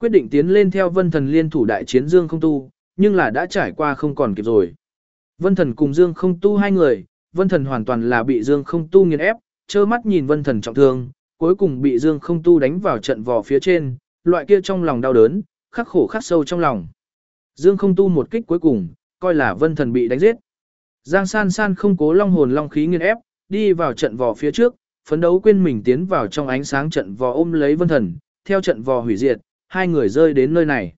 Quyết định tiến lên theo vân thần liên thủ đại chiến Dương không tu, nhưng là đã trải qua không còn kịp rồi. Vân thần cùng Dương không tu hai người, vân thần hoàn toàn là bị Dương không tu nghiền ép, trơ mắt nhìn vân thần trọng thương, cuối cùng bị Dương không tu đánh vào trận vò phía trên, loại kia trong lòng đau đớn, khắc khổ khắc sâu trong lòng. Dương không tu một kích cuối cùng, coi là vân thần bị đánh giết. Giang san san không cố long hồn long khí nghiền ép, đi vào trận vò phía trước, phấn đấu quên mình tiến vào trong ánh sáng trận vò ôm lấy vân thần, theo trận vò hủy diệt, hai người rơi đến nơi này.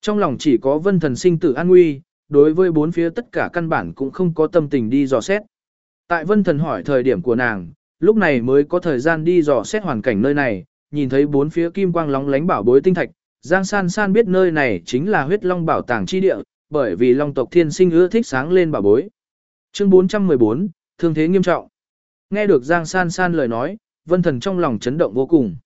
Trong lòng chỉ có vân thần sinh tử an nguy, đối với bốn phía tất cả căn bản cũng không có tâm tình đi dò xét. Tại vân thần hỏi thời điểm của nàng, lúc này mới có thời gian đi dò xét hoàn cảnh nơi này, nhìn thấy bốn phía kim quang lóng lánh bảo bối tinh thạch, Giang San San biết nơi này chính là huyết long bảo tàng chi địa, bởi vì long tộc thiên sinh ưa thích sáng lên bảo bối. Chương 414, thương thế nghiêm trọng. Nghe được Giang San San lời nói, vân thần trong lòng chấn động vô cùng.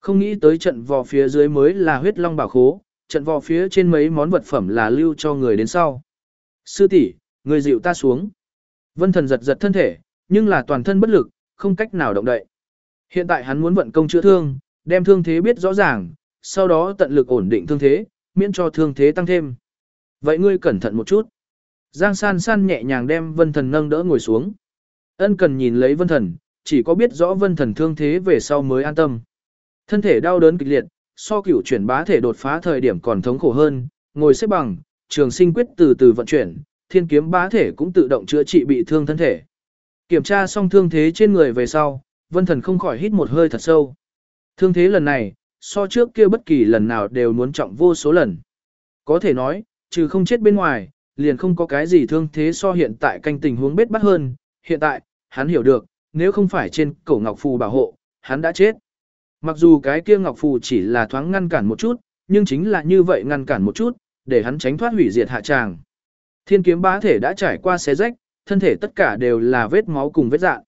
Không nghĩ tới trận vò phía dưới mới là huyết long bảo khố, trận vò phía trên mấy món vật phẩm là lưu cho người đến sau. Sư tỷ, người dịu ta xuống. Vân thần giật giật thân thể, nhưng là toàn thân bất lực, không cách nào động đậy. Hiện tại hắn muốn vận công chữa thương, đem thương thế biết rõ ràng, sau đó tận lực ổn định thương thế, miễn cho thương thế tăng thêm. Vậy ngươi cẩn thận một chút. Giang san san nhẹ nhàng đem vân thần nâng đỡ ngồi xuống. Ân cần nhìn lấy vân thần, chỉ có biết rõ vân thần thương thế về sau mới an tâm. Thân thể đau đớn kịch liệt, so cửu chuyển bá thể đột phá thời điểm còn thống khổ hơn, ngồi xếp bằng, trường sinh quyết từ từ vận chuyển, thiên kiếm bá thể cũng tự động chữa trị bị thương thân thể. Kiểm tra xong thương thế trên người về sau, vân thần không khỏi hít một hơi thật sâu. Thương thế lần này, so trước kia bất kỳ lần nào đều muốn trọng vô số lần. Có thể nói, trừ không chết bên ngoài, liền không có cái gì thương thế so hiện tại canh tình huống bết bắt hơn. Hiện tại, hắn hiểu được, nếu không phải trên cổ ngọc phù bảo hộ, hắn đã chết. Mặc dù cái kia ngọc phù chỉ là thoáng ngăn cản một chút, nhưng chính là như vậy ngăn cản một chút, để hắn tránh thoát hủy diệt hạ tràng. Thiên kiếm bá thể đã trải qua xé rách, thân thể tất cả đều là vết máu cùng vết dạng.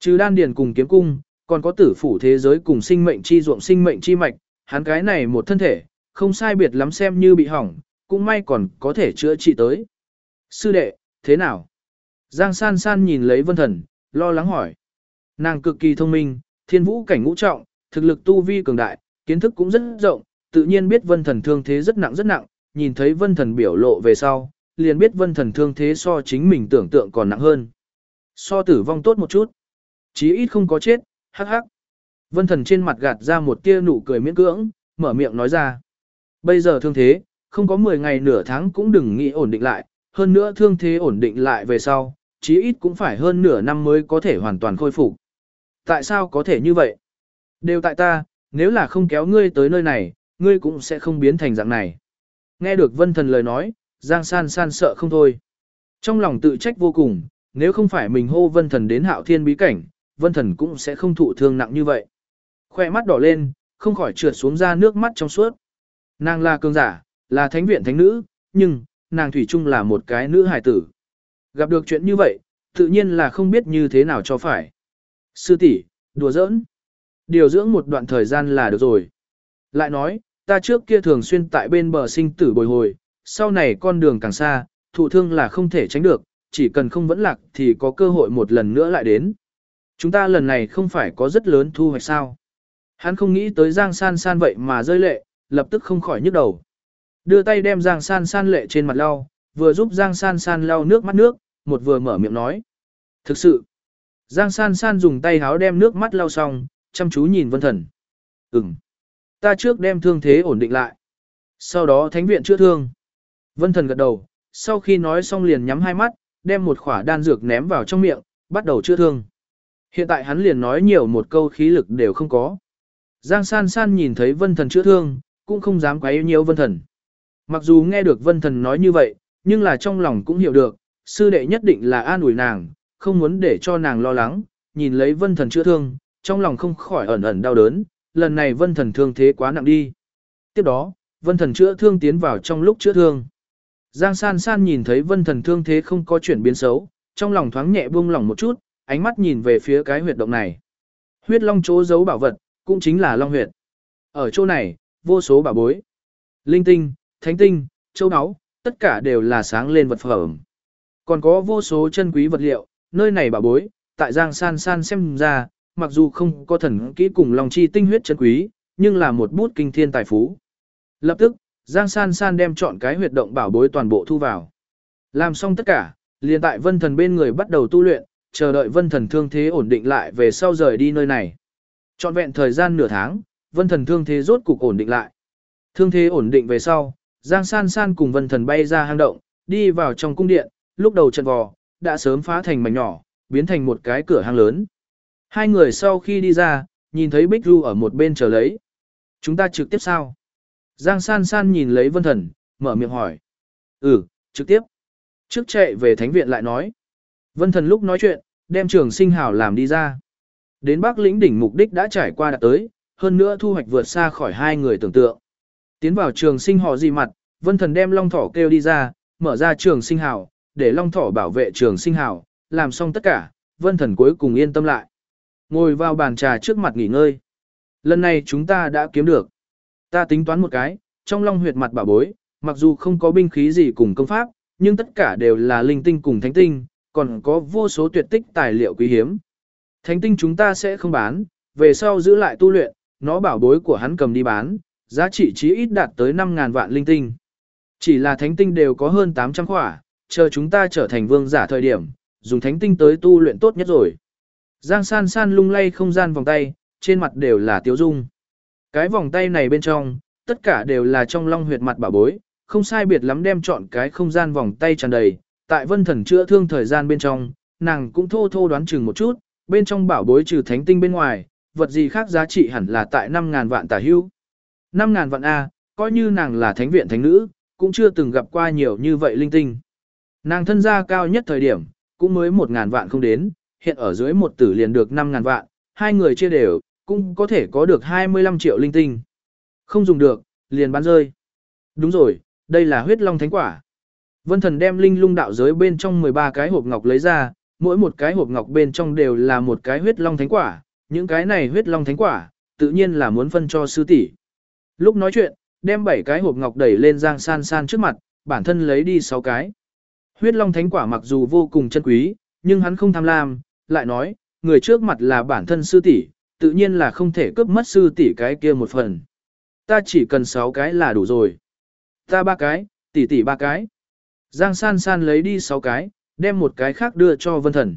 Trừ đan điền cùng kiếm cung, còn có tử phủ thế giới cùng sinh mệnh chi ruộng sinh mệnh chi mạch, hắn cái này một thân thể, không sai biệt lắm xem như bị hỏng, cũng may còn có thể chữa trị tới. Sư đệ, thế nào? Giang san san nhìn lấy vân thần, lo lắng hỏi. Nàng cực kỳ thông minh, thiên vũ cảnh ngũ trọng, thực lực tu vi cường đại, kiến thức cũng rất rộng, tự nhiên biết vân thần thương thế rất nặng rất nặng, nhìn thấy vân thần biểu lộ về sau, liền biết vân thần thương thế so chính mình tưởng tượng còn nặng hơn. So tử vong tốt một chút. Chí ít không có chết, hắc hắc. Vân thần trên mặt gạt ra một tia nụ cười miễn cưỡng, mở miệng nói ra. Bây giờ thương thế, không có 10 ngày nửa tháng cũng đừng nghĩ ổn định lại, hơn nữa thương thế ổn định lại về sau, chí ít cũng phải hơn nửa năm mới có thể hoàn toàn khôi phục. Tại sao có thể như vậy? Đều tại ta, nếu là không kéo ngươi tới nơi này, ngươi cũng sẽ không biến thành dạng này. Nghe được vân thần lời nói, Giang san san sợ không thôi. Trong lòng tự trách vô cùng, nếu không phải mình hô vân thần đến hạo thiên bí cảnh, vân thần cũng sẽ không thụ thương nặng như vậy. Khoe mắt đỏ lên, không khỏi trượt xuống ra nước mắt trong suốt. Nàng là cường giả, là thánh viện thánh nữ, nhưng, nàng thủy chung là một cái nữ hài tử. Gặp được chuyện như vậy, tự nhiên là không biết như thế nào cho phải. Sư tỷ, đùa giỡn. Điều dưỡng một đoạn thời gian là được rồi. Lại nói, ta trước kia thường xuyên tại bên bờ sinh tử bồi hồi, sau này con đường càng xa, thụ thương là không thể tránh được, chỉ cần không vẫn lạc thì có cơ hội một lần nữa lại đến. Chúng ta lần này không phải có rất lớn thu hoạch sao. Hắn không nghĩ tới Giang San San vậy mà rơi lệ, lập tức không khỏi nhức đầu. Đưa tay đem Giang San San lệ trên mặt lau, vừa giúp Giang San San lau nước mắt nước, một vừa mở miệng nói. Thực sự, Giang San San dùng tay háo đem nước mắt lau xong, chăm chú nhìn Vân Thần. Ừm, ta trước đem thương thế ổn định lại. Sau đó thánh viện chữa thương. Vân Thần gật đầu, sau khi nói xong liền nhắm hai mắt, đem một khỏa đan dược ném vào trong miệng, bắt đầu chữa thương. Hiện tại hắn liền nói nhiều một câu khí lực đều không có. Giang san san nhìn thấy vân thần chữa thương, cũng không dám quá yêu nhiều vân thần. Mặc dù nghe được vân thần nói như vậy, nhưng là trong lòng cũng hiểu được, sư đệ nhất định là an ủi nàng, không muốn để cho nàng lo lắng, nhìn lấy vân thần chữa thương, trong lòng không khỏi ẩn ẩn đau đớn, lần này vân thần thương thế quá nặng đi. Tiếp đó, vân thần chữa thương tiến vào trong lúc chữa thương. Giang san san nhìn thấy vân thần thương thế không có chuyển biến xấu, trong lòng thoáng nhẹ buông lòng một chút, ánh mắt nhìn về phía cái huyệt động này. Huyết long chỗ giấu bảo vật, cũng chính là long huyệt. Ở chỗ này, vô số bảo bối. Linh tinh, thánh tinh, châu áo, tất cả đều là sáng lên vật phẩm. Còn có vô số chân quý vật liệu, nơi này bảo bối, tại Giang San San xem ra, mặc dù không có thần kỹ cùng lòng chi tinh huyết chân quý, nhưng là một bút kinh thiên tài phú. Lập tức, Giang San San đem chọn cái huyệt động bảo bối toàn bộ thu vào. Làm xong tất cả, liền tại vân thần bên người bắt đầu tu luyện, chờ đợi vân thần thương thế ổn định lại về sau rời đi nơi này. Chọn vẹn thời gian nửa tháng, vân thần thương thế rốt cục ổn định lại. Thương thế ổn định về sau, Giang San San cùng vân thần bay ra hang động, đi vào trong cung điện, lúc đầu trận vò, đã sớm phá thành mảnh nhỏ, biến thành một cái cửa hang lớn. Hai người sau khi đi ra, nhìn thấy Bích Du ở một bên chờ lấy. Chúng ta trực tiếp sao? Giang San San nhìn lấy vân thần, mở miệng hỏi. Ừ, trực tiếp. Trước chạy về thánh viện lại nói. Vân thần lúc nói chuyện, đem trường sinh Hảo làm đi ra. Đến Bắc lĩnh đỉnh mục đích đã trải qua đạt tới, hơn nữa thu hoạch vượt xa khỏi hai người tưởng tượng. Tiến vào trường sinh họ gì mặt, vân thần đem long thỏ kêu đi ra, mở ra trường sinh Hảo để long thỏ bảo vệ trường sinh Hảo làm xong tất cả, vân thần cuối cùng yên tâm lại. Ngồi vào bàn trà trước mặt nghỉ ngơi. Lần này chúng ta đã kiếm được. Ta tính toán một cái, trong long huyệt mặt bảo bối, mặc dù không có binh khí gì cùng công pháp, nhưng tất cả đều là linh tinh cùng thánh tinh, còn có vô số tuyệt tích tài liệu quý hiếm. Thánh tinh chúng ta sẽ không bán, về sau giữ lại tu luyện, nó bảo bối của hắn cầm đi bán, giá trị chí ít đạt tới 5.000 vạn linh tinh. Chỉ là thánh tinh đều có hơn 800 khỏa, chờ chúng ta trở thành vương giả thời điểm, dùng thánh tinh tới tu luyện tốt nhất rồi. Giang san san lung lay không gian vòng tay, trên mặt đều là tiếu dung. Cái vòng tay này bên trong, tất cả đều là trong long huyệt mặt bảo bối, không sai biệt lắm đem chọn cái không gian vòng tay tràn đầy. Tại vân thần chữa thương thời gian bên trong, nàng cũng thô thô đoán chừng một chút, bên trong bảo bối trừ thánh tinh bên ngoài, vật gì khác giá trị hẳn là tại 5.000 vạn tả hưu. 5.000 vạn A, coi như nàng là thánh viện thánh nữ, cũng chưa từng gặp qua nhiều như vậy linh tinh. Nàng thân gia cao nhất thời điểm, cũng mới 1.000 vạn không đến, hiện ở dưới một tử liền được 5.000 vạn, hai người chia đều, cũng có thể có được 25 triệu linh tinh. Không dùng được, liền bán rơi. Đúng rồi, đây là huyết long thánh quả. Vân thần đem linh lung đạo giới bên trong 13 cái hộp ngọc lấy ra, mỗi một cái hộp ngọc bên trong đều là một cái huyết long thánh quả, những cái này huyết long thánh quả, tự nhiên là muốn phân cho sư tỷ. Lúc nói chuyện, đem 7 cái hộp ngọc đẩy lên Giang San San trước mặt, bản thân lấy đi 6 cái. Huyết long thánh quả mặc dù vô cùng chân quý, nhưng hắn không tham lam, lại nói, người trước mặt là bản thân sư tỷ, tự nhiên là không thể cướp mất sư tỷ cái kia một phần. Ta chỉ cần 6 cái là đủ rồi. Ta ba cái, tỷ tỷ ba cái. Giang san san lấy đi 6 cái, đem một cái khác đưa cho vân thần.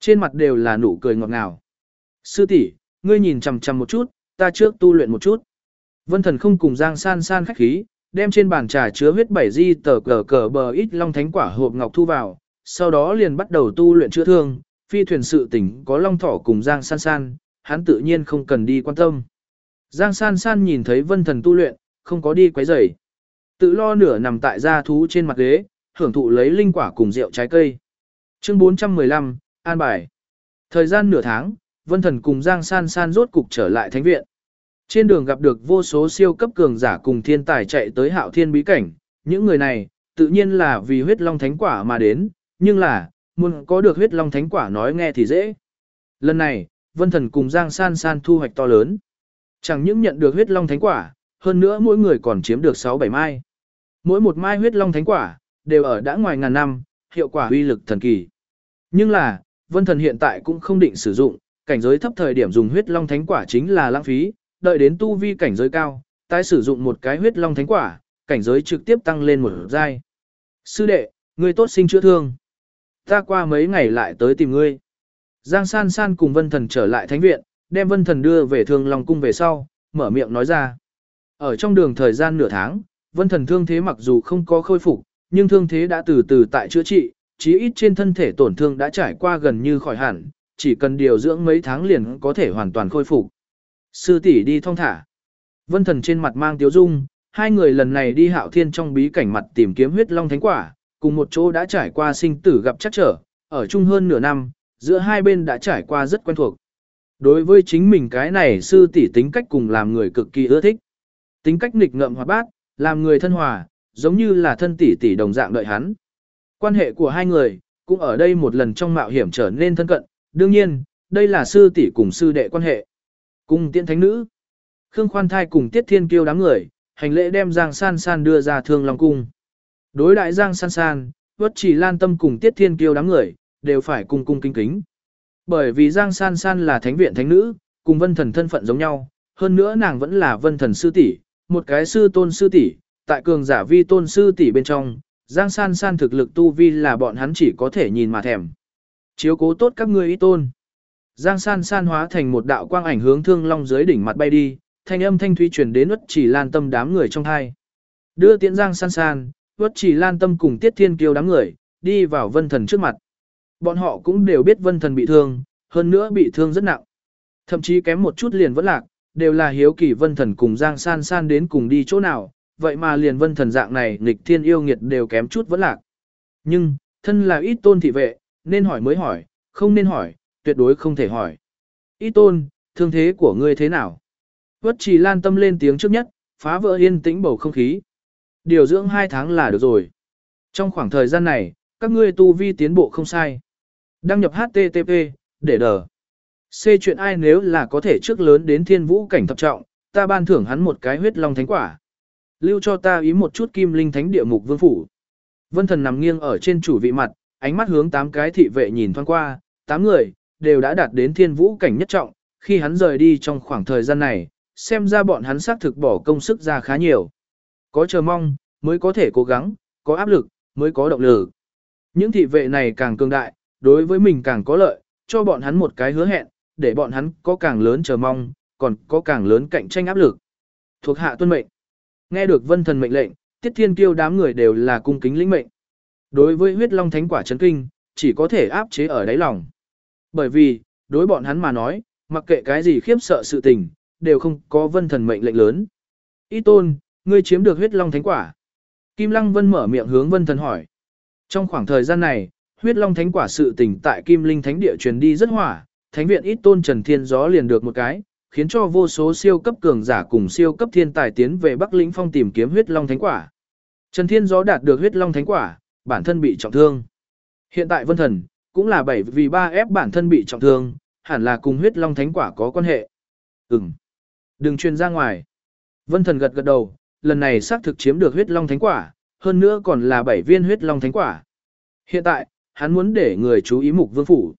Trên mặt đều là nụ cười ngọt ngào. Sư tỷ, ngươi nhìn chằm chằm một chút, ta trước tu luyện một chút. Vân thần không cùng Giang san san khách khí, đem trên bàn trà chứa huyết bảy di tờ cờ cờ bờ ít long thánh quả hộp ngọc thu vào, sau đó liền bắt đầu tu luyện chữa thương, phi thuyền sự tỉnh có long thỏ cùng Giang san san, hắn tự nhiên không cần đi quan tâm. Giang san san nhìn thấy vân thần tu luyện, không có đi quấy rầy. Tự lo nửa nằm tại gia thú trên mặt ghế, hưởng thụ lấy linh quả cùng rượu trái cây. Chương 415, An bài. Thời gian nửa tháng, Vân Thần cùng Giang San San rốt cục trở lại thánh viện. Trên đường gặp được vô số siêu cấp cường giả cùng thiên tài chạy tới hạo thiên bí cảnh, những người này, tự nhiên là vì huyết long thánh quả mà đến, nhưng là, muốn có được huyết long thánh quả nói nghe thì dễ. Lần này, Vân Thần cùng Giang San San thu hoạch to lớn. Chẳng những nhận được huyết long thánh quả, hơn nữa mỗi người còn chiếm được 6-7 mai. Mỗi một mai huyết long thánh quả, đều ở đã ngoài ngàn năm, hiệu quả uy lực thần kỳ. Nhưng là, Vân Thần hiện tại cũng không định sử dụng, cảnh giới thấp thời điểm dùng huyết long thánh quả chính là lãng phí, đợi đến tu vi cảnh giới cao, tái sử dụng một cái huyết long thánh quả, cảnh giới trực tiếp tăng lên một giai. Sư đệ, ngươi tốt sinh chữa thương. Ta qua mấy ngày lại tới tìm ngươi. Giang San San cùng Vân Thần trở lại thánh viện, đem Vân Thần đưa về Thương Long cung về sau, mở miệng nói ra. Ở trong đường thời gian nửa tháng, Vân Thần thương thế mặc dù không có khôi phục, nhưng thương thế đã từ từ tại chữa trị, chí ít trên thân thể tổn thương đã trải qua gần như khỏi hẳn, chỉ cần điều dưỡng mấy tháng liền có thể hoàn toàn khôi phục. Sư tỷ đi thong thả. Vân Thần trên mặt mang tiếu dung, hai người lần này đi Hạo Thiên trong bí cảnh mặt tìm kiếm huyết long thánh quả, cùng một chỗ đã trải qua sinh tử gặp chắc trở, ở chung hơn nửa năm, giữa hai bên đã trải qua rất quen thuộc. Đối với chính mình cái này sư tỷ tính cách cùng làm người cực kỳ ưa thích. Tính cách nghịch ngợm hoạt bát, làm người thân hòa, giống như là thân tỷ tỷ đồng dạng đợi hắn. Quan hệ của hai người, cũng ở đây một lần trong mạo hiểm trở nên thân cận, đương nhiên, đây là sư tỷ cùng sư đệ quan hệ. Cùng tiễn thánh nữ, Khương Khoan Thai cùng Tiết Thiên Kiêu đám người, hành lễ đem Giang San San đưa ra Thương Long Cung. Đối đại Giang San San, Vất Chỉ Lan Tâm cùng Tiết Thiên Kiêu đám người, đều phải cung cung kính kính. Bởi vì Giang San San là thánh viện thánh nữ, cùng vân thần thân phận giống nhau, hơn nữa nàng vẫn là vân thần sư tỷ, một cái sư tôn sư tỷ, tại cường giả vi tôn sư tỷ bên trong, Giang San San thực lực tu vi là bọn hắn chỉ có thể nhìn mà thèm. Chiếu cố tốt các ngươi ý tôn. Giang San San hóa thành một đạo quang ảnh hướng Thương Long dưới đỉnh mặt bay đi, thanh âm thanh thúy truyền đến uất chỉ lan tâm đám người trong hai. Đưa tiễn Giang San San, Vất chỉ lan tâm cùng Tiết Thiên Kiêu đám người, đi vào vân thần trước mặt. Bọn họ cũng đều biết vân thần bị thương, hơn nữa bị thương rất nặng. Thậm chí kém một chút liền vẫn lạc, đều là hiếu kỳ vân thần cùng Giang San San đến cùng đi chỗ nào, vậy mà liền vân thần dạng này nghịch thiên yêu nghiệt đều kém chút vẫn lạc. Nhưng, thân là ít tôn thị vệ, nên hỏi mới hỏi, không nên hỏi, tuyệt đối không thể hỏi. Ít tôn, thương thế của ngươi thế nào? Vất Chỉ lan tâm lên tiếng trước nhất, phá vỡ yên tĩnh bầu không khí. Điều dưỡng hai tháng là được rồi. Trong khoảng thời gian này, các ngươi tu vi tiến bộ không sai. Đăng nhập HTTP, để đờ. C chuyện ai nếu là có thể trước lớn đến thiên vũ cảnh thập trọng, ta ban thưởng hắn một cái huyết long thánh quả. Lưu cho ta ý một chút kim linh thánh địa mục vương phủ. Vân thần nằm nghiêng ở trên chủ vị mặt, ánh mắt hướng tám cái thị vệ nhìn thoáng qua, tám người, đều đã đạt đến thiên vũ cảnh nhất trọng, khi hắn rời đi trong khoảng thời gian này, xem ra bọn hắn xác thực bỏ công sức ra khá nhiều. Có chờ mong, mới có thể cố gắng, có áp lực, mới có động lực. Những thị vệ này càng cường đại, đối với mình càng có lợi, cho bọn hắn một cái hứa hẹn, để bọn hắn có càng lớn chờ mong, còn có càng lớn cạnh tranh áp lực. Thuộc hạ tuân mệnh. Nghe được vân thần mệnh lệnh, tiết thiên kiêu đám người đều là cung kính lĩnh mệnh. Đối với huyết long thánh quả chấn kinh, chỉ có thể áp chế ở đáy lòng. Bởi vì, đối bọn hắn mà nói, mặc kệ cái gì khiếp sợ sự tình, đều không có vân thần mệnh lệnh lớn. Y tôn, ngươi chiếm được huyết long thánh quả. Kim Lăng Vân mở miệng hướng vân thần hỏi. Trong khoảng thời gian này, huyết long thánh quả sự tình tại Kim Linh Thánh Địa truyền đi rất hỏa, thánh viện ít tôn Trần Thiên Gió liền được một cái, khiến cho vô số siêu cấp cường giả cùng siêu cấp thiên tài tiến về Bắc Lĩnh Phong tìm kiếm huyết long thánh quả. Trần Thiên Gió đạt được huyết long thánh quả, bản thân bị trọng thương. Hiện tại Vân Thần cũng là bảy vì ba ép bản thân bị trọng thương, hẳn là cùng huyết long thánh quả có quan hệ. Ừm. Đừng truyền ra ngoài. Vân Thần gật gật đầu, lần này xác thực chiếm được huyết long thánh quả, hơn nữa còn là bảy viên huyết long thánh quả. Hiện tại, hắn muốn để người chú ý Mục Vương phủ.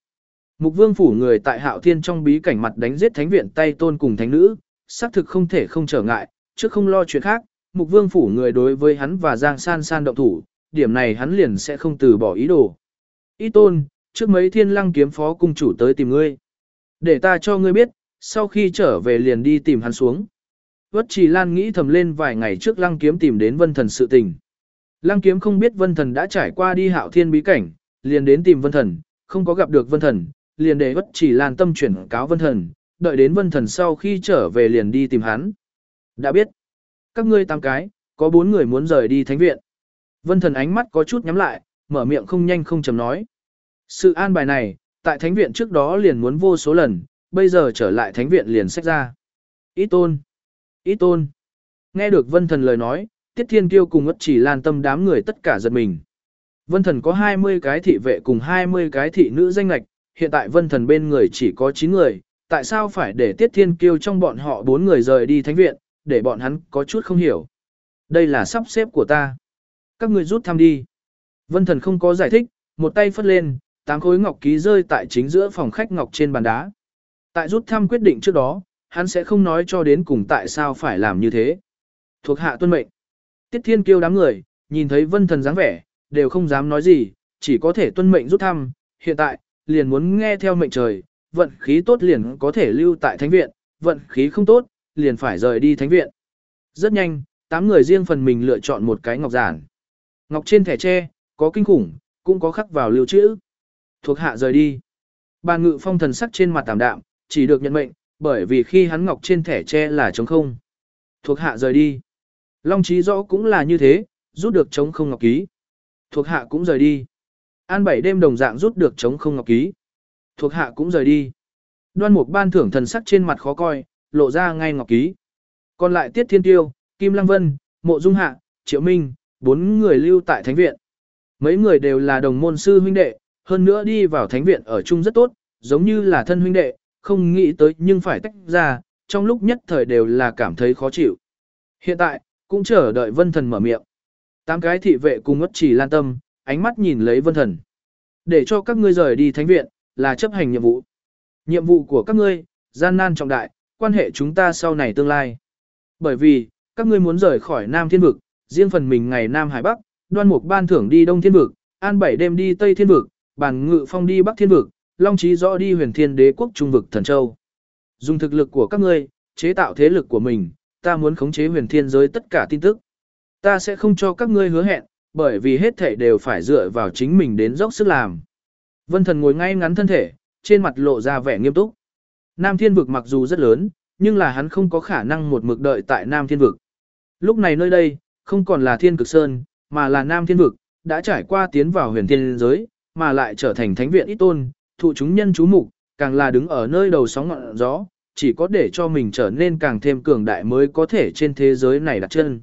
Mục Vương phủ người tại Hạo Thiên trong bí cảnh mặt đánh giết thánh viện tay tôn cùng thánh nữ, xác thực không thể không trở ngại, chứ không lo chuyện khác, Mục Vương phủ người đối với hắn và Giang San San động thủ, điểm này hắn liền sẽ không từ bỏ ý đồ. Ý tôn, trước mấy thiên lăng kiếm phó cung chủ tới tìm ngươi. Để ta cho ngươi biết, sau khi trở về liền đi tìm hắn xuống. Vất Trì Lan nghĩ thầm lên vài ngày trước lăng kiếm tìm đến vân thần sự tình. Lăng kiếm không biết vân thần đã trải qua đi hạo thiên bí cảnh, liền đến tìm vân thần, không có gặp được vân thần, liền để Vất Trì Lan tâm chuyển cáo vân thần, đợi đến vân thần sau khi trở về liền đi tìm hắn. Đã biết, các ngươi tám cái, có bốn người muốn rời đi thánh viện. Vân thần ánh mắt có chút nhắm lại, mở miệng không nhanh không chậm nói. Sự an bài này, tại thánh viện trước đó liền muốn vô số lần, bây giờ trở lại thánh viện liền sách ra. ít tôn. Ý tôn. Nghe được vân thần lời nói, tiết thiên kiêu cùng ất chỉ lan tâm đám người tất cả giật mình. Vân thần có 20 cái thị vệ cùng 20 cái thị nữ danh lạch, hiện tại vân thần bên người chỉ có 9 người, tại sao phải để tiết thiên kiêu trong bọn họ 4 người rời đi thánh viện, để bọn hắn có chút không hiểu. Đây là sắp xếp của ta. Các người rút thăm đi. Vân thần không có giải thích, một tay phất lên, tám khối ngọc ký rơi tại chính giữa phòng khách ngọc trên bàn đá. Tại rút thăm quyết định trước đó, hắn sẽ không nói cho đến cùng tại sao phải làm như thế. Thuộc hạ tuân mệnh. Tiết Thiên Kiêu đám người, nhìn thấy vân thần dáng vẻ, đều không dám nói gì, chỉ có thể tuân mệnh rút thăm, hiện tại, liền muốn nghe theo mệnh trời, vận khí tốt liền có thể lưu tại thánh viện, vận khí không tốt, liền phải rời đi thánh viện. Rất nhanh, tám người riêng phần mình lựa chọn một cái ngọc giản. Ngọc trên thẻ tre, có kinh khủng, cũng có khắc vào lưu trữ. Thuộc hạ rời đi. Bàn ngự phong thần sắc trên mặt tạm đạm, chỉ được nhận mệnh, bởi vì khi hắn ngọc trên thẻ tre là trống không. Thuộc hạ rời đi. Long trí rõ cũng là như thế, rút được trống không ngọc ký. Thuộc hạ cũng rời đi. An bảy đêm đồng dạng rút được trống không ngọc ký. Thuộc hạ cũng rời đi. Đoan mục ban thưởng thần sắc trên mặt khó coi, lộ ra ngay ngọc ký. Còn lại Tiết Thiên Tiêu, Kim Lăng Vân, Mộ Dung Hạ, Triệu Minh, bốn người lưu tại thánh viện. Mấy người đều là đồng môn sư huynh đệ, hơn nữa đi vào thánh viện ở chung rất tốt, giống như là thân huynh đệ, không nghĩ tới nhưng phải tách ra, trong lúc nhất thời đều là cảm thấy khó chịu. Hiện tại, cũng chờ đợi vân thần mở miệng. Tám cái thị vệ cùng ngất chỉ lan tâm, ánh mắt nhìn lấy vân thần. Để cho các ngươi rời đi thánh viện, là chấp hành nhiệm vụ. Nhiệm vụ của các ngươi, gian nan trọng đại, quan hệ chúng ta sau này tương lai. Bởi vì, Các ngươi muốn rời khỏi Nam Thiên Vực, riêng phần mình ngày Nam Hải Bắc, đoan mục ban thưởng đi Đông Thiên Vực, an bảy đêm đi Tây Thiên Vực, bàn ngự phong đi Bắc Thiên Vực, long trí rõ đi huyền thiên đế quốc trung vực thần châu. Dùng thực lực của các ngươi, chế tạo thế lực của mình, ta muốn khống chế huyền thiên giới tất cả tin tức. Ta sẽ không cho các ngươi hứa hẹn, bởi vì hết thể đều phải dựa vào chính mình đến dốc sức làm. Vân thần ngồi ngay ngắn thân thể, trên mặt lộ ra vẻ nghiêm túc. Nam thiên vực mặc dù rất lớn, nhưng là hắn không có khả năng một mực đợi tại Nam thiên vực. Lúc này nơi đây, không còn là thiên cực sơn, mà là Nam thiên vực, đã trải qua tiến vào huyền thiên giới, mà lại trở thành thánh viện ít tôn, thụ chúng nhân chú mục, càng là đứng ở nơi đầu sóng ngọn gió, chỉ có để cho mình trở nên càng thêm cường đại mới có thể trên thế giới này đặt chân.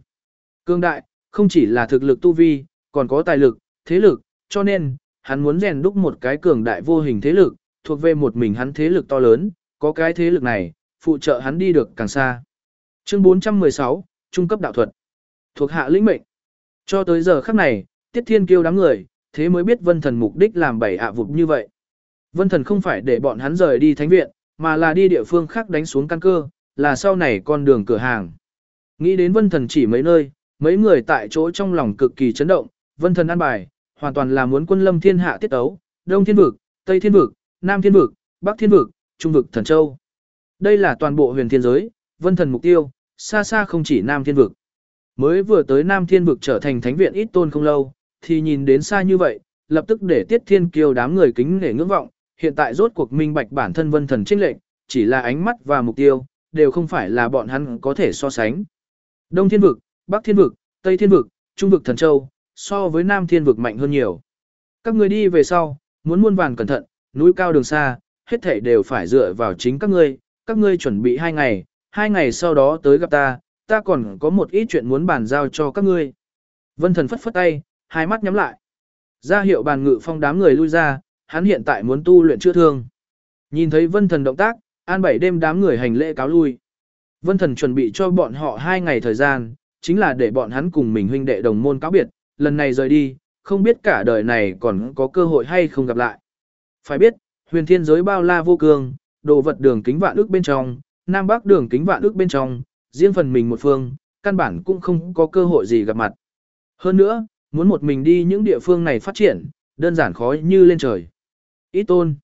Cường đại, không chỉ là thực lực tu vi, còn có tài lực, thế lực, cho nên, hắn muốn rèn đúc một cái cường đại vô hình thế lực, thuộc về một mình hắn thế lực to lớn, có cái thế lực này, phụ trợ hắn đi được càng xa. Chương 416, Trung cấp đạo thuật. Thuộc hạ lĩnh mệnh. Cho tới giờ khắc này, Tiết Thiên kêu đám người, thế mới biết vân thần mục đích làm bảy ạ à như vậy. Vân thần không phải để bọn hắn rời đi thánh viện, mà là đi địa phương khác đánh xuống căn cơ, là sau này con đường cửa hàng. Nghĩ đến vân thần chỉ mấy nơi, mấy người tại chỗ trong lòng cực kỳ chấn động, vân thần an bài, hoàn toàn là muốn quân lâm thiên hạ tiết tấu, đông thiên vực, tây thiên vực, nam thiên vực, bắc thiên vực, trung vực thần châu. Đây là toàn bộ huyền thiên giới, vân thần mục tiêu, xa xa không chỉ nam thiên vực. Mới vừa tới nam thiên vực trở thành thánh viện ít tôn không lâu, thì nhìn đến xa như vậy, lập tức để tiết thiên kiêu đám người kính để ngưỡng vọng, hiện tại rốt cuộc minh bạch bản thân vân thần trinh lệnh, chỉ là ánh mắt và mục tiêu, đều không phải là bọn hắn có thể so sánh. Đông thiên vực, Bắc thiên vực, Tây thiên vực, Trung vực thần châu, so với Nam thiên vực mạnh hơn nhiều. Các người đi về sau, muốn muôn vàn cẩn thận, núi cao đường xa, hết thảy đều phải dựa vào chính các ngươi, các ngươi chuẩn bị hai ngày, hai ngày sau đó tới gặp ta, ta còn có một ít chuyện muốn bàn giao cho các ngươi. Vân thần phất phất tay, hai mắt nhắm lại. Ra hiệu bàn ngự phong đám người lui ra, hắn hiện tại muốn tu luyện chữa thương. Nhìn thấy vân thần động tác, an bảy đêm đám người hành lễ cáo lui. Vân thần chuẩn bị cho bọn họ hai ngày thời gian, chính là để bọn hắn cùng mình huynh đệ đồng môn cáo biệt, lần này rời đi, không biết cả đời này còn có cơ hội hay không gặp lại. Phải biết, huyền thiên giới bao la vô cương, đồ vật đường kính vạn ước bên trong, nam bắc đường kính vạn ước bên trong, riêng phần mình một phương, căn bản cũng không có cơ hội gì gặp mặt. Hơn nữa, muốn một mình đi những địa phương này phát triển, đơn giản khó như lên trời. Ít tôn.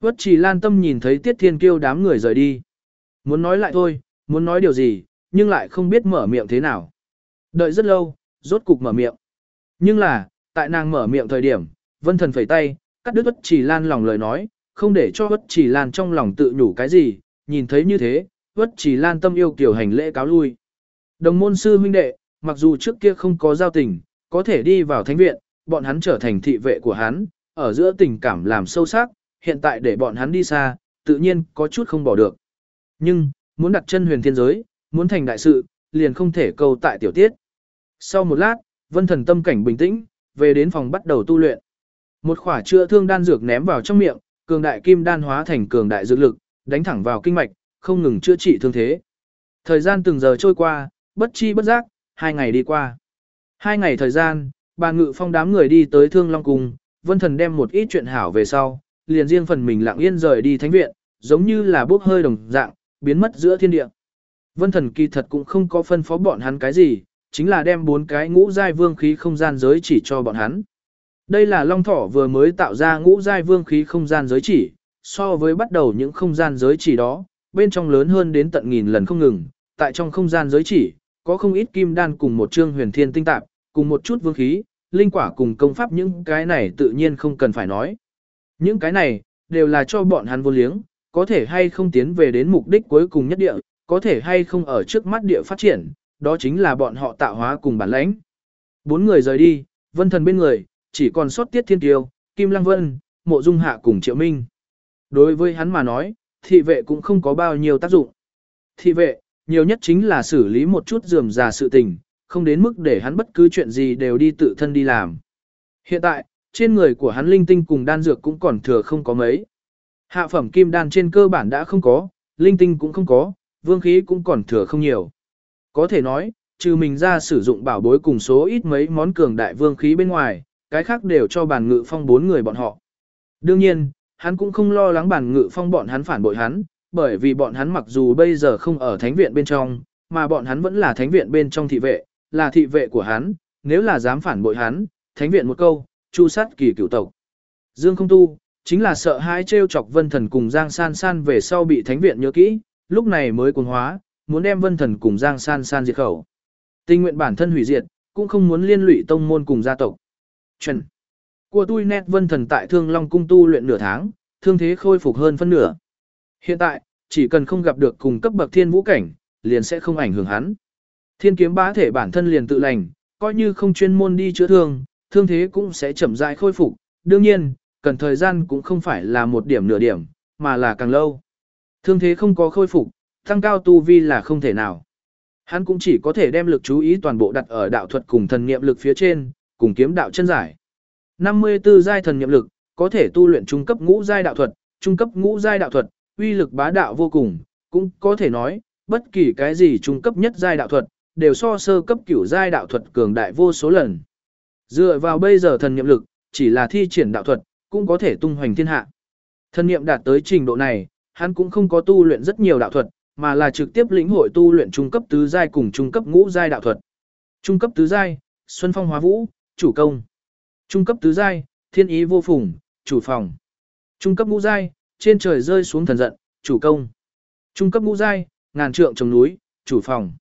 Quất chỉ lan tâm nhìn thấy tiết thiên kiêu đám người rời đi. Muốn nói lại thôi, muốn nói điều gì, nhưng lại không biết mở miệng thế nào. Đợi rất lâu, rốt cục mở miệng. Nhưng là, tại nàng mở miệng thời điểm, vân thần phẩy tay, cắt đứt Quất chỉ lan lòng lời nói, không để cho Quất chỉ lan trong lòng tự nhủ cái gì, nhìn thấy như thế, Quất chỉ lan tâm yêu kiểu hành lễ cáo lui. Đồng môn sư huynh đệ, mặc dù trước kia không có giao tình, có thể đi vào thánh viện, bọn hắn trở thành thị vệ của hắn, ở giữa tình cảm làm sâu sắc, hiện tại để bọn hắn đi xa, tự nhiên có chút không bỏ được. Nhưng, muốn đặt chân huyền thiên giới, muốn thành đại sự, liền không thể câu tại tiểu tiết. Sau một lát, vân thần tâm cảnh bình tĩnh, về đến phòng bắt đầu tu luyện. Một khỏa chữa thương đan dược ném vào trong miệng, cường đại kim đan hóa thành cường đại dược lực, đánh thẳng vào kinh mạch, không ngừng chữa trị thương thế. Thời gian từng giờ trôi qua, bất chi bất giác, hai ngày đi qua. Hai ngày thời gian, bà ngự phong đám người đi tới thương long cung, vân thần đem một ít chuyện hảo về sau, liền riêng phần mình lặng yên rời đi thánh viện, giống như là bốc hơi đồng dạng, biến mất giữa thiên địa. Vân thần kỳ thật cũng không có phân phó bọn hắn cái gì, chính là đem bốn cái ngũ giai vương khí không gian giới chỉ cho bọn hắn. Đây là Long Thỏ vừa mới tạo ra ngũ giai vương khí không gian giới chỉ, so với bắt đầu những không gian giới chỉ đó, bên trong lớn hơn đến tận nghìn lần không ngừng, tại trong không gian giới chỉ, có không ít kim đan cùng một chương huyền thiên tinh tạp, cùng một chút vương khí, linh quả cùng công pháp những cái này tự nhiên không cần phải nói. Những cái này, đều là cho bọn hắn vô liếng, có thể hay không tiến về đến mục đích cuối cùng nhất địa, có thể hay không ở trước mắt địa phát triển, đó chính là bọn họ tạo hóa cùng bản lãnh. Bốn người rời đi, vân thần bên người, chỉ còn sót tiết thiên tiêu, kim lăng vân, mộ dung hạ cùng triệu minh. Đối với hắn mà nói, thị vệ cũng không có bao nhiêu tác dụng. Thị vệ, nhiều nhất chính là xử lý một chút dườm già sự tình, không đến mức để hắn bất cứ chuyện gì đều đi tự thân đi làm. Hiện tại, trên người của hắn linh tinh cùng đan dược cũng còn thừa không có mấy. Hạ phẩm kim đan trên cơ bản đã không có, linh tinh cũng không có, vương khí cũng còn thừa không nhiều. Có thể nói, trừ mình ra sử dụng bảo bối cùng số ít mấy món cường đại vương khí bên ngoài, cái khác đều cho bản ngự phong bốn người bọn họ. Đương nhiên, hắn cũng không lo lắng bản ngự phong bọn hắn phản bội hắn, bởi vì bọn hắn mặc dù bây giờ không ở thánh viện bên trong, mà bọn hắn vẫn là thánh viện bên trong thị vệ, là thị vệ của hắn, nếu là dám phản bội hắn, thánh viện một câu, chu sát kỳ cửu tộc. Dương không tu, chính là sợ hãi trêu chọc vân thần cùng Giang San San về sau bị thánh viện nhớ kỹ, lúc này mới cuồng hóa, muốn đem vân thần cùng Giang San San diệt khẩu. Tình nguyện bản thân hủy diệt, cũng không muốn liên lụy tông môn cùng gia tộc. Chuẩn. Của tôi nét vân thần tại Thương Long cung tu luyện nửa tháng, thương thế khôi phục hơn phân nửa. Hiện tại, chỉ cần không gặp được cùng cấp bậc thiên vũ cảnh, liền sẽ không ảnh hưởng hắn. Thiên kiếm bá thể bản thân liền tự lành, coi như không chuyên môn đi chữa thương, thương thế cũng sẽ chậm rãi khôi phục. Đương nhiên, cần thời gian cũng không phải là một điểm nửa điểm, mà là càng lâu. Thương thế không có khôi phục, tăng cao tu vi là không thể nào. Hắn cũng chỉ có thể đem lực chú ý toàn bộ đặt ở đạo thuật cùng thần niệm lực phía trên, cùng kiếm đạo chân giải. 54 giai thần niệm lực, có thể tu luyện trung cấp ngũ giai đạo thuật, trung cấp ngũ giai đạo thuật, uy lực bá đạo vô cùng, cũng có thể nói, bất kỳ cái gì trung cấp nhất giai đạo thuật, đều so sơ cấp cửu giai đạo thuật cường đại vô số lần. Dựa vào bây giờ thần niệm lực, chỉ là thi triển đạo thuật, cũng có thể tung hoành thiên hạ. Thần niệm đạt tới trình độ này, hắn cũng không có tu luyện rất nhiều đạo thuật, mà là trực tiếp lĩnh hội tu luyện trung cấp tứ giai cùng trung cấp ngũ giai đạo thuật. Trung cấp tứ giai, Xuân Phong Hóa Vũ, chủ công. Trung cấp tứ giai, Thiên Ý Vô Phùng, chủ phòng. Trung cấp ngũ giai, trên trời rơi xuống thần giận, chủ công. Trung cấp ngũ giai, ngàn trượng trồng núi, chủ phòng.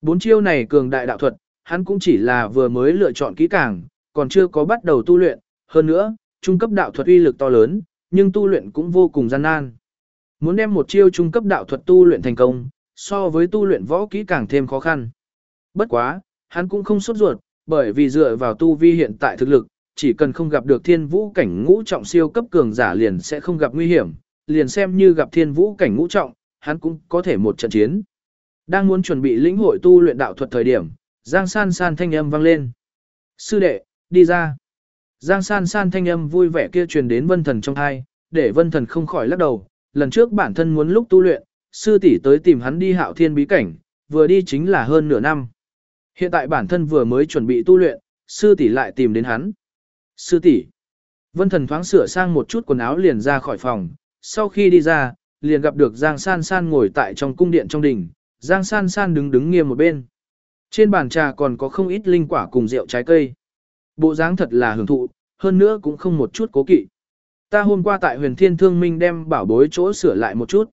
Bốn chiêu này cường đại đạo thuật, hắn cũng chỉ là vừa mới lựa chọn kỹ càng, còn chưa có bắt đầu tu luyện, hơn nữa, trung cấp đạo thuật uy lực to lớn, nhưng tu luyện cũng vô cùng gian nan. Muốn đem một chiêu trung cấp đạo thuật tu luyện thành công, so với tu luyện võ kỹ càng thêm khó khăn. Bất quá, hắn cũng không sốt ruột, bởi vì dựa vào tu vi hiện tại thực lực, chỉ cần không gặp được thiên vũ cảnh ngũ trọng siêu cấp cường giả liền sẽ không gặp nguy hiểm, liền xem như gặp thiên vũ cảnh ngũ trọng, hắn cũng có thể một trận chiến. Đang muốn chuẩn bị lĩnh hội tu luyện đạo thuật thời điểm, Giang San San thanh âm vang lên. Sư đệ, đi ra. Giang San San thanh âm vui vẻ kia truyền đến vân thần trong thai, để vân thần không khỏi lắc đầu, lần trước bản thân muốn lúc tu luyện, sư tỷ tới tìm hắn đi hạo thiên bí cảnh, vừa đi chính là hơn nửa năm. Hiện tại bản thân vừa mới chuẩn bị tu luyện, sư tỷ lại tìm đến hắn. Sư tỷ. Vân thần thoáng sửa sang một chút quần áo liền ra khỏi phòng, sau khi đi ra, liền gặp được Giang San San ngồi tại trong cung điện trong đình, Giang San San đứng đứng nghiêm một bên. Trên bàn trà còn có không ít linh quả cùng rượu trái cây. Bộ dáng thật là hưởng thụ, hơn nữa cũng không một chút cố kỵ. Ta hôm qua tại huyền thiên thương minh đem bảo bối chỗ sửa lại một chút.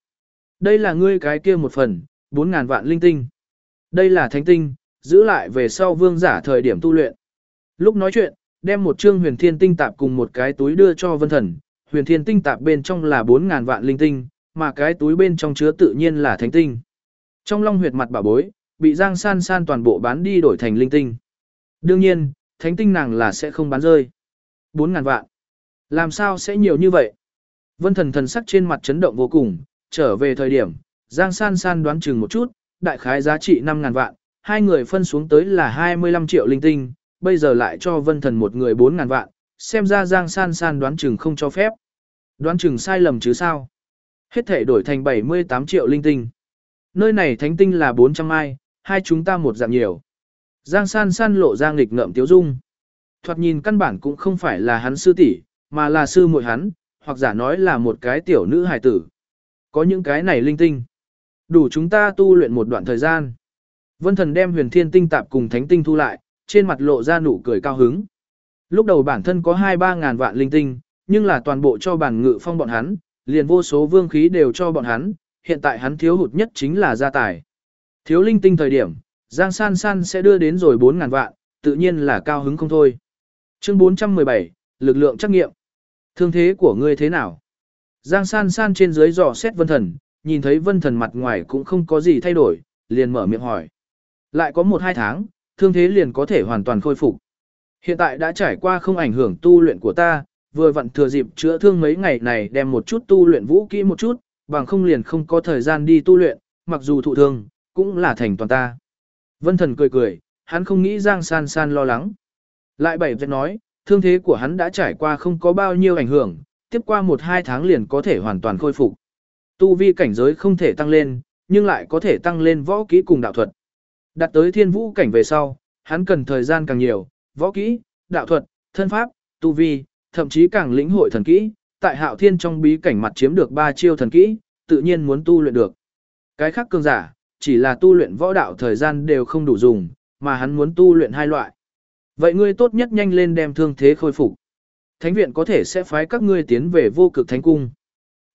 Đây là ngươi cái kia một phần, 4.000 vạn linh tinh. Đây là thánh tinh, giữ lại về sau vương giả thời điểm tu luyện. Lúc nói chuyện, đem một chương huyền thiên tinh tạp cùng một cái túi đưa cho vân thần. Huyền thiên tinh tạp bên trong là 4.000 vạn linh tinh, mà cái túi bên trong chứa tự nhiên là thánh tinh. Trong long huyệt mặt bà bối, bị Giang San San toàn bộ bán đi đổi thành linh tinh. Đương nhiên, thánh tinh nàng là sẽ không bán rơi. 4.000 vạn. Làm sao sẽ nhiều như vậy? Vân thần thần sắc trên mặt chấn động vô cùng, trở về thời điểm, Giang San San đoán chừng một chút, đại khái giá trị 5.000 vạn, hai người phân xuống tới là 25 triệu linh tinh, bây giờ lại cho vân thần một người 4.000 vạn, xem ra Giang San San đoán chừng không cho phép. Đoán chừng sai lầm chứ sao? Hết thể đổi thành 78 triệu linh tinh. Nơi này thánh tinh là 400 ai, hai chúng ta một dạng nhiều. Giang San San lộ ra nghịch ngợm tiếu dung. Thoạt nhìn căn bản cũng không phải là hắn sư tỷ, mà là sư muội hắn, hoặc giả nói là một cái tiểu nữ hài tử. Có những cái này linh tinh. Đủ chúng ta tu luyện một đoạn thời gian. Vân thần đem huyền thiên tinh tạp cùng thánh tinh thu lại, trên mặt lộ ra nụ cười cao hứng. Lúc đầu bản thân có 2-3 ngàn vạn linh tinh, nhưng là toàn bộ cho bản ngự phong bọn hắn, liền vô số vương khí đều cho bọn hắn, hiện tại hắn thiếu hụt nhất chính là gia tài. Thiếu linh tinh thời điểm, Giang San San sẽ đưa đến rồi 4 ngàn vạn, tự nhiên là cao hứng không thôi. Chương 417, lực lượng trắc nghiệm. Thương thế của ngươi thế nào? Giang san san trên dưới dò xét vân thần, nhìn thấy vân thần mặt ngoài cũng không có gì thay đổi, liền mở miệng hỏi. Lại có một hai tháng, thương thế liền có thể hoàn toàn khôi phục. Hiện tại đã trải qua không ảnh hưởng tu luyện của ta, vừa vặn thừa dịp chữa thương mấy ngày này đem một chút tu luyện vũ kỹ một chút, bằng không liền không có thời gian đi tu luyện, mặc dù thụ thương, cũng là thành toàn ta. Vân thần cười cười, hắn không nghĩ Giang san san lo lắng. Lại bảy vết nói, thương thế của hắn đã trải qua không có bao nhiêu ảnh hưởng, tiếp qua một hai tháng liền có thể hoàn toàn khôi phục. Tu vi cảnh giới không thể tăng lên, nhưng lại có thể tăng lên võ kỹ cùng đạo thuật. Đặt tới thiên vũ cảnh về sau, hắn cần thời gian càng nhiều, võ kỹ, đạo thuật, thân pháp, tu vi, thậm chí càng lĩnh hội thần kỹ, tại hạo thiên trong bí cảnh mặt chiếm được ba chiêu thần kỹ, tự nhiên muốn tu luyện được. Cái khác cường giả, chỉ là tu luyện võ đạo thời gian đều không đủ dùng, mà hắn muốn tu luyện hai loại. Vậy ngươi tốt nhất nhanh lên đem thương thế khôi phục. Thánh viện có thể sẽ phái các ngươi tiến về vô cực thánh cung.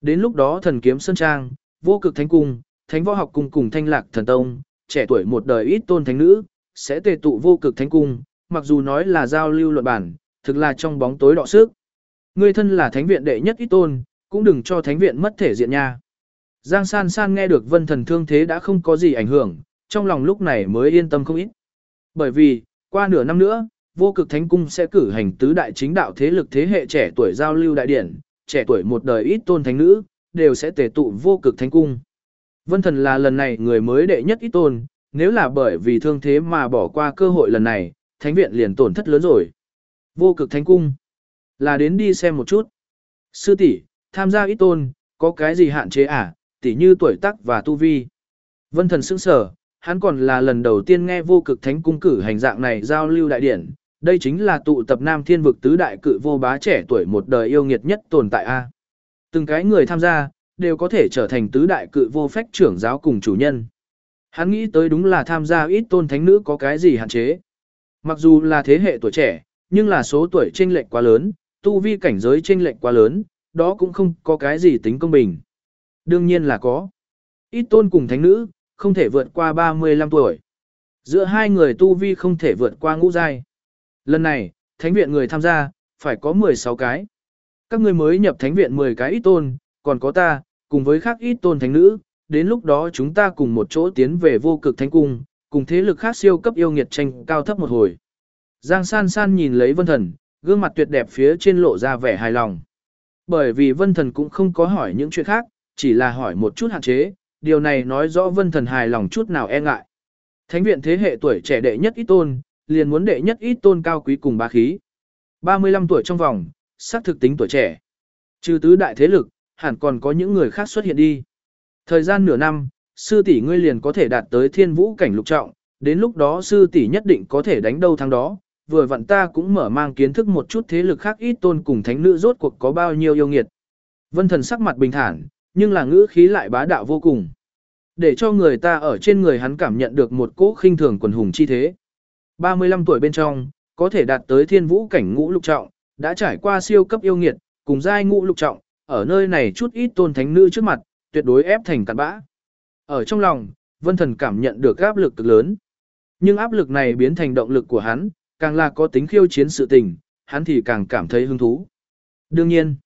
Đến lúc đó thần kiếm sơn trang, vô cực thánh cung, thánh võ học cung cùng thanh lạc thần tông, trẻ tuổi một đời ít tôn thánh nữ, sẽ tề tụ vô cực thánh cung, mặc dù nói là giao lưu luận bản, thực là trong bóng tối đọ sức. Ngươi thân là thánh viện đệ nhất ít tôn, cũng đừng cho thánh viện mất thể diện nha. Giang san san nghe được vân thần thương thế đã không có gì ảnh hưởng, trong lòng lúc này mới yên tâm không ít. Bởi vì, qua nửa năm nữa, vô cực thánh cung sẽ cử hành tứ đại chính đạo thế lực thế hệ trẻ tuổi giao lưu đại điển, trẻ tuổi một đời ít tôn thánh nữ, đều sẽ tề tụ vô cực thánh cung. Vân thần là lần này người mới đệ nhất ít tôn, nếu là bởi vì thương thế mà bỏ qua cơ hội lần này, thánh viện liền tổn thất lớn rồi. Vô cực thánh cung, là đến đi xem một chút. Sư tỷ, tham gia ít tôn, có cái gì hạn chế à, tỷ như tuổi tác và tu vi. Vân thần sững sờ, hắn còn là lần đầu tiên nghe vô cực thánh cung cử hành dạng này giao lưu đại điển, đây chính là tụ tập nam thiên vực tứ đại cự vô bá trẻ tuổi một đời yêu nghiệt nhất tồn tại a. Từng cái người tham gia, đều có thể trở thành tứ đại cự vô phách trưởng giáo cùng chủ nhân. Hắn nghĩ tới đúng là tham gia ít tôn thánh nữ có cái gì hạn chế. Mặc dù là thế hệ tuổi trẻ, nhưng là số tuổi chênh lệch quá lớn, tu vi cảnh giới chênh lệch quá lớn, đó cũng không có cái gì tính công bình. Đương nhiên là có. Ít tôn cùng thánh nữ, không thể vượt qua 35 tuổi. Giữa hai người tu vi không thể vượt qua ngũ giai. Lần này, thánh viện người tham gia, phải có 16 cái. Các người mới nhập thánh viện 10 cái ít tôn, còn có ta, cùng với khác ít tôn thánh nữ, đến lúc đó chúng ta cùng một chỗ tiến về vô cực thánh cung, cùng thế lực khác siêu cấp yêu nghiệt tranh cao thấp một hồi. Giang san san nhìn lấy vân thần, gương mặt tuyệt đẹp phía trên lộ ra vẻ hài lòng. Bởi vì vân thần cũng không có hỏi những chuyện khác, chỉ là hỏi một chút hạn chế, điều này nói rõ vân thần hài lòng chút nào e ngại. Thánh viện thế hệ tuổi trẻ đệ nhất ít tôn, liền muốn đệ nhất ít tôn cao quý cùng bá khí. 35 tuổi trong vòng, xác thực tính tuổi trẻ. Trừ tứ đại thế lực, hẳn còn có những người khác xuất hiện đi. Thời gian nửa năm, sư tỷ ngươi liền có thể đạt tới thiên vũ cảnh lục trọng, đến lúc đó sư tỷ nhất định có thể đánh đâu thắng đó. Vừa vặn ta cũng mở mang kiến thức một chút thế lực khác ít tôn cùng thánh nữ rốt cuộc có bao nhiêu yêu nghiệt. Vân thần sắc mặt bình thản, nhưng là ngữ khí lại bá đạo vô cùng. Để cho người ta ở trên người hắn cảm nhận được một cỗ khinh thường quần hùng chi thế. 35 tuổi bên trong, có thể đạt tới thiên vũ cảnh ngũ lục trọng, đã trải qua siêu cấp yêu nghiệt, cùng giai ngũ lục trọng, ở nơi này chút ít tôn thánh nữ trước mặt, tuyệt đối ép thành cặn bã. Ở trong lòng, vân thần cảm nhận được áp lực cực lớn. Nhưng áp lực này biến thành động lực của hắn, càng là có tính khiêu chiến sự tình, hắn thì càng cảm thấy hứng thú. Đương nhiên,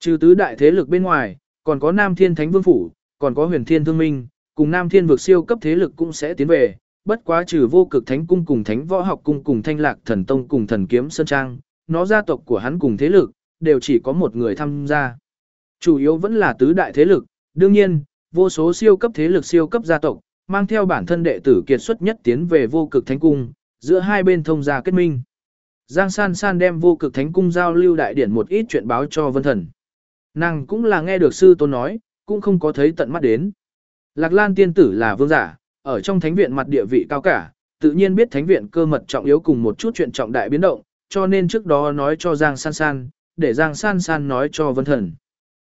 trừ tứ đại thế lực bên ngoài, còn có Nam Thiên Thánh Vương Phủ, còn có huyền Thiên Thương Minh, cùng Nam Thiên vực siêu cấp thế lực cũng sẽ tiến về, bất quá trừ vô cực thánh cung cùng thánh võ học cung cùng thanh lạc thần tông cùng thần kiếm sơn trang, nó gia tộc của hắn cùng thế lực, đều chỉ có một người tham gia. Chủ yếu vẫn là tứ đại thế lực, đương nhiên, vô số siêu cấp thế lực siêu cấp gia tộc, mang theo bản thân đệ tử kiệt xuất nhất tiến về vô cực thánh cung, giữa hai bên thông gia kết minh. Giang San San đem vô cực thánh cung giao lưu đại điển một ít chuyện báo cho Vân Thần. Nàng cũng là nghe được sư tôn nói, cũng không có thấy tận mắt đến. Lạc Lan tiên tử là vương giả, ở trong thánh viện mặt địa vị cao cả, tự nhiên biết thánh viện cơ mật trọng yếu cùng một chút chuyện trọng đại biến động, cho nên trước đó nói cho Giang San San, để Giang San San nói cho Vân Thần.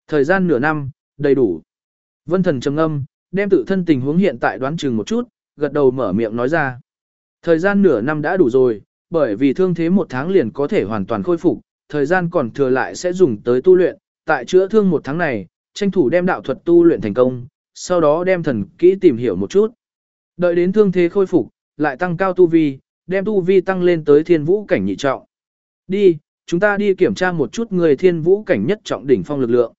Thời gian nửa năm, đầy đủ. Vân Thần trầm ngâm, đem tự thân tình huống hiện tại đoán chừng một chút, gật đầu mở miệng nói ra. Thời gian nửa năm đã đủ rồi, bởi vì thương thế một tháng liền có thể hoàn toàn khôi phục, thời gian còn thừa lại sẽ dùng tới tu luyện, tại chữa thương một tháng này, tranh thủ đem đạo thuật tu luyện thành công, sau đó đem thần kỹ tìm hiểu một chút. Đợi đến thương thế khôi phục, lại tăng cao tu vi, đem tu vi tăng lên tới thiên vũ cảnh nhị trọng. Đi, chúng ta đi kiểm tra một chút người thiên vũ cảnh nhất trọng đỉnh phong lực lượng.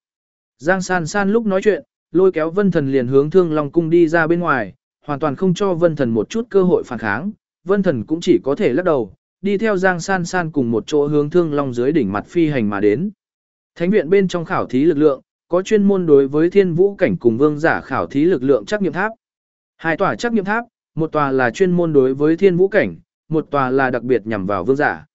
Giang san san lúc nói chuyện, lôi kéo vân thần liền hướng thương long cung đi ra bên ngoài, hoàn toàn không cho vân thần một chút cơ hội phản kháng. Vân thần cũng chỉ có thể lắc đầu, đi theo Giang san san cùng một chỗ hướng thương long dưới đỉnh mặt phi hành mà đến. Thánh viện bên trong khảo thí lực lượng, có chuyên môn đối với thiên vũ cảnh cùng vương giả khảo thí lực lượng trắc nghiệm tháp. Hai tòa trắc nghiệm tháp, một tòa là chuyên môn đối với thiên vũ cảnh, một tòa là đặc biệt nhằm vào vương giả.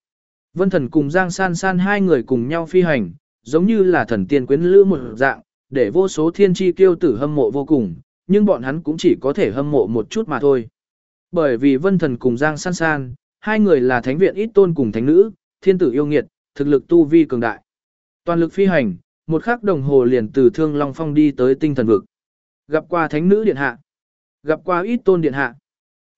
Vân thần cùng Giang San San hai người cùng nhau phi hành, giống như là thần tiên quyến lữ một dạng, để vô số thiên chi kiêu tử hâm mộ vô cùng, nhưng bọn hắn cũng chỉ có thể hâm mộ một chút mà thôi. Bởi vì vân thần cùng Giang San San, hai người là thánh viện ít tôn cùng thánh nữ, thiên tử yêu nghiệt, thực lực tu vi cường đại. Toàn lực phi hành, một khắc đồng hồ liền từ Thương Long Phong đi tới tinh thần vực. Gặp qua thánh nữ điện hạ. gặp qua ít tôn điện hạ.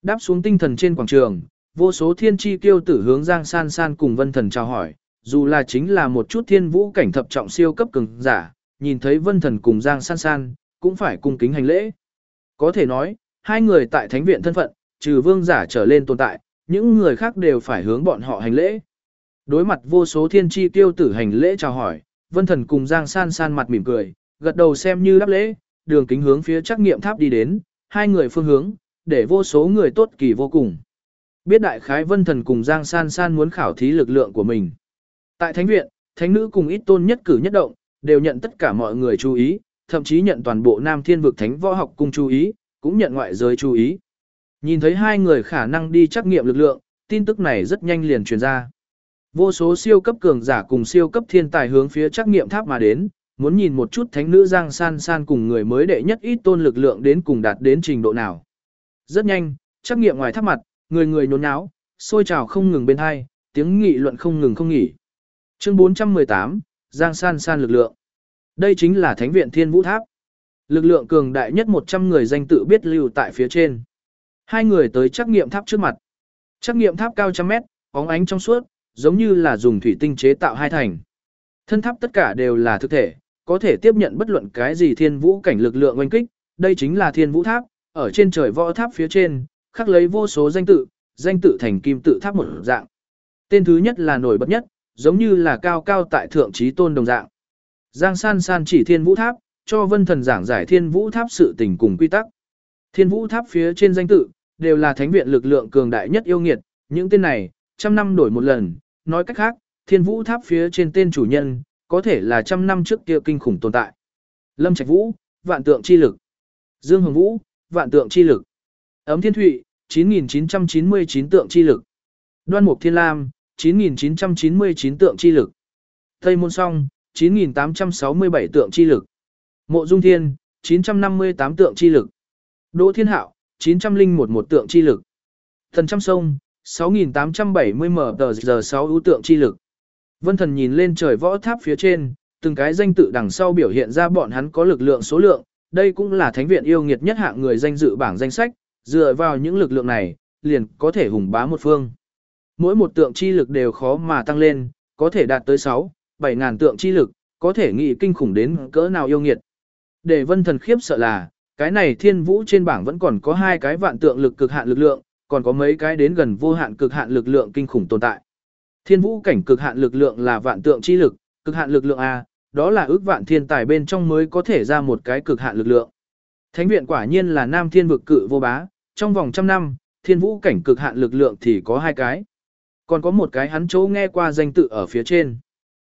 Đáp xuống tinh thần trên quảng trường, vô số thiên chi tiêu tử hướng Giang San San cùng Vân Thần chào hỏi, dù là chính là một chút thiên vũ cảnh thập trọng siêu cấp cường giả, nhìn thấy Vân Thần cùng Giang San San, cũng phải cung kính hành lễ. Có thể nói, hai người tại thánh viện thân phận, trừ vương giả trở lên tồn tại, những người khác đều phải hướng bọn họ hành lễ. Đối mặt vô số thiên tri tiêu tử hành lễ chào hỏi, Vân Thần cùng Giang San San mặt mỉm cười, gật đầu xem như đáp lễ, đường kính hướng phía trắc nghiệm tháp đi đến, hai người phương hướng, để vô số người tốt kỳ vô cùng. Biết đại khái Vân Thần cùng Giang San San muốn khảo thí lực lượng của mình. Tại thánh viện, thánh nữ cùng ít tôn nhất cử nhất động, đều nhận tất cả mọi người chú ý, thậm chí nhận toàn bộ Nam Thiên vực thánh võ học cung chú ý, cũng nhận ngoại giới chú ý. Nhìn thấy hai người khả năng đi trắc nghiệm lực lượng, tin tức này rất nhanh liền truyền ra. Vô số siêu cấp cường giả cùng siêu cấp thiên tài hướng phía trắc nghiệm tháp mà đến, muốn nhìn một chút thánh nữ Giang San San cùng người mới đệ nhất ít tôn lực lượng đến cùng đạt đến trình độ nào. Rất nhanh, trắc nghiệm ngoài tháp mặt, người người nhốn nháo, sôi trào không ngừng bên hai, tiếng nghị luận không ngừng không nghỉ. Chương 418, Giang San San lực lượng. Đây chính là Thánh viện Thiên Vũ Tháp. Lực lượng cường đại nhất 100 người danh tự biết lưu tại phía trên. Hai người tới trắc nghiệm tháp trước mặt. Trắc nghiệm tháp cao trăm mét, bóng ánh trong suốt, giống như là dùng thủy tinh chế tạo hai thành. Thân tháp tất cả đều là thực thể, có thể tiếp nhận bất luận cái gì thiên vũ cảnh lực lượng oanh kích, đây chính là thiên vũ tháp, ở trên trời võ tháp phía trên, khắc lấy vô số danh tự, danh tự thành kim tự tháp một dạng. Tên thứ nhất là nổi bật nhất, giống như là cao cao tại thượng trí tôn đồng dạng. Giang san san chỉ thiên vũ tháp, cho vân thần giảng giải thiên vũ tháp sự tình cùng quy tắc. Thiên vũ tháp phía trên danh tự, đều là thánh viện lực lượng cường đại nhất yêu nghiệt, những tên này, trăm năm đổi một lần, nói cách khác, thiên vũ tháp phía trên tên chủ nhân, có thể là trăm năm trước kia kinh khủng tồn tại. Lâm Trạch Vũ, vạn tượng chi lực. Dương Hồng Vũ, vạn tượng chi lực. Ấm Thiên Thụy, 9999 tượng chi lực. Đoan Mục Thiên Lam, 9999 tượng chi lực. Tây Môn Song, 9867 tượng chi lực. Mộ Dung Thiên, 958 tượng chi lực. Đỗ Thiên Hạo, 901 một tượng chi lực. Thần Trăm Sông, 6870 mở tờ giờ 6 ưu tượng chi lực. Vân Thần nhìn lên trời võ tháp phía trên, từng cái danh tự đằng sau biểu hiện ra bọn hắn có lực lượng số lượng, đây cũng là thánh viện yêu nghiệt nhất hạng người danh dự bảng danh sách, dựa vào những lực lượng này, liền có thể hùng bá một phương. Mỗi một tượng chi lực đều khó mà tăng lên, có thể đạt tới 6, 7 ngàn tượng chi lực, có thể nghĩ kinh khủng đến cỡ nào yêu nghiệt. Để vân thần khiếp sợ là, cái này thiên vũ trên bảng vẫn còn có hai cái vạn tượng lực cực hạn lực lượng, còn có mấy cái đến gần vô hạn cực hạn lực lượng kinh khủng tồn tại. Thiên vũ cảnh cực hạn lực lượng là vạn tượng chi lực, cực hạn lực lượng A, đó là ước vạn thiên tài bên trong mới có thể ra một cái cực hạn lực lượng. Thánh viện quả nhiên là nam thiên vực cự vô bá, trong vòng trăm năm, thiên vũ cảnh cực hạn lực lượng thì có hai cái. Còn có một cái hắn chỗ nghe qua danh tự ở phía trên.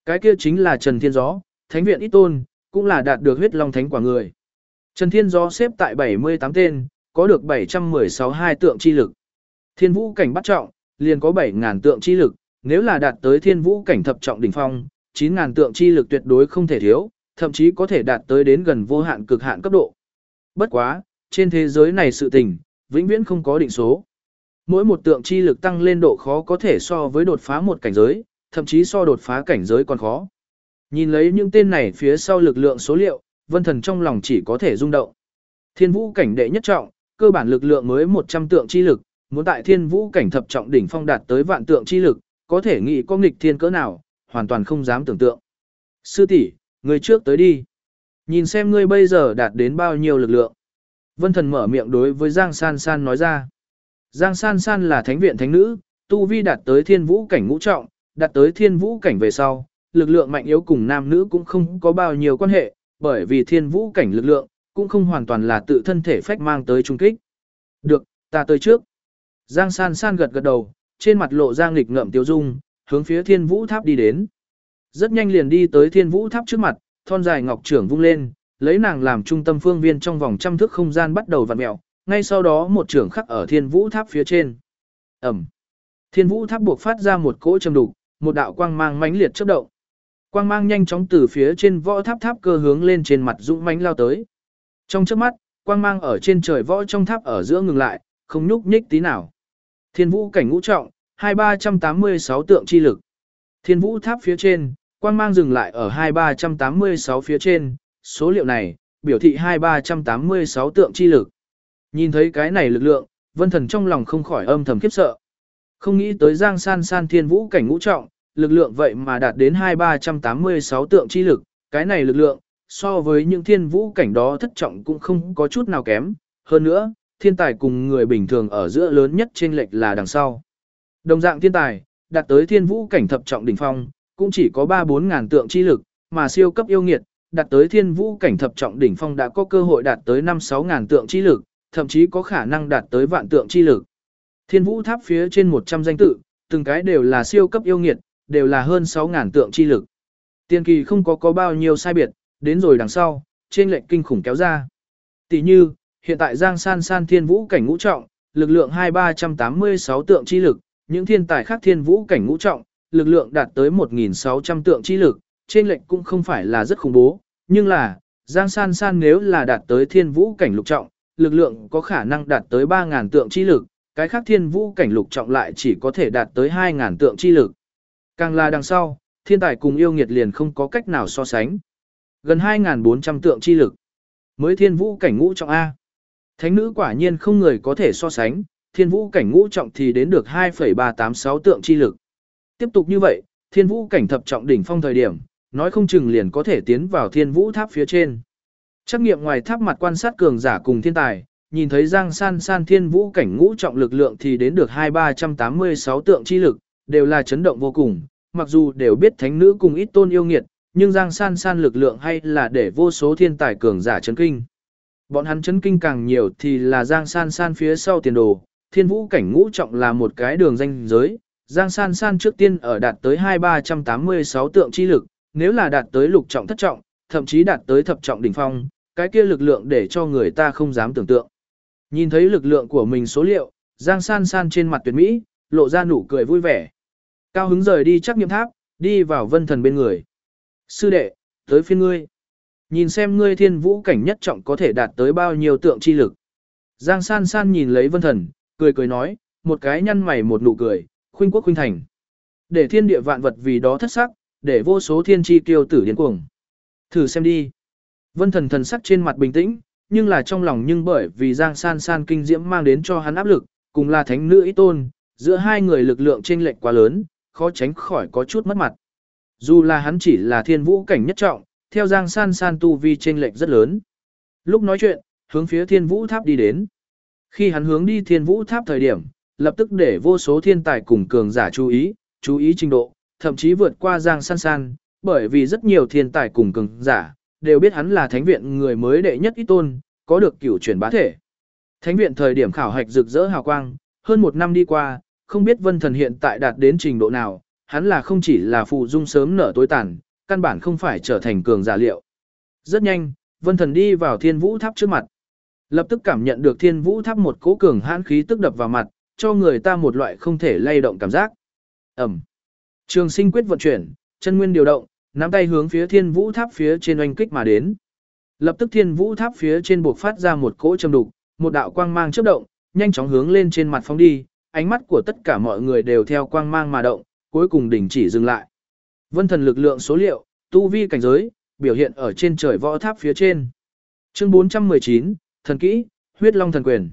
Cái kia chính là Trần Thiên Gió, thánh viện ít tôn, cũng là đạt được huyết long thánh quả người. Trần Thiên Gió xếp tại 78 tên, có được 716 hai tượng chi lực. Thiên vũ cảnh bắt trọng, liền có 7.000 tượng chi lực, nếu là đạt tới thiên vũ cảnh thập trọng đỉnh phong, 9.000 tượng chi lực tuyệt đối không thể thiếu, thậm chí có thể đạt tới đến gần vô hạn cực hạn cấp độ. Bất quá, trên thế giới này sự tình, vĩnh viễn không có định số. Mỗi một tượng chi lực tăng lên độ khó có thể so với đột phá một cảnh giới, thậm chí so đột phá cảnh giới còn khó. Nhìn lấy những tên này phía sau lực lượng số liệu, vân thần trong lòng chỉ có thể rung động. Thiên vũ cảnh đệ nhất trọng, cơ bản lực lượng mới 100 tượng chi lực, muốn tại thiên vũ cảnh thập trọng đỉnh phong đạt tới vạn tượng chi lực, có thể nghĩ có nghịch thiên cỡ nào, hoàn toàn không dám tưởng tượng. Sư tỷ, người trước tới đi. Nhìn xem ngươi bây giờ đạt đến bao nhiêu lực lượng. Vân thần mở miệng đối với Giang San San nói ra. Giang San San là thánh viện thánh nữ, tu vi đạt tới thiên vũ cảnh ngũ trọng, đạt tới thiên vũ cảnh về sau, lực lượng mạnh yếu cùng nam nữ cũng không có bao nhiêu quan hệ, bởi vì thiên vũ cảnh lực lượng, cũng không hoàn toàn là tự thân thể phách mang tới trung kích. Được, ta tới trước. Giang San San gật gật đầu, trên mặt lộ ra nghịch ngợm tiêu dung, hướng phía thiên vũ tháp đi đến. Rất nhanh liền đi tới thiên vũ tháp trước mặt, thon dài ngọc trưởng vung lên, lấy nàng làm trung tâm phương viên trong vòng trăm thước không gian bắt đầu vặn mẹo, ngay sau đó một trưởng khắc ở thiên vũ tháp phía trên. Ẩm. Thiên vũ tháp buộc phát ra một cỗ trầm đục, một đạo quang mang mãnh liệt chớp động. Quang mang nhanh chóng từ phía trên võ tháp tháp cơ hướng lên trên mặt dũng mãnh lao tới. Trong chớp mắt, quang mang ở trên trời võ trong tháp ở giữa ngừng lại, không nhúc nhích tí nào. Thiên vũ cảnh ngũ trọng, 2386 tượng chi lực. Thiên vũ tháp phía trên, quang mang dừng lại ở 2386 phía trên, số liệu này, biểu thị 2386 tượng chi lực. Nhìn thấy cái này lực lượng, vân thần trong lòng không khỏi âm thầm khiếp sợ. Không nghĩ tới giang san san thiên vũ cảnh ngũ trọng, lực lượng vậy mà đạt đến 2386 tượng chi lực, cái này lực lượng, so với những thiên vũ cảnh đó thất trọng cũng không có chút nào kém. Hơn nữa, thiên tài cùng người bình thường ở giữa lớn nhất trên lệch là đằng sau. Đồng dạng thiên tài, đạt tới thiên vũ cảnh thập trọng đỉnh phong, cũng chỉ có 3-4 ngàn tượng chi lực, mà siêu cấp yêu nghiệt, đạt tới thiên vũ cảnh thập trọng đỉnh phong đã có cơ hội đạt tới 5-6 ngàn tượng chi lực, thậm chí có khả năng đạt tới vạn tượng chi lực. Thiên vũ tháp phía trên 100 danh tự, từng cái đều là siêu cấp yêu nghiệt, đều là hơn 6 ngàn tượng chi lực. Tiên kỳ không có có bao nhiêu sai biệt, đến rồi đằng sau, trên lệnh kinh khủng kéo ra. Tỷ như, hiện tại Giang San San thiên vũ cảnh ngũ trọng, lực lượng 2386 tượng chi lực, những thiên tài khác thiên vũ cảnh ngũ trọng, lực lượng đạt tới 1.600 tượng chi lực, trên lệnh cũng không phải là rất khủng bố, nhưng là, Giang San San nếu là đạt tới thiên vũ cảnh lục trọng, lực lượng có khả năng đạt tới 3000 tượng chi lực, cái khác thiên vũ cảnh lục trọng lại chỉ có thể đạt tới 2000 tượng chi lực. Càng là đằng sau, thiên tài cùng yêu nghiệt liền không có cách nào so sánh. Gần 2.400 tượng chi lực. Mới thiên vũ cảnh ngũ trọng A. Thánh nữ quả nhiên không người có thể so sánh, thiên vũ cảnh ngũ trọng thì đến được 2,386 tượng chi lực. Tiếp tục như vậy, thiên vũ cảnh thập trọng đỉnh phong thời điểm, nói không chừng liền có thể tiến vào thiên vũ tháp phía trên. Trắc nghiệm ngoài tháp mặt quan sát cường giả cùng thiên tài, nhìn thấy Giang San San thiên vũ cảnh ngũ trọng lực lượng thì đến được 2386 tượng chi lực, đều là chấn động vô cùng, mặc dù đều biết thánh nữ cùng ít tôn yêu nghiệt, nhưng Giang San San lực lượng hay là để vô số thiên tài cường giả chấn kinh. Bọn hắn chấn kinh càng nhiều thì là Giang San San phía sau tiền đồ, thiên vũ cảnh ngũ trọng là một cái đường danh giới, Giang San San trước tiên ở đạt tới 2386 tượng chi lực, nếu là đạt tới lục trọng thất trọng, thậm chí đạt tới thập trọng đỉnh phong, cái kia lực lượng để cho người ta không dám tưởng tượng. Nhìn thấy lực lượng của mình số liệu, Giang San San trên mặt tuyệt mỹ, lộ ra nụ cười vui vẻ. Cao hứng rời đi chắc nghiệm tháp, đi vào vân thần bên người. Sư đệ, tới phiên ngươi. Nhìn xem ngươi thiên vũ cảnh nhất trọng có thể đạt tới bao nhiêu tượng chi lực. Giang san san nhìn lấy vân thần, cười cười nói, một cái nhăn mày một nụ cười, khuynh quốc khuynh thành. Để thiên địa vạn vật vì đó thất sắc, để vô số thiên chi kiêu tử điên cuồng. Thử xem đi. Vân thần thần sắc trên mặt bình tĩnh, nhưng là trong lòng nhưng bởi vì Giang san san kinh diễm mang đến cho hắn áp lực, cùng là thánh nữ ý tôn, giữa hai người lực lượng chênh lệch quá lớn, khó tránh khỏi có chút mất mặt. Dù là hắn chỉ là thiên vũ cảnh nhất trọng, theo Giang San San tu vi chênh lệch rất lớn. Lúc nói chuyện, hướng phía thiên vũ tháp đi đến. Khi hắn hướng đi thiên vũ tháp thời điểm, lập tức để vô số thiên tài cùng cường giả chú ý, chú ý trình độ, thậm chí vượt qua Giang San San, bởi vì rất nhiều thiên tài cùng cường giả, đều biết hắn là thánh viện người mới đệ nhất ít tôn, có được cửu chuyển bá thể. Thánh viện thời điểm khảo hạch rực rỡ hào quang, hơn một năm đi qua, không biết vân thần hiện tại đạt đến trình độ nào, hắn là không chỉ là phụ dung sớm nở tối tàn, căn bản không phải trở thành cường giả liệu. Rất nhanh, vân thần đi vào thiên vũ tháp trước mặt. Lập tức cảm nhận được thiên vũ tháp một cỗ cường hãn khí tức đập vào mặt, cho người ta một loại không thể lay động cảm giác. Ẩm. Trường sinh quyết vận chuyển, chân nguyên điều động, nắm tay hướng phía thiên vũ tháp phía trên oanh kích mà đến. Lập tức thiên vũ tháp phía trên buộc phát ra một cỗ châm đục, một đạo quang mang chớp động, nhanh chóng hướng lên trên mặt phóng đi, ánh mắt của tất cả mọi người đều theo quang mang mà động, cuối cùng đình chỉ dừng lại. Vân thần lực lượng số liệu, tu vi cảnh giới, biểu hiện ở trên trời võ tháp phía trên. Chương 419, thần kỹ, huyết long thần quyền.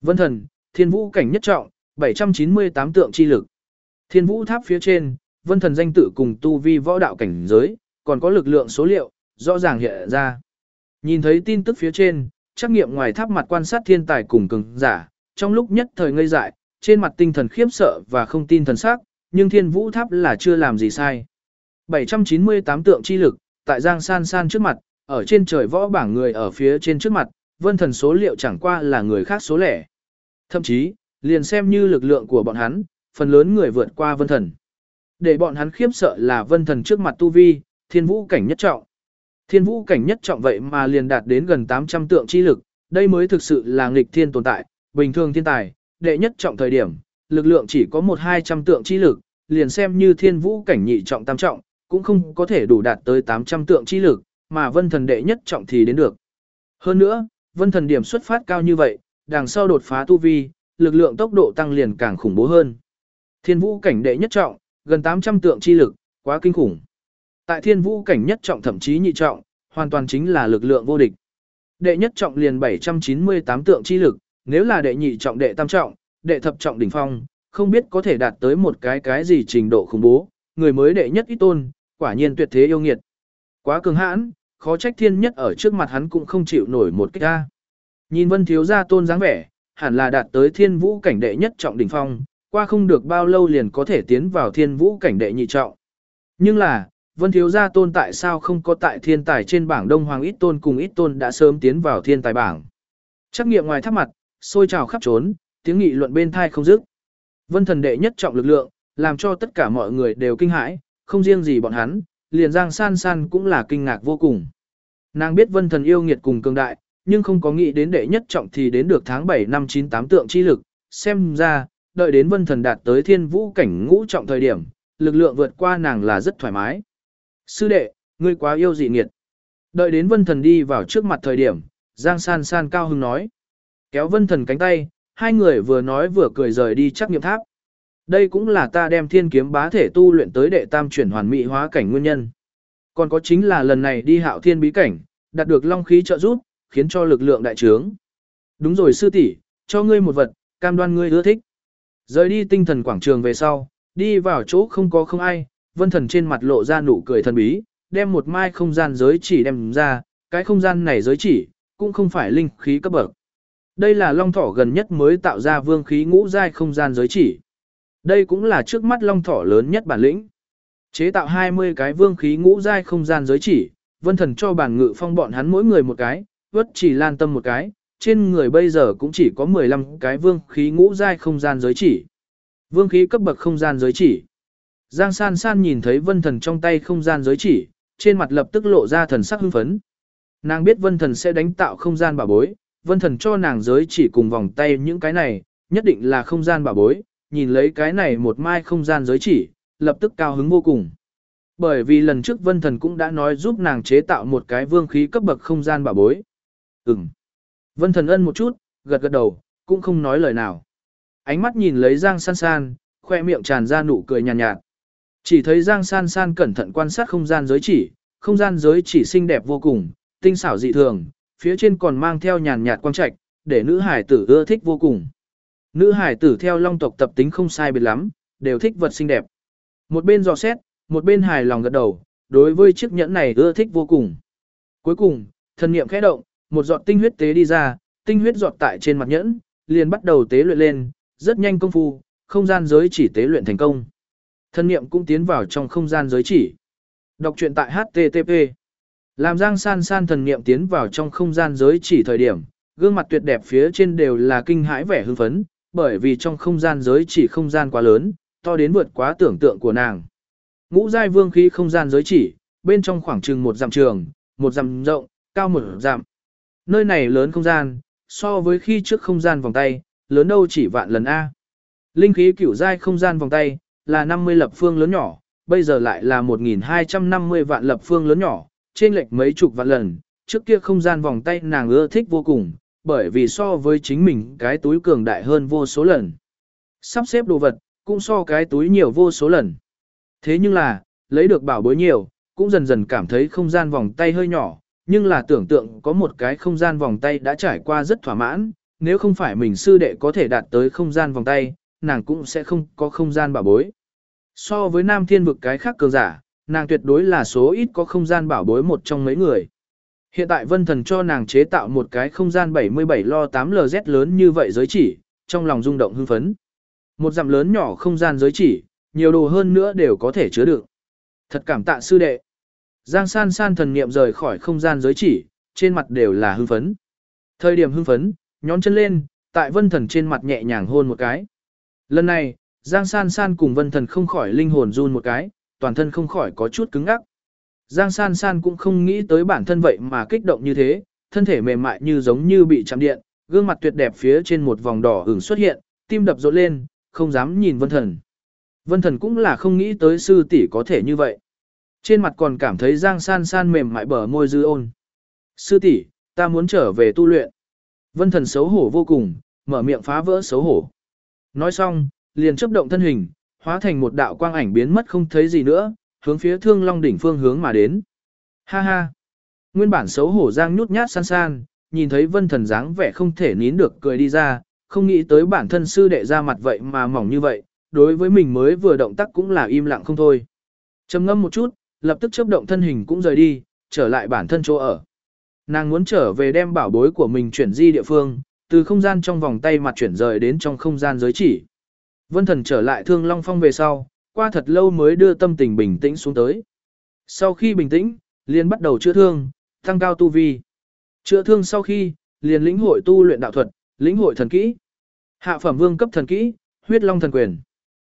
Vân thần, thiên vũ cảnh nhất trọng, 798 tượng chi lực. Thiên vũ tháp phía trên, vân thần danh tự cùng tu vi võ đạo cảnh giới, còn có lực lượng số liệu, rõ ràng hiện ra. Nhìn thấy tin tức phía trên, trắc nghiệm ngoài tháp mặt quan sát thiên tài cùng cường giả, trong lúc nhất thời ngây dại, trên mặt tinh thần khiếp sợ và không tin thần sắc, nhưng thiên vũ tháp là chưa làm gì sai. 798 tượng chi lực, tại Giang San San trước mặt, ở trên trời võ bảng người ở phía trên trước mặt, vân thần số liệu chẳng qua là người khác số lẻ. Thậm chí, liền xem như lực lượng của bọn hắn, phần lớn người vượt qua vân thần. Để bọn hắn khiếp sợ là vân thần trước mặt tu vi, thiên vũ cảnh nhất trọng. Thiên vũ cảnh nhất trọng vậy mà liền đạt đến gần 800 tượng chi lực, đây mới thực sự là nghịch thiên tồn tại, bình thường thiên tài, đệ nhất trọng thời điểm, lực lượng chỉ có một hai trăm tượng chi lực, liền xem như thiên vũ cảnh nhị trọng tam trọng, cũng không có thể đủ đạt tới 800 tượng chi lực, mà vân thần đệ nhất trọng thì đến được. Hơn nữa, vân thần điểm xuất phát cao như vậy, đằng sau đột phá tu vi, lực lượng tốc độ tăng liền càng khủng bố hơn. Thiên vũ cảnh đệ nhất trọng, gần 800 tượng chi lực, quá kinh khủng. Tại thiên vũ cảnh nhất trọng thậm chí nhị trọng, hoàn toàn chính là lực lượng vô địch. Đệ nhất trọng liền 798 tượng chi lực, nếu là đệ nhị trọng đệ tam trọng, đệ thập trọng đỉnh phong, không biết có thể đạt tới một cái cái gì trình độ khủng bố, người mới đệ nhất ít tôn, quả nhiên tuyệt thế yêu nghiệt. Quá cường hãn, khó trách thiên nhất ở trước mặt hắn cũng không chịu nổi một cái ra. Nhìn vân thiếu gia tôn dáng vẻ, hẳn là đạt tới thiên vũ cảnh đệ nhất trọng đỉnh phong, qua không được bao lâu liền có thể tiến vào thiên vũ cảnh đệ nhị trọng. Nhưng là, vân thiếu gia tôn tại sao không có tại thiên tài trên bảng đông hoàng ít tôn cùng ít tôn đã sớm tiến vào thiên tài bảng. Trắc nghiệm ngoài tháp mặt, sôi trào khắp trốn, tiếng nghị luận bên thai không dứt. Vân thần đệ nhất trọng lực lượng, làm cho tất cả mọi người đều kinh hãi, không riêng gì bọn hắn, liền Giang San San cũng là kinh ngạc vô cùng. Nàng biết vân thần yêu nghiệt cùng cường đại, nhưng không có nghĩ đến đệ nhất trọng thì đến được tháng 7 năm 98 tượng chi lực, xem ra, đợi đến vân thần đạt tới thiên vũ cảnh ngũ trọng thời điểm, lực lượng vượt qua nàng là rất thoải mái. Sư đệ, ngươi quá yêu dị nghiệt. Đợi đến vân thần đi vào trước mặt thời điểm, Giang San San cao hứng nói. Kéo vân thần cánh tay, hai người vừa nói vừa cười rời đi chắc nghiệm tháp. Đây cũng là ta đem thiên kiếm bá thể tu luyện tới đệ tam chuyển hoàn mỹ hóa cảnh nguyên nhân. Còn có chính là lần này đi hạo thiên bí cảnh, đạt được long khí trợ giúp, khiến cho lực lượng đại trướng. Đúng rồi sư tỷ, cho ngươi một vật, cam đoan ngươi ưa thích. Rời đi tinh thần quảng trường về sau, đi vào chỗ không có không ai, vân thần trên mặt lộ ra nụ cười thần bí, đem một mai không gian giới chỉ đem ra, cái không gian này giới chỉ, cũng không phải linh khí cấp bậc. Đây là long thỏ gần nhất mới tạo ra vương khí ngũ giai không gian giới chỉ. Đây cũng là trước mắt long thỏ lớn nhất bản lĩnh. Chế tạo 20 cái vương khí ngũ giai không gian giới chỉ, vân thần cho bản ngự phong bọn hắn mỗi người một cái, vất chỉ lan tâm một cái, trên người bây giờ cũng chỉ có 15 cái vương khí ngũ giai không gian giới chỉ. Vương khí cấp bậc không gian giới chỉ. Giang san san nhìn thấy vân thần trong tay không gian giới chỉ, trên mặt lập tức lộ ra thần sắc hưng phấn. Nàng biết vân thần sẽ đánh tạo không gian bảo bối, vân thần cho nàng giới chỉ cùng vòng tay những cái này, nhất định là không gian bảo bối, nhìn lấy cái này một mai không gian giới chỉ, lập tức cao hứng vô cùng. Bởi vì lần trước vân thần cũng đã nói giúp nàng chế tạo một cái vương khí cấp bậc không gian bảo bối. Ừm. Vân thần ân một chút, gật gật đầu, cũng không nói lời nào. Ánh mắt nhìn lấy Giang san san, khoe miệng tràn ra nụ cười nhàn nhạt, nhạt. Chỉ thấy Giang san san cẩn thận quan sát không gian giới chỉ, không gian giới chỉ xinh đẹp vô cùng, tinh xảo dị thường, phía trên còn mang theo nhàn nhạt quang trạch, để nữ hải tử ưa thích vô cùng. Nữ hải tử theo long tộc tập tính không sai biệt lắm, đều thích vật xinh đẹp. Một bên dò xét, một bên hài lòng gật đầu, đối với chiếc nhẫn này ưa thích vô cùng. Cuối cùng, thần niệm khẽ động, một giọt tinh huyết tế đi ra, tinh huyết giọt tại trên mặt nhẫn, liền bắt đầu tế luyện lên, rất nhanh công phu, không gian giới chỉ tế luyện thành công. Thần niệm cũng tiến vào trong không gian giới chỉ. Đọc truyện tại HTTP làm Giang San San thần niệm tiến vào trong không gian giới chỉ thời điểm, gương mặt tuyệt đẹp phía trên đều là kinh hãi vẻ hưng phấn, bởi vì trong không gian giới chỉ không gian quá lớn, to đến vượt quá tưởng tượng của nàng. Ngũ giai vương khí không gian giới chỉ, bên trong khoảng chừng một dặm trường, một dặm rộng, cao một dặm. Nơi này lớn không gian, so với khi trước không gian vòng tay, lớn đâu chỉ vạn lần A. Linh khí cửu giai không gian vòng tay, là 50 lập phương lớn nhỏ, bây giờ lại là 1.250 vạn lập phương lớn nhỏ, trên lệch mấy chục vạn lần, trước kia không gian vòng tay nàng ưa thích vô cùng, bởi vì so với chính mình cái túi cường đại hơn vô số lần. Sắp xếp đồ vật, cũng so cái túi nhiều vô số lần. Thế nhưng là, lấy được bảo bối nhiều, cũng dần dần cảm thấy không gian vòng tay hơi nhỏ, nhưng là tưởng tượng có một cái không gian vòng tay đã trải qua rất thỏa mãn, nếu không phải mình sư đệ có thể đạt tới không gian vòng tay, nàng cũng sẽ không có không gian bảo bối. So với nam thiên vực cái khác cường giả, nàng tuyệt đối là số ít có không gian bảo bối một trong mấy người. Hiện tại vân thần cho nàng chế tạo một cái không gian 77 lo 8LZ lớn như vậy giới chỉ, trong lòng rung động hưng phấn. Một dặm lớn nhỏ không gian giới chỉ, nhiều đồ hơn nữa đều có thể chứa được. Thật cảm tạ sư đệ. Giang san san thần niệm rời khỏi không gian giới chỉ, trên mặt đều là hưng phấn. Thời điểm hưng phấn, nhón chân lên, tại vân thần trên mặt nhẹ nhàng hôn một cái. Lần này, Giang san san cùng vân thần không khỏi linh hồn run một cái, toàn thân không khỏi có chút cứng ngắc. Giang san san cũng không nghĩ tới bản thân vậy mà kích động như thế, thân thể mềm mại như giống như bị chạm điện, gương mặt tuyệt đẹp phía trên một vòng đỏ ửng xuất hiện, tim đập rộn lên, không dám nhìn vân thần. Vân thần cũng là không nghĩ tới sư tỷ có thể như vậy. Trên mặt còn cảm thấy Giang san san mềm mại bờ môi dư ôn. Sư tỷ, ta muốn trở về tu luyện. Vân thần xấu hổ vô cùng, mở miệng phá vỡ xấu hổ. Nói xong, liền chấp động thân hình, hóa thành một đạo quang ảnh biến mất không thấy gì nữa, hướng phía thương long đỉnh phương hướng mà đến. Ha ha! Nguyên bản xấu hổ giang nhút nhát san san, nhìn thấy vân thần dáng vẻ không thể nín được cười đi ra, không nghĩ tới bản thân sư đệ ra mặt vậy mà mỏng như vậy, đối với mình mới vừa động tác cũng là im lặng không thôi. trầm ngâm một chút, lập tức chấp động thân hình cũng rời đi, trở lại bản thân chỗ ở. Nàng muốn trở về đem bảo bối của mình chuyển di địa phương, từ không gian trong vòng tay mặt chuyển rời đến trong không gian giới chỉ. Vân thần trở lại thương long phong về sau, qua thật lâu mới đưa tâm tình bình tĩnh xuống tới. Sau khi bình tĩnh, liền bắt đầu chữa thương, tăng cao tu vi. Chữa thương sau khi, liền lĩnh hội tu luyện đạo thuật, lĩnh hội thần kỹ. Hạ phẩm vương cấp thần kỹ, huyết long thần quyền.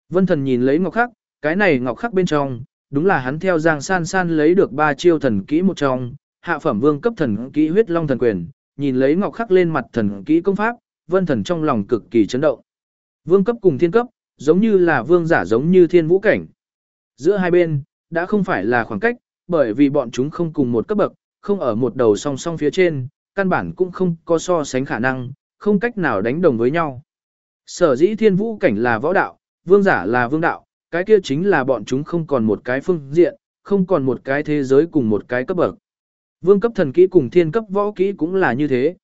Vân thần nhìn lấy ngọc khắc, cái này ngọc khắc bên trong, đúng là hắn theo Giang San San lấy được ba chiêu thần kỹ một trong, hạ phẩm vương cấp thần kỹ huyết long thần quyền, nhìn lấy ngọc khắc lên mặt thần kỹ công pháp, vân thần trong lòng cực kỳ chấn động. Vương cấp cùng thiên cấp, giống như là vương giả giống như thiên vũ cảnh. Giữa hai bên, đã không phải là khoảng cách, bởi vì bọn chúng không cùng một cấp bậc, không ở một đầu song song phía trên, căn bản cũng không có so sánh khả năng, không cách nào đánh đồng với nhau. Sở dĩ thiên vũ cảnh là võ đạo, vương giả là vương đạo, cái kia chính là bọn chúng không còn một cái phương diện, không còn một cái thế giới cùng một cái cấp bậc. Vương cấp thần kỹ cùng thiên cấp võ kỹ cũng là như thế.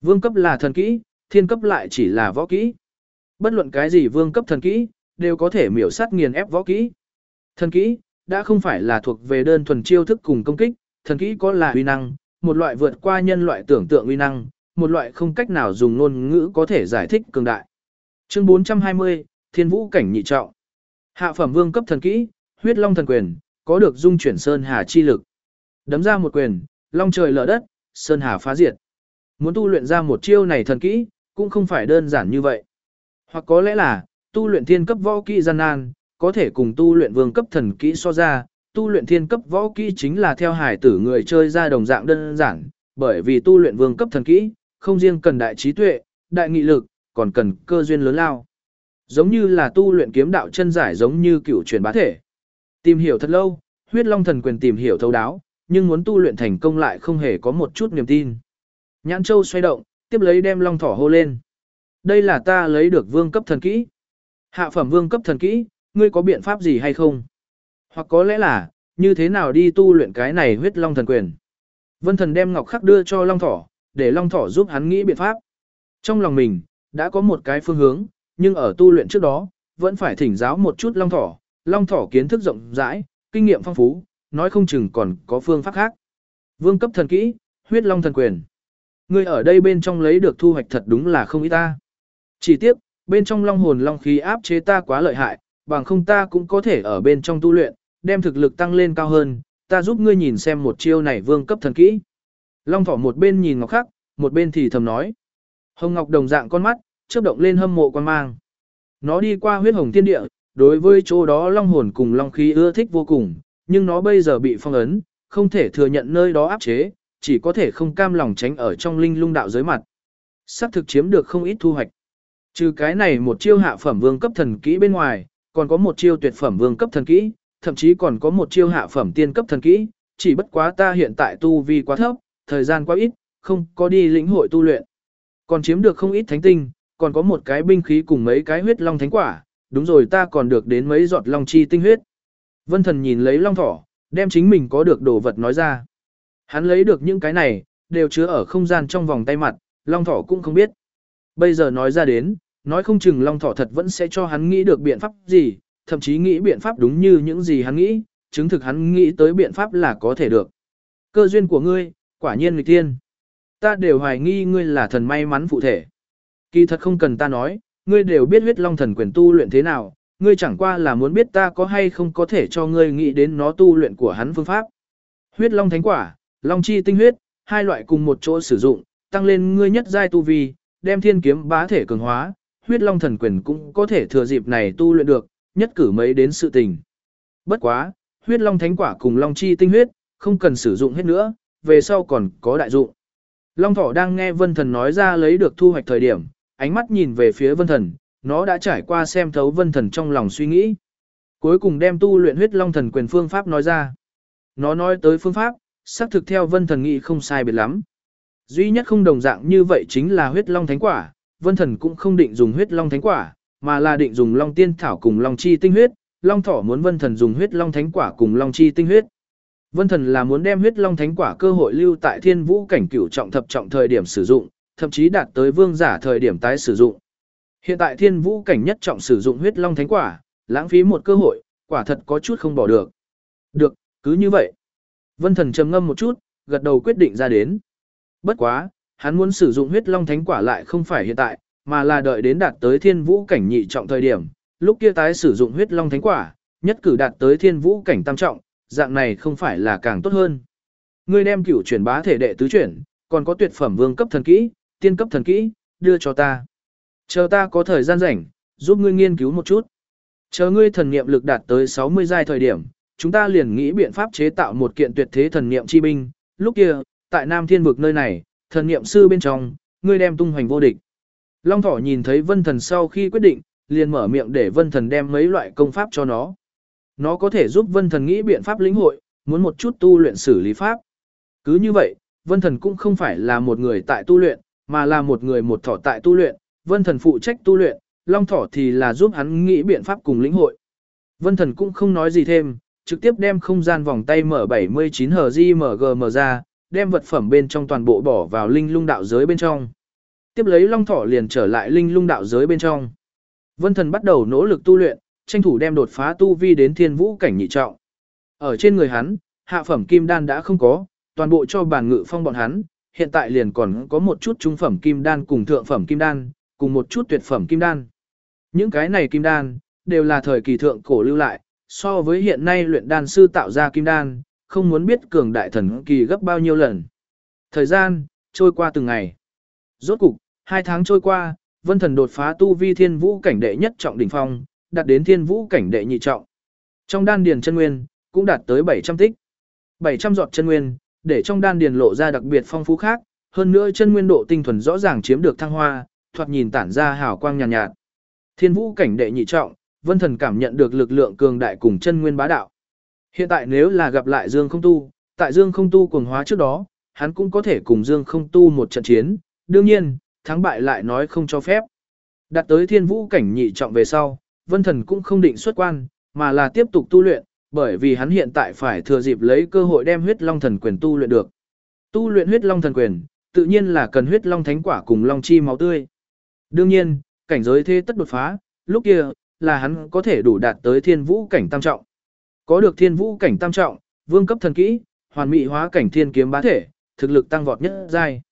Vương cấp là thần kỹ, thiên cấp lại chỉ là võ kỹ. Bất luận cái gì vương cấp thần kỹ, đều có thể miểu sát nghiền ép võ kỹ. Thần kỹ, đã không phải là thuộc về đơn thuần chiêu thức cùng công kích, thần kỹ có là uy năng, một loại vượt qua nhân loại tưởng tượng uy năng, một loại không cách nào dùng ngôn ngữ có thể giải thích cường đại. Chương 420, Thiên Vũ cảnh nhị trọng. Hạ phẩm vương cấp thần kỹ, Huyết Long thần quyền, có được dung chuyển sơn hà chi lực. Đấm ra một quyền, long trời lở đất, sơn hà phá diệt. Muốn tu luyện ra một chiêu này thần kỹ, cũng không phải đơn giản như vậy. Hoặc có lẽ là, tu luyện thiên cấp võ kỹ gian nan, có thể cùng tu luyện vương cấp thần kỹ so ra, tu luyện thiên cấp võ kỹ chính là theo hải tử người chơi ra đồng dạng đơn giản, bởi vì tu luyện vương cấp thần kỹ, không riêng cần đại trí tuệ, đại nghị lực, còn cần cơ duyên lớn lao. Giống như là tu luyện kiếm đạo chân giải giống như cựu truyền bá thể. Tìm hiểu thật lâu, huyết long thần quyền tìm hiểu thấu đáo, nhưng muốn tu luyện thành công lại không hề có một chút niềm tin. Nhãn châu xoay động, tiếp lấy đem long thỏ hô lên. Đây là ta lấy được vương cấp thần kỹ. Hạ phẩm vương cấp thần kỹ, ngươi có biện pháp gì hay không? Hoặc có lẽ là, như thế nào đi tu luyện cái này huyết long thần quyền? Vân thần đem ngọc khắc đưa cho long thỏ, để long thỏ giúp hắn nghĩ biện pháp. Trong lòng mình, đã có một cái phương hướng, nhưng ở tu luyện trước đó, vẫn phải thỉnh giáo một chút long thỏ. Long thỏ kiến thức rộng rãi, kinh nghiệm phong phú, nói không chừng còn có phương pháp khác. Vương cấp thần kỹ, huyết long thần quyền. Ngươi ở đây bên trong lấy được thu hoạch thật đúng là không ít ta. Chỉ tiếc, bên trong long hồn long khí áp chế ta quá lợi hại, bằng không ta cũng có thể ở bên trong tu luyện, đem thực lực tăng lên cao hơn, ta giúp ngươi nhìn xem một chiêu này vương cấp thần kỹ. Long thỏ một bên nhìn ngọc khắc, một bên thì thầm nói. Hồng ngọc đồng dạng con mắt, chớp động lên hâm mộ quan mang. Nó đi qua huyết hồng thiên địa, đối với chỗ đó long hồn cùng long khí ưa thích vô cùng, nhưng nó bây giờ bị phong ấn, không thể thừa nhận nơi đó áp chế, chỉ có thể không cam lòng tránh ở trong linh lung đạo giới mặt. Sắc thực chiếm được không ít thu hoạch. Trừ cái này một chiêu hạ phẩm vương cấp thần kỹ bên ngoài, còn có một chiêu tuyệt phẩm vương cấp thần kỹ, thậm chí còn có một chiêu hạ phẩm tiên cấp thần kỹ, chỉ bất quá ta hiện tại tu vi quá thấp, thời gian quá ít, không có đi lĩnh hội tu luyện. Còn chiếm được không ít thánh tinh, còn có một cái binh khí cùng mấy cái huyết long thánh quả, đúng rồi ta còn được đến mấy giọt long chi tinh huyết. Vân thần nhìn lấy long thỏ, đem chính mình có được đồ vật nói ra. Hắn lấy được những cái này, đều chứa ở không gian trong vòng tay mặt, long thỏ cũng không biết. Bây giờ nói ra đến, nói không chừng long thỏ thật vẫn sẽ cho hắn nghĩ được biện pháp gì, thậm chí nghĩ biện pháp đúng như những gì hắn nghĩ, chứng thực hắn nghĩ tới biện pháp là có thể được. Cơ duyên của ngươi, quả nhiên nghịch thiên. Ta đều hoài nghi ngươi là thần may mắn phụ thể. Kỳ thật không cần ta nói, ngươi đều biết huyết long thần quyền tu luyện thế nào, ngươi chẳng qua là muốn biết ta có hay không có thể cho ngươi nghĩ đến nó tu luyện của hắn phương pháp. Huyết long thánh quả, long chi tinh huyết, hai loại cùng một chỗ sử dụng, tăng lên ngươi nhất giai tu vi, đem thiên kiếm bá thể cường hóa, huyết long thần quyền cũng có thể thừa dịp này tu luyện được, nhất cử mấy đến sự tình. Bất quá, huyết long thánh quả cùng long chi tinh huyết, không cần sử dụng hết nữa, về sau còn có đại dụng. Long thỏ đang nghe vân thần nói ra lấy được thu hoạch thời điểm, ánh mắt nhìn về phía vân thần, nó đã trải qua xem thấu vân thần trong lòng suy nghĩ. Cuối cùng đem tu luyện huyết long thần quyền phương pháp nói ra. Nó nói tới phương pháp, xác thực theo vân thần nghĩ không sai biệt lắm. Duy nhất không đồng dạng như vậy chính là huyết long thánh quả, vân thần cũng không định dùng huyết long thánh quả, mà là định dùng long tiên thảo cùng long chi tinh huyết, long thỏ muốn vân thần dùng huyết long thánh quả cùng long chi tinh huyết. Vân thần là muốn đem huyết long thánh quả cơ hội lưu tại thiên vũ cảnh cửu trọng thập trọng thời điểm sử dụng, thậm chí đạt tới vương giả thời điểm tái sử dụng. Hiện tại thiên vũ cảnh nhất trọng sử dụng huyết long thánh quả, lãng phí một cơ hội, quả thật có chút không bỏ được. Được, cứ như vậy. Vân thần trầm ngâm một chút, gật đầu quyết định ra đến. Bất quá, hắn muốn sử dụng huyết long thánh quả lại không phải hiện tại, mà là đợi đến đạt tới thiên vũ cảnh nhị trọng thời điểm, lúc kia tái sử dụng huyết long thánh quả, nhất cử đạt tới thiên vũ cảnh tam trọng, dạng này không phải là càng tốt hơn. Ngươi đem cửu chuyển bá thể đệ tứ chuyển, còn có tuyệt phẩm vương cấp thần kỹ, tiên cấp thần kỹ, đưa cho ta. Chờ ta có thời gian rảnh, giúp ngươi nghiên cứu một chút. Chờ ngươi thần niệm lực đạt tới 60 giai thời điểm, chúng ta liền nghĩ biện pháp chế tạo một kiện tuyệt thế thần niệm chi binh, lúc kia, tại Nam Thiên vực nơi này, thần niệm sư bên trong, ngươi đem tung hoành vô địch. Long Thỏ nhìn thấy Vân Thần sau khi quyết định, liền mở miệng để Vân Thần đem mấy loại công pháp cho nó. Nó có thể giúp Vân Thần nghĩ biện pháp lĩnh hội, muốn một chút tu luyện xử lý pháp. Cứ như vậy, Vân Thần cũng không phải là một người tại tu luyện, mà là một người một thỏ tại tu luyện, Vân Thần phụ trách tu luyện, Long Thỏ thì là giúp hắn nghĩ biện pháp cùng lĩnh hội. Vân Thần cũng không nói gì thêm, trực tiếp đem không gian vòng tay mở 79 HJMGM ra, đem vật phẩm bên trong toàn bộ bỏ vào linh lung đạo giới bên trong. Tiếp lấy Long Thỏ liền trở lại linh lung đạo giới bên trong. Vân Thần bắt đầu nỗ lực tu luyện, tranh thủ đem đột phá tu vi đến thiên vũ cảnh nhị trọng. Ở trên người hắn, hạ phẩm kim đan đã không có, toàn bộ cho bản ngự phong bọn hắn, hiện tại liền còn có một chút trung phẩm kim đan cùng thượng phẩm kim đan, cùng một chút tuyệt phẩm kim đan. Những cái này kim đan, đều là thời kỳ thượng cổ lưu lại, so với hiện nay luyện đan sư tạo ra kim đan, không muốn biết cường đại thần kỳ gấp bao nhiêu lần. Thời gian, trôi qua từng ngày. Rốt cục, hai tháng trôi qua, vân thần đột phá tu vi thiên vũ cảnh đệ nhất trọng đỉnh phong, đạt đến thiên vũ cảnh đệ nhị trọng. Trong đan điền chân nguyên, cũng đạt tới 700 tích. 700 giọt chân nguyên, để trong đan điền lộ ra đặc biệt phong phú khác, hơn nữa chân nguyên độ tinh thuần rõ ràng chiếm được thăng hoa, thoạt nhìn tản ra hào quang nhàn nhạt, nhạt. Thiên vũ cảnh đệ nhị trọng, Vân Thần cảm nhận được lực lượng cường đại cùng chân nguyên bá đạo. Hiện tại nếu là gặp lại Dương Không Tu, tại Dương Không Tu cuồng hóa trước đó, hắn cũng có thể cùng Dương Không Tu một trận chiến, đương nhiên, thắng bại lại nói không cho phép. Đạt tới thiên vũ cảnh nhị trọng về sau, Vân Thần cũng không định xuất quan, mà là tiếp tục tu luyện, bởi vì hắn hiện tại phải thừa dịp lấy cơ hội đem huyết long thần quyền tu luyện được. Tu luyện huyết long thần quyền, tự nhiên là cần huyết long thánh quả cùng long chi máu tươi. Đương nhiên, cảnh giới thế tất đột phá, lúc kia, là hắn có thể đủ đạt tới thiên vũ cảnh tam trọng. Có được thiên vũ cảnh tam trọng, vương cấp thần kỹ, hoàn mỹ hóa cảnh thiên kiếm bá thể, thực lực tăng vọt nhất giai.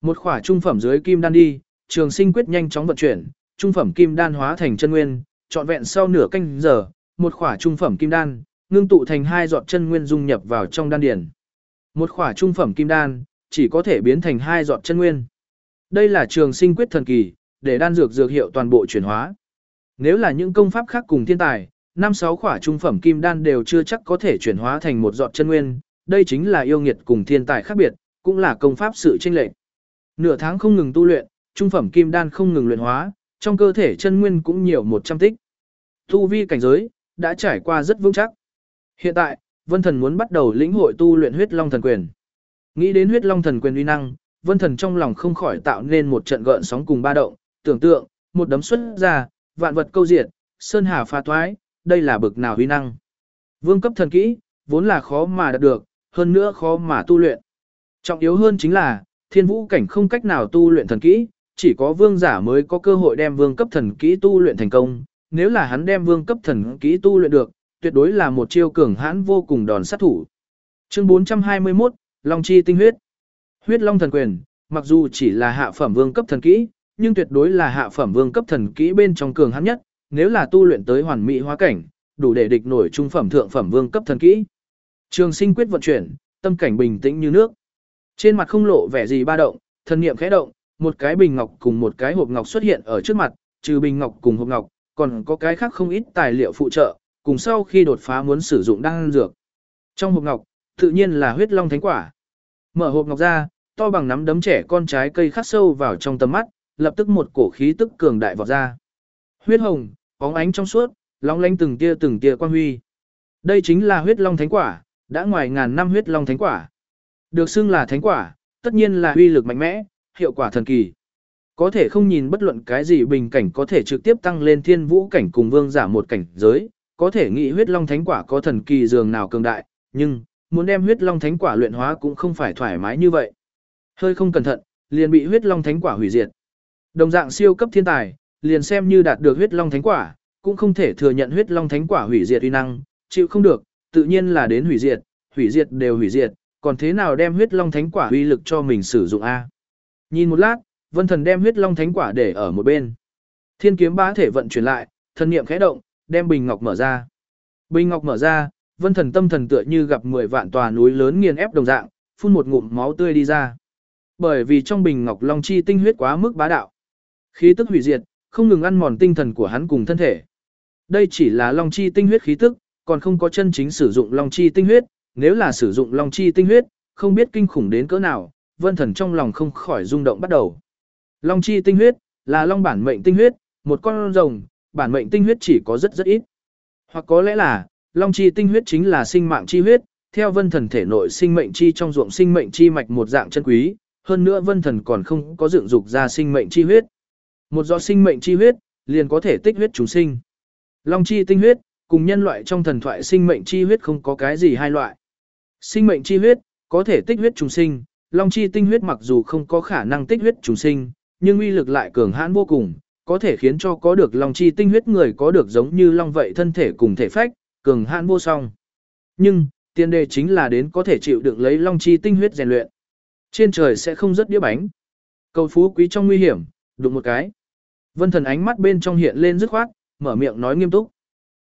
Một khỏa trung phẩm dưới kim đan đi, trường sinh quyết nhanh chóng vận chuyển, trung phẩm kim đan hóa thành chân nguyên, trọn vẹn sau nửa canh giờ, một khỏa trung phẩm kim đan, ngưng tụ thành hai giọt chân nguyên dung nhập vào trong đan điển Một khỏa trung phẩm kim đan, chỉ có thể biến thành hai giọt chân nguyên. Đây là trường sinh quyết thần kỳ, để đan dược dược hiệu toàn bộ chuyển hóa. Nếu là những công pháp khác cùng thiên tài, năm sáu khỏa trung phẩm kim đan đều chưa chắc có thể chuyển hóa thành một giọt chân nguyên, đây chính là yêu nghiệt cùng thiên tài khác biệt, cũng là công pháp sự chênh lệch. Nửa tháng không ngừng tu luyện, trung phẩm kim đan không ngừng luyện hóa, trong cơ thể chân nguyên cũng nhiều 100 tích. Tu vi cảnh giới đã trải qua rất vững chắc. Hiện tại, Vân Thần muốn bắt đầu lĩnh hội tu luyện huyết long thần quyền. Nghĩ đến huyết long thần quyền uy năng, Vân Thần trong lòng không khỏi tạo nên một trận gợn sóng cùng ba động, tưởng tượng, một đấm xuất ra, vạn vật câu diệt, sơn hà pha toái, đây là bực nào huy năng. Vương cấp thần kỹ, vốn là khó mà đạt được, hơn nữa khó mà tu luyện. Trọng yếu hơn chính là, thiên vũ cảnh không cách nào tu luyện thần kỹ, chỉ có vương giả mới có cơ hội đem vương cấp thần kỹ tu luyện thành công. Nếu là hắn đem vương cấp thần kỹ tu luyện được, tuyệt đối là một chiêu cường hãn vô cùng đòn sát thủ. Chương 421, Long chi tinh huyết. Huyết Long thần quyền, mặc dù chỉ là hạ phẩm vương cấp thần kỹ, nhưng tuyệt đối là hạ phẩm vương cấp thần kỹ bên trong cường hãn nhất, nếu là tu luyện tới hoàn mỹ hóa cảnh, đủ để địch nổi trung phẩm thượng phẩm vương cấp thần kỹ. Trường Sinh quyết vận chuyển, tâm cảnh bình tĩnh như nước. Trên mặt không lộ vẻ gì ba động, thần niệm khẽ động, một cái bình ngọc cùng một cái hộp ngọc xuất hiện ở trước mặt, trừ bình ngọc cùng hộp ngọc, còn có cái khác không ít tài liệu phụ trợ, cùng sau khi đột phá muốn sử dụng đan dược. Trong hộp ngọc, tự nhiên là huyết long thánh quả. Mở hộp ngọc ra, to bằng nắm đấm trẻ con trái cây khắc sâu vào trong tầm mắt, lập tức một cổ khí tức cường đại vọt ra. Huyết hồng, bóng ánh trong suốt, long lanh từng tia từng tia quang huy. Đây chính là huyết long thánh quả, đã ngoài ngàn năm huyết long thánh quả. Được xưng là thánh quả, tất nhiên là uy lực mạnh mẽ, hiệu quả thần kỳ. Có thể không nhìn bất luận cái gì bình cảnh có thể trực tiếp tăng lên thiên vũ cảnh cùng vương giả một cảnh giới, có thể nghĩ huyết long thánh quả có thần kỳ dường nào cường đại, nhưng, muốn đem huyết long thánh quả luyện hóa cũng không phải thoải mái như vậy. Hơi không cẩn thận, liền bị huyết long thánh quả hủy diệt. Đồng dạng siêu cấp thiên tài, liền xem như đạt được huyết long thánh quả, cũng không thể thừa nhận huyết long thánh quả hủy diệt uy năng, chịu không được, tự nhiên là đến hủy diệt, hủy diệt đều hủy diệt, còn thế nào đem huyết long thánh quả uy lực cho mình sử dụng a? Nhìn một lát, Vân Thần đem huyết long thánh quả để ở một bên. Thiên kiếm bá thể vận chuyển lại, thần niệm khẽ động, đem bình ngọc mở ra. Bình ngọc mở ra, Vân Thần tâm thần tựa như gặp 10 vạn tòa núi lớn nghiền ép đồng dạng, phun một ngụm máu tươi đi ra. Bởi vì trong bình ngọc long chi tinh huyết quá mức bá đạo. Khí tức hủy diệt, không ngừng ăn mòn tinh thần của hắn cùng thân thể. Đây chỉ là long chi tinh huyết khí tức, còn không có chân chính sử dụng long chi tinh huyết, nếu là sử dụng long chi tinh huyết, không biết kinh khủng đến cỡ nào, vân thần trong lòng không khỏi rung động bắt đầu. Long chi tinh huyết, là long bản mệnh tinh huyết, một con rồng, bản mệnh tinh huyết chỉ có rất rất ít. Hoặc có lẽ là, long chi tinh huyết chính là sinh mạng chi huyết, theo vân thần thể nội sinh mệnh chi trong ruộng sinh mệnh chi mạch một dạng chân quý, hơn nữa vân thần còn không có dựng dục ra sinh mệnh chi huyết. Một giọt sinh mệnh chi huyết, liền có thể tích huyết chúng sinh. Long chi tinh huyết, cùng nhân loại trong thần thoại sinh mệnh chi huyết không có cái gì hai loại. Sinh mệnh chi huyết, có thể tích huyết trùng sinh, long chi tinh huyết mặc dù không có khả năng tích huyết trùng sinh, nhưng uy lực lại cường hãn vô cùng, có thể khiến cho có được long chi tinh huyết người có được giống như long vậy thân thể cùng thể phách, cường hãn vô song. Nhưng, tiền đề chính là đến có thể chịu đựng lấy long chi tinh huyết rèn luyện. Trên trời sẽ không rất đĩa bánh. Cầu phú quý trong nguy hiểm, đụng một cái. Vân thần ánh mắt bên trong hiện lên dứt khoát, mở miệng nói nghiêm túc.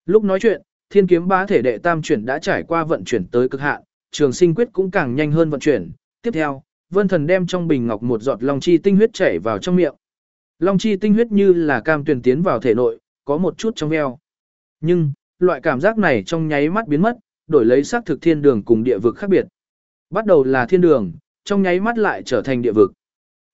Lúc nói chuyện, thiên kiếm bá thể đệ tam chuyển đã trải qua vận chuyển tới cực hạn, trường sinh quyết cũng càng nhanh hơn vận chuyển. Tiếp theo, vân thần đem trong bình ngọc một giọt long chi tinh huyết chảy vào trong miệng. Long chi tinh huyết như là cam tuyển tiến vào thể nội, có một chút trong veo. Nhưng, loại cảm giác này trong nháy mắt biến mất, đổi lấy xác thực thiên đường cùng địa vực khác biệt. Bắt đầu là thiên đường, trong nháy mắt lại trở thành địa vực.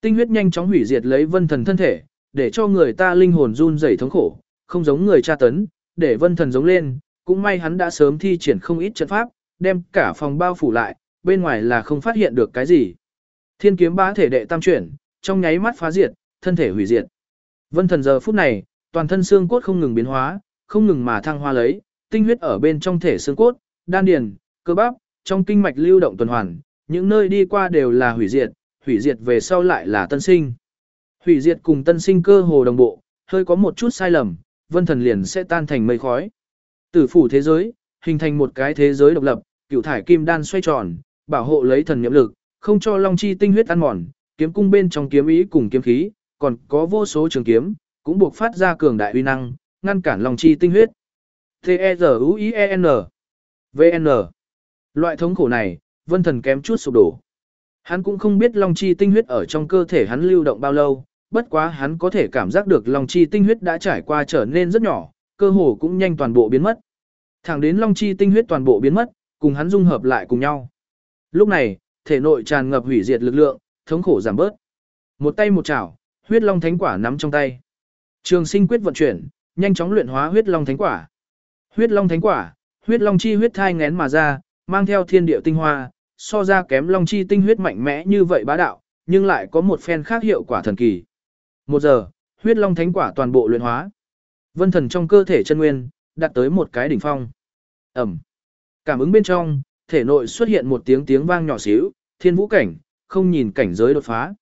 Tinh huyết nhanh chóng hủy diệt lấy vân thần thân thể, để cho người ta linh hồn run rẩy thống khổ, không giống người tra tấn, để vân thần giống lên, cũng may hắn đã sớm thi triển không ít trận pháp, đem cả phòng bao phủ lại, bên ngoài là không phát hiện được cái gì. Thiên kiếm bá thể đệ tam chuyển, trong nháy mắt phá diệt, thân thể hủy diệt. Vân thần giờ phút này, toàn thân xương cốt không ngừng biến hóa, không ngừng mà thăng hoa lấy, tinh huyết ở bên trong thể xương cốt, đan điền, cơ bắp, trong kinh mạch lưu động tuần hoàn, những nơi đi qua đều là hủy diệt, hủy diệt về sau lại là tân sinh. Hủy diệt cùng tân sinh cơ hồ đồng bộ, hơi có một chút sai lầm, vân thần liền sẽ tan thành mây khói. Tử phủ thế giới, hình thành một cái thế giới độc lập, cửu thải kim đan xoay tròn, bảo hộ lấy thần nhiệm lực, không cho long chi tinh huyết ăn mòn, kiếm cung bên trong kiếm ý cùng kiếm khí, còn có vô số trường kiếm, cũng buộc phát ra cường đại uy năng, ngăn cản long chi tinh huyết. T-E-Z-U-I-E-N V-N Loại thống khổ này, vân thần kém chút sụp đổ. Hắn cũng không biết long chi tinh huyết ở trong cơ thể hắn lưu động bao lâu, bất quá hắn có thể cảm giác được long chi tinh huyết đã trải qua trở nên rất nhỏ, cơ hồ cũng nhanh toàn bộ biến mất. Thẳng đến long chi tinh huyết toàn bộ biến mất, cùng hắn dung hợp lại cùng nhau. Lúc này, thể nội tràn ngập hủy diệt lực lượng, thống khổ giảm bớt. Một tay một chảo, huyết long thánh quả nắm trong tay. Trường sinh quyết vận chuyển, nhanh chóng luyện hóa huyết long thánh quả. Huyết long thánh quả, huyết long chi huyết thai ngén mà ra, mang theo thiên địa tinh hoa, so ra kém long chi tinh huyết mạnh mẽ như vậy bá đạo, nhưng lại có một phen khác hiệu quả thần kỳ. Một giờ, huyết long thánh quả toàn bộ luyện hóa. Vân thần trong cơ thể chân nguyên, đạt tới một cái đỉnh phong. Ẩm. Cảm ứng bên trong, thể nội xuất hiện một tiếng tiếng vang nhỏ xíu, thiên vũ cảnh, không nhìn cảnh giới đột phá.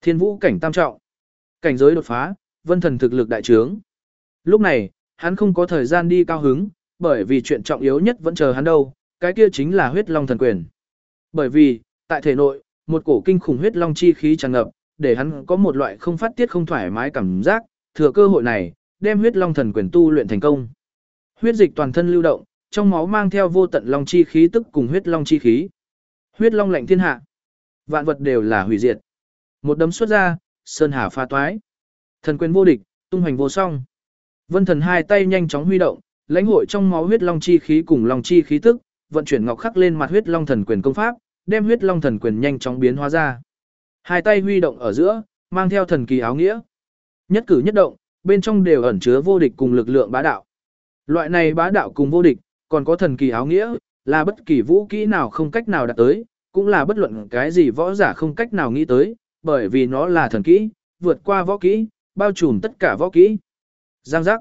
Thiên vũ cảnh tam trọng. Cảnh giới đột phá, vân thần thực lực đại trướng. Lúc này, hắn không có thời gian đi cao hứng, bởi vì chuyện trọng yếu nhất vẫn chờ hắn đâu, cái kia chính là huyết long thần quyền. Bởi vì, tại thể nội, một cổ kinh khủng huyết long chi khí tràn ngập, để hắn có một loại không phát tiết không thoải mái cảm giác, thừa cơ hội này, đem huyết long thần quyền tu luyện thành công. Huyết dịch toàn thân lưu động, trong máu mang theo vô tận long chi khí tức cùng huyết long chi khí. Huyết long lạnh thiên hạ, vạn vật đều là hủy diệt. Một đấm xuất ra, sơn hà pha toái. Thần quyền vô địch, tung hoành vô song. Vân thần hai tay nhanh chóng huy động, lãnh hội trong máu huyết long chi khí cùng long chi khí tức, vận chuyển ngọc khắc lên mặt huyết long thần quyền công pháp, đem huyết long thần quyền nhanh chóng biến hóa ra. Hai tay huy động ở giữa, mang theo thần kỳ áo nghĩa. Nhất cử nhất động, bên trong đều ẩn chứa vô địch cùng lực lượng bá đạo. Loại này bá đạo cùng vô địch, còn có thần kỳ áo nghĩa, là bất kỳ vũ kỹ nào không cách nào đạt tới, cũng là bất luận cái gì võ giả không cách nào nghĩ tới, bởi vì nó là thần kỹ, vượt qua võ kỹ, bao trùm tất cả võ kỹ. Giang giác.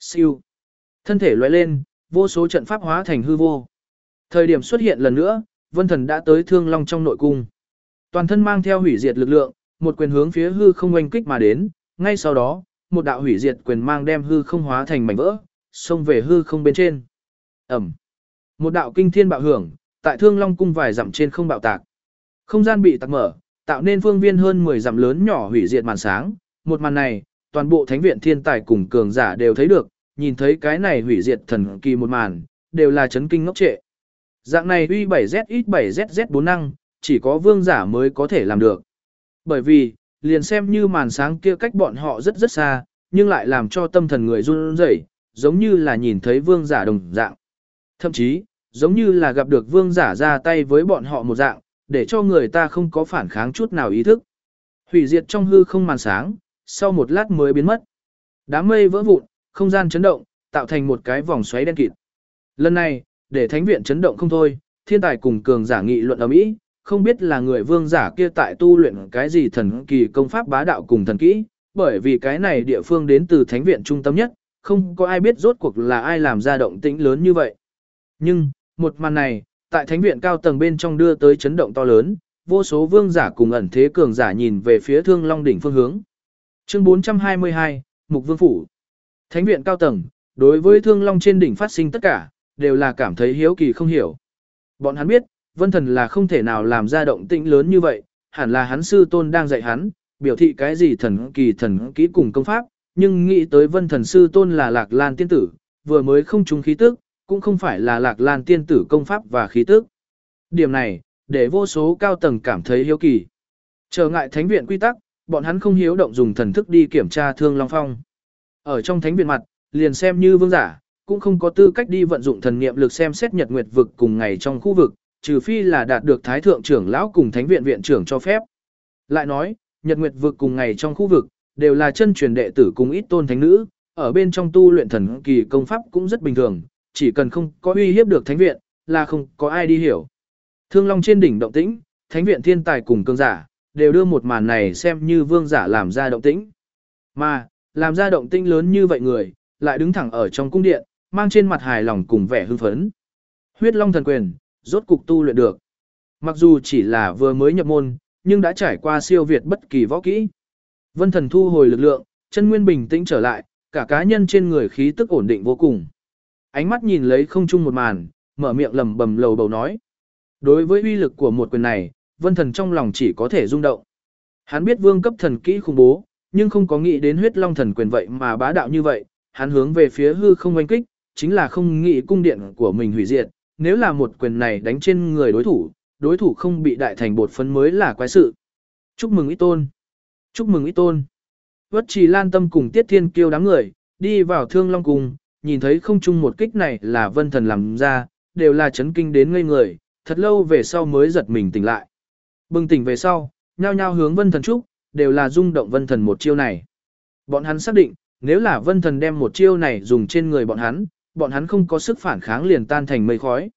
Siêu. Thân thể loại lên, vô số trận pháp hóa thành hư vô. Thời điểm xuất hiện lần nữa, Vân Thần đã tới Thương Long trong nội cung. Toàn thân mang theo hủy diệt lực lượng, một quyền hướng phía hư không oanh kích mà đến, ngay sau đó, một đạo hủy diệt quyền mang đem hư không hóa thành mảnh vỡ, xông về hư không bên trên. Ẩm. Một đạo kinh thiên bạo hưởng, tại Thương Long cung vài dặm trên không bạo tạc. Không gian bị tạc mở, tạo nên phương viên hơn 10 dặm lớn nhỏ hủy diệt màn sáng. Một màn này, toàn bộ thánh viện thiên tài cùng cường giả đều thấy được, nhìn thấy cái này hủy diệt thần kỳ một màn, đều là chấn kinh ngốc trệ. Dạng này uy 7Z-X7ZZ4 năng, chỉ có vương giả mới có thể làm được. Bởi vì, liền xem như màn sáng kia cách bọn họ rất rất xa, nhưng lại làm cho tâm thần người run rẩy, giống như là nhìn thấy vương giả đồng dạng. Thậm chí, giống như là gặp được vương giả ra tay với bọn họ một dạng, để cho người ta không có phản kháng chút nào ý thức. Hủy diệt trong hư không màn sáng, sau một lát mới biến mất. Đám mây vỡ vụn, không gian chấn động, tạo thành một cái vòng xoáy đen kịt. Lần này, để thánh viện chấn động không thôi, thiên tài cùng cường giả nghị luận ở mỹ, không biết là người vương giả kia tại tu luyện cái gì thần kỳ công pháp bá đạo cùng thần kỹ, bởi vì cái này địa phương đến từ thánh viện trung tâm nhất, không có ai biết rốt cuộc là ai làm ra động tĩnh lớn như vậy. Nhưng, một màn này, tại thánh viện cao tầng bên trong đưa tới chấn động to lớn, vô số vương giả cùng ẩn thế cường giả nhìn về phía Thương Long đỉnh phương hướng. Chương 422, Mục Vương phủ. Thánh viện cao tầng, đối với Thương Long trên đỉnh phát sinh tất cả, đều là cảm thấy hiếu kỳ không hiểu. Bọn hắn biết, Vân Thần là không thể nào làm ra động tĩnh lớn như vậy, hẳn là hắn sư tôn đang dạy hắn, biểu thị cái gì thần kỳ thần kỹ cùng công pháp, nhưng nghĩ tới Vân Thần sư tôn là Lạc Lan tiên tử, vừa mới không trúng khí tức, cũng không phải là Lạc Lan tiên tử công pháp và khí tức. Điểm này, để vô số cao tầng cảm thấy hiếu kỳ. Trở ngại thánh viện quy tắc, bọn hắn không hiếu động dùng thần thức đi kiểm tra Thương Long Phong. Ở trong thánh viện mặt, liền xem như vương giả, cũng không có tư cách đi vận dụng thần niệm lực xem xét nhật nguyệt vực cùng ngày trong khu vực, trừ phi là đạt được thái thượng trưởng lão cùng thánh viện viện trưởng cho phép. Lại nói, nhật nguyệt vực cùng ngày trong khu vực, đều là chân truyền đệ tử cùng ít tôn thánh nữ, ở bên trong tu luyện thần kỳ công pháp cũng rất bình thường, chỉ cần không có uy hiếp được thánh viện, là không có ai đi hiểu. Thương Long trên đỉnh động tĩnh, thánh viện thiên tài cùng cường giả, đều đưa một màn này xem như vương giả làm ra động tĩnh. Mà, làm ra động tĩnh lớn như vậy người, lại đứng thẳng ở trong cung điện, mang trên mặt hài lòng cùng vẻ hưng phấn. Huyết Long thần quyền, rốt cục tu luyện được. Mặc dù chỉ là vừa mới nhập môn, nhưng đã trải qua siêu việt bất kỳ võ kỹ. Vân thần thu hồi lực lượng, chân nguyên bình tĩnh trở lại, cả cá nhân trên người khí tức ổn định vô cùng. Ánh mắt nhìn lấy không chung một màn, mở miệng lầm bầm lầu bầu nói. Đối với uy lực của một quyền này, vân thần trong lòng chỉ có thể rung động. Hắn biết vương cấp thần kỹ khủng bố, nhưng không có nghĩ đến huyết long thần quyền vậy mà bá đạo như vậy, hắn hướng về phía hư không oanh kích, chính là không nghĩ cung điện của mình hủy diệt, nếu là một quyền này đánh trên người đối thủ, đối thủ không bị đại thành bột phấn mới là quái sự. Chúc mừng ít tôn. Chúc mừng ít tôn. Vất trì lan tâm cùng tiết thiên kêu đám người, đi vào thương long cùng, nhìn thấy không chung một kích này là vân thần làm ra, đều là chấn kinh đến ngây người, thật lâu về sau mới giật mình tỉnh lại. Bừng tỉnh về sau, nhao nhao hướng vân thần chúc, đều là rung động vân thần một chiêu này. Bọn hắn xác định, nếu là vân thần đem một chiêu này dùng trên người bọn hắn, bọn hắn không có sức phản kháng liền tan thành mây khói.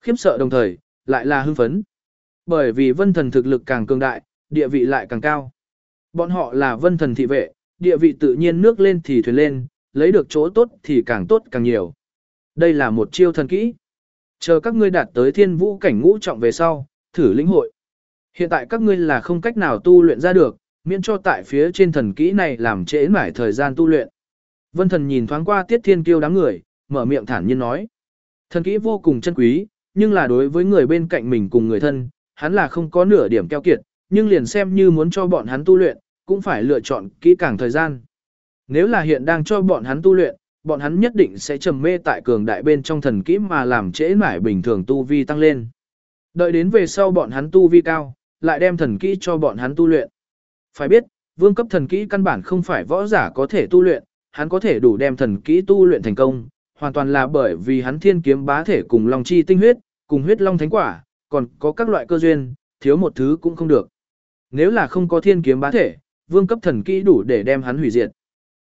Khiếp sợ đồng thời, lại là hưng phấn. Bởi vì vân thần thực lực càng cường đại, địa vị lại càng cao. Bọn họ là vân thần thị vệ, địa vị tự nhiên nước lên thì thuyền lên, lấy được chỗ tốt thì càng tốt càng nhiều. Đây là một chiêu thần kỹ. Chờ các ngươi đạt tới thiên vũ cảnh ngũ trọng về sau, thử lĩnh hội. Hiện tại các ngươi là không cách nào tu luyện ra được, miễn cho tại phía trên thần kỹ này làm trễ mải thời gian tu luyện. Vân thần nhìn thoáng qua tiết thiên kiêu đám người, mở miệng thản nhiên nói. Thần kỹ vô cùng chân quý, nhưng là đối với người bên cạnh mình cùng người thân, hắn là không có nửa điểm keo kiệt, nhưng liền xem như muốn cho bọn hắn tu luyện, cũng phải lựa chọn kỹ càng thời gian. Nếu là hiện đang cho bọn hắn tu luyện, bọn hắn nhất định sẽ trầm mê tại cường đại bên trong thần kỹ mà làm trễ nải bình thường tu vi tăng lên. Đợi đến về sau bọn hắn tu vi cao, lại đem thần kỹ cho bọn hắn tu luyện. Phải biết, vương cấp thần kỹ căn bản không phải võ giả có thể tu luyện, hắn có thể đủ đem thần kỹ tu luyện thành công, hoàn toàn là bởi vì hắn thiên kiếm bá thể cùng long chi tinh huyết, cùng huyết long thánh quả, còn có các loại cơ duyên, thiếu một thứ cũng không được. Nếu là không có thiên kiếm bá thể, vương cấp thần kỹ đủ để đem hắn hủy diệt.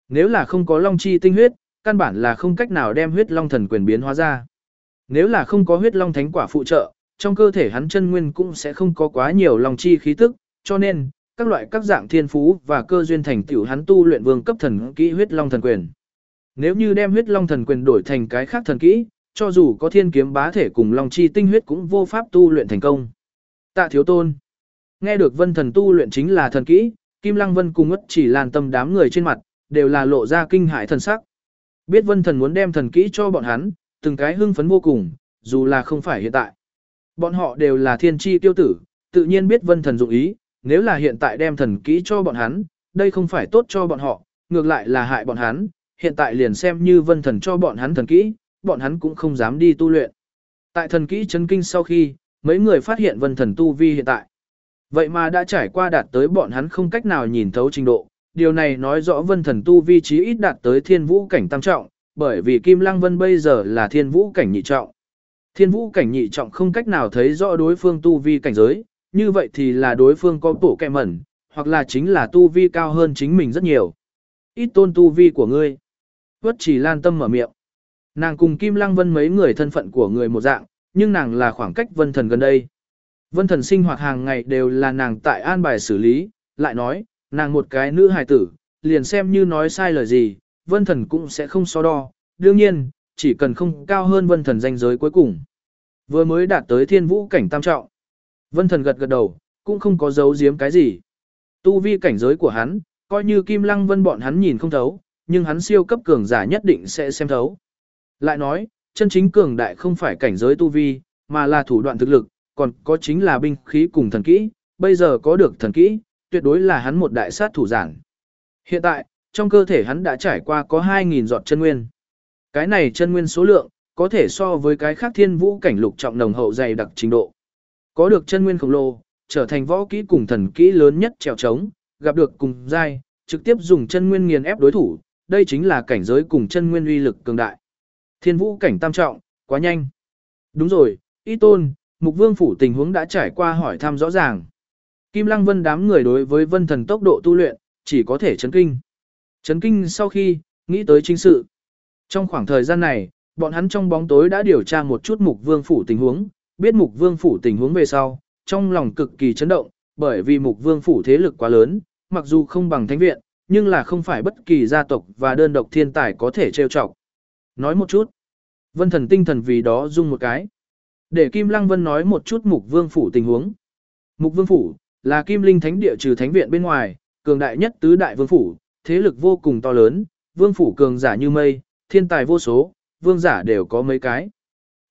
Nếu là không có long chi tinh huyết, căn bản là không cách nào đem huyết long thần quyền biến hóa ra. Nếu là không có huyết long thánh quả phụ trợ, trong cơ thể hắn chân nguyên cũng sẽ không có quá nhiều long chi khí tức, cho nên, các loại các dạng thiên phú và cơ duyên thành tiểu hắn tu luyện vương cấp thần kỹ huyết long thần quyền. Nếu như đem huyết long thần quyền đổi thành cái khác thần kỹ, cho dù có thiên kiếm bá thể cùng long chi tinh huyết cũng vô pháp tu luyện thành công. Tạ thiếu tôn. Nghe được vân thần tu luyện chính là thần kỹ, Kim Lăng Vân cùng ất chỉ làn tâm đám người trên mặt, đều là lộ ra kinh hãi thần sắc. Biết vân thần muốn đem thần kỹ cho bọn hắn, từng cái hưng phấn vô cùng, dù là không phải hiện tại. Bọn họ đều là thiên chi tiêu tử, tự nhiên biết vân thần dụng ý, nếu là hiện tại đem thần kỹ cho bọn hắn, đây không phải tốt cho bọn họ, ngược lại là hại bọn hắn, hiện tại liền xem như vân thần cho bọn hắn thần kỹ, bọn hắn cũng không dám đi tu luyện. Tại thần kỹ chấn kinh sau khi, mấy người phát hiện vân thần tu vi hiện tại. Vậy mà đã trải qua đạt tới bọn hắn không cách nào nhìn thấu trình độ, điều này nói rõ vân thần tu vi chí ít đạt tới thiên vũ cảnh tam trọng, bởi vì Kim Lăng Vân bây giờ là thiên vũ cảnh nhị trọng. Thiên vũ cảnh nhị trọng không cách nào thấy rõ đối phương tu vi cảnh giới, như vậy thì là đối phương có bổ kẹ mẩn, hoặc là chính là tu vi cao hơn chính mình rất nhiều. Ít tôn tu vi của ngươi. Vất chỉ lan tâm mở miệng. Nàng cùng Kim Lăng Vân mấy người thân phận của người một dạng, nhưng nàng là khoảng cách vân thần gần đây. Vân thần sinh hoạt hàng ngày đều là nàng tại an bài xử lý, lại nói, nàng một cái nữ hài tử, liền xem như nói sai lời gì, vân thần cũng sẽ không so đo, đương nhiên, chỉ cần không cao hơn vân thần danh giới cuối cùng. Vừa mới đạt tới thiên vũ cảnh tam trọng. Vân thần gật gật đầu, cũng không có giấu giếm cái gì. Tu vi cảnh giới của hắn, coi như kim lăng vân bọn hắn nhìn không thấu, nhưng hắn siêu cấp cường giả nhất định sẽ xem thấu. Lại nói, chân chính cường đại không phải cảnh giới tu vi, mà là thủ đoạn thực lực, còn có chính là binh khí cùng thần kỹ, bây giờ có được thần kỹ, tuyệt đối là hắn một đại sát thủ giản. Hiện tại, trong cơ thể hắn đã trải qua có 2.000 giọt chân nguyên. Cái này chân nguyên số lượng, có thể so với cái khác thiên vũ cảnh lục trọng nồng hậu dày đặc trình độ. Có được chân nguyên khổng lồ, trở thành võ kỹ cùng thần kỹ lớn nhất trèo trống, gặp được cùng giai, trực tiếp dùng chân nguyên nghiền ép đối thủ, đây chính là cảnh giới cùng chân nguyên uy lực cường đại. Thiên vũ cảnh tam trọng, quá nhanh. Đúng rồi, y tôn, mục vương phủ tình huống đã trải qua hỏi thăm rõ ràng. Kim Lăng Vân đám người đối với vân thần tốc độ tu luyện, chỉ có thể chấn kinh. Chấn kinh sau khi, nghĩ tới chính sự. Trong khoảng thời gian này, bọn hắn trong bóng tối đã điều tra một chút mục vương phủ tình huống, biết mục vương phủ tình huống về sau, trong lòng cực kỳ chấn động, bởi vì mục vương phủ thế lực quá lớn, mặc dù không bằng thánh viện, nhưng là không phải bất kỳ gia tộc và đơn độc thiên tài có thể trêu chọc. Nói một chút. Vân thần tinh thần vì đó dung một cái. Để Kim Lăng Vân nói một chút mục vương phủ tình huống. Mục vương phủ, là Kim Linh Thánh địa trừ thánh viện bên ngoài, cường đại nhất tứ đại vương phủ, thế lực vô cùng to lớn, vương phủ cường giả như mây, thiên tài vô số, vương giả đều có mấy cái.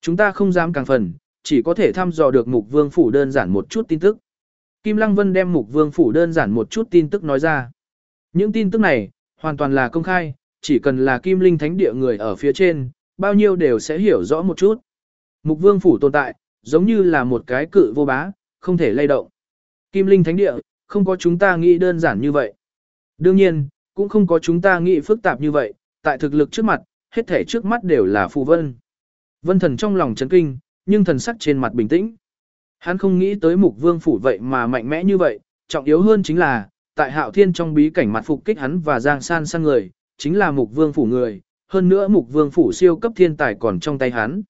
Chúng ta không dám càng phần, chỉ có thể thăm dò được mục vương phủ đơn giản một chút tin tức. Kim Lăng Vân đem mục vương phủ đơn giản một chút tin tức nói ra. Những tin tức này, hoàn toàn là công khai, chỉ cần là Kim Linh Thánh địa người ở phía trên, bao nhiêu đều sẽ hiểu rõ một chút. Mục vương phủ tồn tại, giống như là một cái cự vô bá, không thể lay động. Kim Linh Thánh địa, không có chúng ta nghĩ đơn giản như vậy. Đương nhiên, cũng không có chúng ta nghĩ phức tạp như vậy, tại thực lực trước mặt, hết thể trước mắt đều là phù vân. Vân thần trong lòng chấn kinh, nhưng thần sắc trên mặt bình tĩnh. Hắn không nghĩ tới mục vương phủ vậy mà mạnh mẽ như vậy, trọng yếu hơn chính là, tại hạo thiên trong bí cảnh mặt phục kích hắn và giang san sang người, chính là mục vương phủ người, hơn nữa mục vương phủ siêu cấp thiên tài còn trong tay hắn.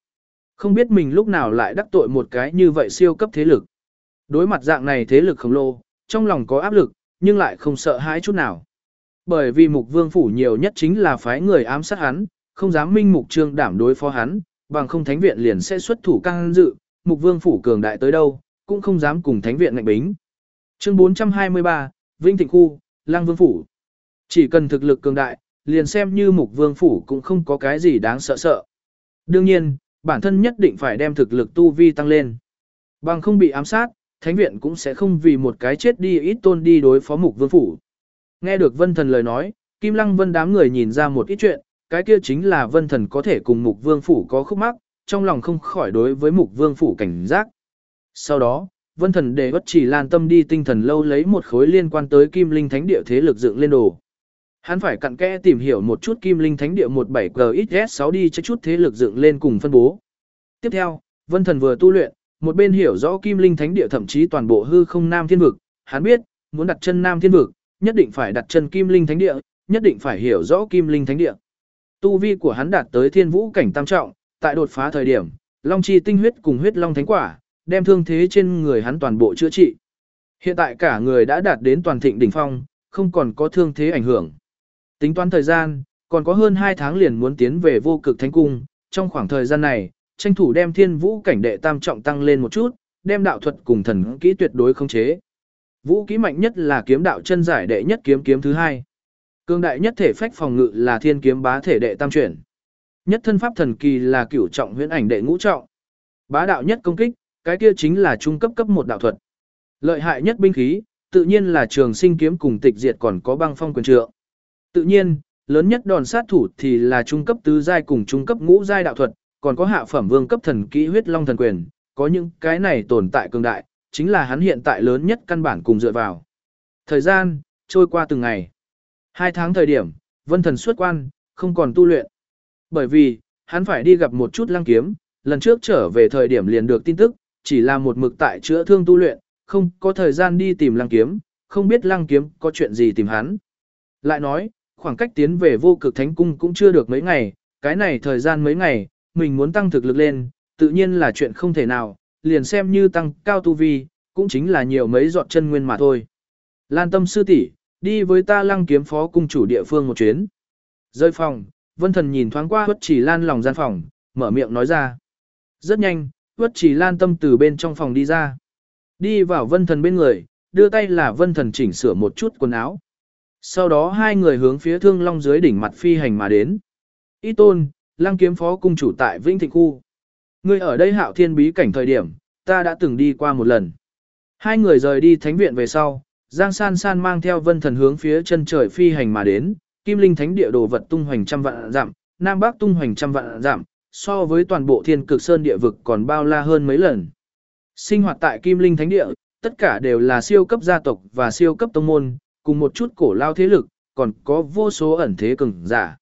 Không biết mình lúc nào lại đắc tội một cái như vậy siêu cấp thế lực. Đối mặt dạng này thế lực khổng lồ, trong lòng có áp lực, nhưng lại không sợ hãi chút nào. Bởi vì mục vương phủ nhiều nhất chính là phái người ám sát hắn, không dám minh mục trương đảm đối phó hắn, bằng không thánh viện liền sẽ xuất thủ căng dự, mục vương phủ cường đại tới đâu, cũng không dám cùng thánh viện ngạnh bính. Chương 423, Vinh Thịnh Khu, Lang Vương Phủ. Chỉ cần thực lực cường đại, liền xem như mục vương phủ cũng không có cái gì đáng sợ sợ. Đương nhiên, bản thân nhất định phải đem thực lực tu vi tăng lên. Bằng không bị ám sát, thánh viện cũng sẽ không vì một cái chết đi ít tôn đi đối phó mục vương phủ. Nghe được vân thần lời nói, Kim Lăng Vân đám người nhìn ra một ít chuyện, cái kia chính là vân thần có thể cùng mục vương phủ có khúc mắc, trong lòng không khỏi đối với mục vương phủ cảnh giác. Sau đó, vân thần để bất chỉ lan tâm đi tinh thần lâu lấy một khối liên quan tới kim linh thánh địa thế lực dựng lên đồ. Hắn phải cặn kẽ tìm hiểu một chút kim linh thánh địa 17GXS6 đi cho chút thế lực dựng lên cùng phân bố. Tiếp theo, vân thần vừa tu luyện, một bên hiểu rõ kim linh thánh địa thậm chí toàn bộ hư không nam thiên vực, hắn biết, muốn đặt chân nam thiên vực, nhất định phải đặt chân kim linh thánh địa, nhất định phải hiểu rõ kim linh thánh địa. Tu vi của hắn đạt tới thiên vũ cảnh tam trọng, tại đột phá thời điểm, long chi tinh huyết cùng huyết long thánh quả, đem thương thế trên người hắn toàn bộ chữa trị. Hiện tại cả người đã đạt đến toàn thịnh đỉnh phong, không còn có thương thế ảnh hưởng. Tính toán thời gian, còn có hơn 2 tháng liền muốn tiến về vô cực thánh cung, trong khoảng thời gian này, tranh thủ đem thiên vũ cảnh đệ tam trọng tăng lên một chút, đem đạo thuật cùng thần kỹ tuyệt đối không chế. Vũ kỹ mạnh nhất là kiếm đạo chân giải đệ nhất kiếm kiếm thứ hai. Cương đại nhất thể phách phòng ngự là thiên kiếm bá thể đệ tam chuyển. Nhất thân pháp thần kỳ là cửu trọng huyễn ảnh đệ ngũ trọng. Bá đạo nhất công kích, cái kia chính là trung cấp cấp một đạo thuật. Lợi hại nhất binh khí, tự nhiên là trường sinh kiếm cùng tịch diệt còn có băng phong quyền trượng. Tự nhiên, lớn nhất đòn sát thủ thì là trung cấp tứ giai cùng trung cấp ngũ giai đạo thuật, còn có hạ phẩm vương cấp thần kỹ huyết long thần quyền, có những cái này tồn tại cường đại, chính là hắn hiện tại lớn nhất căn bản cùng dựa vào. Thời gian, trôi qua từng ngày. Hai tháng thời điểm, vân thần xuất quan, không còn tu luyện. Bởi vì, hắn phải đi gặp một chút lăng kiếm, lần trước trở về thời điểm liền được tin tức, chỉ là một mực tại chữa thương tu luyện, không có thời gian đi tìm lăng kiếm, không biết lăng kiếm có chuyện gì tìm hắn. Lại nói, khoảng cách tiến về vô cực thánh cung cũng chưa được mấy ngày, cái này thời gian mấy ngày, mình muốn tăng thực lực lên, tự nhiên là chuyện không thể nào, liền xem như tăng cao tu vi, cũng chính là nhiều mấy dọn chân nguyên mà thôi. Lan tâm sư tỷ đi với ta lăng kiếm phó cung chủ địa phương một chuyến. Rơi phòng, vân thần nhìn thoáng qua bất chỉ lan lòng gian phòng, mở miệng nói ra. Rất nhanh, huất chỉ lan tâm từ bên trong phòng đi ra. Đi vào vân thần bên người, đưa tay là vân thần chỉnh sửa một chút quần áo. Sau đó hai người hướng phía thương long dưới đỉnh mặt phi hành mà đến. Y tôn, lăng kiếm phó cung chủ tại Vĩnh Thịnh Khu. Người ở đây hạo thiên bí cảnh thời điểm, ta đã từng đi qua một lần. Hai người rời đi thánh viện về sau, Giang San San mang theo vân thần hướng phía chân trời phi hành mà đến, kim linh thánh địa đồ vật tung hoành trăm vạn dặm, nam bắc tung hoành trăm vạn dặm, so với toàn bộ thiên cực sơn địa vực còn bao la hơn mấy lần. Sinh hoạt tại kim linh thánh địa, tất cả đều là siêu cấp gia tộc và siêu cấp tông môn, cùng một chút cổ lao thế lực, còn có vô số ẩn thế cường giả.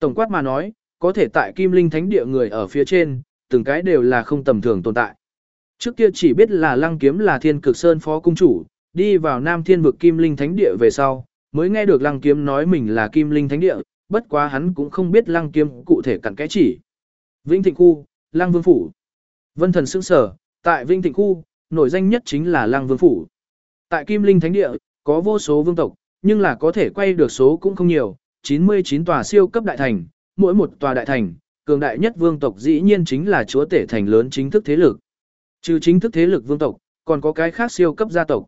Tổng quát mà nói, có thể tại kim linh thánh địa người ở phía trên, từng cái đều là không tầm thường tồn tại. Trước kia chỉ biết là lăng kiếm là thiên cực sơn phó cung chủ, đi vào nam thiên vực kim linh thánh địa về sau, mới nghe được lăng kiếm nói mình là kim linh thánh địa, bất quá hắn cũng không biết lăng kiếm cụ thể cặn cái chỉ. Vĩnh Thịnh Khu, Lăng Vương Phủ Vân thần sững sở, tại Vĩnh Thịnh Khu, nổi danh nhất chính là Lăng Vương Phủ. Tại Kim Linh Thánh Địa, có vô số vương tộc, nhưng là có thể quay được số cũng không nhiều, 99 tòa siêu cấp đại thành, mỗi một tòa đại thành, cường đại nhất vương tộc dĩ nhiên chính là chúa tể thành lớn chính thức thế lực. Trừ chính thức thế lực vương tộc, còn có cái khác siêu cấp gia tộc.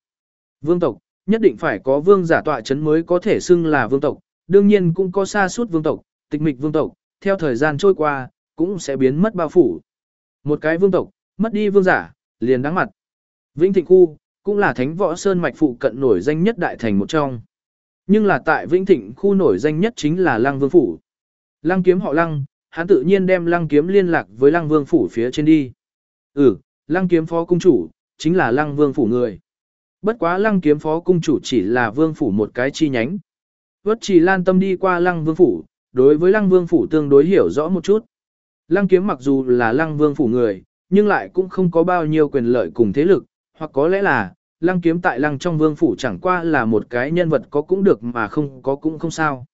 Vương tộc, nhất định phải có vương giả tọa chấn mới có thể xưng là vương tộc, đương nhiên cũng có xa suốt vương tộc, tịch mịch vương tộc, theo thời gian trôi qua, cũng sẽ biến mất bao phủ. Một cái vương tộc, mất đi vương giả, liền đáng mặt. Vĩnh Thịnh Khu, cũng là thánh võ sơn mạch phụ cận nổi danh nhất đại thành một trong. Nhưng là tại Vĩnh Thịnh khu nổi danh nhất chính là Lăng Vương Phủ. Lăng kiếm họ Lăng, hắn tự nhiên đem Lăng kiếm liên lạc với Lăng Vương Phủ phía trên đi. Ừ, Lăng kiếm phó cung chủ, chính là Lăng Vương Phủ người. Bất quá Lăng kiếm phó cung chủ chỉ là Vương Phủ một cái chi nhánh. Vất chỉ lan tâm đi qua Lăng Vương Phủ, đối với Lăng Vương Phủ tương đối hiểu rõ một chút. Lăng kiếm mặc dù là Lăng Vương Phủ người, nhưng lại cũng không có bao nhiêu quyền lợi cùng thế lực, hoặc có lẽ là, lăng kiếm tại lăng trong vương phủ chẳng qua là một cái nhân vật có cũng được mà không có cũng không sao.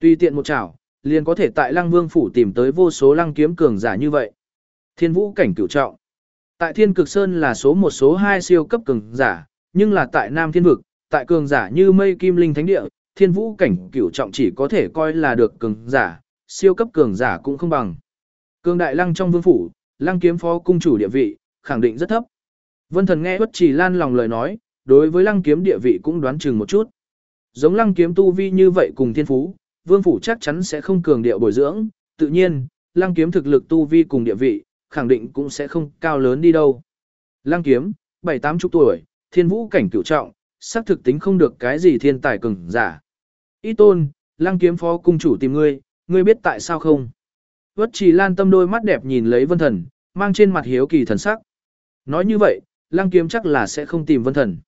Tùy tiện một chảo, liền có thể tại lăng vương phủ tìm tới vô số lăng kiếm cường giả như vậy. Thiên vũ cảnh cửu trọng. Tại thiên cực sơn là số một số hai siêu cấp cường giả, nhưng là tại nam thiên vực, tại cường giả như mây kim linh thánh địa, thiên vũ cảnh cửu trọng chỉ có thể coi là được cường giả, siêu cấp cường giả cũng không bằng. Cương đại lăng trong vương phủ, lăng kiếm phó cung chủ địa vị, khẳng định rất thấp. Vân thần nghe bất chỉ lan lòng lời nói, đối với lăng kiếm địa vị cũng đoán chừng một chút. Giống lăng kiếm tu vi như vậy cùng thiên phú, vương phủ chắc chắn sẽ không cường điệu bồi dưỡng, tự nhiên, lăng kiếm thực lực tu vi cùng địa vị, khẳng định cũng sẽ không cao lớn đi đâu. Lăng kiếm, bảy tám chục tuổi, thiên vũ cảnh cửu trọng, xác thực tính không được cái gì thiên tài cường giả. Ý tôn, lăng kiếm phó cung chủ tìm ngươi, ngươi biết tại sao không? Vất trì lan tâm đôi mắt đẹp nhìn lấy vân thần, mang trên mặt hiếu kỳ thần sắc. Nói như vậy, Lăng Kiếm chắc là sẽ không tìm Vân Thần.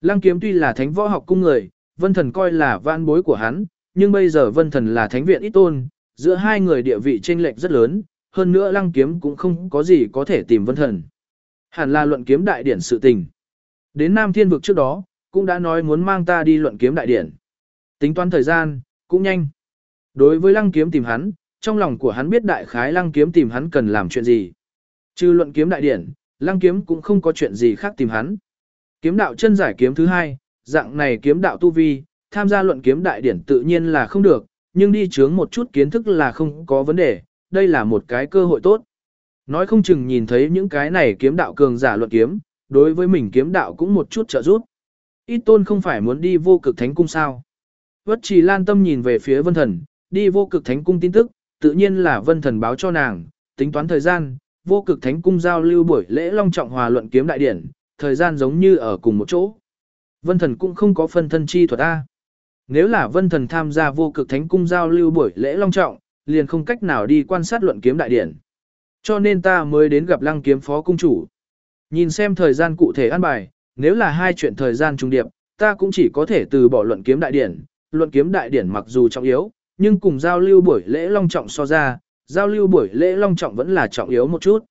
Lăng Kiếm tuy là thánh võ học cung người, Vân Thần coi là vạn bối của hắn, nhưng bây giờ Vân Thần là thánh viện ít tôn, giữa hai người địa vị chênh lệch rất lớn, hơn nữa Lăng Kiếm cũng không có gì có thể tìm Vân Thần. Hẳn là luận kiếm đại điển sự tình. Đến Nam Thiên vực trước đó, cũng đã nói muốn mang ta đi luận kiếm đại điển. Tính toán thời gian, cũng nhanh. Đối với Lăng Kiếm tìm hắn, trong lòng của hắn biết đại khái Lăng Kiếm tìm hắn cần làm chuyện gì. Trừ luận kiếm đại điển, Lăng kiếm cũng không có chuyện gì khác tìm hắn. Kiếm đạo chân giải kiếm thứ hai, dạng này kiếm đạo tu vi, tham gia luận kiếm đại điển tự nhiên là không được, nhưng đi chướng một chút kiến thức là không có vấn đề, đây là một cái cơ hội tốt. Nói không chừng nhìn thấy những cái này kiếm đạo cường giả luận kiếm, đối với mình kiếm đạo cũng một chút trợ giúp. Ít tôn không phải muốn đi vô cực thánh cung sao. Vất trì lan tâm nhìn về phía vân thần, đi vô cực thánh cung tin tức, tự nhiên là vân thần báo cho nàng, tính toán thời gian, vô cực thánh cung giao lưu buổi lễ long trọng hòa luận kiếm đại điển, thời gian giống như ở cùng một chỗ. Vân thần cũng không có phân thân chi thuật A. Nếu là vân thần tham gia vô cực thánh cung giao lưu buổi lễ long trọng, liền không cách nào đi quan sát luận kiếm đại điển. Cho nên ta mới đến gặp lăng kiếm phó cung chủ. Nhìn xem thời gian cụ thể an bài, nếu là hai chuyện thời gian trùng điệp, ta cũng chỉ có thể từ bỏ luận kiếm đại điển. Luận kiếm đại điển mặc dù trọng yếu, nhưng cùng giao lưu buổi lễ long trọng so ra, giao lưu buổi lễ long trọng vẫn là trọng yếu một chút.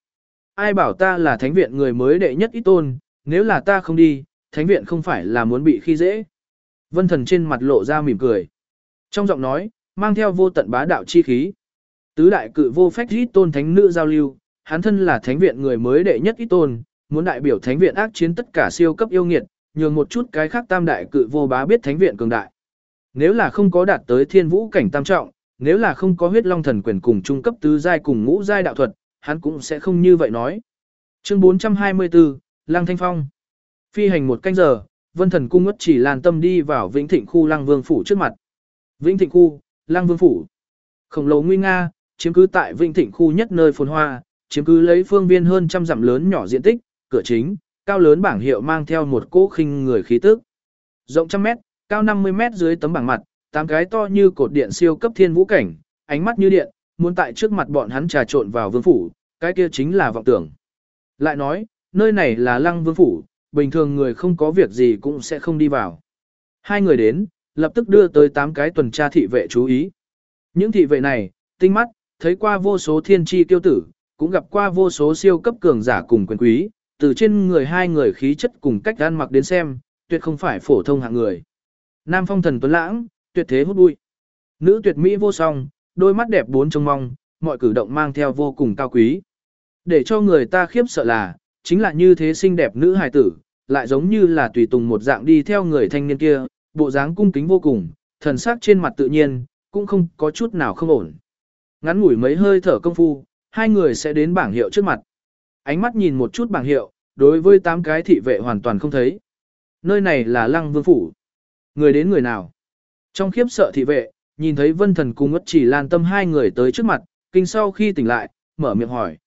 Ai bảo ta là thánh viện người mới đệ nhất ít tôn, nếu là ta không đi, thánh viện không phải là muốn bị khi dễ. Vân thần trên mặt lộ ra mỉm cười. Trong giọng nói, mang theo vô tận bá đạo chi khí. Tứ đại cự vô phách ít tôn thánh nữ giao lưu, hắn thân là thánh viện người mới đệ nhất ít tôn, muốn đại biểu thánh viện ác chiến tất cả siêu cấp yêu nghiệt, nhường một chút cái khác tam đại cự vô bá biết thánh viện cường đại. Nếu là không có đạt tới thiên vũ cảnh tam trọng, nếu là không có huyết long thần quyền cùng trung cấp tứ giai cùng ngũ giai đạo thuật, hắn cũng sẽ không như vậy nói. Chương 424, Lăng Thanh Phong. Phi hành một canh giờ, Vân Thần cung ngất chỉ lan tâm đi vào Vĩnh Thịnh khu Lăng Vương phủ trước mặt. Vĩnh Thịnh khu, Lăng Vương phủ. Khổng lồ nguy nga, chiếm cứ tại Vĩnh Thịnh khu nhất nơi phồn hoa, chiếm cứ lấy phương viên hơn trăm dặm lớn nhỏ diện tích, cửa chính, cao lớn bảng hiệu mang theo một cỗ khinh người khí tức. Rộng trăm mét, cao 50 mét dưới tấm bảng mặt, tám cái to như cột điện siêu cấp thiên vũ cảnh, ánh mắt như điện, muốn tại trước mặt bọn hắn trà trộn vào vương phủ, cái kia chính là vọng tưởng. Lại nói, nơi này là lăng vương phủ, bình thường người không có việc gì cũng sẽ không đi vào. Hai người đến, lập tức đưa tới tám cái tuần tra thị vệ chú ý. Những thị vệ này, tinh mắt, thấy qua vô số thiên tri tiêu tử, cũng gặp qua vô số siêu cấp cường giả cùng quyền quý, từ trên người hai người khí chất cùng cách ăn mặc đến xem, tuyệt không phải phổ thông hạng người. Nam phong thần tuấn lãng, tuyệt thế hút bụi. Nữ tuyệt mỹ vô song, đôi mắt đẹp bốn trông mong, mọi cử động mang theo vô cùng cao quý. Để cho người ta khiếp sợ là, chính là như thế xinh đẹp nữ hài tử, lại giống như là tùy tùng một dạng đi theo người thanh niên kia, bộ dáng cung kính vô cùng, thần sắc trên mặt tự nhiên, cũng không có chút nào không ổn. Ngắn ngủi mấy hơi thở công phu, hai người sẽ đến bảng hiệu trước mặt. Ánh mắt nhìn một chút bảng hiệu, đối với tám cái thị vệ hoàn toàn không thấy. Nơi này là lăng vương phủ. Người đến người nào? Trong khiếp sợ thị vệ, nhìn thấy vân thần cùng ất chỉ lan tâm hai người tới trước mặt, kinh sau khi tỉnh lại, mở miệng hỏi.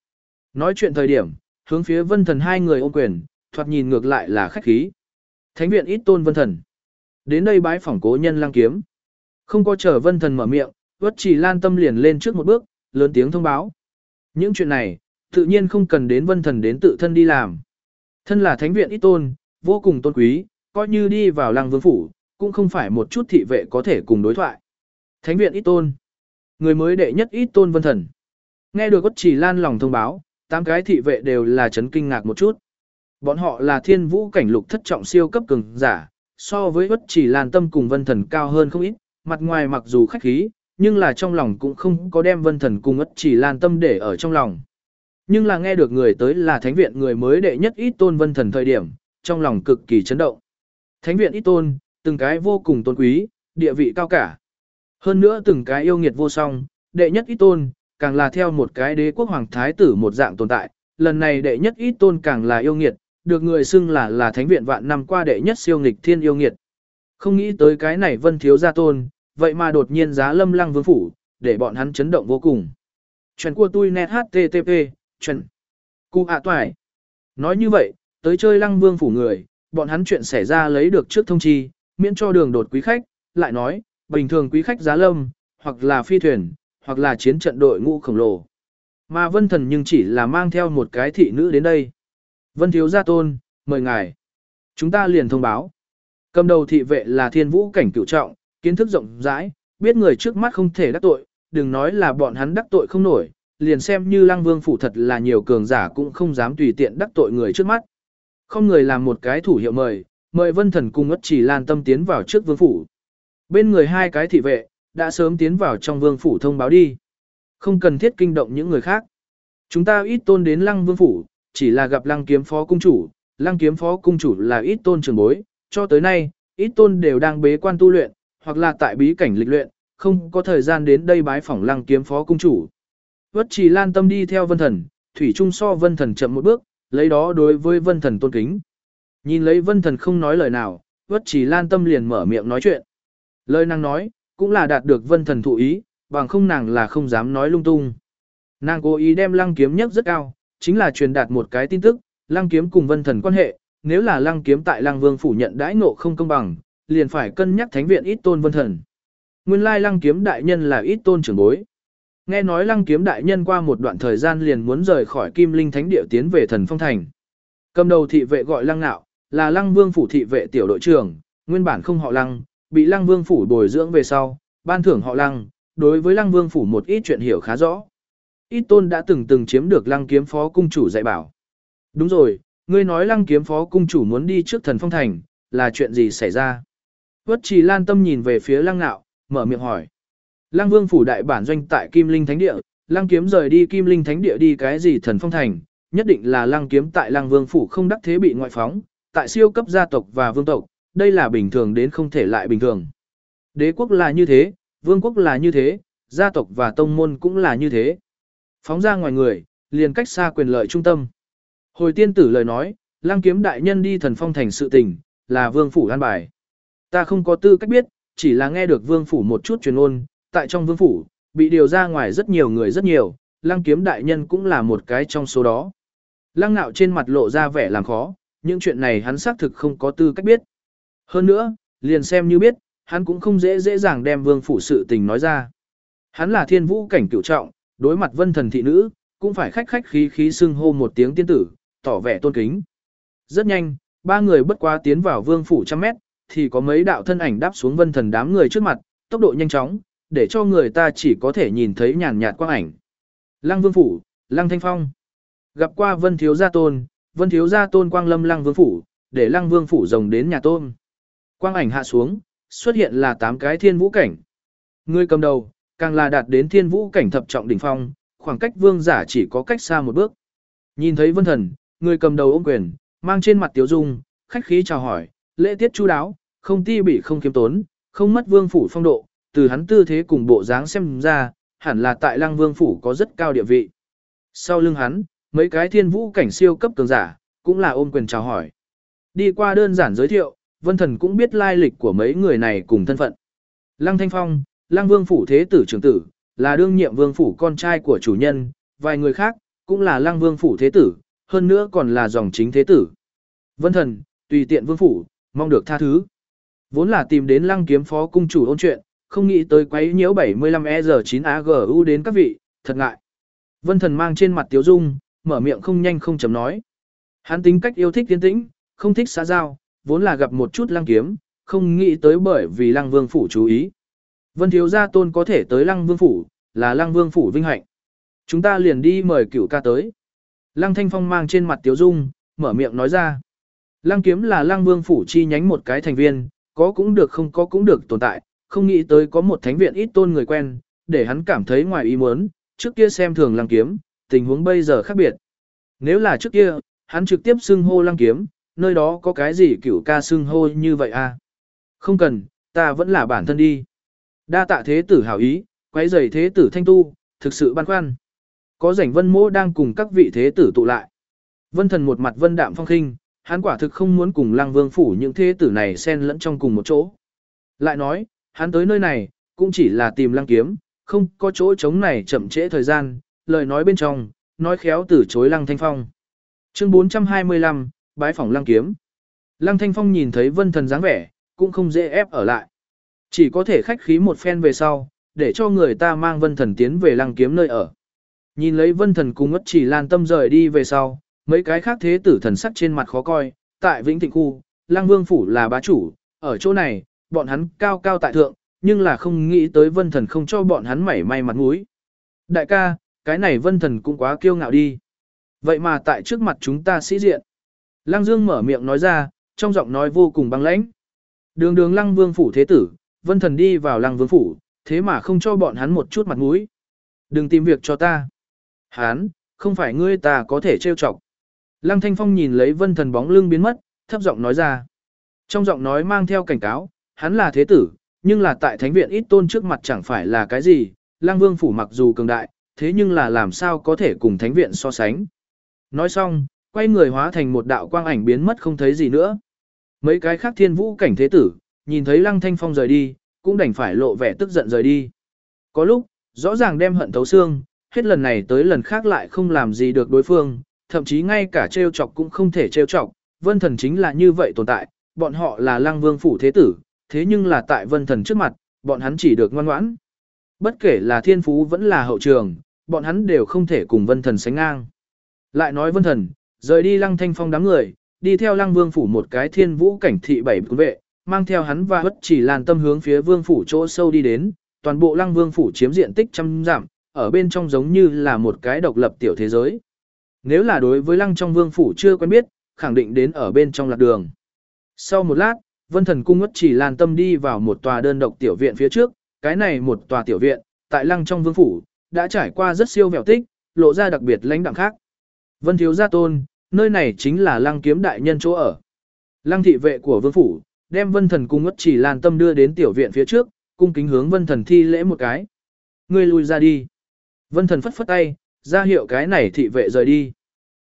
Nói chuyện thời điểm, hướng phía vân thần hai người ôm quyền, thoạt nhìn ngược lại là khách khí. Thánh viện ít tôn vân thần. Đến đây bái phỏng cố nhân lang kiếm. Không có chờ vân thần mở miệng, ất chỉ lan tâm liền lên trước một bước, lớn tiếng thông báo. Những chuyện này, tự nhiên không cần đến vân thần đến tự thân đi làm. Thân là thánh viện ít tôn, vô cùng tôn quý, coi như đi vào lang vương phủ, cũng không phải một chút thị vệ có thể cùng đối thoại. Thánh viện ít tôn. Người mới đệ nhất ít tôn vân thần. Nghe được có chỉ lan lòng thông báo, tám cái thị vệ đều là chấn kinh ngạc một chút. Bọn họ là thiên vũ cảnh lục thất trọng siêu cấp cường giả, so với bất chỉ lan tâm cùng vân thần cao hơn không ít, mặt ngoài mặc dù khách khí, nhưng là trong lòng cũng không có đem vân thần cùng ất chỉ lan tâm để ở trong lòng. Nhưng là nghe được người tới là thánh viện người mới đệ nhất ít tôn vân thần thời điểm, trong lòng cực kỳ chấn động. Thánh viện ít tôn, từng cái vô cùng tôn quý, địa vị cao cả. Hơn nữa từng cái yêu nghiệt vô song, đệ nhất ít tôn, càng là theo một cái đế quốc hoàng thái tử một dạng tồn tại, lần này đệ nhất ít tôn càng là yêu nghiệt, được người xưng là là thánh viện vạn năm qua đệ nhất siêu nghịch thiên yêu nghiệt. Không nghĩ tới cái này vân thiếu gia tôn, vậy mà đột nhiên giá lâm lăng vương phủ, để bọn hắn chấn động vô cùng. Chuyện của tôi net http, chuyện. Cụ ạ toài. Nói như vậy, tới chơi lăng vương phủ người, bọn hắn chuyện xảy ra lấy được trước thông chi, miễn cho đường đột quý khách, lại nói, bình thường quý khách giá lâm, hoặc là phi thuyền, hoặc là chiến trận đội ngũ khổng lồ. Mà vân thần nhưng chỉ là mang theo một cái thị nữ đến đây. Vân thiếu gia tôn, mời ngài. Chúng ta liền thông báo. Cầm đầu thị vệ là thiên vũ cảnh cửu trọng, kiến thức rộng rãi, biết người trước mắt không thể đắc tội, đừng nói là bọn hắn đắc tội không nổi, liền xem như lăng vương phủ thật là nhiều cường giả cũng không dám tùy tiện đắc tội người trước mắt. Không người làm một cái thủ hiệu mời, mời vân thần cung ất chỉ lan tâm tiến vào trước vương phủ. Bên người hai cái thị vệ, đã sớm tiến vào trong vương phủ thông báo đi. Không cần thiết kinh động những người khác. Chúng ta ít tôn đến lăng vương phủ, chỉ là gặp lăng kiếm phó cung chủ, lăng kiếm phó cung chủ là ít tôn trường bối, cho tới nay, ít tôn đều đang bế quan tu luyện, hoặc là tại bí cảnh lịch luyện, không có thời gian đến đây bái phỏng lăng kiếm phó cung chủ. Vất trì lan tâm đi theo vân thần, thủy trung so vân thần chậm một bước, lấy đó đối với vân thần tôn kính. Nhìn lấy vân thần không nói lời nào, vất chỉ lan tâm liền mở miệng nói chuyện. Lời nàng nói, cũng là đạt được vân thần thụ ý, bằng không nàng là không dám nói lung tung. Nàng cố ý đem lăng kiếm nhất rất cao, chính là truyền đạt một cái tin tức, lăng kiếm cùng vân thần quan hệ, nếu là lăng kiếm tại lăng vương phủ nhận đãi ngộ không công bằng, liền phải cân nhắc thánh viện ít tôn vân thần. Nguyên lai lăng kiếm đại nhân là ít tôn trưởng bối. Nghe nói lăng kiếm đại nhân qua một đoạn thời gian liền muốn rời khỏi kim linh thánh địa tiến về thần phong thành. Cầm đầu thị vệ gọi lăng nạo, là lăng vương phủ thị vệ tiểu đội trưởng, nguyên bản không họ lăng, bị lăng vương phủ bồi dưỡng về sau, ban thưởng họ lăng, đối với lăng vương phủ một ít chuyện hiểu khá rõ. Ít tôn đã từng từng chiếm được lăng kiếm phó cung chủ dạy bảo. Đúng rồi, ngươi nói lăng kiếm phó cung chủ muốn đi trước thần phong thành, là chuyện gì xảy ra? Vất trì lan tâm nhìn về phía lăng nạo, mở miệng hỏi. Lăng vương phủ đại bản doanh tại Kim Linh Thánh Địa, lăng kiếm rời đi Kim Linh Thánh Địa đi cái gì thần phong thành, nhất định là lăng kiếm tại lăng vương phủ không đắc thế bị ngoại phóng, tại siêu cấp gia tộc và vương tộc, đây là bình thường đến không thể lại bình thường. Đế quốc là như thế, vương quốc là như thế, gia tộc và tông môn cũng là như thế. Phóng ra ngoài người, liền cách xa quyền lợi trung tâm. Hồi tiên tử lời nói, Lang kiếm đại nhân đi thần phong thành sự tình, là vương phủ an bài. Ta không có tư cách biết, chỉ là nghe được vương phủ một chút truyền ôn, tại trong vương phủ, bị điều ra ngoài rất nhiều người rất nhiều, Lang kiếm đại nhân cũng là một cái trong số đó. Lăng nạo trên mặt lộ ra vẻ làm khó, những chuyện này hắn xác thực không có tư cách biết. Hơn nữa, liền xem như biết, hắn cũng không dễ dễ dàng đem vương phủ sự tình nói ra. Hắn là thiên vũ cảnh cửu trọng, đối mặt vân thần thị nữ, cũng phải khách khách khí khí xưng hô một tiếng tiên tử, tỏ vẻ tôn kính. Rất nhanh, ba người bất quá tiến vào vương phủ trăm mét, thì có mấy đạo thân ảnh đáp xuống vân thần đám người trước mặt, tốc độ nhanh chóng, để cho người ta chỉ có thể nhìn thấy nhàn nhạt quang ảnh. Lăng vương phủ, lăng thanh phong. Gặp qua vân thiếu gia tôn, vân thiếu gia tôn quang lâm lăng vương phủ, để lăng vương phủ rồng đến nhà tôn. Quang ảnh hạ xuống, xuất hiện là tám cái thiên vũ cảnh. Người cầm đầu, càng là đạt đến thiên vũ cảnh thập trọng đỉnh phong, khoảng cách vương giả chỉ có cách xa một bước. Nhìn thấy vân thần, người cầm đầu ôm quyền, mang trên mặt tiếu dung, khách khí chào hỏi, lễ tiết chu đáo, không ti bị không kiếm tốn, không mất vương phủ phong độ, từ hắn tư thế cùng bộ dáng xem ra, hẳn là tại lăng vương phủ có rất cao địa vị. Sau lưng hắn, mấy cái thiên vũ cảnh siêu cấp cường giả, cũng là ôm quyền chào hỏi. Đi qua đơn giản giới thiệu, vân thần cũng biết lai lịch của mấy người này cùng thân phận. Lăng Thanh Phong, lăng vương phủ thế tử trưởng tử, là đương nhiệm vương phủ con trai của chủ nhân, vài người khác, cũng là lăng vương phủ thế tử, hơn nữa còn là dòng chính thế tử. Vân thần, tùy tiện vương phủ, mong được tha thứ. Vốn là tìm đến lăng kiếm phó cung chủ ôn chuyện, không nghĩ tới quấy nhiễu 75EG9AGU đến các vị, thật ngại. Vân thần mang trên mặt tiếu dung, mở miệng không nhanh không chấm nói. Hắn tính cách yêu thích tiến tĩnh, không thích xã giao, vốn là gặp một chút lăng kiếm, không nghĩ tới bởi vì lăng vương phủ chú ý. Vân thiếu gia tôn có thể tới lăng vương phủ, là lăng vương phủ vinh hạnh. Chúng ta liền đi mời cửu ca tới. Lăng thanh phong mang trên mặt tiếu dung, mở miệng nói ra. Lăng kiếm là lăng vương phủ chi nhánh một cái thành viên, có cũng được không có cũng được tồn tại, không nghĩ tới có một thánh viện ít tôn người quen, để hắn cảm thấy ngoài ý muốn, trước kia xem thường lăng kiếm, tình huống bây giờ khác biệt. Nếu là trước kia, hắn trực tiếp xưng hô lăng kiếm, nơi đó có cái gì cửu ca xưng hô như vậy à? Không cần, ta vẫn là bản thân đi. Đa tạ thế tử hảo ý, quấy giày thế tử thanh tu, thực sự băn khoăn. Có rảnh vân mô đang cùng các vị thế tử tụ lại. Vân thần một mặt vân đạm phong khinh, hắn quả thực không muốn cùng lăng vương phủ những thế tử này xen lẫn trong cùng một chỗ. Lại nói, hắn tới nơi này, cũng chỉ là tìm lăng kiếm, không có chỗ trống này chậm trễ thời gian, lời nói bên trong, nói khéo từ chối lăng thanh phong. Chương 425, bái phỏng lăng kiếm. Lăng thanh phong nhìn thấy vân thần dáng vẻ, cũng không dễ ép ở lại. Chỉ có thể khách khí một phen về sau, để cho người ta mang vân thần tiến về lăng kiếm nơi ở. Nhìn lấy vân thần cùng ngất chỉ lan tâm rời đi về sau, mấy cái khác thế tử thần sắc trên mặt khó coi, tại Vĩnh Thịnh Khu, lăng vương phủ là bá chủ, ở chỗ này, bọn hắn cao cao tại thượng, nhưng là không nghĩ tới vân thần không cho bọn hắn mảy may mặt mũi. Đại ca, cái này vân thần cũng quá kiêu ngạo đi. Vậy mà tại trước mặt chúng ta sĩ diện. Lăng Dương mở miệng nói ra, trong giọng nói vô cùng băng lãnh. Đường đường lăng vương phủ thế tử, vân thần đi vào lăng vương phủ, thế mà không cho bọn hắn một chút mặt mũi. Đừng tìm việc cho ta. Hán, không phải ngươi ta có thể trêu chọc. Lăng Thanh Phong nhìn lấy vân thần bóng lưng biến mất, thấp giọng nói ra. Trong giọng nói mang theo cảnh cáo, hắn là thế tử, nhưng là tại thánh viện ít tôn trước mặt chẳng phải là cái gì, lang vương phủ mặc dù cường đại, thế nhưng là làm sao có thể cùng thánh viện so sánh. Nói xong, quay người hóa thành một đạo quang ảnh biến mất không thấy gì nữa. Mấy cái khác thiên vũ cảnh thế tử, nhìn thấy lăng thanh phong rời đi, cũng đành phải lộ vẻ tức giận rời đi. Có lúc, rõ ràng đem hận thấu xương, hết lần này tới lần khác lại không làm gì được đối phương, thậm chí ngay cả trêu chọc cũng không thể trêu chọc, vân thần chính là như vậy tồn tại, bọn họ là lăng vương phủ thế tử, thế nhưng là tại vân thần trước mặt, bọn hắn chỉ được ngoan ngoãn. Bất kể là thiên phú vẫn là hậu trường, bọn hắn đều không thể cùng vân thần sánh ngang. Lại nói vân thần, rời đi lăng thanh phong đám người, đi theo lăng vương phủ một cái thiên vũ cảnh thị bảy vệ, mang theo hắn và bất chỉ làn tâm hướng phía vương phủ chỗ sâu đi đến, toàn bộ lăng vương phủ chiếm diện tích trăm giảm, ở bên trong giống như là một cái độc lập tiểu thế giới. Nếu là đối với lăng trong vương phủ chưa quen biết, khẳng định đến ở bên trong lạc đường. Sau một lát, vân thần cung ngất chỉ lan tâm đi vào một tòa đơn độc tiểu viện phía trước, cái này một tòa tiểu viện, tại lăng trong vương phủ, đã trải qua rất siêu vẹo tích, lộ ra đặc biệt lãnh đẳng khác. Vân thiếu gia tôn, nơi này chính là lăng kiếm đại nhân chỗ ở. Lăng thị vệ của vương phủ, đem vân thần cung ngất chỉ lan tâm đưa đến tiểu viện phía trước, cung kính hướng vân thần thi lễ một cái. Ngươi lui ra đi. Vân thần phất phất tay, ra hiệu cái này thị vệ rời đi.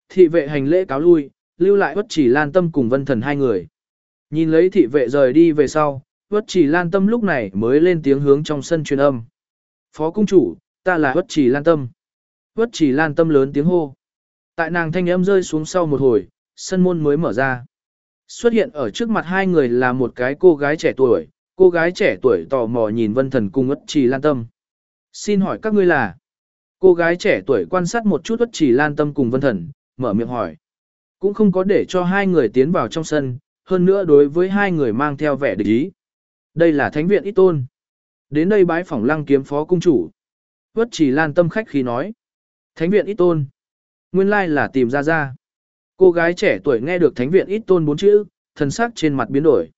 Thị vệ hành lễ cáo lui, lưu lại ngất chỉ lan tâm cùng vân thần hai người. Nhìn lấy thị vệ rời đi về sau, ngất chỉ lan tâm lúc này mới lên tiếng hướng trong sân truyền âm. Phó cung chủ, ta là Huất chỉ lan tâm. Huất chỉ lan tâm lớn tiếng hô. Tại nàng thanh âm rơi xuống sau một hồi, sân môn mới mở ra. Xuất hiện ở trước mặt hai người là một cái cô gái trẻ tuổi, cô gái trẻ tuổi tò mò nhìn vân thần cùng ất trì lan tâm. Xin hỏi các ngươi là? Cô gái trẻ tuổi quan sát một chút ất trì lan tâm cùng vân thần, mở miệng hỏi. Cũng không có để cho hai người tiến vào trong sân, hơn nữa đối với hai người mang theo vẻ địch ý. Đây là thánh viện ít tôn. Đến đây bái phỏng lăng kiếm phó cung chủ. Quất Chỉ lan tâm khách khi nói. Thánh viện ít tôn. Nguyên lai là tìm ra ra. Cô gái trẻ tuổi nghe được thánh viện ít tôn bốn chữ, thần sắc trên mặt biến đổi.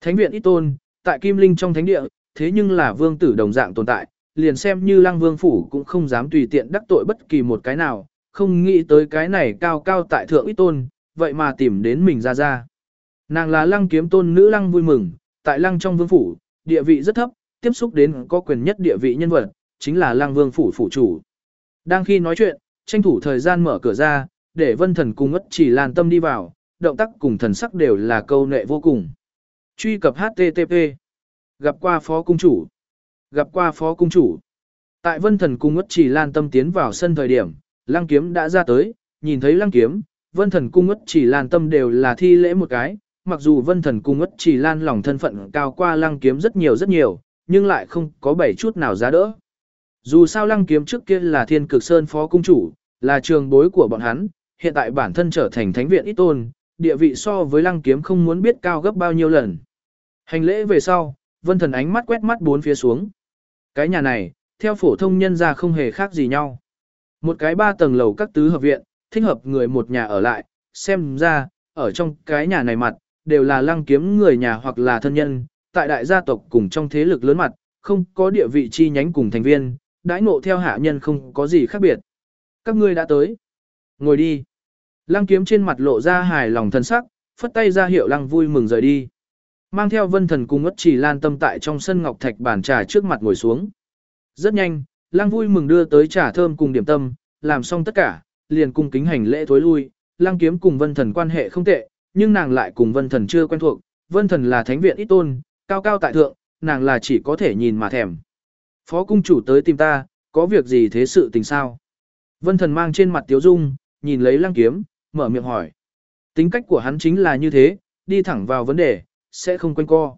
Thánh viện ít tôn, tại Kim Linh trong thánh địa, thế nhưng là vương tử đồng dạng tồn tại, liền xem như lăng vương phủ cũng không dám tùy tiện đắc tội bất kỳ một cái nào, không nghĩ tới cái này cao cao tại thượng ít tôn, vậy mà tìm đến mình ra ra. Nàng là lăng kiếm tôn nữ lăng vui mừng, tại lăng trong vương phủ, địa vị rất thấp, tiếp xúc đến có quyền nhất địa vị nhân vật, chính là Lang vương phủ phủ chủ. Đang khi nói chuyện, tranh thủ thời gian mở cửa ra, để vân thần cùng ất chỉ lan tâm đi vào, động tác cùng thần sắc đều là câu nệ vô cùng. Truy cập HTTP. Gặp qua phó cung chủ. Gặp qua phó cung chủ. Tại vân thần cung ất chỉ lan tâm tiến vào sân thời điểm, lăng kiếm đã ra tới, nhìn thấy lăng kiếm, vân thần cung ất chỉ lan tâm đều là thi lễ một cái, mặc dù vân thần cung ất chỉ lan lòng thân phận cao qua lăng kiếm rất nhiều rất nhiều, nhưng lại không có bảy chút nào giá đỡ. Dù sao lăng kiếm trước kia là thiên cực sơn phó cung chủ, là trường bối của bọn hắn, hiện tại bản thân trở thành thánh viện ít tôn, địa vị so với lăng kiếm không muốn biết cao gấp bao nhiêu lần. Hành lễ về sau, vân thần ánh mắt quét mắt bốn phía xuống. Cái nhà này, theo phổ thông nhân ra không hề khác gì nhau. Một cái ba tầng lầu các tứ hợp viện, thích hợp người một nhà ở lại, xem ra, ở trong cái nhà này mặt, đều là lăng kiếm người nhà hoặc là thân nhân, tại đại gia tộc cùng trong thế lực lớn mặt, không có địa vị chi nhánh cùng thành viên, đãi ngộ theo hạ nhân không có gì khác biệt. Các ngươi đã tới. Ngồi đi. Lăng kiếm trên mặt lộ ra hài lòng thân sắc, phất tay ra hiệu lăng vui mừng rời đi. Mang theo vân thần cùng ất chỉ lan tâm tại trong sân ngọc thạch bàn trà trước mặt ngồi xuống. Rất nhanh, lăng vui mừng đưa tới trà thơm cùng điểm tâm, làm xong tất cả, liền cung kính hành lễ thối lui. Lăng kiếm cùng vân thần quan hệ không tệ, nhưng nàng lại cùng vân thần chưa quen thuộc. Vân thần là thánh viện ít tôn, cao cao tại thượng, nàng là chỉ có thể nhìn mà thèm. Phó cung chủ tới tìm ta, có việc gì thế sự tình sao? Vân thần mang trên mặt tiếu dung, nhìn lấy lăng kiếm, mở miệng hỏi. Tính cách của hắn chính là như thế, đi thẳng vào vấn đề, sẽ không quanh co.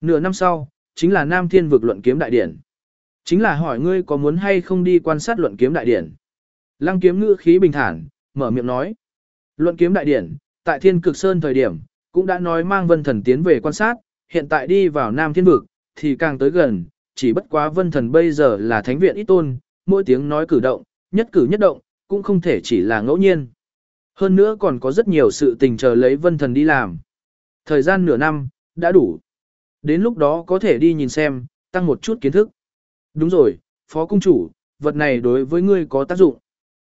Nửa năm sau, chính là Nam Thiên vực luận kiếm đại điển. Chính là hỏi ngươi có muốn hay không đi quan sát luận kiếm đại điển. Lăng kiếm ngữ khí bình thản, mở miệng nói. Luận kiếm đại điển, tại Thiên Cực Sơn thời điểm, cũng đã nói mang vân thần tiến về quan sát, hiện tại đi vào Nam Thiên vực, thì càng tới gần, chỉ bất quá vân thần bây giờ là thánh viện ít tôn, mỗi tiếng nói cử động, nhất cử nhất động, cũng không thể chỉ là ngẫu nhiên. Hơn nữa còn có rất nhiều sự tình chờ lấy vân thần đi làm. Thời gian nửa năm, đã đủ. Đến lúc đó có thể đi nhìn xem, tăng một chút kiến thức. Đúng rồi, Phó Cung Chủ, vật này đối với ngươi có tác dụng.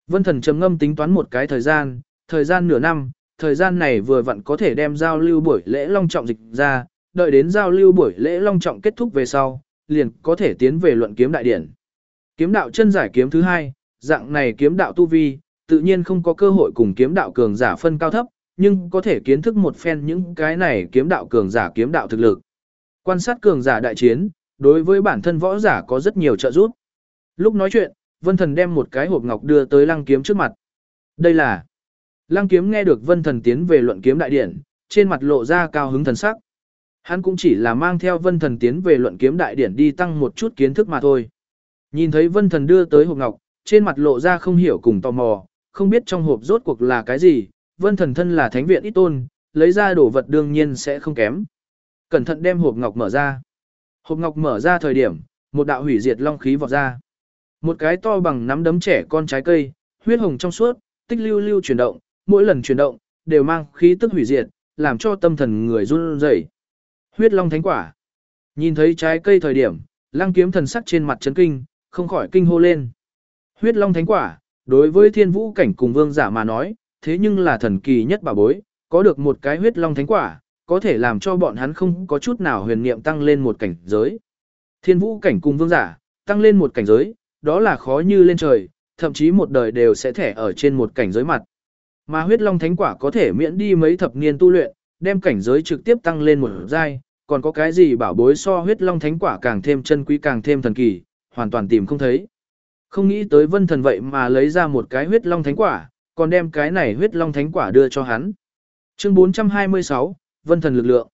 Vân thần trầm ngâm tính toán một cái thời gian, thời gian nửa năm, thời gian này vừa vặn có thể đem giao lưu buổi lễ long trọng dịch ra, đợi đến giao lưu buổi lễ long trọng kết thúc về sau, liền có thể tiến về luận kiếm đại điển. Kiếm đạo chân giải kiếm thứ hai, dạng này kiếm đạo tu vi, tự nhiên không có cơ hội cùng kiếm đạo cường giả phân cao thấp, nhưng có thể kiến thức một phen những cái này kiếm đạo cường giả kiếm đạo thực lực. Quan sát cường giả đại chiến, đối với bản thân võ giả có rất nhiều trợ giúp. Lúc nói chuyện, Vân Thần đem một cái hộp ngọc đưa tới Lăng Kiếm trước mặt. Đây là Lăng Kiếm nghe được Vân Thần tiến về luận kiếm đại điển, trên mặt lộ ra cao hứng thần sắc. Hắn cũng chỉ là mang theo Vân Thần tiến về luận kiếm đại điển đi tăng một chút kiến thức mà thôi. Nhìn thấy Vân Thần đưa tới hộp ngọc, trên mặt lộ ra không hiểu cùng tò mò, không biết trong hộp rốt cuộc là cái gì, Vân Thần thân là thánh viện ít tôn, lấy ra đồ vật đương nhiên sẽ không kém. Cẩn thận đem hộp ngọc mở ra. Hộp ngọc mở ra thời điểm, một đạo hủy diệt long khí vọt ra. Một cái to bằng nắm đấm trẻ con trái cây, huyết hồng trong suốt, tích lưu lưu chuyển động, mỗi lần chuyển động đều mang khí tức hủy diệt, làm cho tâm thần người run rẩy. Huyết long thánh quả. Nhìn thấy trái cây thời điểm, Lăng Kiếm thần sắc trên mặt chấn kinh, không khỏi kinh hô lên. Huyết long thánh quả, đối với Thiên Vũ cảnh cùng vương giả mà nói, thế nhưng là thần kỳ nhất bà bối, có được một cái huyết long thánh quả, có thể làm cho bọn hắn không có chút nào huyền niệm tăng lên một cảnh giới. Thiên vũ cảnh cùng vương giả, tăng lên một cảnh giới, đó là khó như lên trời, thậm chí một đời đều sẽ thẻ ở trên một cảnh giới mặt. Mà huyết long thánh quả có thể miễn đi mấy thập niên tu luyện, đem cảnh giới trực tiếp tăng lên một giai, còn có cái gì bảo bối so huyết long thánh quả càng thêm chân quý càng thêm thần kỳ, hoàn toàn tìm không thấy. Không nghĩ tới vân thần vậy mà lấy ra một cái huyết long thánh quả, còn đem cái này huyết long thánh quả đưa cho hắn. Chương 426, Vân thần lực lượng.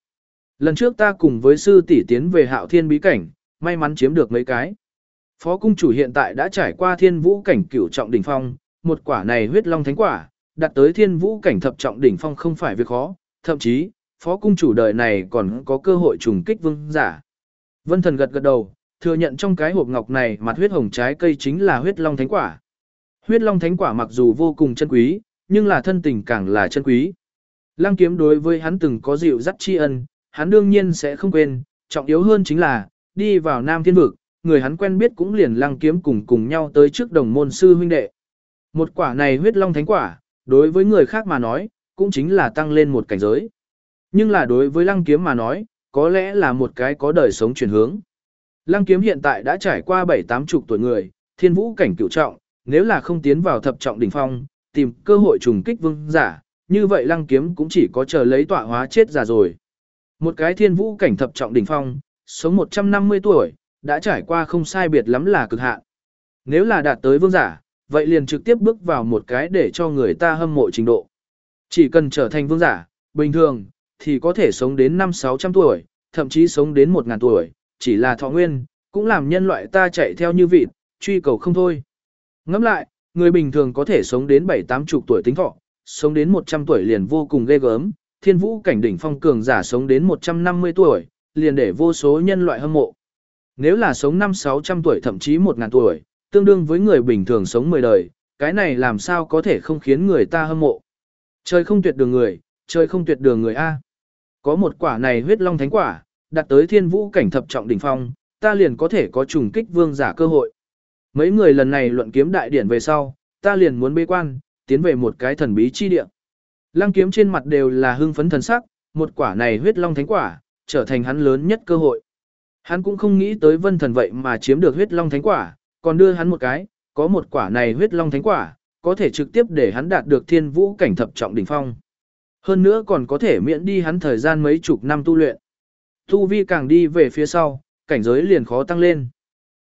Lần trước ta cùng với sư tỷ tiến về hạo thiên bí cảnh, may mắn chiếm được mấy cái. Phó cung chủ hiện tại đã trải qua thiên vũ cảnh cửu trọng đỉnh phong, một quả này huyết long thánh quả, đặt tới thiên vũ cảnh thập trọng đỉnh phong không phải việc khó, thậm chí, phó cung chủ đời này còn có cơ hội trùng kích vương giả. Vân thần gật gật đầu, thừa nhận trong cái hộp ngọc này mặt huyết hồng trái cây chính là huyết long thánh quả. Huyết long thánh quả mặc dù vô cùng chân quý, nhưng là thân tình càng là chân quý. Lăng kiếm đối với hắn từng có dịu dắt tri ân, hắn đương nhiên sẽ không quên, trọng yếu hơn chính là, đi vào Nam Thiên Vực, người hắn quen biết cũng liền lăng kiếm cùng cùng nhau tới trước đồng môn sư huynh đệ. Một quả này huyết long thánh quả, đối với người khác mà nói, cũng chính là tăng lên một cảnh giới. Nhưng là đối với lăng kiếm mà nói, có lẽ là một cái có đời sống chuyển hướng. Lăng kiếm hiện tại đã trải qua bảy tám chục tuổi người, thiên vũ cảnh cựu trọng, nếu là không tiến vào thập trọng đỉnh phong, tìm cơ hội trùng kích vương giả, như vậy lăng kiếm cũng chỉ có chờ lấy tọa hóa chết già rồi. Một cái thiên vũ cảnh thập trọng đỉnh phong, sống 150 tuổi, đã trải qua không sai biệt lắm là cực hạn. Nếu là đạt tới vương giả, vậy liền trực tiếp bước vào một cái để cho người ta hâm mộ trình độ. Chỉ cần trở thành vương giả, bình thường, thì có thể sống đến 5-600 tuổi, thậm chí sống đến 1.000 tuổi, chỉ là thọ nguyên, cũng làm nhân loại ta chạy theo như vịt, truy cầu không thôi. Ngẫm lại, người bình thường có thể sống đến 7-80 tuổi tính thọ, sống đến 100 tuổi liền vô cùng ghê gớm, thiên vũ cảnh đỉnh phong cường giả sống đến 150 tuổi, liền để vô số nhân loại hâm mộ. Nếu là sống 5-600 tuổi thậm chí 1.000 tuổi, tương đương với người bình thường sống 10 đời, cái này làm sao có thể không khiến người ta hâm mộ. Trời không tuyệt đường người, trời không tuyệt đường người A. Có một quả này huyết long thánh quả, đặt tới thiên vũ cảnh thập trọng đỉnh phong, ta liền có thể có trùng kích vương giả cơ hội. Mấy người lần này luận kiếm đại điển về sau, ta liền muốn bế quan, tiến về một cái thần bí chi địa. Lăng kiếm trên mặt đều là hưng phấn thần sắc, một quả này huyết long thánh quả, trở thành hắn lớn nhất cơ hội. Hắn cũng không nghĩ tới vân thần vậy mà chiếm được huyết long thánh quả, còn đưa hắn một cái, có một quả này huyết long thánh quả, có thể trực tiếp để hắn đạt được thiên vũ cảnh thập trọng đỉnh phong. Hơn nữa còn có thể miễn đi hắn thời gian mấy chục năm tu luyện. Tu vi càng đi về phía sau, cảnh giới liền khó tăng lên.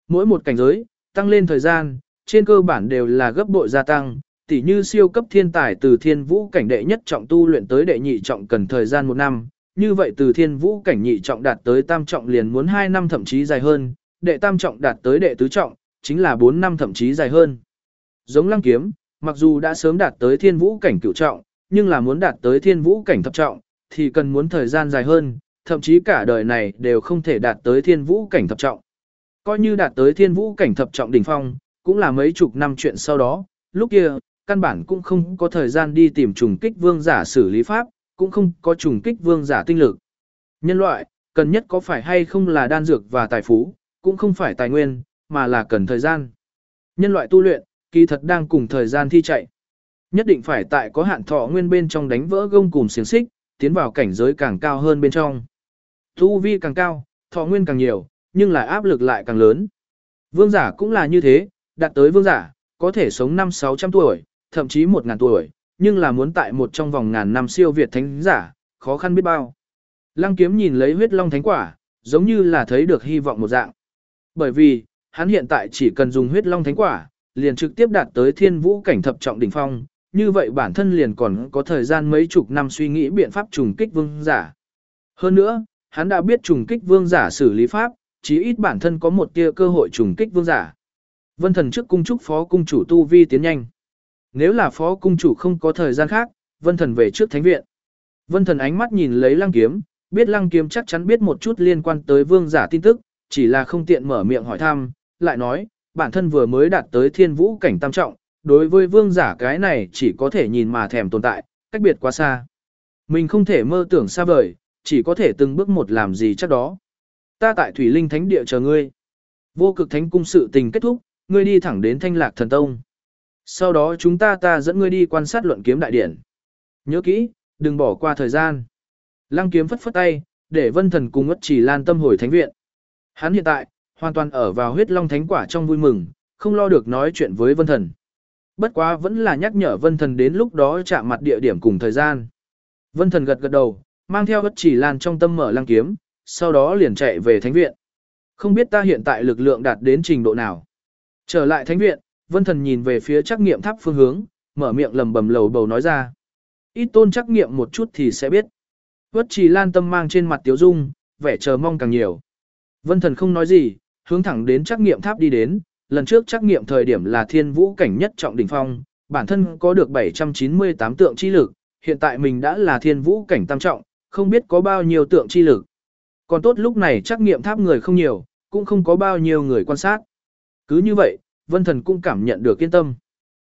Mỗi một cảnh giới, tăng lên thời gian, trên cơ bản đều là gấp bội gia tăng, tỉ như siêu cấp thiên tài từ thiên vũ cảnh đệ nhất trọng tu luyện tới đệ nhị trọng cần thời gian một năm, như vậy từ thiên vũ cảnh nhị trọng đạt tới tam trọng liền muốn 2 năm thậm chí dài hơn, đệ tam trọng đạt tới đệ tứ trọng, chính là 4 năm thậm chí dài hơn. Giống lăng kiếm, mặc dù đã sớm đạt tới thiên vũ cảnh cửu trọng, nhưng là muốn đạt tới thiên vũ cảnh thập trọng, thì cần muốn thời gian dài hơn, thậm chí cả đời này đều không thể đạt tới thiên vũ cảnh thập trọng. Coi như đạt tới thiên vũ cảnh thập trọng đỉnh phong, cũng là mấy chục năm chuyện sau đó, lúc kia, căn bản cũng không có thời gian đi tìm trùng kích vương giả xử lý pháp, cũng không có trùng kích vương giả tinh lực. Nhân loại, cần nhất có phải hay không là đan dược và tài phú, cũng không phải tài nguyên, mà là cần thời gian. Nhân loại tu luyện, kỳ thật đang cùng thời gian thi chạy. Nhất định phải tại có hạn thọ nguyên bên trong đánh vỡ gông cùng xiềng xích, tiến vào cảnh giới càng cao hơn bên trong. Tu vi càng cao, thọ nguyên càng nhiều, nhưng lại áp lực lại càng lớn. Vương giả cũng là như thế, đạt tới vương giả, có thể sống 5-600 tuổi, thậm chí 1.000 tuổi, nhưng là muốn tại một trong vòng ngàn năm siêu việt thánh giả, khó khăn biết bao. Lăng kiếm nhìn lấy huyết long thánh quả, giống như là thấy được hy vọng một dạng. Bởi vì, hắn hiện tại chỉ cần dùng huyết long thánh quả, liền trực tiếp đạt tới thiên vũ cảnh thập trọng đỉnh phong, như vậy bản thân liền còn có thời gian mấy chục năm suy nghĩ biện pháp trùng kích vương giả. Hơn nữa, hắn đã biết trùng kích vương giả xử lý pháp, chí ít bản thân có một tia cơ hội trùng kích vương giả. Vân thần trước cung chúc phó cung chủ tu vi tiến nhanh. Nếu là phó cung chủ không có thời gian khác, vân thần về trước thánh viện. Vân thần ánh mắt nhìn lấy lăng kiếm, biết lăng kiếm chắc chắn biết một chút liên quan tới vương giả tin tức, chỉ là không tiện mở miệng hỏi thăm, lại nói, bản thân vừa mới đạt tới thiên vũ cảnh tam trọng, đối với vương giả cái này chỉ có thể nhìn mà thèm tồn tại, cách biệt quá xa. Mình không thể mơ tưởng xa vời, chỉ có thể từng bước một làm gì chắc đó. Ta tại Thủy Linh Thánh Địa chờ ngươi. Vô cực thánh cung sự tình kết thúc, ngươi đi thẳng đến Thanh Lạc Thần Tông. Sau đó chúng ta ta dẫn ngươi đi quan sát luận kiếm đại điển. Nhớ kỹ, đừng bỏ qua thời gian. Lăng kiếm phất phất tay, để vân thần cùng ất chỉ lan tâm hồi thánh viện. Hắn hiện tại, hoàn toàn ở vào huyết long thánh quả trong vui mừng, không lo được nói chuyện với vân thần. Bất quá vẫn là nhắc nhở vân thần đến lúc đó chạm mặt địa điểm cùng thời gian. Vân thần gật gật đầu, mang theo bất chỉ lan trong tâm mở lăng kiếm, sau đó liền chạy về thánh viện. Không biết ta hiện tại lực lượng đạt đến trình độ nào. Trở lại thánh viện, vân thần nhìn về phía trắc nghiệm tháp phương hướng, mở miệng lầm bầm lầu bầu nói ra. Ít tôn trắc nghiệm một chút thì sẽ biết. Bất chỉ lan tâm mang trên mặt tiếu dung, vẻ chờ mong càng nhiều. Vân thần không nói gì, hướng thẳng đến trắc nghiệm tháp đi đến, lần trước trắc nghiệm thời điểm là thiên vũ cảnh nhất trọng đỉnh phong, bản thân có được 798 tượng chi lực, hiện tại mình đã là thiên vũ cảnh tam trọng, không biết có bao nhiêu tượng chi lực. Còn tốt lúc này trắc nghiệm tháp người không nhiều, cũng không có bao nhiêu người quan sát. Cứ như vậy, vân thần cũng cảm nhận được yên tâm.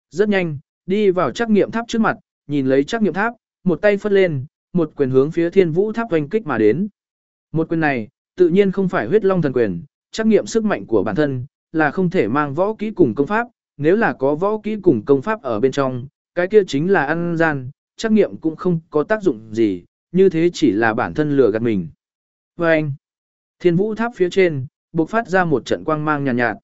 Rất nhanh, đi vào trắc nghiệm tháp trước mặt, nhìn lấy trắc nghiệm tháp, một tay phất lên, một quyền hướng phía thiên vũ tháp oanh kích mà đến. Một quyền này, tự nhiên không phải huyết long thần quyền, trắc nghiệm sức mạnh của bản thân, là không thể mang võ kỹ cùng công pháp, nếu là có võ kỹ cùng công pháp ở bên trong, cái kia chính là ăn gian, trắc nghiệm cũng không có tác dụng gì, như thế chỉ là bản thân lừa gạt mình. Và anh, thiên vũ tháp phía trên, bộc phát ra một trận quang mang nhàn nhạt, nhạt.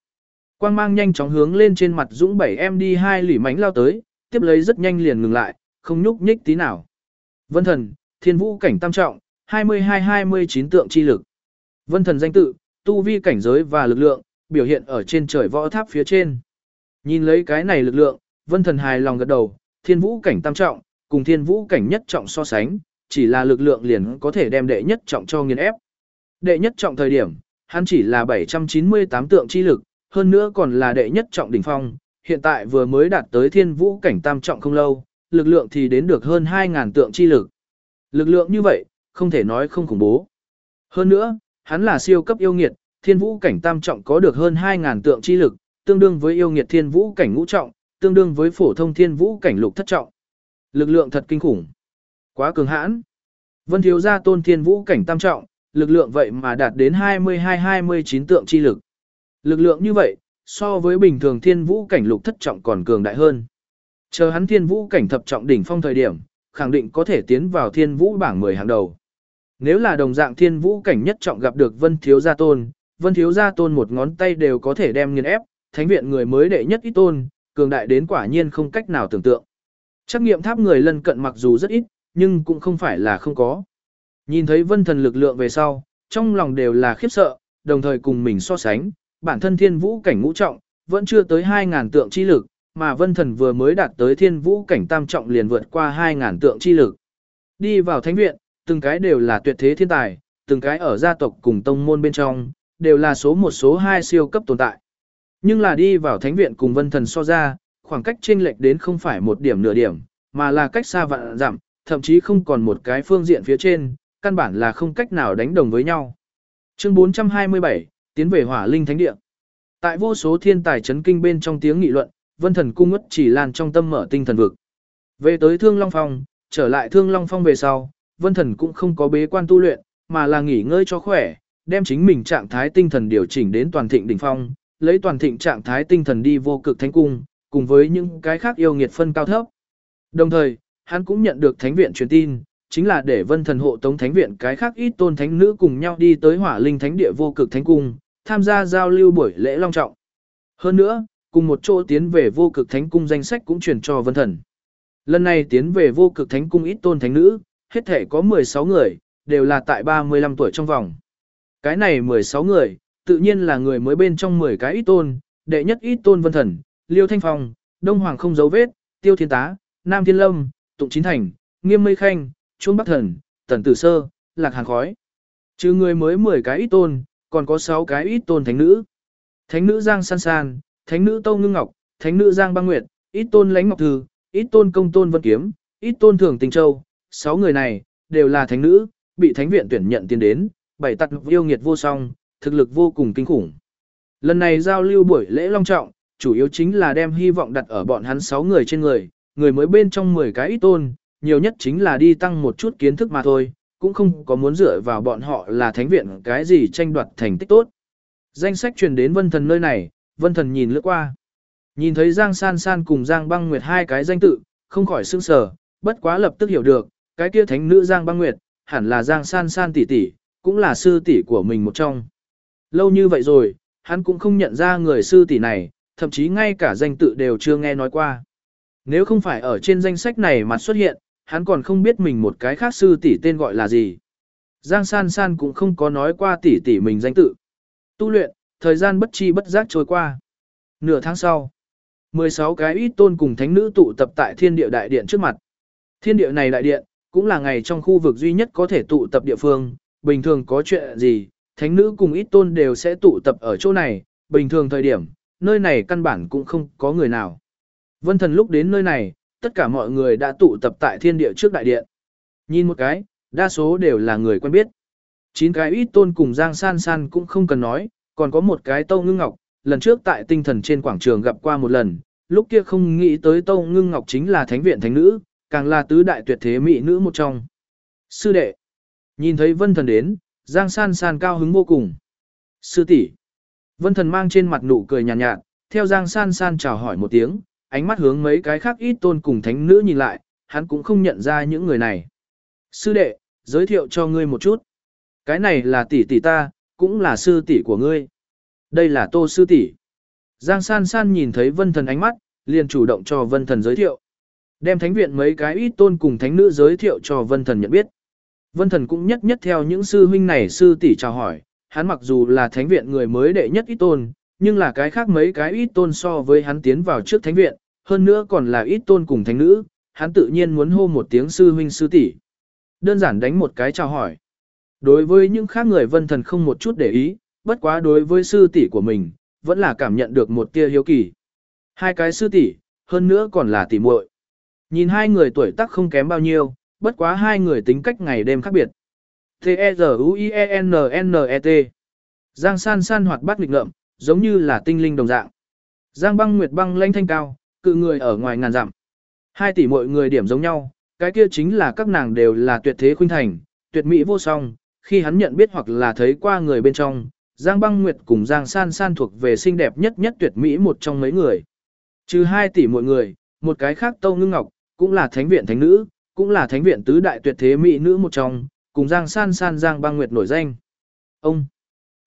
Quang mang nhanh chóng hướng lên trên mặt dũng bảy em đi hai lỉ mánh lao tới, tiếp lấy rất nhanh liền ngừng lại, không nhúc nhích tí nào. Vân thần, thiên vũ cảnh tam trọng, 22-29 tượng chi lực. Vân thần danh tự, tu vi cảnh giới và lực lượng, biểu hiện ở trên trời võ tháp phía trên. Nhìn lấy cái này lực lượng, vân thần hài lòng gật đầu, thiên vũ cảnh tam trọng, cùng thiên vũ cảnh nhất trọng so sánh, chỉ là lực lượng liền có thể đem đệ nhất trọng cho nghiền ép. Đệ nhất trọng thời điểm, hắn chỉ là 798 tượng chi lực, hơn nữa còn là đệ nhất trọng đỉnh phong, hiện tại vừa mới đạt tới thiên vũ cảnh tam trọng không lâu, lực lượng thì đến được hơn 2.000 tượng chi lực. Lực lượng như vậy, không thể nói không khủng bố. Hơn nữa, hắn là siêu cấp yêu nghiệt, thiên vũ cảnh tam trọng có được hơn 2.000 tượng chi lực, tương đương với yêu nghiệt thiên vũ cảnh ngũ trọng, tương đương với phổ thông thiên vũ cảnh lục thất trọng. Lực lượng thật kinh khủng. Quá cường hãn. Vân thiếu gia tôn thiên vũ cảnh tam trọng, lực lượng vậy mà đạt đến 22-29 tượng chi lực. Lực lượng như vậy, so với bình thường thiên vũ cảnh lục thất trọng còn cường đại hơn. Chờ hắn thiên vũ cảnh thập trọng đỉnh phong thời điểm, khẳng định có thể tiến vào thiên vũ bảng 10 hàng đầu. Nếu là đồng dạng thiên vũ cảnh nhất trọng gặp được vân thiếu gia tôn, vân thiếu gia tôn một ngón tay đều có thể đem nghiền ép, thánh viện người mới đệ nhất ít tôn, cường đại đến quả nhiên không cách nào tưởng tượng. Trắc nghiệm tháp người lân cận mặc dù rất ít, nhưng cũng không phải là không có. Nhìn thấy vân thần lực lượng về sau, trong lòng đều là khiếp sợ, đồng thời cùng mình so sánh, bản thân thiên vũ cảnh ngũ trọng, vẫn chưa tới 2.000 tượng chi lực, mà vân thần vừa mới đạt tới thiên vũ cảnh tam trọng liền vượt qua 2.000 tượng chi lực. Đi vào thánh viện, từng cái đều là tuyệt thế thiên tài, từng cái ở gia tộc cùng tông môn bên trong, đều là số một số hai siêu cấp tồn tại. Nhưng là đi vào thánh viện cùng vân thần so ra, khoảng cách chênh lệch đến không phải một điểm nửa điểm, mà là cách xa vạn giảm, thậm chí không còn một cái phương diện phía trên, căn bản là không cách nào đánh đồng với nhau. Chương 427, tiến về Hỏa Linh Thánh Địa. Tại vô số thiên tài chấn kinh bên trong tiếng nghị luận, Vân Thần cung ngất chỉ lan trong tâm mở tinh thần vực. Về tới Thương Long Phong, trở lại Thương Long Phong về sau, Vân Thần cũng không có bế quan tu luyện, mà là nghỉ ngơi cho khỏe, đem chính mình trạng thái tinh thần điều chỉnh đến toàn thịnh đỉnh phong, lấy toàn thịnh trạng thái tinh thần đi vô cực thánh cung, cùng với những cái khác yêu nghiệt phân cao thấp. Đồng thời, hắn cũng nhận được thánh viện truyền tin, chính là để Vân Thần hộ tống thánh viện cái khác ít tôn thánh nữ cùng nhau đi tới Hỏa Linh Thánh địa vô cực thánh cung, tham gia giao lưu buổi lễ long trọng. Hơn nữa, cùng một chỗ tiến về vô cực thánh cung danh sách cũng truyền cho vân thần. Lần này tiến về vô cực thánh cung ít tôn thánh nữ, hết thể có 16 người, đều là tại 35 tuổi trong vòng. Cái này 16 người, tự nhiên là người mới bên trong 10 cái ít tôn, đệ nhất ít tôn vân thần, Liêu Thanh Phong, Đông Hoàng không dấu vết, Tiêu Thiên Tá, Nam Thiên Lâm, Tụng Chín Thành, Nghiêm Mây Khanh, Chuông Bắc Thần, Tần Tử Sơ, Lạc hàng Khói. Chứ người mới 10 cái ít tôn, còn có 6 cái ít tôn thánh nữ. Thánh nữ Giang San San, thánh nữ Tâu Ngưng Ngọc, thánh nữ Giang Băng Nguyệt, ít tôn Lãnh Ngọc Thư, ít tôn Công Tôn Vân Kiếm, ít tôn Thường Tình Châu. Sáu người này, đều là thánh nữ, bị thánh viện tuyển nhận tiến đến, bảy tặc yêu nghiệt vô song, thực lực vô cùng kinh khủng. Lần này giao lưu buổi lễ long trọng, chủ yếu chính là đem hy vọng đặt ở bọn hắn 6 người trên người, người mới bên trong 10 cái ít tôn, nhiều nhất chính là đi tăng một chút kiến thức mà thôi, cũng không có muốn dựa vào bọn họ là thánh viện cái gì tranh đoạt thành tích tốt. Danh sách truyền đến vân thần nơi này, vân thần nhìn lướt qua. Nhìn thấy Giang San San cùng Giang Băng Nguyệt hai cái danh tự, không khỏi sưng sờ, bất quá lập tức hiểu được, cái kia thánh nữ Giang Băng Nguyệt, hẳn là Giang San San tỷ tỷ, cũng là sư tỷ của mình một trong. Lâu như vậy rồi, hắn cũng không nhận ra người sư tỷ này, thậm chí ngay cả danh tự đều chưa nghe nói qua. Nếu không phải ở trên danh sách này mà xuất hiện, hắn còn không biết mình một cái khác sư tỷ tên gọi là gì. Giang San San cũng không có nói qua tỷ tỷ mình danh tự. Tu luyện, thời gian bất chi bất giác trôi qua. Nửa tháng sau, 16 cái ít tôn cùng thánh nữ tụ tập tại thiên địa đại điện trước mặt. Thiên địa này đại điện, cũng là ngày trong khu vực duy nhất có thể tụ tập địa phương, bình thường có chuyện gì, thánh nữ cùng ít tôn đều sẽ tụ tập ở chỗ này, bình thường thời điểm, nơi này căn bản cũng không có người nào. Vân thần lúc đến nơi này, tất cả mọi người đã tụ tập tại thiên địa trước đại điện. Nhìn một cái, đa số đều là người quen biết. Chín cái ít tôn cùng Giang San San cũng không cần nói, còn có một cái Tâu Ngưng Ngọc, lần trước tại tinh thần trên quảng trường gặp qua một lần, lúc kia không nghĩ tới Tâu Ngưng Ngọc chính là thánh viện thánh nữ, càng là tứ đại tuyệt thế mỹ nữ một trong. Sư đệ, nhìn thấy vân thần đến, Giang San San cao hứng vô cùng. Sư tỷ, Vân thần mang trên mặt nụ cười nhàn nhạt, nhạt, theo Giang San San chào hỏi một tiếng, ánh mắt hướng mấy cái khác ít tôn cùng thánh nữ nhìn lại, hắn cũng không nhận ra những người này. Sư đệ, giới thiệu cho ngươi một chút. Cái này là tỷ tỷ ta, cũng là sư tỷ của ngươi. Đây là tô sư tỷ. Giang san san nhìn thấy vân thần ánh mắt, liền chủ động cho vân thần giới thiệu. Đem thánh viện mấy cái ít tôn cùng thánh nữ giới thiệu cho vân thần nhận biết. Vân thần cũng nhất nhất theo những sư huynh này sư tỷ chào hỏi, hắn mặc dù là thánh viện người mới đệ nhất ít tôn, nhưng là cái khác mấy cái ít tôn so với hắn tiến vào trước thánh viện, hơn nữa còn là ít tôn cùng thánh nữ, hắn tự nhiên muốn hô một tiếng sư huynh sư tỷ. Đơn giản đánh một cái chào hỏi. Đối với những khác người vân thần không một chút để ý, bất quá đối với sư tỷ của mình, vẫn là cảm nhận được một tia hiếu kỳ. Hai cái sư tỷ, hơn nữa còn là tỷ muội. Nhìn hai người tuổi tác không kém bao nhiêu, bất quá hai người tính cách ngày đêm khác biệt. T-E-Z-U-I-E-N-N-E-T Giang san san hoạt bát nghịch ngợm, giống như là tinh linh đồng dạng. Giang băng nguyệt băng lanh thanh cao, cự người ở ngoài ngàn dặm. Hai tỷ mọi người điểm giống nhau, cái kia chính là các nàng đều là tuyệt thế khuynh thành, tuyệt mỹ vô song, khi hắn nhận biết hoặc là thấy qua người bên trong, Giang băng nguyệt cùng Giang san san thuộc về xinh đẹp nhất nhất tuyệt mỹ một trong mấy người. Trừ hai tỷ mọi người, một cái khác Tâu Ngưng Ngọc, cũng là thánh viện thánh nữ, cũng là thánh viện tứ đại tuyệt thế mỹ nữ một trong, cùng Giang san san Giang băng nguyệt nổi danh. Ông!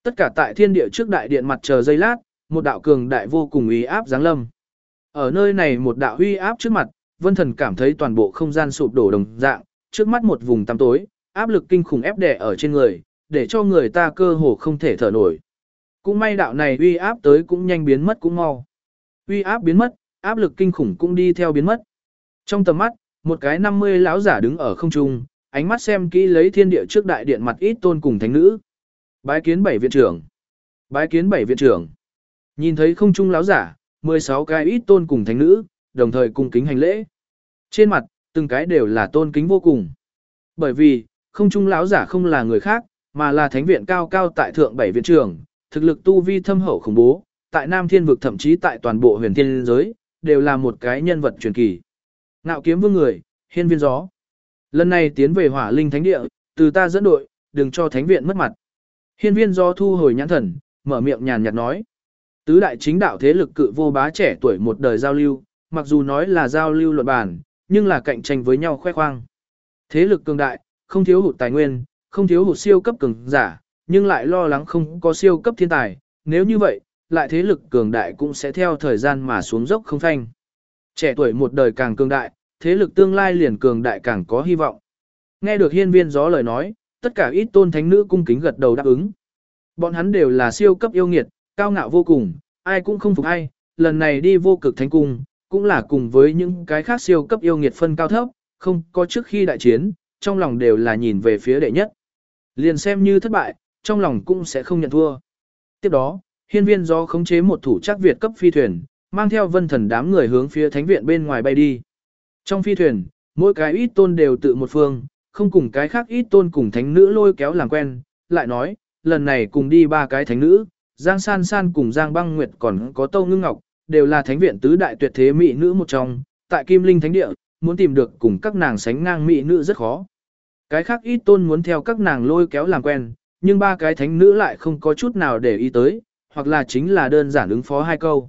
Tất cả tại thiên địa trước đại điện mặt chờ giây lát, một đạo cường đại vô cùng uy áp giáng lâm. Ở nơi này một đạo uy áp trước mặt, Vân Thần cảm thấy toàn bộ không gian sụp đổ đồng dạng, trước mắt một vùng tăm tối, áp lực kinh khủng ép đè ở trên người, để cho người ta cơ hồ không thể thở nổi. Cũng may đạo này uy áp tới cũng nhanh biến mất cũng mau. Uy áp biến mất, áp lực kinh khủng cũng đi theo biến mất. Trong tầm mắt, một cái 50 lão giả đứng ở không trung, ánh mắt xem kỹ lấy thiên địa trước đại điện mặt ít tôn cùng thánh nữ. Bái kiến bảy viện trưởng. Bái kiến bảy viện trưởng. Nhìn thấy không trung lão giả, 16 cái ít tôn cùng thánh nữ, đồng thời cung kính hành lễ. Trên mặt, từng cái đều là tôn kính vô cùng. Bởi vì, không trung lão giả không là người khác, mà là thánh viện cao cao tại thượng bảy viện trưởng, thực lực tu vi thâm hậu khủng bố, tại Nam Thiên vực thậm chí tại toàn bộ huyền thiên giới, đều là một cái nhân vật truyền kỳ. Ngạo kiếm vương người, hiên viên gió. Lần này tiến về hỏa linh thánh địa, từ ta dẫn đội, đừng cho thánh viện mất mặt. Hiên viên gió thu hồi nhãn thần, mở miệng nhàn nhạt nói. Tứ đại chính đạo thế lực cự vô bá trẻ tuổi một đời giao lưu, mặc dù nói là giao lưu luận bàn, nhưng là cạnh tranh với nhau khoe khoang. Thế lực cường đại, không thiếu hụt tài nguyên, không thiếu hụt siêu cấp cường giả, nhưng lại lo lắng không có siêu cấp thiên tài, nếu như vậy, lại thế lực cường đại cũng sẽ theo thời gian mà xuống dốc không phanh. Trẻ tuổi một đời càng cường đại, thế lực tương lai liền cường đại càng có hy vọng. Nghe được hiên viên gió lời nói, tất cả ít tôn thánh nữ cung kính gật đầu đáp ứng. Bọn hắn đều là siêu cấp yêu nghiệt, cao ngạo vô cùng, ai cũng không phục ai, lần này đi vô cực thánh cung, cũng là cùng với những cái khác siêu cấp yêu nghiệt phân cao thấp, không có trước khi đại chiến, trong lòng đều là nhìn về phía đệ nhất. Liền xem như thất bại, trong lòng cũng sẽ không nhận thua. Tiếp đó, hiên viên do khống chế một thủ chắc Việt cấp phi thuyền, mang theo vân thần đám người hướng phía thánh viện bên ngoài bay đi. Trong phi thuyền, mỗi cái ít tôn đều tự một phương, không cùng cái khác ít tôn cùng thánh nữ lôi kéo làm quen, lại nói, lần này cùng đi ba cái thánh nữ, Giang San San cùng Giang Băng Nguyệt còn có Tâu Ngưng Ngọc, đều là thánh viện tứ đại tuyệt thế mỹ nữ một trong, tại Kim Linh Thánh Địa, muốn tìm được cùng các nàng sánh ngang mỹ nữ rất khó. Cái khác ít tôn muốn theo các nàng lôi kéo làm quen, nhưng ba cái thánh nữ lại không có chút nào để ý tới, hoặc là chính là đơn giản ứng phó hai câu.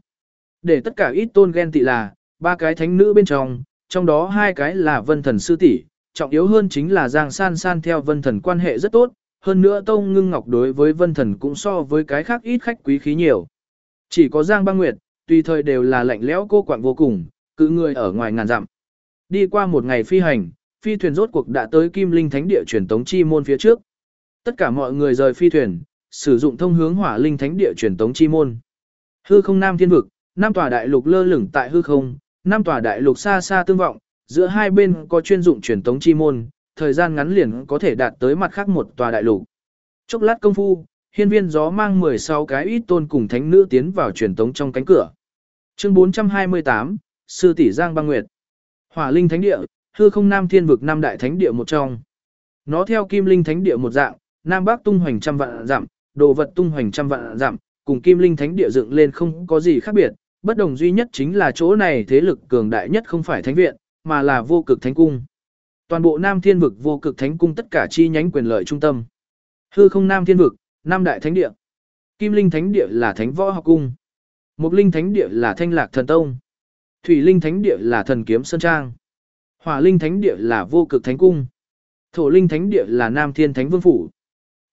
Để tất cả ít tôn ghen tị là, ba cái thánh nữ bên trong, trong đó hai cái là vân thần sư tỷ, trọng yếu hơn chính là Giang San San theo vân thần quan hệ rất tốt, hơn nữa Tông Ngưng Ngọc đối với vân thần cũng so với cái khác ít khách quý khí nhiều. Chỉ có Giang Băng Nguyệt, tùy thời đều là lạnh lẽo cô quạng vô cùng, cứ người ở ngoài ngàn dặm. Đi qua một ngày phi hành, phi thuyền rốt cuộc đã tới Kim Linh Thánh Địa truyền tống chi môn phía trước. Tất cả mọi người rời phi thuyền, sử dụng thông hướng Hỏa Linh Thánh Địa truyền tống chi môn. Hư không nam thiên vực, năm tòa đại lục lơ lửng tại hư không, năm tòa đại lục xa xa tương vọng, giữa hai bên có chuyên dụng truyền tống chi môn, thời gian ngắn liền có thể đạt tới mặt khác một tòa đại lục. Chốc lát công phu, hiên viên gió mang 16 cái ít tôn cùng thánh nữ tiến vào truyền tống trong cánh cửa. Chương 428, Sư tỷ Giang Băng Nguyệt. Hỏa Linh Thánh Địa, hư không Nam Thiên vực năm đại thánh địa một trong. Nó theo Kim Linh Thánh Địa một dạng, Nam Bắc tung hoành trăm vạn dặm, đồ vật tung hoành trăm vạn dặm, cùng Kim Linh Thánh Địa dựng lên không có gì khác biệt, bất đồng duy nhất chính là chỗ này thế lực cường đại nhất không phải thánh viện, mà là vô cực thánh cung. Toàn bộ Nam Thiên vực vô cực thánh cung tất cả chi nhánh quyền lợi trung tâm. Hư không Nam Thiên vực, Nam đại thánh địa. Kim Linh Thánh Địa là Thánh Võ Học Cung. Mục Linh Thánh Địa là Thanh Lạc Thần Tông. Thủy Linh Thánh Địa là Thần Kiếm Sơn Trang. Hỏa Linh Thánh Địa là Vô Cực Thánh Cung. Thổ Linh Thánh Địa là Nam Thiên Thánh Vương Phủ.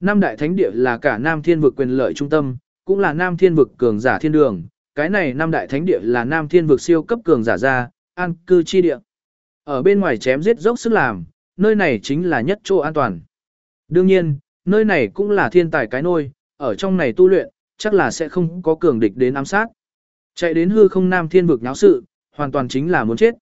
Nam Đại Thánh Địa là cả Nam Thiên vực quyền lợi trung tâm, cũng là Nam Thiên vực cường giả thiên đường. Cái này Nam Đại Thánh Địa là Nam Thiên vực siêu cấp cường giả ra, an cư chi địa. Ở bên ngoài chém giết dốc sức làm, nơi này chính là nhất chỗ an toàn. Đương nhiên, nơi này cũng là thiên tài cái nôi, ở trong này tu luyện, chắc là sẽ không có cường địch đến ám sát. Chạy đến hư không nam thiên vực náo sự, hoàn toàn chính là muốn chết.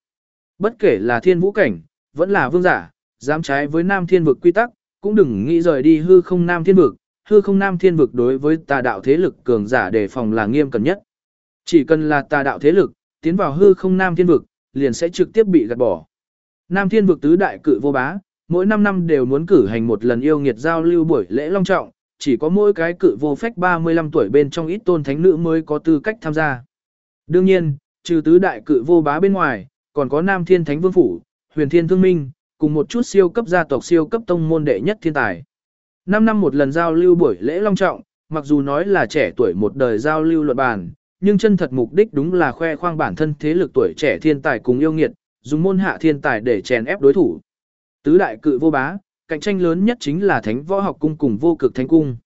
Bất kể là thiên vũ cảnh, vẫn là vương giả, dám trái với nam thiên vực quy tắc, cũng đừng nghĩ rời đi hư không nam thiên vực. Hư không nam thiên vực đối với tà đạo thế lực cường giả đề phòng là nghiêm cẩn nhất. Chỉ cần là tà đạo thế lực, tiến vào hư không nam thiên vực, liền sẽ trực tiếp bị gạt bỏ. Nam thiên vực tứ đại cự vô bá, mỗi 5 năm đều muốn cử hành một lần yêu nghiệt giao lưu buổi lễ long trọng, chỉ có mỗi cái cự vô phách 35 tuổi bên trong ít tôn thánh nữ mới có tư cách tham gia. Đương nhiên, trừ tứ đại cự vô bá bên ngoài, còn có Nam Thiên Thánh Vương Phủ, Huyền Thiên Thương Minh, cùng một chút siêu cấp gia tộc siêu cấp tông môn đệ nhất thiên tài. 5 năm một lần giao lưu buổi lễ long trọng, mặc dù nói là trẻ tuổi một đời giao lưu luận bàn, nhưng chân thật mục đích đúng là khoe khoang bản thân thế lực tuổi trẻ thiên tài cùng yêu nghiệt, dùng môn hạ thiên tài để chèn ép đối thủ. Tứ đại cự vô bá, cạnh tranh lớn nhất chính là Thánh Võ Học Cung cùng Vô Cực Thánh Cung.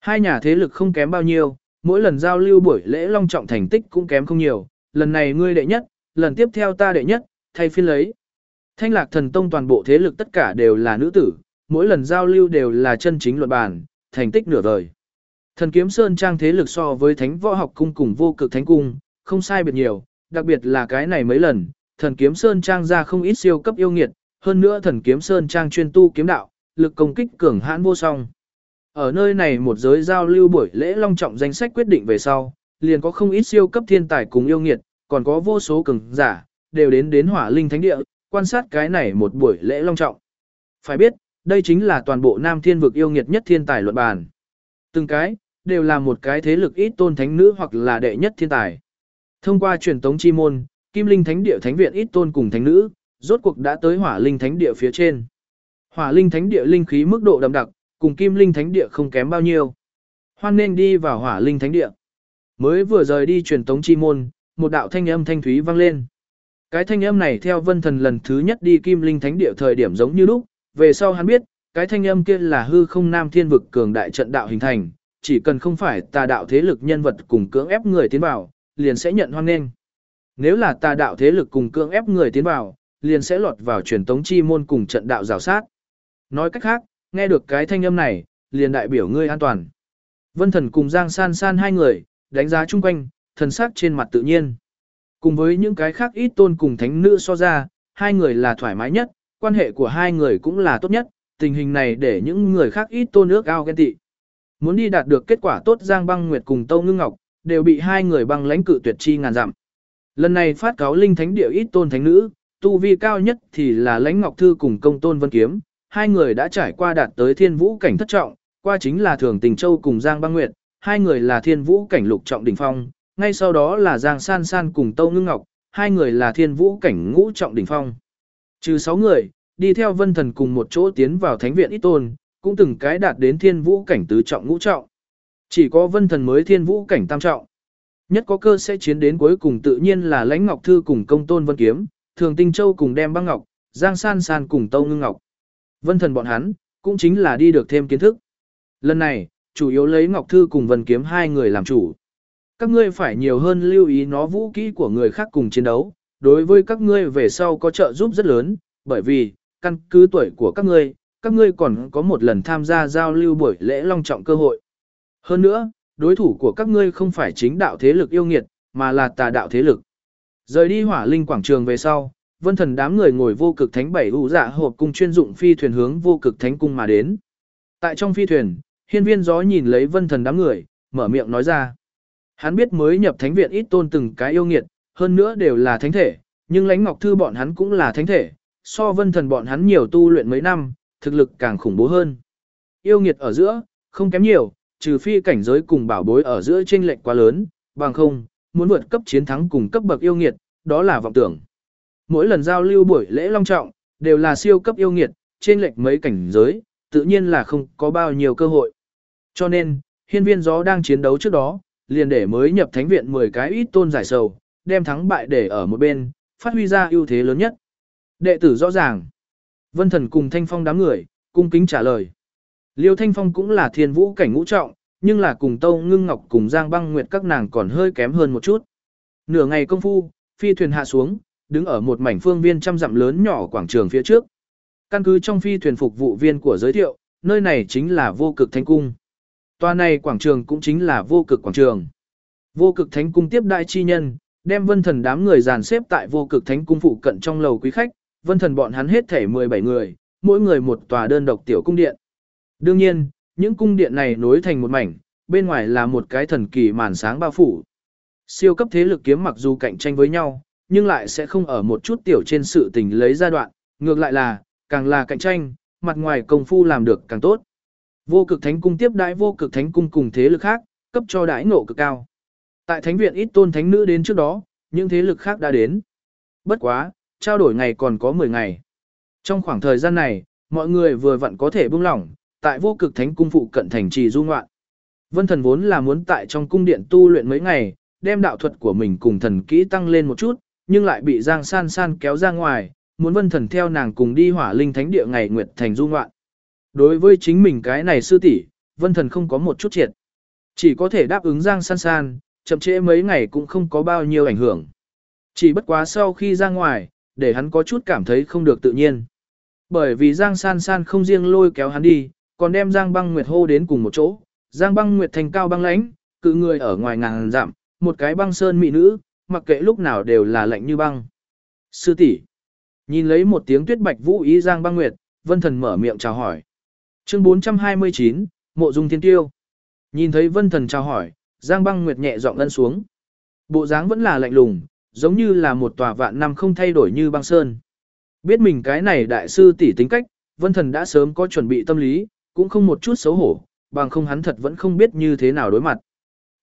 Hai nhà thế lực không kém bao nhiêu, mỗi lần giao lưu buổi lễ long trọng thành tích cũng kém không nhiều, lần này ngươi đệ nhất, lần tiếp theo ta đệ nhất, thay phiên lấy. Thanh Lạc Thần Tông toàn bộ thế lực tất cả đều là nữ tử, mỗi lần giao lưu đều là chân chính luận bàn, thành tích nửa vời. Thần Kiếm Sơn trang thế lực so với Thánh Võ Học Cung cùng Vô Cực Thánh Cung, không sai biệt nhiều, đặc biệt là cái này mấy lần, Thần Kiếm Sơn trang ra không ít siêu cấp yêu nghiệt, hơn nữa thần kiếm sơn trang chuyên tu kiếm đạo, lực công kích cường hãn vô song. Ở nơi này một giới giao lưu buổi lễ long trọng danh sách quyết định về sau, liền có không ít siêu cấp thiên tài cùng yêu nghiệt, còn có vô số cường giả, đều đến đến hỏa linh thánh địa, quan sát cái này một buổi lễ long trọng. Phải biết, đây chính là toàn bộ nam thiên vực yêu nghiệt nhất thiên tài luận bàn. Từng cái, đều là một cái thế lực ít tôn thánh nữ hoặc là đệ nhất thiên tài. Thông qua truyền tống chi môn, Kim Linh Thánh Địa Thánh Viện ít tôn cùng thánh nữ, rốt cuộc đã tới hỏa linh thánh địa phía trên. Hỏa linh thánh địa linh khí mức độ đậm đặc, cùng kim linh thánh địa không kém bao nhiêu. Hoan nên đi vào hỏa linh thánh địa. Mới vừa rời đi truyền tống chi môn, một đạo thanh âm thanh thúy vang lên. Cái thanh âm này theo vân thần lần thứ nhất đi kim linh thánh địa thời điểm giống như lúc, về sau hắn biết, cái thanh âm kia là hư không nam thiên vực cường đại trận đạo hình thành, chỉ cần không phải tà đạo thế lực nhân vật cùng cưỡng ép người tiến vào, liền sẽ nhận hoan nghênh. Nếu là tà đạo thế lực cùng cưỡng ép người tiến vào, liền sẽ lọt vào truyền tống chi môn cùng trận đạo rào sát. Nói cách khác, nghe được cái thanh âm này, liền đại biểu ngươi an toàn. Vân Thần cùng Giang San San hai người, đánh giá chung quanh, thần sắc trên mặt tự nhiên. Cùng với những cái khác ít tôn cùng thánh nữ so ra, hai người là thoải mái nhất, quan hệ của hai người cũng là tốt nhất, tình hình này để những người khác ít tôn nước ao ghen tị. Muốn đi đạt được kết quả tốt Giang Băng Nguyệt cùng Tâu Ngưng Ngọc, đều bị hai người băng lãnh cự tuyệt chi ngàn dặm. Lần này phát cáo linh thánh địa ít tôn thánh nữ, tu vi cao nhất thì là lãnh ngọc thư cùng công tôn vân kiếm, hai người đã trải qua đạt tới thiên vũ cảnh thất trọng, qua chính là thường tình châu cùng Giang Băng Nguyệt, hai người là thiên vũ cảnh lục trọng đỉnh phong, ngay sau đó là Giang San San cùng Tâu Ngưng Ngọc, hai người là thiên vũ cảnh ngũ trọng đỉnh phong. Trừ sáu người, đi theo vân thần cùng một chỗ tiến vào thánh viện ít tôn, cũng từng cái đạt đến thiên vũ cảnh tứ trọng ngũ trọng. Chỉ có vân thần mới thiên vũ cảnh tam trọng. Nhất có cơ sẽ chiến đến cuối cùng tự nhiên là lãnh ngọc thư cùng công tôn vân kiếm, thường tinh châu cùng đem băng ngọc, giang san san cùng tâu ngưng ngọc. Vân thần bọn hắn, cũng chính là đi được thêm kiến thức. Lần này, chủ yếu lấy ngọc thư cùng vân kiếm hai người làm chủ. Các ngươi phải nhiều hơn lưu ý nó vũ kỹ của người khác cùng chiến đấu, đối với các ngươi về sau có trợ giúp rất lớn, bởi vì, căn cứ tuổi của các ngươi, các ngươi còn có một lần tham gia giao lưu buổi lễ long trọng cơ hội. Hơn nữa, đối thủ của các ngươi không phải chính đạo thế lực yêu nghiệt, mà là tà đạo thế lực. Rời đi hỏa linh quảng trường về sau, vân thần đám người ngồi vô cực thánh bảy ủ dạ hộp cung chuyên dụng phi thuyền hướng vô cực thánh cung mà đến. Tại trong phi thuyền, hiên viên gió nhìn lấy vân thần đám người, mở miệng nói ra. Hắn biết mới nhập thánh viện ít tôn từng cái yêu nghiệt, hơn nữa đều là thánh thể, nhưng lãnh ngọc thư bọn hắn cũng là thánh thể, so vân thần bọn hắn nhiều tu luyện mấy năm, thực lực càng khủng bố hơn. Yêu nghiệt ở giữa, không kém nhiều, trừ phi cảnh giới cùng bảo bối ở giữa chênh lệch quá lớn, bằng không, muốn vượt cấp chiến thắng cùng cấp bậc yêu nghiệt, đó là vọng tưởng. Mỗi lần giao lưu buổi lễ long trọng, đều là siêu cấp yêu nghiệt, trên lệch mấy cảnh giới, tự nhiên là không có bao nhiêu cơ hội. Cho nên, hiên viên gió đang chiến đấu trước đó, liền để mới nhập thánh viện 10 cái ít tôn giải sầu, đem thắng bại để ở một bên, phát huy ra ưu thế lớn nhất. Đệ tử rõ ràng. Vân thần cùng thanh phong đám người, cung kính trả lời. Liêu thanh phong cũng là thiên vũ cảnh ngũ trọng, nhưng là cùng Tâu Ngưng Ngọc cùng Giang Băng Nguyệt các nàng còn hơi kém hơn một chút. Nửa ngày công phu, phi thuyền hạ xuống, đứng ở một mảnh phương viên trăm dặm lớn nhỏ quảng trường phía trước. Căn cứ trong phi thuyền phục vụ viên của giới thiệu, nơi này chính là vô cực thánh cung. Tòa này quảng trường cũng chính là vô cực quảng trường. Vô cực thánh cung tiếp đại chi nhân, đem vân thần đám người dàn xếp tại vô cực thánh cung phụ cận trong lầu quý khách, vân thần bọn hắn hết thể 17 người, mỗi người một tòa đơn độc tiểu cung điện. Đương nhiên, những cung điện này nối thành một mảnh, bên ngoài là một cái thần kỳ màn sáng bao phủ. Siêu cấp thế lực kiếm mặc dù cạnh tranh với nhau, nhưng lại sẽ không ở một chút tiểu trên sự tình lấy ra đoạn, ngược lại là, càng là cạnh tranh, mặt ngoài công phu làm được càng tốt. Vô cực thánh cung tiếp đãi vô cực thánh cung cùng thế lực khác, cấp cho đãi ngộ cực cao. Tại thánh viện ít tôn thánh nữ đến trước đó, những thế lực khác đã đến. Bất quá, trao đổi ngày còn có 10 ngày. Trong khoảng thời gian này, mọi người vừa vặn có thể buông lỏng, tại vô cực thánh cung phụ cận thành trì du ngoạn. Vân thần vốn là muốn tại trong cung điện tu luyện mấy ngày, đem đạo thuật của mình cùng thần kỹ tăng lên một chút, nhưng lại bị Giang San San kéo ra ngoài, muốn vân thần theo nàng cùng đi hỏa linh thánh địa ngày nguyệt thành du ngoạn. Đối với chính mình cái này sư tỷ, vân thần không có một chút triệt. Chỉ có thể đáp ứng Giang San San, chậm trễ mấy ngày cũng không có bao nhiêu ảnh hưởng. Chỉ bất quá sau khi ra ngoài, để hắn có chút cảm thấy không được tự nhiên. Bởi vì Giang San San không riêng lôi kéo hắn đi, còn đem Giang Băng Nguyệt hô đến cùng một chỗ. Giang Băng Nguyệt thành cao băng lãnh, cự người ở ngoài ngàn dặm, một cái băng sơn mỹ nữ, mặc kệ lúc nào đều là lạnh như băng. Sư tỷ, nhìn lấy một tiếng tuyết bạch vũ ý Giang Băng Nguyệt, Vân Thần mở miệng chào hỏi. Chương 429, Mộ Dung Thiên Tiêu. Nhìn thấy Vân Thần chào hỏi, Giang Băng Nguyệt nhẹ giọng ân xuống. Bộ dáng vẫn là lạnh lùng, giống như là một tòa vạn năm không thay đổi như băng sơn. Biết mình cái này đại sư tỷ tính cách, Vân Thần đã sớm có chuẩn bị tâm lý, cũng không một chút xấu hổ, bằng không hắn thật vẫn không biết như thế nào đối mặt.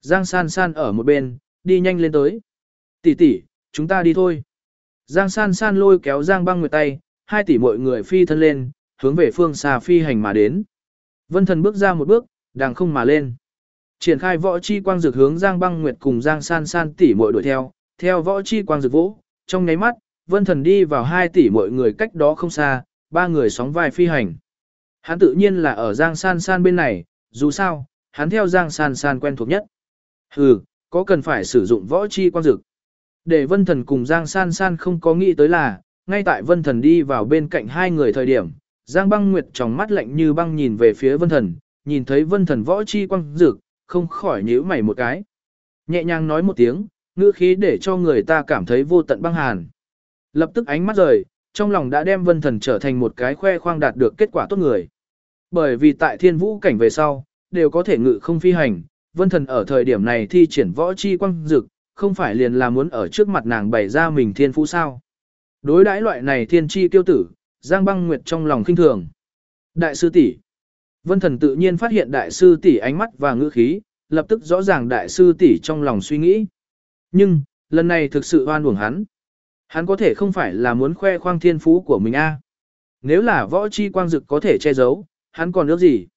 Giang San San ở một bên, đi nhanh lên tới. Tỷ tỷ, chúng ta đi thôi. Giang San San lôi kéo Giang băng nguyệt tay, hai tỷ mọi người phi thân lên, hướng về phương xa phi hành mà đến. Vân thần bước ra một bước, đàng không mà lên. Triển khai võ chi quang dược hướng Giang băng nguyệt cùng Giang San San tỷ muội đuổi theo, theo võ chi quang dược vỗ, trong nháy mắt, vân thần đi vào hai tỷ mọi người cách đó không xa, ba người sóng vai phi hành. Hắn tự nhiên là ở Giang San San bên này, dù sao, hắn theo Giang San San quen thuộc nhất. Hừ, có cần phải sử dụng võ chi quang dực. Để vân thần cùng Giang San San không có nghĩ tới là, ngay tại vân thần đi vào bên cạnh hai người thời điểm, Giang băng nguyệt trong mắt lạnh như băng nhìn về phía vân thần, nhìn thấy vân thần võ chi quang dực, không khỏi nhíu mày một cái. Nhẹ nhàng nói một tiếng, ngữ khí để cho người ta cảm thấy vô tận băng hàn. Lập tức ánh mắt rời, trong lòng đã đem vân thần trở thành một cái khoe khoang đạt được kết quả tốt người. Bởi vì tại thiên vũ cảnh về sau, đều có thể ngự không phi hành, vân thần ở thời điểm này thi triển võ chi quang dực, không phải liền là muốn ở trước mặt nàng bày ra mình thiên phú sao. Đối đãi loại này thiên chi tiêu tử, Giang băng nguyệt trong lòng khinh thường. Đại sư tỷ Vân thần tự nhiên phát hiện đại sư tỷ ánh mắt và ngữ khí, lập tức rõ ràng đại sư tỷ trong lòng suy nghĩ. Nhưng, lần này thực sự oan uổng hắn. Hắn có thể không phải là muốn khoe khoang thiên phú của mình a. Nếu là võ chi quang dực có thể che giấu, hắn còn ước gì?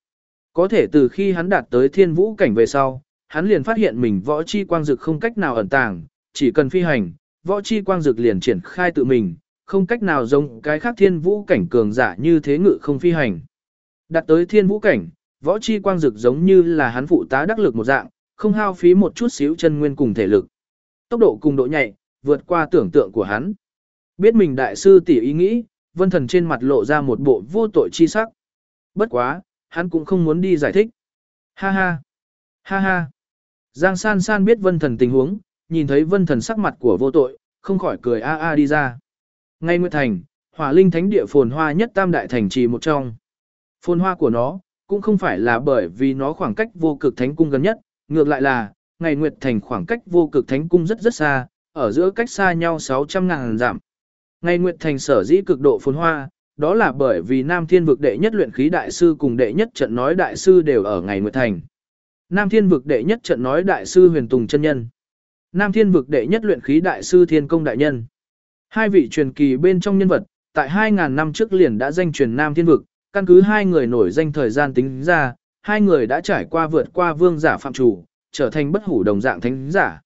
Có thể từ khi hắn đạt tới thiên vũ cảnh về sau, hắn liền phát hiện mình võ chi quang dực không cách nào ẩn tàng, chỉ cần phi hành, võ chi quang dực liền triển khai tự mình, không cách nào giống cái khác thiên vũ cảnh cường giả như thế ngự không phi hành. Đạt tới thiên vũ cảnh, võ chi quang dực giống như là hắn phụ tá đắc lực một dạng, không hao phí một chút xíu chân nguyên cùng thể lực. Tốc độ cùng độ nhạy, vượt qua tưởng tượng của hắn. Biết mình đại sư tỷ ý nghĩ, vân thần trên mặt lộ ra một bộ vô tội chi sắc. Bất quá, hắn cũng không muốn đi giải thích. Ha ha, ha ha. Giang san san biết vân thần tình huống, nhìn thấy vân thần sắc mặt của vô tội, không khỏi cười a a đi ra. Ngay Nguyệt Thành, hỏa linh thánh địa phồn hoa nhất tam đại thành trì một trong. Phồn hoa của nó, cũng không phải là bởi vì nó khoảng cách vô cực thánh cung gần nhất, ngược lại là, ngày Nguyệt Thành khoảng cách vô cực thánh cung rất rất xa, ở giữa cách xa nhau 600 ngàn giảm. Ngày Nguyệt Thành sở dĩ cực độ phồn hoa, đó là bởi vì Nam Thiên vực đệ nhất luyện khí đại sư cùng đệ nhất trận nói đại sư đều ở ngày Nguyệt Thành. Nam Thiên vực đệ nhất trận nói đại sư Huyền Tùng chân nhân. Nam Thiên vực đệ nhất luyện khí đại sư Thiên Công đại nhân. Hai vị truyền kỳ bên trong nhân vật, tại 2000 năm trước liền đã danh truyền Nam Thiên vực, căn cứ hai người nổi danh thời gian tính ra, hai người đã trải qua vượt qua vương giả phạm chủ, trở thành bất hủ đồng dạng thánh giả.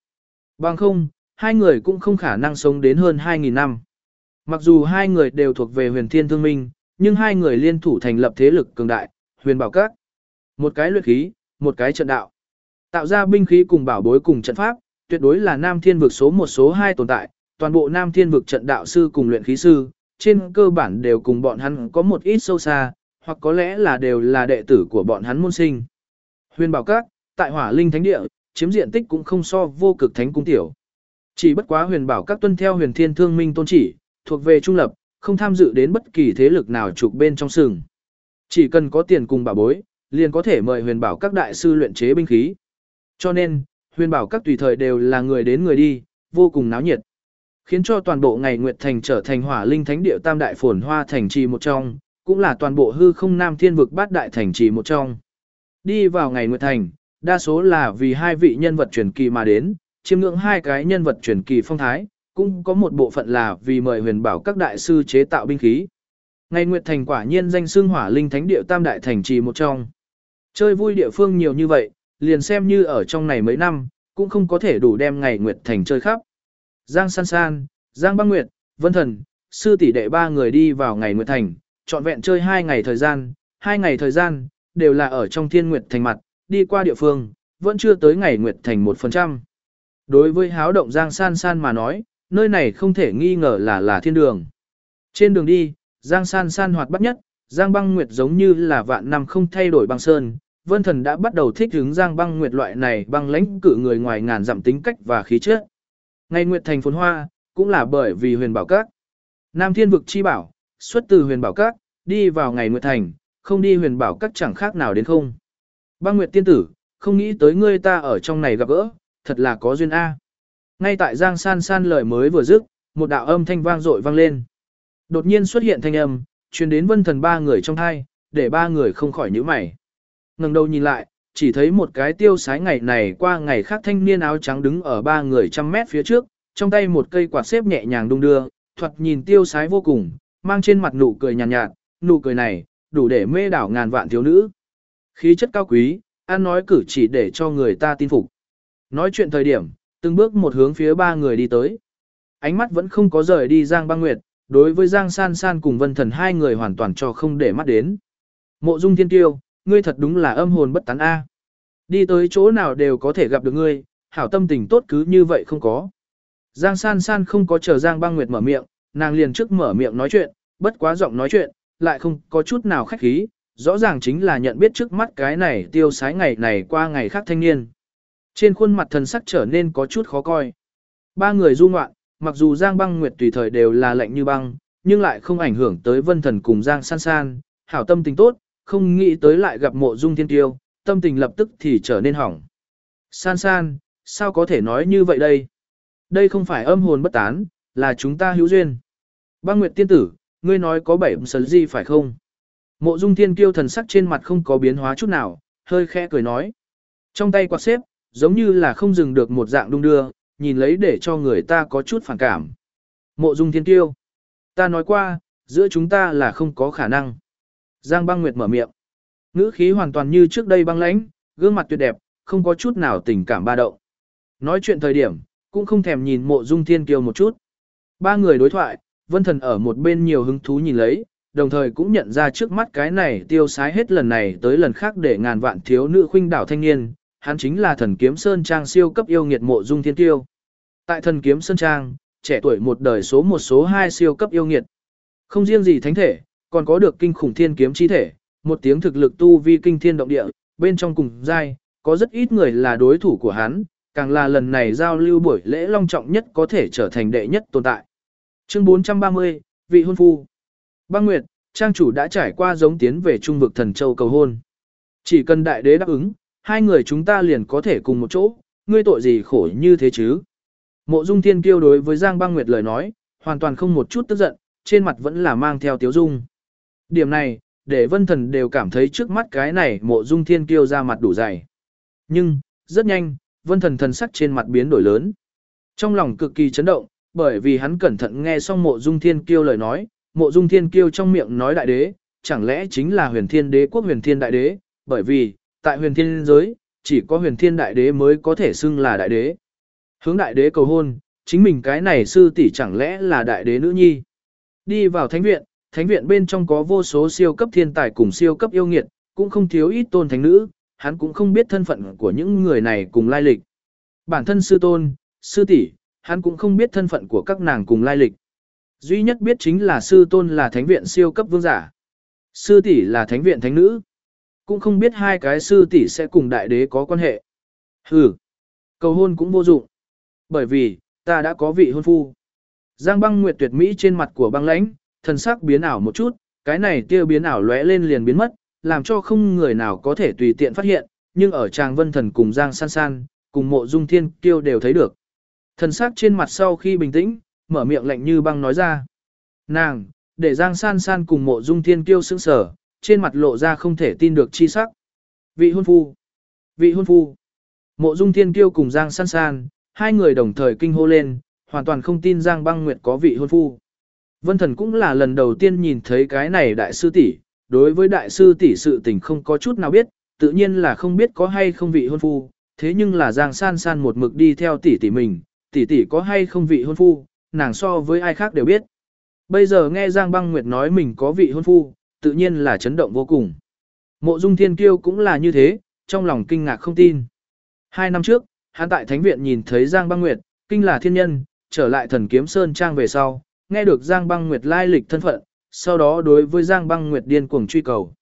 Bằng không, hai người cũng không khả năng sống đến hơn 2.000 năm. Mặc dù hai người đều thuộc về huyền thiên thương minh, nhưng hai người liên thủ thành lập thế lực cường đại, huyền bảo các. Một cái luyện khí, một cái trận đạo. Tạo ra binh khí cùng bảo bối cùng trận pháp, tuyệt đối là nam thiên vực số một số hai tồn tại, toàn bộ nam thiên vực trận đạo sư cùng luyện khí sư, trên cơ bản đều cùng bọn hắn có một ít sâu xa, hoặc có lẽ là đều là đệ tử của bọn hắn môn sinh. Huyền bảo các, tại hỏa linh thánh địa, chiếm diện tích cũng không so vô cực thánh cung tiểu. Chỉ bất quá huyền bảo các tuân theo huyền thiên thương minh tôn chỉ, thuộc về trung lập, không tham dự đến bất kỳ thế lực nào trục bên trong sừng. Chỉ cần có tiền cùng bà bối, liền có thể mời huyền bảo các đại sư luyện chế binh khí. Cho nên, huyền bảo các tùy thời đều là người đến người đi, vô cùng náo nhiệt. Khiến cho toàn bộ ngày Nguyệt Thành trở thành hỏa linh thánh địa tam đại phồn hoa thành trì một trong, cũng là toàn bộ hư không nam thiên vực bát đại thành trì một trong. Đi vào ngày Nguyệt Thành, đa số là vì hai vị nhân vật truyền kỳ mà đến, chiêm ngưỡng hai cái nhân vật truyền kỳ phong thái, cũng có một bộ phận là vì mời huyền bảo các đại sư chế tạo binh khí. Ngày Nguyệt Thành quả nhiên danh xương hỏa linh thánh địa tam đại thành trì một trong. Chơi vui địa phương nhiều như vậy, liền xem như ở trong này mấy năm, cũng không có thể đủ đem ngày Nguyệt Thành chơi khắp. Giang San San, Giang Băng Nguyệt, Vân Thần, sư tỷ đệ ba người đi vào ngày Nguyệt Thành, trọn vẹn chơi hai ngày thời gian, hai ngày thời gian, đều là ở trong thiên Nguyệt Thành mặt, đi qua địa phương, vẫn chưa tới ngày Nguyệt Thành 1%. Đối với háo động Giang San San mà nói, nơi này không thể nghi ngờ là là thiên đường. Trên đường đi, Giang San San hoạt bát nhất, Giang Băng Nguyệt giống như là vạn năm không thay đổi băng sơn, Vân Thần đã bắt đầu thích ứng Giang Băng Nguyệt loại này băng lãnh cử người ngoài ngàn dặm tính cách và khí chất. Ngày Nguyệt Thành phồn hoa, cũng là bởi vì Huyền Bảo Các. Nam Thiên vực chi bảo, xuất từ Huyền Bảo Các, đi vào ngày Nguyệt Thành, không đi Huyền Bảo Các chẳng khác nào đến không. Băng Nguyệt tiên tử, không nghĩ tới ngươi ta ở trong này gặp gỡ, thật là có duyên a. Ngay tại Giang San San lời mới vừa dứt, một đạo âm thanh vang dội vang lên. Đột nhiên xuất hiện thanh âm, truyền đến Vân Thần ba người trong hai, để ba người không khỏi nhíu mày. Ngẩng đầu nhìn lại, chỉ thấy một cái tiêu sái ngày này qua ngày khác thanh niên áo trắng đứng ở ba người trăm mét phía trước, trong tay một cây quạt xếp nhẹ nhàng đung đưa, thoạt nhìn tiêu sái vô cùng, mang trên mặt nụ cười nhàn nhạt, nhạt, nụ cười này, đủ để mê đảo ngàn vạn thiếu nữ. Khí chất cao quý, ăn nói cử chỉ để cho người ta tin phục. Nói chuyện thời điểm, từng bước một hướng phía ba người đi tới. Ánh mắt vẫn không có rời đi Giang Băng Nguyệt, đối với Giang San San cùng Vân Thần hai người hoàn toàn cho không để mắt đến. Mộ Dung Thiên Tiêu, ngươi thật đúng là âm hồn bất tán a. Đi tới chỗ nào đều có thể gặp được ngươi, hảo tâm tình tốt cứ như vậy không có. Giang san san không có chờ Giang băng nguyệt mở miệng, nàng liền trước mở miệng nói chuyện, bất quá giọng nói chuyện, lại không có chút nào khách khí, rõ ràng chính là nhận biết trước mắt cái này tiêu sái ngày này qua ngày khác thanh niên. Trên khuôn mặt thần sắc trở nên có chút khó coi. Ba người du ngoạn, mặc dù Giang băng nguyệt tùy thời đều là lạnh như băng, nhưng lại không ảnh hưởng tới vân thần cùng Giang san san, hảo tâm tình tốt, không nghĩ tới lại gặp mộ dung thiên tiêu, tâm tình lập tức thì trở nên hỏng. San san, sao có thể nói như vậy đây? Đây không phải âm hồn bất tán, là chúng ta hữu duyên. Băng Nguyệt tiên tử, ngươi nói có bảy sấn gì phải không? Mộ Dung Thiên Kiêu thần sắc trên mặt không có biến hóa chút nào, hơi khẽ cười nói. Trong tay quạt xếp, giống như là không dừng được một dạng đung đưa, nhìn lấy để cho người ta có chút phản cảm. Mộ Dung Thiên Kiêu, ta nói qua, giữa chúng ta là không có khả năng. Giang Băng Nguyệt mở miệng. Ngữ khí hoàn toàn như trước đây băng lãnh, gương mặt tuyệt đẹp, không có chút nào tình cảm ba động. Nói chuyện thời điểm, cũng không thèm nhìn mộ dung thiên kiêu một chút. Ba người đối thoại, vân thần ở một bên nhiều hứng thú nhìn lấy, đồng thời cũng nhận ra trước mắt cái này tiêu sái hết lần này tới lần khác để ngàn vạn thiếu nữ khuynh đảo thanh niên, hắn chính là thần kiếm Sơn Trang siêu cấp yêu nghiệt mộ dung thiên tiêu Tại thần kiếm Sơn Trang, trẻ tuổi một đời số một số hai siêu cấp yêu nghiệt. Không riêng gì thánh thể, còn có được kinh khủng thiên kiếm chi thể, một tiếng thực lực tu vi kinh thiên động địa, bên trong cùng giai, có rất ít người là đối thủ của hắn, càng là lần này giao lưu buổi lễ long trọng nhất có thể trở thành đệ nhất tồn tại. Chương 430, vị hôn phu. Băng Nguyệt, trang chủ đã trải qua giống tiến về trung vực thần châu cầu hôn. Chỉ cần đại đế đáp ứng, hai người chúng ta liền có thể cùng một chỗ, ngươi tội gì khổ như thế chứ. Mộ Dung Thiên Kiêu đối với Giang Băng Nguyệt lời nói, hoàn toàn không một chút tức giận, trên mặt vẫn là mang theo tiếu dung. Điểm này, để vân thần đều cảm thấy trước mắt cái này mộ Dung Thiên Kiêu ra mặt đủ dày. Nhưng, rất nhanh, vân thần thần sắc trên mặt biến đổi lớn. Trong lòng cực kỳ chấn động, bởi vì hắn cẩn thận nghe xong mộ dung thiên kiêu lời nói, mộ dung thiên kiêu trong miệng nói đại đế, chẳng lẽ chính là huyền thiên đế quốc huyền thiên đại đế, bởi vì, tại huyền thiên giới, chỉ có huyền thiên đại đế mới có thể xưng là đại đế. Hướng đại đế cầu hôn, chính mình cái này sư tỷ chẳng lẽ là đại đế nữ nhi. Đi vào thánh viện, thánh viện bên trong có vô số siêu cấp thiên tài cùng siêu cấp yêu nghiệt, cũng không thiếu ít tôn thánh nữ, hắn cũng không biết thân phận của những người này cùng lai lịch. Bản thân sư tôn, sư tỷ, hắn cũng không biết thân phận của các nàng cùng lai lịch. Duy nhất biết chính là sư tôn là thánh viện siêu cấp vương giả. Sư tỷ là thánh viện thánh nữ. Cũng không biết hai cái sư tỷ sẽ cùng đại đế có quan hệ. Hừ, cầu hôn cũng vô dụng. Bởi vì, ta đã có vị hôn phu. Giang băng nguyệt tuyệt mỹ trên mặt của băng lãnh, thần sắc biến ảo một chút, cái này kia biến ảo lóe lên liền biến mất, làm cho không người nào có thể tùy tiện phát hiện, nhưng ở Tràng Vân Thần cùng Giang San San, cùng mộ dung thiên kiêu đều thấy được. Thần sắc trên mặt sau khi bình tĩnh, mở miệng lạnh như băng nói ra. Nàng, để Giang San San cùng mộ dung thiên kiêu sững sở, trên mặt lộ ra không thể tin được chi sắc. Vị hôn phu, vị hôn phu. Mộ dung thiên kiêu cùng Giang San San, hai người đồng thời kinh hô lên, hoàn toàn không tin Giang băng nguyệt có vị hôn phu. Vân Thần cũng là lần đầu tiên nhìn thấy cái này đại sư tỷ, đối với đại sư tỷ sự tình không có chút nào biết, tự nhiên là không biết có hay không vị hôn phu, thế nhưng là Giang San San một mực đi theo tỷ tỷ mình, tỷ tỷ có hay không vị hôn phu, nàng so với ai khác đều biết. Bây giờ nghe Giang Băng Nguyệt nói mình có vị hôn phu, tự nhiên là chấn động vô cùng. Mộ Dung Thiên Kiêu cũng là như thế, trong lòng kinh ngạc không tin. Hai năm trước, hắn tại Thánh Viện nhìn thấy Giang Băng Nguyệt, kinh là thiên nhân, trở lại thần kiếm Sơn Trang về sau, nghe được Giang Băng Nguyệt lai lịch thân phận, sau đó đối với Giang Băng Nguyệt điên cuồng truy cầu.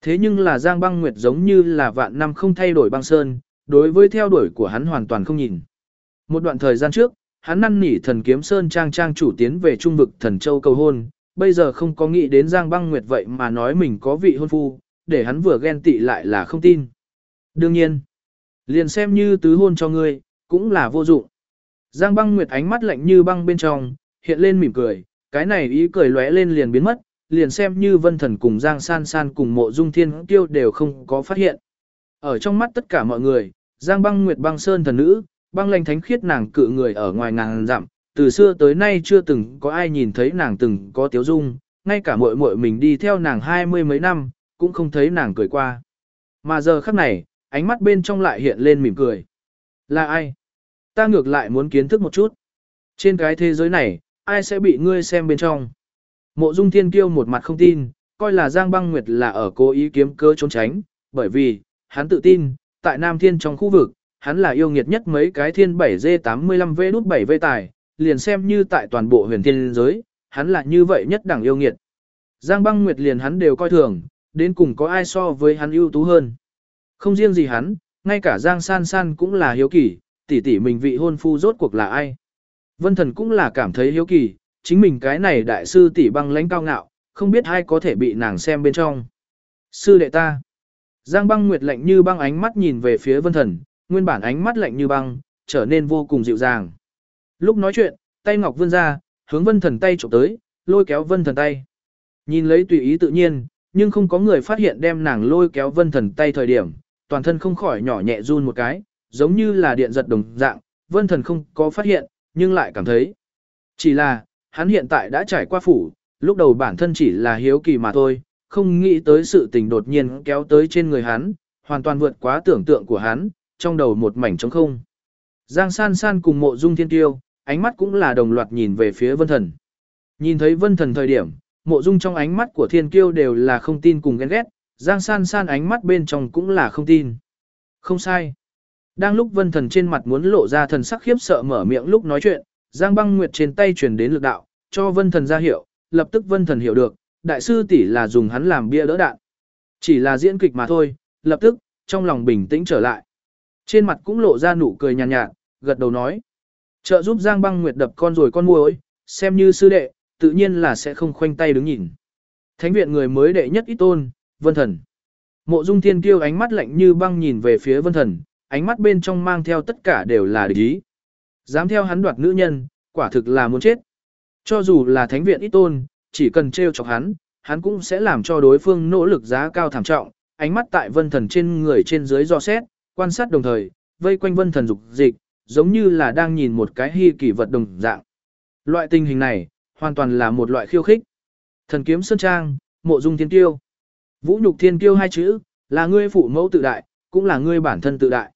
Thế nhưng là Giang Băng Nguyệt giống như là vạn năm không thay đổi băng sơn, đối với theo đuổi của hắn hoàn toàn không nhìn. Một đoạn thời gian trước, hắn năn nỉ thần kiếm sơn trang trang chủ tiến về trung vực thần châu cầu hôn, bây giờ không có nghĩ đến Giang Băng Nguyệt vậy mà nói mình có vị hôn phu, để hắn vừa ghen tị lại là không tin. Đương nhiên, liền xem như tứ hôn cho ngươi, cũng là vô dụng. Giang Băng Nguyệt ánh mắt lạnh như băng bên trong, hiện lên mỉm cười, cái này ý cười lóe lên liền biến mất, liền xem như vân thần cùng Giang San San cùng mộ dung thiên tiêu đều không có phát hiện. Ở trong mắt tất cả mọi người, Giang băng nguyệt băng sơn thần nữ, băng lanh thánh khiết nàng cự người ở ngoài ngàn dặm, từ xưa tới nay chưa từng có ai nhìn thấy nàng từng có tiếu dung, ngay cả muội muội mình đi theo nàng hai mươi mấy năm, cũng không thấy nàng cười qua. Mà giờ khắc này, ánh mắt bên trong lại hiện lên mỉm cười. Là ai? Ta ngược lại muốn kiến thức một chút. Trên cái thế giới này, ai sẽ bị ngươi xem bên trong. Mộ Dung Thiên Kiêu một mặt không tin, coi là Giang Băng Nguyệt là ở cố ý kiếm cơ trốn tránh, bởi vì, hắn tự tin, tại Nam Thiên trong khu vực, hắn là yêu nghiệt nhất mấy cái thiên 7G85V đút 7V tài, liền xem như tại toàn bộ huyền thiên giới, hắn là như vậy nhất đẳng yêu nghiệt. Giang băng nguyệt liền hắn đều coi thường, đến cùng có ai so với hắn ưu tú hơn. Không riêng gì hắn, ngay cả Giang san san cũng là hiếu kỳ, tỷ tỷ mình vị hôn phu rốt cuộc là ai. Vân thần cũng là cảm thấy hiếu kỳ, chính mình cái này đại sư tỷ băng lãnh cao ngạo, không biết ai có thể bị nàng xem bên trong. Sư đệ ta. Giang băng nguyệt lạnh như băng ánh mắt nhìn về phía vân thần, nguyên bản ánh mắt lạnh như băng, trở nên vô cùng dịu dàng. Lúc nói chuyện, tay ngọc vươn ra, hướng vân thần tay trộm tới, lôi kéo vân thần tay. Nhìn lấy tùy ý tự nhiên, nhưng không có người phát hiện đem nàng lôi kéo vân thần tay thời điểm, toàn thân không khỏi nhỏ nhẹ run một cái, giống như là điện giật đồng dạng, vân thần không có phát hiện, nhưng lại cảm thấy. Chỉ là, hắn hiện tại đã trải qua phủ, lúc đầu bản thân chỉ là hiếu kỳ mà thôi, không nghĩ tới sự tình đột nhiên kéo tới trên người hắn, hoàn toàn vượt quá tưởng tượng của hắn, trong đầu một mảnh trống không. Giang san san cùng mộ dung thiên tiêu, ánh mắt cũng là đồng loạt nhìn về phía vân thần. Nhìn thấy vân thần thời điểm, mộ dung trong ánh mắt của thiên kiêu đều là không tin cùng ghen ghét, giang san san ánh mắt bên trong cũng là không tin. Không sai. Đang lúc vân thần trên mặt muốn lộ ra thần sắc khiếp sợ mở miệng lúc nói chuyện, giang băng nguyệt trên tay truyền đến lực đạo, cho vân thần ra hiệu, lập tức vân thần hiểu được, đại sư tỷ là dùng hắn làm bia đỡ đạn. Chỉ là diễn kịch mà thôi, lập tức, trong lòng bình tĩnh trở lại. Trên mặt cũng lộ ra nụ cười nhàn nhạt, nhạt, gật đầu nói. Trợ giúp Giang băng nguyệt đập con rồi con muối, xem như sư đệ, tự nhiên là sẽ không khoanh tay đứng nhìn. Thánh viện người mới đệ nhất ít tôn, vân thần. Mộ dung thiên kiêu ánh mắt lạnh như băng nhìn về phía vân thần, ánh mắt bên trong mang theo tất cả đều là địch ý. Dám theo hắn đoạt nữ nhân, quả thực là muốn chết. Cho dù là thánh viện ít tôn, chỉ cần treo chọc hắn, hắn cũng sẽ làm cho đối phương nỗ lực giá cao thảm trọng, ánh mắt tại vân thần trên người trên dưới do xét, quan sát đồng thời, vây quanh vân thần dục dịch, giống như là đang nhìn một cái hy kỳ vật đồng dạng. Loại tình hình này, hoàn toàn là một loại khiêu khích. Thần kiếm sơn trang, mộ dung thiên tiêu. Vũ nhục thiên tiêu hai chữ, là ngươi phụ mẫu tự đại, cũng là ngươi bản thân tự đại.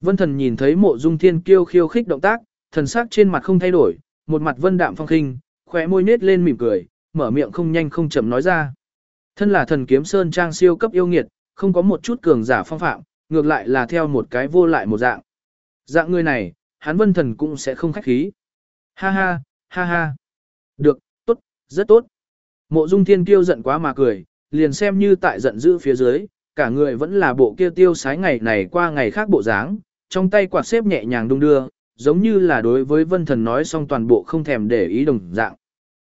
Vân thần nhìn thấy mộ dung thiên kiêu khiêu khích động tác, thần sắc trên mặt không thay đổi, một mặt vân đạm phong khinh, khóe môi nết lên mỉm cười, mở miệng không nhanh không chậm nói ra. Thân là thần kiếm sơn trang siêu cấp yêu nghiệt, không có một chút cường giả phong phạm, ngược lại là theo một cái vô lại một dạng. Dạng người này, hắn vân thần cũng sẽ không khách khí. Ha ha, ha ha. Được, tốt, rất tốt. Mộ dung thiên kiêu giận quá mà cười, liền xem như tại giận dữ phía dưới, cả người vẫn là bộ kia tiêu sái ngày này qua ngày khác bộ dáng, trong tay quạt xếp nhẹ nhàng đung đưa, giống như là đối với vân thần nói xong toàn bộ không thèm để ý đồng dạng.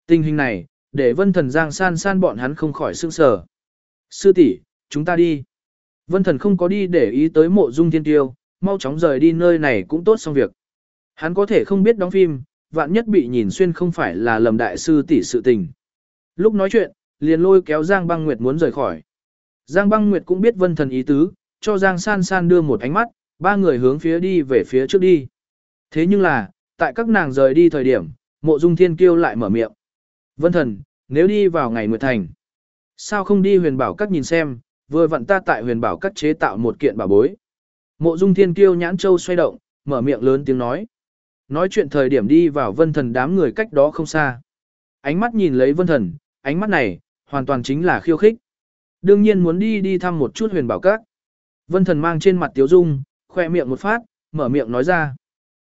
Tình hình này, để vân thần giang san san bọn hắn không khỏi sương sờ. Sư tỷ, chúng ta đi. Vân thần không có đi để ý tới mộ dung thiên tiêu, mau chóng rời đi nơi này cũng tốt xong việc. Hắn có thể không biết đóng phim, vạn nhất bị nhìn xuyên không phải là lầm đại sư tỷ sự tình. Lúc nói chuyện, liền lôi kéo Giang băng nguyệt muốn rời khỏi. Giang băng nguyệt cũng biết vân thần ý tứ, cho Giang san san đưa một ánh mắt, ba người hướng phía đi về phía trước đi. Thế nhưng là, tại các nàng rời đi thời điểm, mộ dung thiên kiêu lại mở miệng. Vân thần, nếu đi vào ngày Nguyệt Thành, sao không đi huyền bảo các nhìn xem, vừa vặn ta tại huyền bảo các chế tạo một kiện bảo bối. Mộ dung thiên kiêu nhãn châu xoay động, mở miệng lớn tiếng nói. Nói chuyện thời điểm đi vào vân thần đám người cách đó không xa. Ánh mắt nhìn lấy vân thần, ánh mắt này, hoàn toàn chính là khiêu khích. Đương nhiên muốn đi đi thăm một chút huyền bảo các. Vân thần mang trên mặt tiếu dung, khoe miệng một phát, mở miệng nói ra.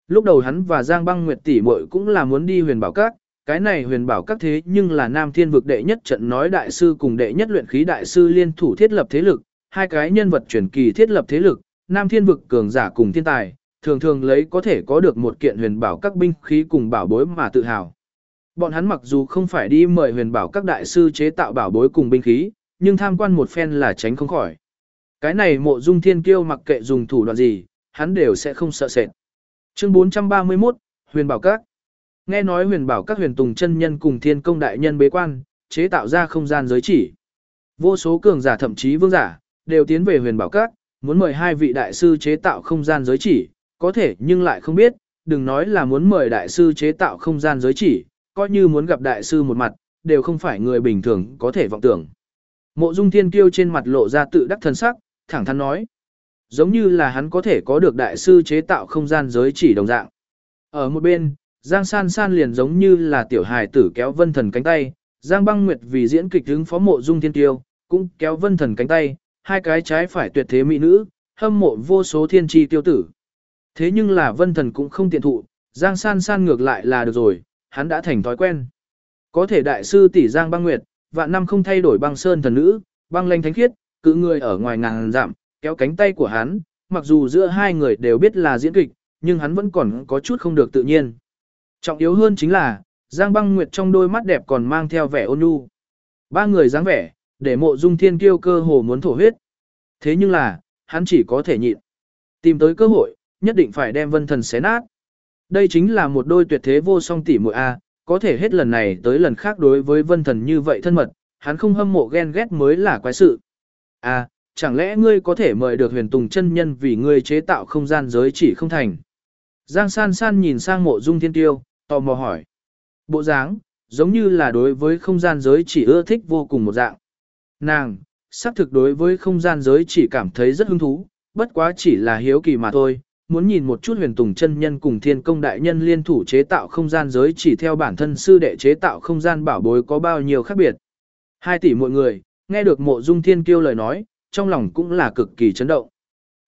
Lúc đầu hắn và Giang băng nguyệt tỷ muội cũng là muốn đi huyền bảo các, cái này huyền bảo các thế nhưng là nam thiên vực đệ nhất trận nói đại sư cùng đệ nhất luyện khí đại sư liên thủ thiết lập thế lực, hai cái nhân vật truyền kỳ thiết lập thế lực, nam thiên vực cường giả cùng thiên tài, thường thường lấy có thể có được một kiện huyền bảo các binh khí cùng bảo bối mà tự hào. Bọn hắn mặc dù không phải đi mời huyền bảo các đại sư chế tạo bảo bối cùng binh khí, nhưng tham quan một phen là tránh không khỏi. Cái này mộ dung thiên kiêu mặc kệ dùng thủ đoạn gì, hắn đều sẽ không sợ sệt. Chương 431, Huyền Bảo Các Nghe nói huyền bảo các huyền tùng chân nhân cùng thiên công đại nhân bế quan, chế tạo ra không gian giới chỉ. Vô số cường giả thậm chí vương giả, đều tiến về huyền bảo các, muốn mời hai vị đại sư chế tạo không gian giới chỉ, có thể nhưng lại không biết, đừng nói là muốn mời đại sư chế tạo không gian giới chỉ, coi như muốn gặp đại sư một mặt, đều không phải người bình thường có thể vọng tưởng. Mộ dung thiên kiêu trên mặt lộ ra tự đắc thần sắc, thẳng thắn nói. Giống như là hắn có thể có được đại sư chế tạo không gian giới chỉ đồng dạng. Ở một bên, Giang San San liền giống như là tiểu hài tử kéo Vân Thần cánh tay, Giang Băng Nguyệt vì diễn kịch hứng phó mộ dung thiên tiêu, cũng kéo Vân Thần cánh tay, hai cái trái phải tuyệt thế mỹ nữ, hâm mộ vô số thiên tri tiêu tử. Thế nhưng là vân thần cũng không tiện thụ, Giang san san ngược lại là được rồi, hắn đã thành thói quen. Có thể đại sư tỷ Giang băng nguyệt, vạn năm không thay đổi băng sơn thần nữ, băng lanh thánh khiết, cự người ở ngoài ngàn giảm kéo cánh tay của hắn, mặc dù giữa hai người đều biết là diễn kịch, nhưng hắn vẫn còn có chút không được tự nhiên. Trọng yếu hơn chính là, Giang băng nguyệt trong đôi mắt đẹp còn mang theo vẻ ôn nhu. Ba người dáng vẻ, để mộ dung thiên kiêu cơ hồ muốn thổ huyết. Thế nhưng là, hắn chỉ có thể nhịn. Tìm tới cơ hội, nhất định phải đem vân thần xé nát. Đây chính là một đôi tuyệt thế vô song tỷ muội A, có thể hết lần này tới lần khác đối với vân thần như vậy thân mật, hắn không hâm mộ ghen ghét mới là quái sự. À, chẳng lẽ ngươi có thể mời được huyền tùng chân nhân vì ngươi chế tạo không gian giới chỉ không thành? Giang san san nhìn sang mộ dung thiên tiêu, tò mò hỏi. Bộ dáng, giống như là đối với không gian giới chỉ ưa thích vô cùng một dạng. Nàng, xác thực đối với không gian giới chỉ cảm thấy rất hứng thú, bất quá chỉ là hiếu kỳ mà thôi, muốn nhìn một chút huyền tùng chân nhân cùng thiên công đại nhân liên thủ chế tạo không gian giới chỉ theo bản thân sư đệ chế tạo không gian bảo bối có bao nhiêu khác biệt. Hai tỷ mọi người, nghe được mộ dung thiên kiêu lời nói, trong lòng cũng là cực kỳ chấn động.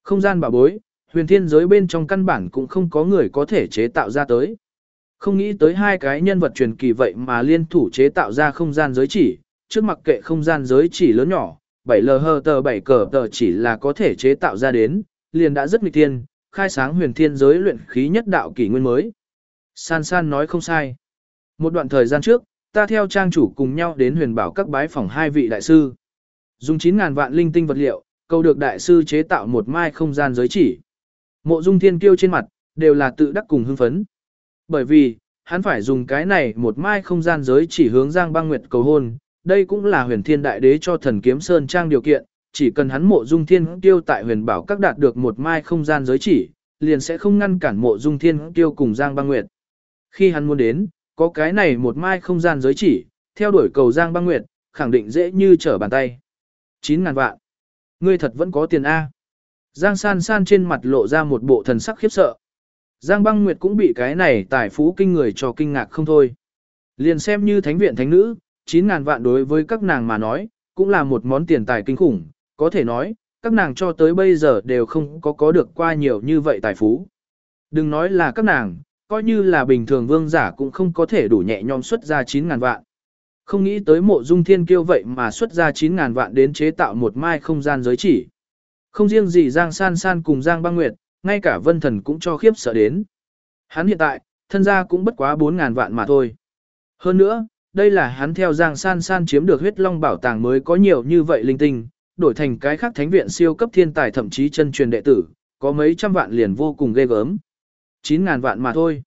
Không gian bảo bối, huyền thiên giới bên trong căn bản cũng không có người có thể chế tạo ra tới. Không nghĩ tới hai cái nhân vật truyền kỳ vậy mà liên thủ chế tạo ra không gian giới chỉ, trước mặc kệ không gian giới chỉ lớn nhỏ, 7 lh tờ 7 cờ tờ chỉ là có thể chế tạo ra đến, liền đã rất nghịch thiên, khai sáng huyền thiên giới luyện khí nhất đạo kỷ nguyên mới. San San nói không sai. Một đoạn thời gian trước, ta theo trang chủ cùng nhau đến huyền bảo các bái phòng hai vị đại sư. Dùng 9.000 vạn linh tinh vật liệu, cầu được đại sư chế tạo một mai không gian giới chỉ. Mộ dung thiên kiêu trên mặt, đều là tự đắc cùng hưng phấn. Bởi vì, hắn phải dùng cái này một mai không gian giới chỉ hướng Giang băng nguyệt cầu hôn, đây cũng là huyền thiên đại đế cho thần kiếm sơn trang điều kiện, chỉ cần hắn mộ dung thiên tiêu tại huyền bảo các đạt được một mai không gian giới chỉ, liền sẽ không ngăn cản mộ dung thiên tiêu cùng Giang băng nguyệt. Khi hắn muốn đến, có cái này một mai không gian giới chỉ, theo đuổi cầu Giang băng nguyệt, khẳng định dễ như trở bàn tay. 9.000 vạn. Ngươi thật vẫn có tiền A. Giang san san trên mặt lộ ra một bộ thần sắc khiếp sợ. Giang băng nguyệt cũng bị cái này tài phú kinh người cho kinh ngạc không thôi. Liền xem như thánh viện thánh nữ, 9.000 vạn đối với các nàng mà nói, cũng là một món tiền tài kinh khủng, có thể nói, các nàng cho tới bây giờ đều không có có được qua nhiều như vậy tài phú. Đừng nói là các nàng, coi như là bình thường vương giả cũng không có thể đủ nhẹ nhõm xuất ra 9.000 vạn. Không nghĩ tới mộ dung thiên kiêu vậy mà xuất ra 9.000 vạn đến chế tạo một mai không gian giới chỉ. Không riêng gì Giang San San cùng Giang Băng Nguyệt, ngay cả vân thần cũng cho khiếp sợ đến. Hắn hiện tại, thân gia cũng bất quá 4.000 vạn mà thôi. Hơn nữa, đây là hắn theo Giang San San chiếm được huyết long bảo tàng mới có nhiều như vậy linh tinh, đổi thành cái khác thánh viện siêu cấp thiên tài thậm chí chân truyền đệ tử, có mấy trăm vạn liền vô cùng ghê gớm. 9.000 vạn mà thôi.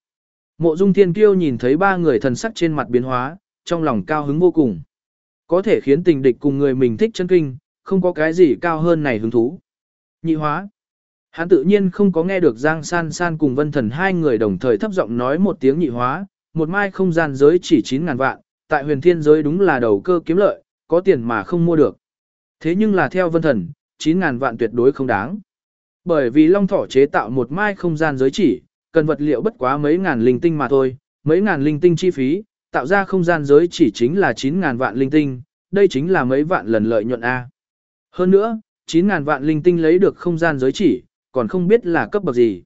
Mộ Dung Thiên Kiêu nhìn thấy ba người thần sắc trên mặt biến hóa, trong lòng cao hứng vô cùng. Có thể khiến tình địch cùng người mình thích chân kinh, không có cái gì cao hơn này hứng thú. Nhị hóa. Hắn tự nhiên không có nghe được Giang San San cùng Vân Thần hai người đồng thời thấp giọng nói một tiếng nhị hóa, một mai không gian giới chỉ 9.000 vạn, tại huyền thiên giới đúng là đầu cơ kiếm lợi, có tiền mà không mua được. Thế nhưng là theo Vân Thần, 9.000 vạn tuyệt đối không đáng. Bởi vì Long Thỏ chế tạo một mai không gian giới chỉ, cần vật liệu bất quá mấy ngàn linh tinh mà thôi, mấy ngàn linh tinh chi phí, tạo ra không gian giới chỉ chính là 9.000 vạn linh tinh, đây chính là mấy vạn lần lợi nhuận A. Hơn nữa, 9.000 vạn linh tinh lấy được không gian giới chỉ, còn không biết là cấp bậc gì.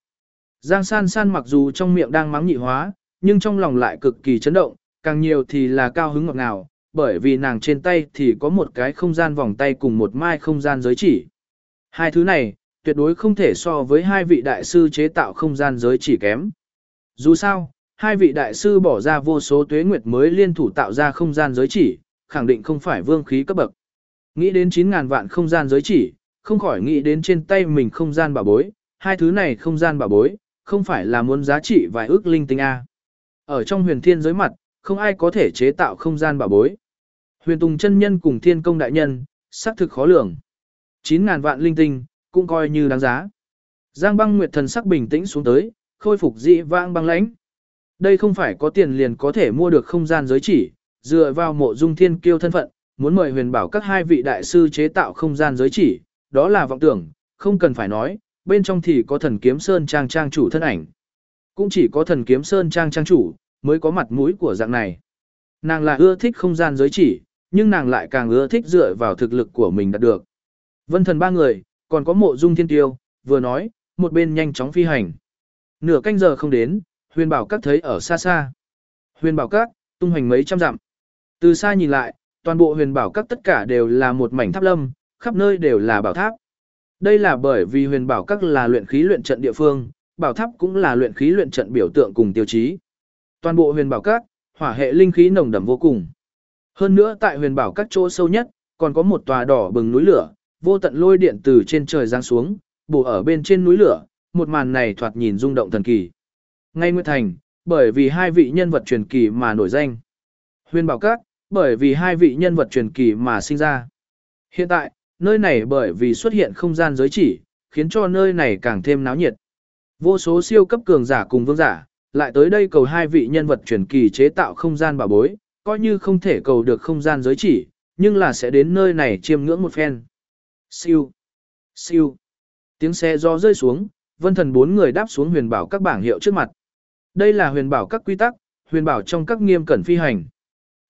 Giang san san mặc dù trong miệng đang mắng nhị hóa, nhưng trong lòng lại cực kỳ chấn động, càng nhiều thì là cao hứng ngọt ngào, bởi vì nàng trên tay thì có một cái không gian vòng tay cùng một mai không gian giới chỉ. Hai thứ này, tuyệt đối không thể so với hai vị đại sư chế tạo không gian giới chỉ kém. Dù sao, hai vị đại sư bỏ ra vô số tuế nguyệt mới liên thủ tạo ra không gian giới chỉ, khẳng định không phải vương khí cấp bậc. Nghĩ đến 9.000 vạn không gian giới chỉ, không khỏi nghĩ đến trên tay mình không gian bảo bối, hai thứ này không gian bảo bối, không phải là muốn giá trị vài ước linh tinh A. Ở trong huyền thiên giới mặt, không ai có thể chế tạo không gian bảo bối. Huyền Tùng chân nhân cùng thiên công đại nhân, xác thực khó lường. 9.000 vạn linh tinh, cũng coi như đáng giá. Giang băng nguyệt thần sắc bình tĩnh xuống tới, khôi phục dị vãng băng lãnh. Đây không phải có tiền liền có thể mua được không gian giới chỉ, dựa vào mộ dung thiên kiêu thân phận, muốn mời huyền bảo các hai vị đại sư chế tạo không gian giới chỉ, đó là vọng tưởng, không cần phải nói, bên trong thì có thần kiếm sơn trang trang chủ thân ảnh. Cũng chỉ có thần kiếm sơn trang trang chủ, mới có mặt mũi của dạng này. Nàng là ưa thích không gian giới chỉ, nhưng nàng lại càng ưa thích dựa vào thực lực của mình đạt được. Vân thần ba người, còn có mộ dung thiên tiêu, vừa nói, một bên nhanh chóng phi hành. Nửa canh giờ không đến, huyền bảo các thấy ở xa xa. Huyền bảo các, tung hành mấy trăm dặm. Từ xa nhìn lại, toàn bộ huyền bảo các tất cả đều là một mảnh tháp lâm, khắp nơi đều là bảo tháp. Đây là bởi vì huyền bảo các là luyện khí luyện trận địa phương, bảo tháp cũng là luyện khí luyện trận biểu tượng cùng tiêu chí. Toàn bộ huyền bảo các, hỏa hệ linh khí nồng đậm vô cùng. Hơn nữa tại huyền bảo các chỗ sâu nhất, còn có một tòa đỏ bừng núi lửa, vô tận lôi điện từ trên trời giáng xuống, bổ ở bên trên núi lửa, một màn này thoạt nhìn rung động thần kỳ. Ngay Nguyệt Thành, bởi vì hai vị nhân vật truyền kỳ mà nổi danh. Huyền Bảo Các, bởi vì hai vị nhân vật truyền kỳ mà sinh ra. Hiện tại, nơi này bởi vì xuất hiện không gian giới chỉ, khiến cho nơi này càng thêm náo nhiệt. Vô số siêu cấp cường giả cùng vương giả, lại tới đây cầu hai vị nhân vật truyền kỳ chế tạo không gian bảo bối, coi như không thể cầu được không gian giới chỉ, nhưng là sẽ đến nơi này chiêm ngưỡng một phen. Siêu, siêu, tiếng xe do rơi xuống, vân thần bốn người đáp xuống huyền bảo các bảng hiệu trước mặt. Đây là huyền bảo các quy tắc, huyền bảo trong các nghiêm cẩn phi hành.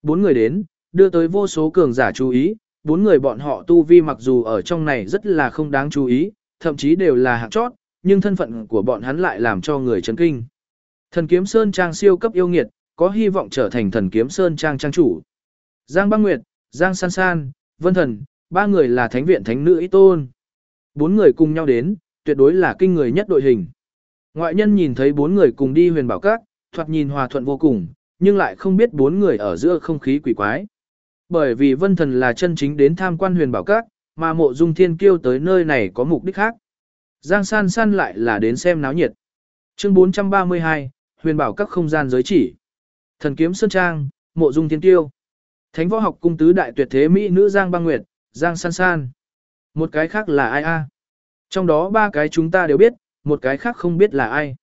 Bốn người đến, đưa tới vô số cường giả chú ý, bốn người bọn họ tu vi mặc dù ở trong này rất là không đáng chú ý, thậm chí đều là hạng chót, nhưng thân phận của bọn hắn lại làm cho người chấn kinh. Thần kiếm Sơn Trang siêu cấp yêu nghiệt, có hy vọng trở thành thần kiếm Sơn Trang trang chủ. Giang Băng Nguyệt, Giang San San, Vân Thần, ba người là thánh viện thánh nữ ý tôn. Bốn người cùng nhau đến, tuyệt đối là kinh người nhất đội hình. Ngoại nhân nhìn thấy bốn người cùng đi huyền bảo các, thoạt nhìn hòa thuận vô cùng, nhưng lại không biết bốn người ở giữa không khí quỷ quái. Bởi vì vân thần là chân chính đến tham quan huyền bảo các, mà mộ dung thiên kiêu tới nơi này có mục đích khác. Giang san san lại là đến xem náo nhiệt. Chương 432, huyền bảo các không gian giới chỉ. Thần kiếm sơn trang, mộ dung thiên kiêu. Thánh võ học cung tứ đại tuyệt thế mỹ nữ Giang băng nguyệt, Giang san san. Một cái khác là ai a? Trong đó ba cái chúng ta đều biết, một cái khác không biết là ai.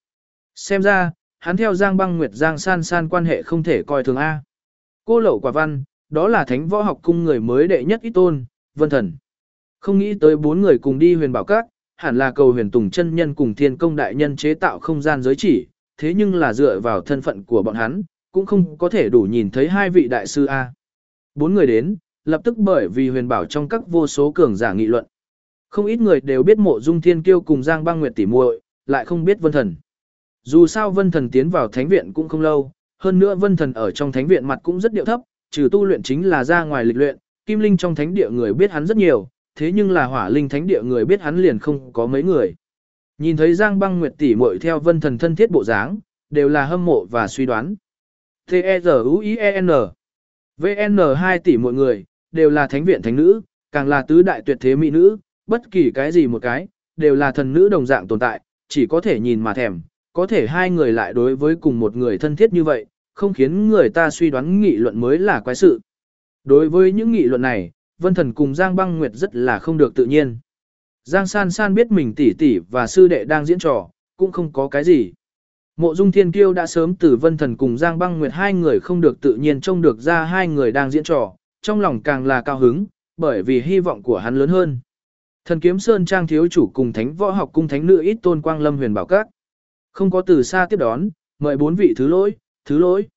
Xem ra, hắn theo Giang băng nguyệt Giang san san quan hệ không thể coi thường A. Cô lẩu quả văn, đó là thánh võ học cung người mới đệ nhất ít tôn, vân thần. Không nghĩ tới bốn người cùng đi huyền bảo các, hẳn là cầu huyền tùng chân nhân cùng thiên công đại nhân chế tạo không gian giới chỉ, thế nhưng là dựa vào thân phận của bọn hắn, cũng không có thể đủ nhìn thấy hai vị đại sư A. Bốn người đến, lập tức bởi vì huyền bảo trong các vô số cường giả nghị luận. Không ít người đều biết mộ dung thiên kiêu cùng Giang băng nguyệt tỉ muội, lại không biết vân thần. Dù sao vân thần tiến vào thánh viện cũng không lâu, hơn nữa vân thần ở trong thánh viện mặt cũng rất điệu thấp, trừ tu luyện chính là ra ngoài lịch luyện, kim linh trong thánh địa người biết hắn rất nhiều, thế nhưng là hỏa linh thánh địa người biết hắn liền không có mấy người. Nhìn thấy Giang băng nguyệt tỷ muội theo vân thần thân thiết bộ dáng, đều là hâm mộ và suy đoán. T-E-Z-U-I-E-N VN 2 tỷ mọi người, đều là thánh viện thánh nữ, càng là tứ đại tuyệt thế mỹ nữ, bất kỳ cái gì một cái, đều là thần nữ đồng dạng tồn tại, chỉ có thể nhìn mà thèm, có thể hai người lại đối với cùng một người thân thiết như vậy, không khiến người ta suy đoán nghị luận mới là quái sự. Đối với những nghị luận này, Vân Thần cùng Giang Băng Nguyệt rất là không được tự nhiên. Giang San San biết mình tỷ tỷ và sư đệ đang diễn trò, cũng không có cái gì. Mộ Dung Thiên Kiêu đã sớm từ Vân Thần cùng Giang Băng Nguyệt hai người không được tự nhiên trông được ra hai người đang diễn trò, trong lòng càng là cao hứng, bởi vì hy vọng của hắn lớn hơn. Thần Kiếm Sơn Trang thiếu chủ cùng Thánh Võ Học cung thánh nữ ít tôn quang lâm huyền bảo các. Không có từ xa tiếp đón, mời bốn vị thứ lỗi, thứ lỗi.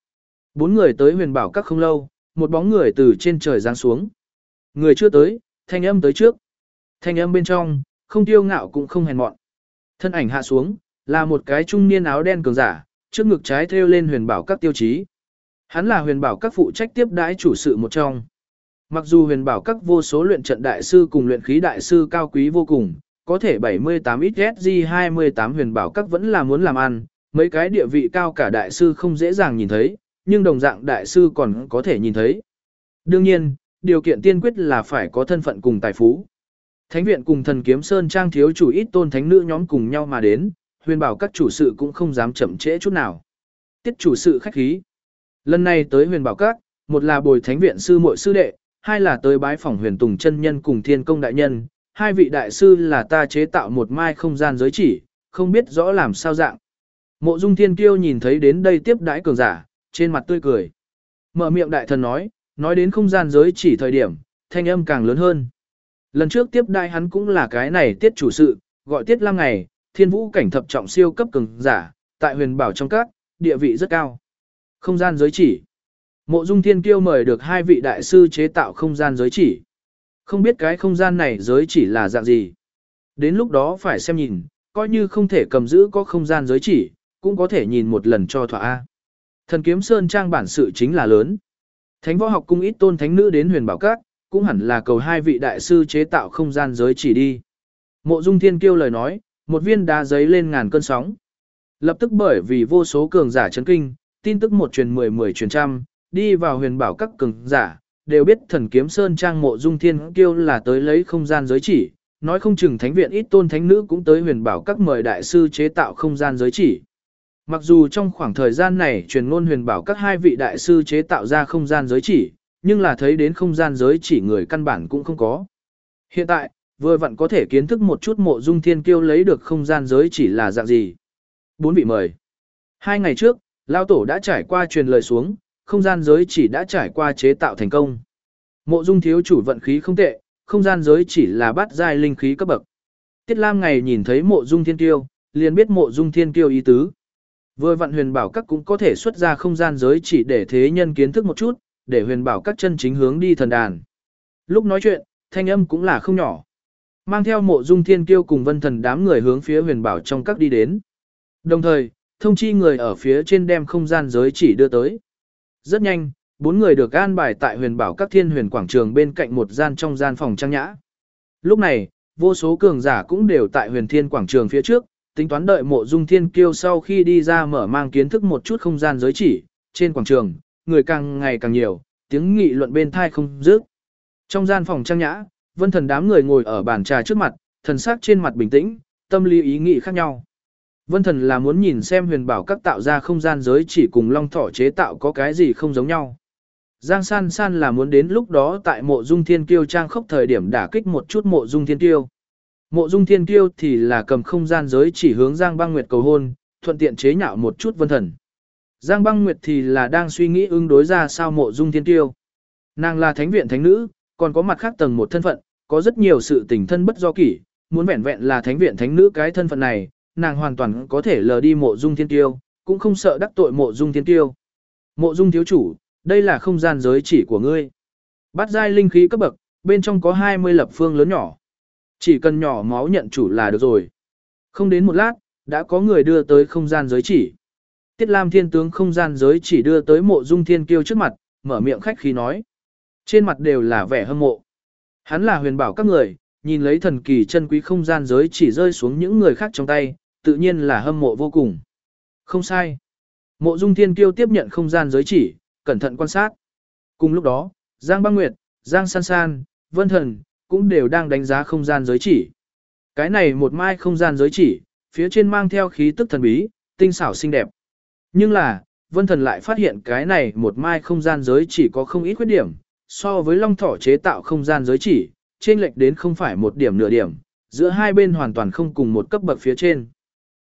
Bốn người tới huyền bảo các không lâu, một bóng người từ trên trời giáng xuống. Người chưa tới, thanh âm tới trước. Thanh âm bên trong, không tiêu ngạo cũng không hèn mọn. Thân ảnh hạ xuống, là một cái trung niên áo đen cường giả, trước ngực trái thêu lên huyền bảo các tiêu chí. Hắn là huyền bảo các phụ trách tiếp đãi chủ sự một trong. Mặc dù huyền bảo các vô số luyện trận đại sư cùng luyện khí đại sư cao quý vô cùng, có thể 78 XSG 28 huyền bảo các vẫn là muốn làm ăn, mấy cái địa vị cao cả đại sư không dễ dàng nhìn thấy, nhưng đồng dạng đại sư còn có thể nhìn thấy. Đương nhiên, điều kiện tiên quyết là phải có thân phận cùng tài phú. Thánh viện cùng thần kiếm sơn trang thiếu chủ ít tôn thánh nữ nhóm cùng nhau mà đến, huyền bảo các chủ sự cũng không dám chậm trễ chút nào. Tiết chủ sự khách khí. Lần này tới huyền bảo các, một là bồi thánh viện sư muội sư đệ, hai là tới bái phỏng huyền tùng chân nhân cùng thiên công đại nhân. Hai vị đại sư là ta chế tạo một mai không gian giới chỉ, không biết rõ làm sao dạng. Mộ dung thiên kiêu nhìn thấy đến đây tiếp đãi cường giả, trên mặt tươi cười. Mở miệng đại thần nói, nói đến không gian giới chỉ thời điểm, thanh âm càng lớn hơn. Lần trước tiếp đãi hắn cũng là cái này tiết chủ sự, gọi tiết lam ngày, thiên vũ cảnh thập trọng siêu cấp cường giả, tại huyền bảo trong các, địa vị rất cao. Không gian giới chỉ. Mộ Dung Thiên Kiêu mời được hai vị đại sư chế tạo không gian giới chỉ. Không biết cái không gian này giới chỉ là dạng gì. Đến lúc đó phải xem nhìn, coi như không thể cầm giữ có không gian giới chỉ, cũng có thể nhìn một lần cho thỏa A. Thần kiếm sơn trang bản sự chính là lớn. Thánh võ học cung ít tôn thánh nữ đến huyền bảo các, cũng hẳn là cầu hai vị đại sư chế tạo không gian giới chỉ đi. Mộ dung thiên kêu lời nói, một viên đá giấy lên ngàn cơn sóng. Lập tức bởi vì vô số cường giả chấn kinh, tin tức một truyền mười mười truyền trăm, đi vào huyền bảo các cường giả, đều biết thần kiếm sơn trang mộ dung thiên kêu là tới lấy không gian giới chỉ, nói không chừng thánh viện ít tôn thánh nữ cũng tới huyền bảo các mời đại sư chế tạo không gian giới chỉ. Mặc dù trong khoảng thời gian này truyền ngôn huyền bảo các hai vị đại sư chế tạo ra không gian giới chỉ, nhưng là thấy đến không gian giới chỉ người căn bản cũng không có. Hiện tại, vừa vặn có thể kiến thức một chút mộ dung thiên kiêu lấy được không gian giới chỉ là dạng gì. Bốn vị mời. Hai ngày trước, Lao Tổ đã trải qua truyền lời xuống, không gian giới chỉ đã trải qua chế tạo thành công. Mộ dung thiếu chủ vận khí không tệ, không gian giới chỉ là bát giai linh khí cấp bậc. Tiết Lam ngày nhìn thấy mộ dung thiên kiêu, liền biết mộ dung thiên kiêu ý tứ. Vừa vặn huyền bảo các cũng có thể xuất ra không gian giới chỉ để thế nhân kiến thức một chút, để huyền bảo các chân chính hướng đi thần đàn. Lúc nói chuyện, thanh âm cũng là không nhỏ. Mang theo mộ dung thiên kiêu cùng vân thần đám người hướng phía huyền bảo trong các đi đến. Đồng thời, thông chi người ở phía trên đem không gian giới chỉ đưa tới. Rất nhanh, bốn người được an bài tại huyền bảo các thiên huyền quảng trường bên cạnh một gian trong gian phòng trang nhã. Lúc này, vô số cường giả cũng đều tại huyền thiên quảng trường phía trước, tính toán đợi mộ dung thiên kiêu sau khi đi ra mở mang kiến thức một chút không gian giới chỉ, trên quảng trường, người càng ngày càng nhiều, tiếng nghị luận bên thai không dứt. Trong gian phòng trang nhã, vân thần đám người ngồi ở bàn trà trước mặt, thần sắc trên mặt bình tĩnh, tâm lý ý nghĩ khác nhau. Vân thần là muốn nhìn xem huyền bảo các tạo ra không gian giới chỉ cùng long thỏ chế tạo có cái gì không giống nhau. Giang san san là muốn đến lúc đó tại mộ dung thiên kiêu trang khốc thời điểm đả kích một chút mộ dung thiên kiêu. Mộ dung thiên kiêu thì là cầm không gian giới chỉ hướng Giang băng nguyệt cầu hôn, thuận tiện chế nhạo một chút vân thần. Giang băng nguyệt thì là đang suy nghĩ ứng đối ra sao mộ dung thiên kiêu. Nàng là thánh viện thánh nữ, còn có mặt khác tầng một thân phận, có rất nhiều sự tình thân bất do kỷ, muốn vẹn vẹn là thánh viện thánh nữ cái thân phận này, nàng hoàn toàn có thể lờ đi mộ dung thiên tiêu, cũng không sợ đắc tội mộ dung thiên tiêu. Mộ dung thiếu chủ, đây là không gian giới chỉ của ngươi. Bát giai linh khí cấp bậc, bên trong có 20 lập phương lớn nhỏ. Chỉ cần nhỏ máu nhận chủ là được rồi. Không đến một lát, đã có người đưa tới không gian giới chỉ. Tiết Lam thiên tướng không gian giới chỉ đưa tới mộ dung thiên kiêu trước mặt, mở miệng khách khí nói. Trên mặt đều là vẻ hâm mộ. Hắn là huyền bảo các người, nhìn lấy thần kỳ chân quý không gian giới chỉ rơi xuống những người khác trong tay, tự nhiên là hâm mộ vô cùng. Không sai. Mộ Dung Thiên Kiêu tiếp nhận không gian giới chỉ, cẩn thận quan sát. Cùng lúc đó, Giang Băng Nguyệt, Giang San San, Vân Thần, cũng đều đang đánh giá không gian giới chỉ. Cái này một mai không gian giới chỉ, phía trên mang theo khí tức thần bí, tinh xảo xinh đẹp. Nhưng là, Vân Thần lại phát hiện cái này một mai không gian giới chỉ có không ít khuyết điểm, so với long thỏ chế tạo không gian giới chỉ, trên lệch đến không phải một điểm nửa điểm, giữa hai bên hoàn toàn không cùng một cấp bậc phía trên.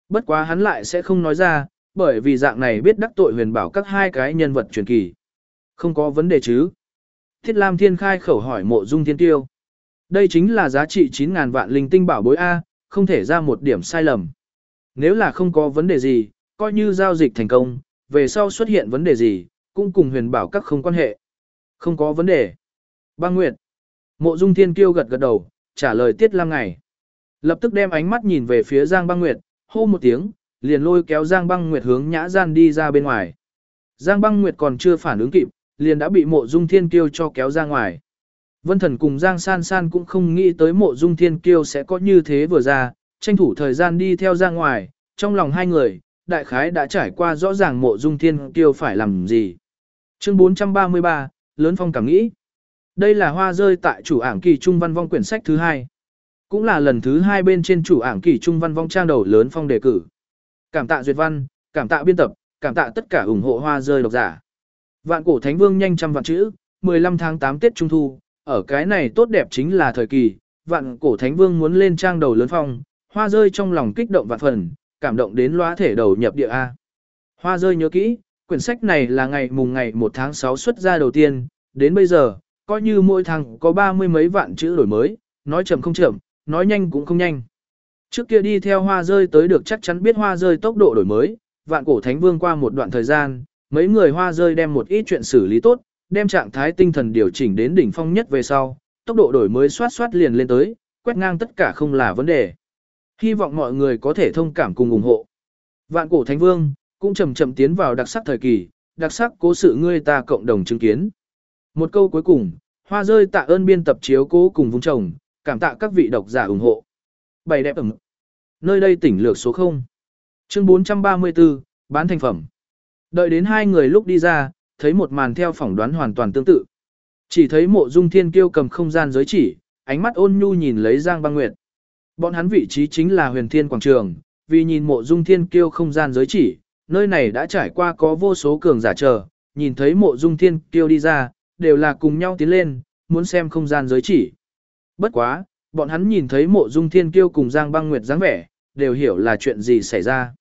Bất quá hắn lại sẽ không nói ra, bởi vì dạng này biết đắc tội huyền bảo các hai cái nhân vật truyền kỳ. Không có vấn đề chứ. Thiết Lam Thiên khai khẩu hỏi mộ dung thiên tiêu. Đây chính là giá trị 9.000 vạn linh tinh bảo bối A, không thể ra một điểm sai lầm. Nếu là không có vấn đề gì, coi như giao dịch thành công, về sau xuất hiện vấn đề gì, cũng cùng huyền bảo các không quan hệ. Không có vấn đề. Băng Nguyệt. Mộ Dung Thiên Kiêu gật gật đầu, trả lời Tiết Lam ngày. Lập tức đem ánh mắt nhìn về phía Giang Băng Nguyệt, hô một tiếng, liền lôi kéo Giang Băng Nguyệt hướng nhã gian đi ra bên ngoài. Giang Băng Nguyệt còn chưa phản ứng kịp, liền đã bị Mộ Dung Thiên Kiêu cho kéo ra ngoài. Vân Thần cùng Giang San San cũng không nghĩ tới Mộ Dung Thiên Kiêu sẽ có như thế vừa ra, tranh thủ thời gian đi theo ra ngoài, trong lòng hai người, đại khái đã trải qua rõ ràng Mộ Dung Thiên Kiêu phải làm gì. Chương 433, lớn phong cảm nghĩ. Đây là hoa rơi tại chủ ảng kỳ trung văn vong quyển sách thứ hai. Cũng là lần thứ hai bên trên chủ ảng kỳ trung văn vong trang đầu lớn phong đề cử. Cảm tạ duyệt văn, cảm tạ biên tập, cảm tạ tất cả ủng hộ hoa rơi độc giả. Vạn cổ thánh vương nhanh trăm vạn chữ, 15 tháng 8 Tết Trung Thu, ở cái này tốt đẹp chính là thời kỳ, vạn cổ thánh vương muốn lên trang đầu lớn phong, hoa rơi trong lòng kích động vạn phần, cảm động đến loa thể đầu nhập địa A. Hoa rơi nhớ kỹ, quyển sách này là ngày mùng ngày 1 tháng 6 xuất ra đầu tiên, đến bây giờ, coi như mỗi tháng có ba mươi mấy vạn chữ đổi mới, nói chậm không chậm, nói nhanh cũng không nhanh. Trước kia đi theo hoa rơi tới được chắc chắn biết hoa rơi tốc độ đổi mới, vạn cổ thánh vương qua một đoạn thời gian, mấy người hoa rơi đem một ít chuyện xử lý tốt, đem trạng thái tinh thần điều chỉnh đến đỉnh phong nhất về sau, tốc độ đổi mới xoát xoát liền lên tới, quét ngang tất cả không là vấn đề. Hy vọng mọi người có thể thông cảm cùng ủng hộ. Vạn cổ Thánh Vương, cũng chậm chậm tiến vào đặc sắc thời kỳ, đặc sắc cố sự ngươi ta cộng đồng chứng kiến. Một câu cuối cùng, hoa rơi tạ ơn biên tập chiếu cố cùng vùng trồng, cảm tạ các vị độc giả ủng hộ. Bày đẹp ẩm. Nơi đây tỉnh lược số 0. Chương 434, bán thành phẩm. Đợi đến hai người lúc đi ra, thấy một màn theo phỏng đoán hoàn toàn tương tự. Chỉ thấy mộ dung thiên kiêu cầm không gian giới chỉ, ánh mắt ôn nhu nhìn lấy Giang băng nguyệt. Bọn hắn vị trí chính là huyền thiên quảng trường, vì nhìn mộ dung thiên kiêu không gian giới chỉ, nơi này đã trải qua có vô số cường giả chờ, nhìn thấy mộ dung thiên kiêu đi ra, đều là cùng nhau tiến lên, muốn xem không gian giới chỉ. Bất quá, bọn hắn nhìn thấy mộ dung thiên kiêu cùng Giang băng nguyệt dáng vẻ, đều hiểu là chuyện gì xảy ra.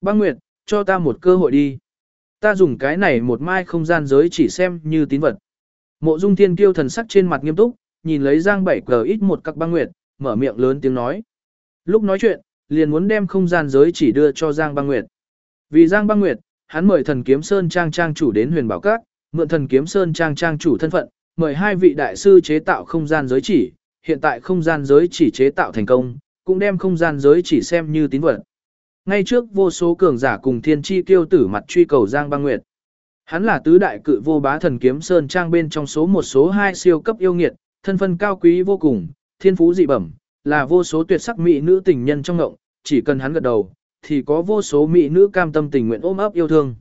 Băng nguyệt, cho ta một cơ hội đi. Ta dùng cái này một mai không gian giới chỉ xem như tín vật. Mộ dung thiên kiêu thần sắc trên mặt nghiêm túc, nhìn lấy Giang bảy cờ ít một các băng nguyệt, mở miệng lớn tiếng nói. Lúc nói chuyện, liền muốn đem không gian giới chỉ đưa cho Giang băng nguyệt. Vì Giang băng nguyệt, hắn mời thần kiếm sơn trang trang chủ đến huyền bảo các, mượn thần kiếm sơn trang trang chủ thân phận, mời hai vị đại sư chế tạo không gian giới chỉ, hiện tại không gian giới chỉ chế tạo thành công, cũng đem không gian giới chỉ xem như tín vật. Ngay trước vô số cường giả cùng thiên chi tiêu tử mặt truy cầu Giang băng nguyệt. Hắn là tứ đại cự vô bá thần kiếm sơn trang bên trong số một số hai siêu cấp yêu nghiệt, thân phân cao quý vô cùng, thiên phú dị bẩm, là vô số tuyệt sắc mỹ nữ tình nhân trong ngộng, chỉ cần hắn gật đầu, thì có vô số mỹ nữ cam tâm tình nguyện ôm ấp yêu thương.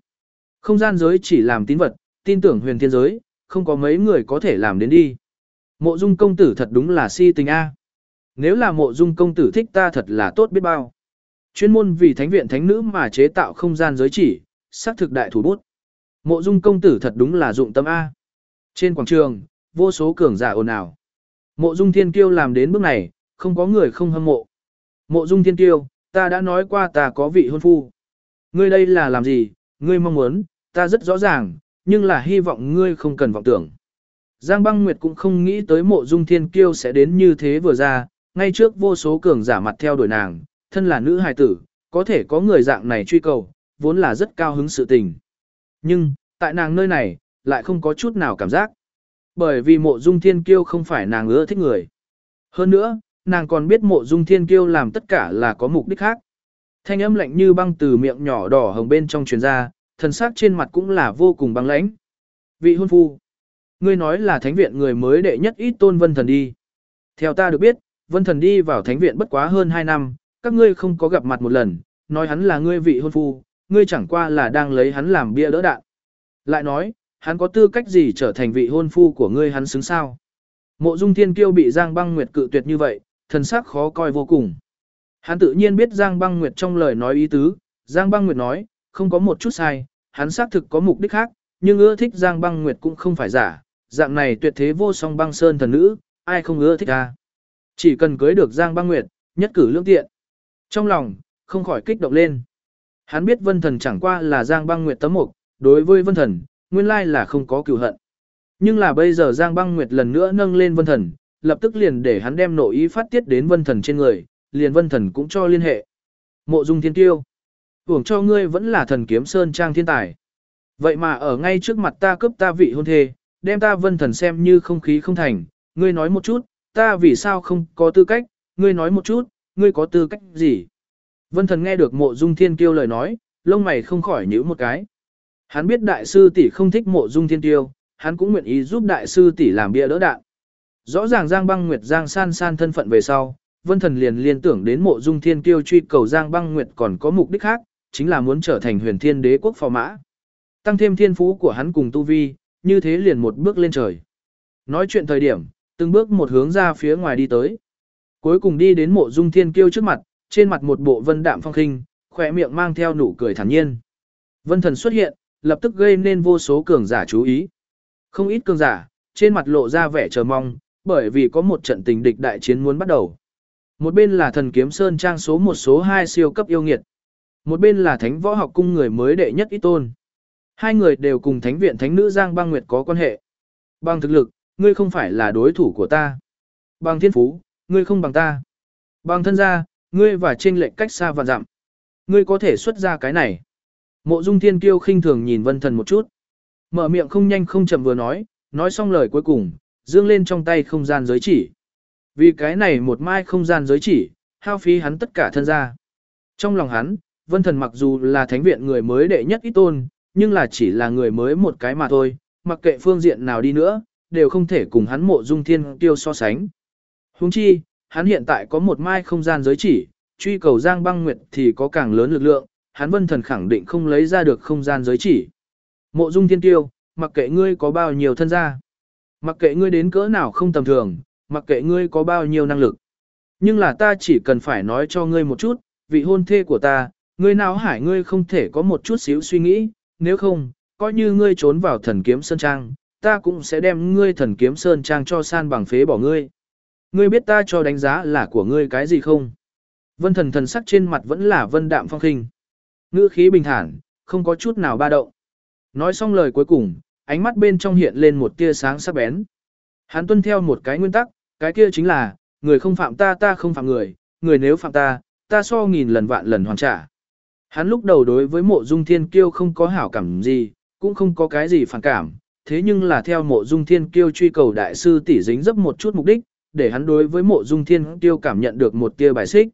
Không gian giới chỉ làm tín vật, tin tưởng huyền thiên giới, không có mấy người có thể làm đến đi. Mộ dung công tử thật đúng là si tình A. Nếu là mộ dung công tử thích ta thật là tốt biết bao. Chuyên môn vì thánh viện thánh nữ mà chế tạo không gian giới chỉ, xác thực đại thủ bút. Mộ dung công tử thật đúng là dụng tâm A. Trên quảng trường, vô số cường giả ồn ào. Mộ dung thiên kiêu làm đến bước này, không có người không hâm mộ. Mộ dung thiên kiêu, ta đã nói qua ta có vị hôn phu. Ngươi đây là làm gì, ngươi mong muốn, ta rất rõ ràng, nhưng là hy vọng ngươi không cần vọng tưởng. Giang băng nguyệt cũng không nghĩ tới mộ dung thiên kiêu sẽ đến như thế vừa ra, ngay trước vô số cường giả mặt theo đuổi nàng, thân là nữ hài tử, có thể có người dạng này truy cầu, vốn là rất cao hứng sự tình. Nhưng, tại nàng nơi này, lại không có chút nào cảm giác. Bởi vì mộ dung thiên kiêu không phải nàng ưa thích người. Hơn nữa, nàng còn biết mộ dung thiên kiêu làm tất cả là có mục đích khác. Thanh âm lạnh như băng từ miệng nhỏ đỏ hồng bên trong truyền ra, thần sắc trên mặt cũng là vô cùng băng lãnh. Vị hôn phu, ngươi nói là thánh viện người mới đệ nhất ít tôn vân thần đi. Theo ta được biết, vân thần đi vào thánh viện bất quá hơn 2 năm, các ngươi không có gặp mặt một lần, nói hắn là ngươi vị hôn phu, ngươi chẳng qua là đang lấy hắn làm bia đỡ đạn. Lại nói, hắn có tư cách gì trở thành vị hôn phu của ngươi hắn xứng sao? Mộ Dung Thiên Kiêu bị Giang Băng Nguyệt cự tuyệt như vậy, thần sắc khó coi vô cùng. Hắn tự nhiên biết Giang Băng Nguyệt trong lời nói ý tứ, Giang Băng Nguyệt nói, không có một chút sai, hắn xác thực có mục đích khác, nhưng ưa thích Giang Băng Nguyệt cũng không phải giả, dạng này tuyệt thế vô song băng sơn thần nữ, ai không ưa thích a? Chỉ cần cưới được Giang Băng Nguyệt, nhất cử lương tiện. Trong lòng, không khỏi kích động lên. Hắn biết Vân Thần chẳng qua là Giang Băng Nguyệt tấm mục, đối với Vân Thần, nguyên lai là không có cừu hận. Nhưng là bây giờ Giang Băng Nguyệt lần nữa nâng lên Vân Thần, lập tức liền để hắn đem nội ý phát tiết đến Vân Thần trên người, liền Vân Thần cũng cho liên hệ. Mộ Dung Thiên Tiêu, hưởng cho ngươi vẫn là thần kiếm sơn trang thiên tài. Vậy mà ở ngay trước mặt ta cướp ta vị hôn thê, đem ta Vân Thần xem như không khí không thành, ngươi nói một chút, ta vì sao không có tư cách, ngươi nói một chút, ngươi có tư cách gì? Vân Thần nghe được Mộ Dung Thiên Kiêu lời nói, lông mày không khỏi nhíu một cái. Hắn biết đại sư tỷ không thích Mộ Dung Thiên Kiêu, hắn cũng nguyện ý giúp đại sư tỷ làm bia đỡ đạn. Rõ ràng Giang Băng Nguyệt Giang San San thân phận về sau, Vân Thần liền liên tưởng đến Mộ Dung Thiên Kiêu truy cầu Giang Băng Nguyệt còn có mục đích khác, chính là muốn trở thành Huyền Thiên Đế quốc phò mã. Tăng thêm thiên phú của hắn cùng tu vi, như thế liền một bước lên trời. Nói chuyện thời điểm, từng bước một hướng ra phía ngoài đi tới. Cuối cùng đi đến Mộ Dung Thiên Kiêu trước mặt, trên mặt một bộ vân đạm phong khinh, khỏe miệng mang theo nụ cười thản nhiên. Vân thần xuất hiện, lập tức gây nên vô số cường giả chú ý. Không ít cường giả, trên mặt lộ ra vẻ chờ mong, bởi vì có một trận tình địch đại chiến muốn bắt đầu. Một bên là thần kiếm sơn trang số một số hai siêu cấp yêu nghiệt. Một bên là thánh võ học cung người mới đệ nhất ít tôn. Hai người đều cùng thánh viện thánh nữ Giang Bang Nguyệt có quan hệ. Bằng thực lực, ngươi không phải là đối thủ của ta. Bằng thiên phú, ngươi không bằng ta. Bằng thân gia, ngươi và trên lệnh cách xa và dặm. Ngươi có thể xuất ra cái này. Mộ Dung Thiên Kiêu khinh thường nhìn Vân Thần một chút. Mở miệng không nhanh không chậm vừa nói, nói xong lời cuối cùng, dương lên trong tay không gian giới chỉ. Vì cái này một mai không gian giới chỉ, hao phí hắn tất cả thân gia. Trong lòng hắn, vân thần mặc dù là thánh viện người mới đệ nhất ít tôn, nhưng là chỉ là người mới một cái mà thôi, mặc kệ phương diện nào đi nữa, đều không thể cùng hắn mộ dung thiên tiêu so sánh. Huống chi, hắn hiện tại có một mai không gian giới chỉ, truy cầu Giang băng nguyệt thì có càng lớn lực lượng, hắn vân thần khẳng định không lấy ra được không gian giới chỉ. Mộ dung thiên tiêu, mặc kệ ngươi có bao nhiêu thân gia, mặc kệ ngươi đến cỡ nào không tầm thường, mặc kệ ngươi có bao nhiêu năng lực. Nhưng là ta chỉ cần phải nói cho ngươi một chút, vị hôn thê của ta, ngươi nào hải ngươi không thể có một chút xíu suy nghĩ, nếu không, coi như ngươi trốn vào thần kiếm sơn trang, ta cũng sẽ đem ngươi thần kiếm sơn trang cho san bằng phế bỏ ngươi. Ngươi biết ta cho đánh giá là của ngươi cái gì không? Vân thần thần sắc trên mặt vẫn là vân đạm phong khinh. Ngữ khí bình thản, không có chút nào ba động. Nói xong lời cuối cùng, ánh mắt bên trong hiện lên một tia sáng sắc bén. Hắn tuân theo một cái nguyên tắc, cái kia chính là, người không phạm ta ta không phạm người, người nếu phạm ta, ta so nghìn lần vạn lần hoàn trả. Hắn lúc đầu đối với mộ dung thiên kiêu không có hảo cảm gì, cũng không có cái gì phản cảm, thế nhưng là theo mộ dung thiên kiêu truy cầu đại sư tỷ dính dấp một chút mục đích, để hắn đối với mộ dung thiên tiêu cảm nhận được một tia bài xích.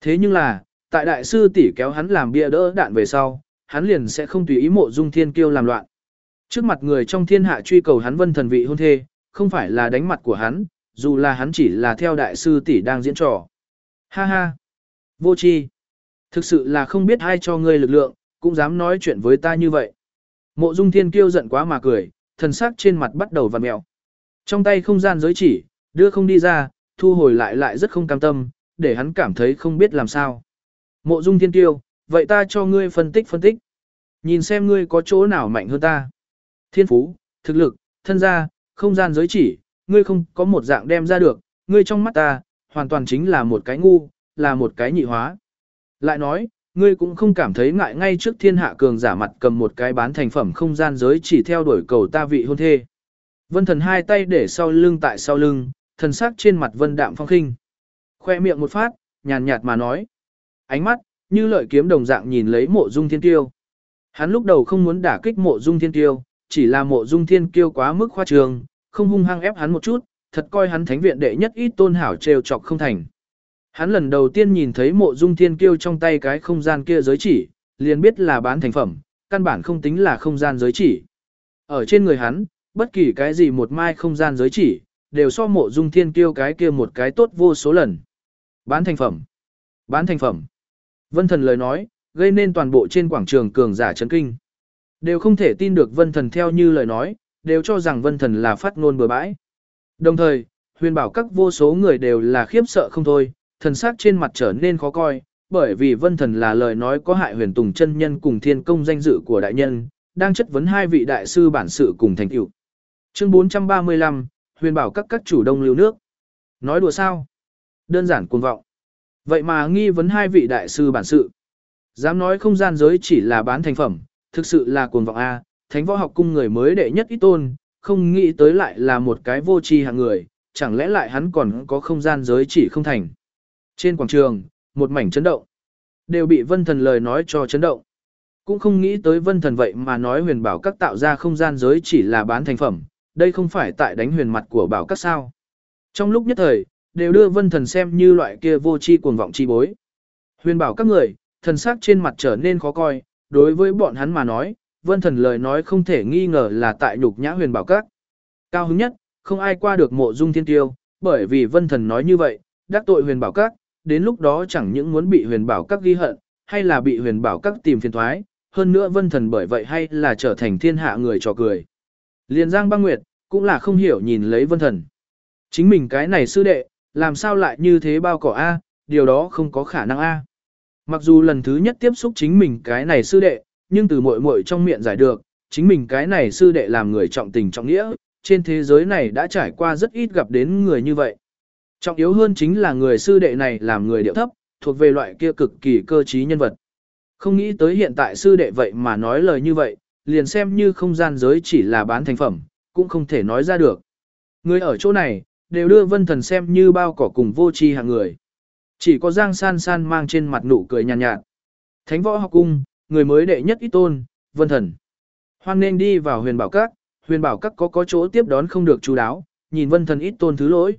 Thế nhưng là, tại đại sư tỷ kéo hắn làm bia đỡ đạn về sau, hắn liền sẽ không tùy ý mộ dung thiên kiêu làm loạn. Trước mặt người trong thiên hạ truy cầu hắn vân thần vị hôn thê, không phải là đánh mặt của hắn, dù là hắn chỉ là theo đại sư tỷ đang diễn trò. Ha ha! Vô chi! Thực sự là không biết ai cho ngươi lực lượng, cũng dám nói chuyện với ta như vậy. Mộ dung thiên kiêu giận quá mà cười, thần sắc trên mặt bắt đầu vặn mèo. Trong tay không gian giới chỉ, đưa không đi ra, thu hồi lại lại rất không cam tâm, để hắn cảm thấy không biết làm sao. Mộ dung thiên Tiêu, vậy ta cho ngươi phân tích phân tích. Nhìn xem ngươi có chỗ nào mạnh hơn ta. Thiên phú, thực lực, thân gia, không gian giới chỉ, ngươi không có một dạng đem ra được, ngươi trong mắt ta, hoàn toàn chính là một cái ngu, là một cái nhị hóa. Lại nói, ngươi cũng không cảm thấy ngại ngay trước thiên hạ cường giả mặt cầm một cái bán thành phẩm không gian giới chỉ theo đuổi cầu ta vị hôn thê. Vân thần hai tay để sau lưng tại sau lưng, thần sắc trên mặt vân đạm phong khinh. Khoe miệng một phát, nhàn nhạt mà nói. Ánh mắt, như lợi kiếm đồng dạng nhìn lấy mộ dung thiên tiêu. Hắn lúc đầu không muốn đả kích mộ dung thiên tiêu, chỉ là mộ dung thiên kiêu quá mức khoa trường, không hung hăng ép hắn một chút, thật coi hắn thánh viện đệ nhất ít tôn hảo trêu chọc không thành. Hắn lần đầu tiên nhìn thấy mộ dung thiên kiêu trong tay cái không gian kia giới chỉ, liền biết là bán thành phẩm, căn bản không tính là không gian giới chỉ. Ở trên người hắn, bất kỳ cái gì một mai không gian giới chỉ, đều so mộ dung thiên kiêu cái kia một cái tốt vô số lần. Bán thành phẩm. Bán thành phẩm. Vân thần lời nói, gây nên toàn bộ trên quảng trường cường giả chấn kinh. Đều không thể tin được vân thần theo như lời nói, đều cho rằng vân thần là phát ngôn bừa bãi. Đồng thời, huyền bảo các vô số người đều là khiếp sợ không thôi, thần sắc trên mặt trở nên khó coi, bởi vì vân thần là lời nói có hại huyền tùng chân nhân cùng thiên công danh dự của đại nhân, đang chất vấn hai vị đại sư bản sự cùng thành tựu. Chương 435, huyền bảo các các chủ đông lưu nước. Nói đùa sao? Đơn giản cuồng vọng. Vậy mà nghi vấn hai vị đại sư bản sự. Dám nói không gian giới chỉ là bán thành phẩm, thực sự là cuồng vọng A, thánh võ học cung người mới đệ nhất ít tôn, không nghĩ tới lại là một cái vô tri hạng người, chẳng lẽ lại hắn còn có không gian giới chỉ không thành. Trên quảng trường, một mảnh chấn động, đều bị vân thần lời nói cho chấn động. Cũng không nghĩ tới vân thần vậy mà nói huyền bảo các tạo ra không gian giới chỉ là bán thành phẩm, đây không phải tại đánh huyền mặt của bảo các sao. Trong lúc nhất thời, đều đưa vân thần xem như loại kia vô chi cuồng vọng chi bối. Huyền bảo các người, thần sắc trên mặt trở nên khó coi, đối với bọn hắn mà nói, vân thần lời nói không thể nghi ngờ là tại nhục nhã huyền bảo các. Cao hứng nhất, không ai qua được mộ dung thiên tiêu, bởi vì vân thần nói như vậy, đắc tội huyền bảo các, đến lúc đó chẳng những muốn bị huyền bảo các ghi hận, hay là bị huyền bảo các tìm phiền thoái, hơn nữa vân thần bởi vậy hay là trở thành thiên hạ người trò cười. Liên Giang băng nguyệt, cũng là không hiểu nhìn lấy vân thần. Chính mình cái này sư đệ, làm sao lại như thế bao cỏ A, điều đó không có khả năng A. Mặc dù lần thứ nhất tiếp xúc chính mình cái này sư đệ, nhưng từ muội muội trong miệng giải được, chính mình cái này sư đệ làm người trọng tình trọng nghĩa, trên thế giới này đã trải qua rất ít gặp đến người như vậy. Trọng yếu hơn chính là người sư đệ này làm người điệu thấp, thuộc về loại kia cực kỳ cơ trí nhân vật. Không nghĩ tới hiện tại sư đệ vậy mà nói lời như vậy, liền xem như không gian giới chỉ là bán thành phẩm, cũng không thể nói ra được. Người ở chỗ này, đều đưa vân thần xem như bao cỏ cùng vô tri hạng người. Chỉ có Giang San San mang trên mặt nụ cười nhàn nhạt, nhạt. Thánh võ học cung, người mới đệ nhất ít tôn, vân thần. Hoan nên đi vào huyền bảo các, huyền bảo các có có chỗ tiếp đón không được chú đáo, nhìn vân thần ít tôn thứ lỗi.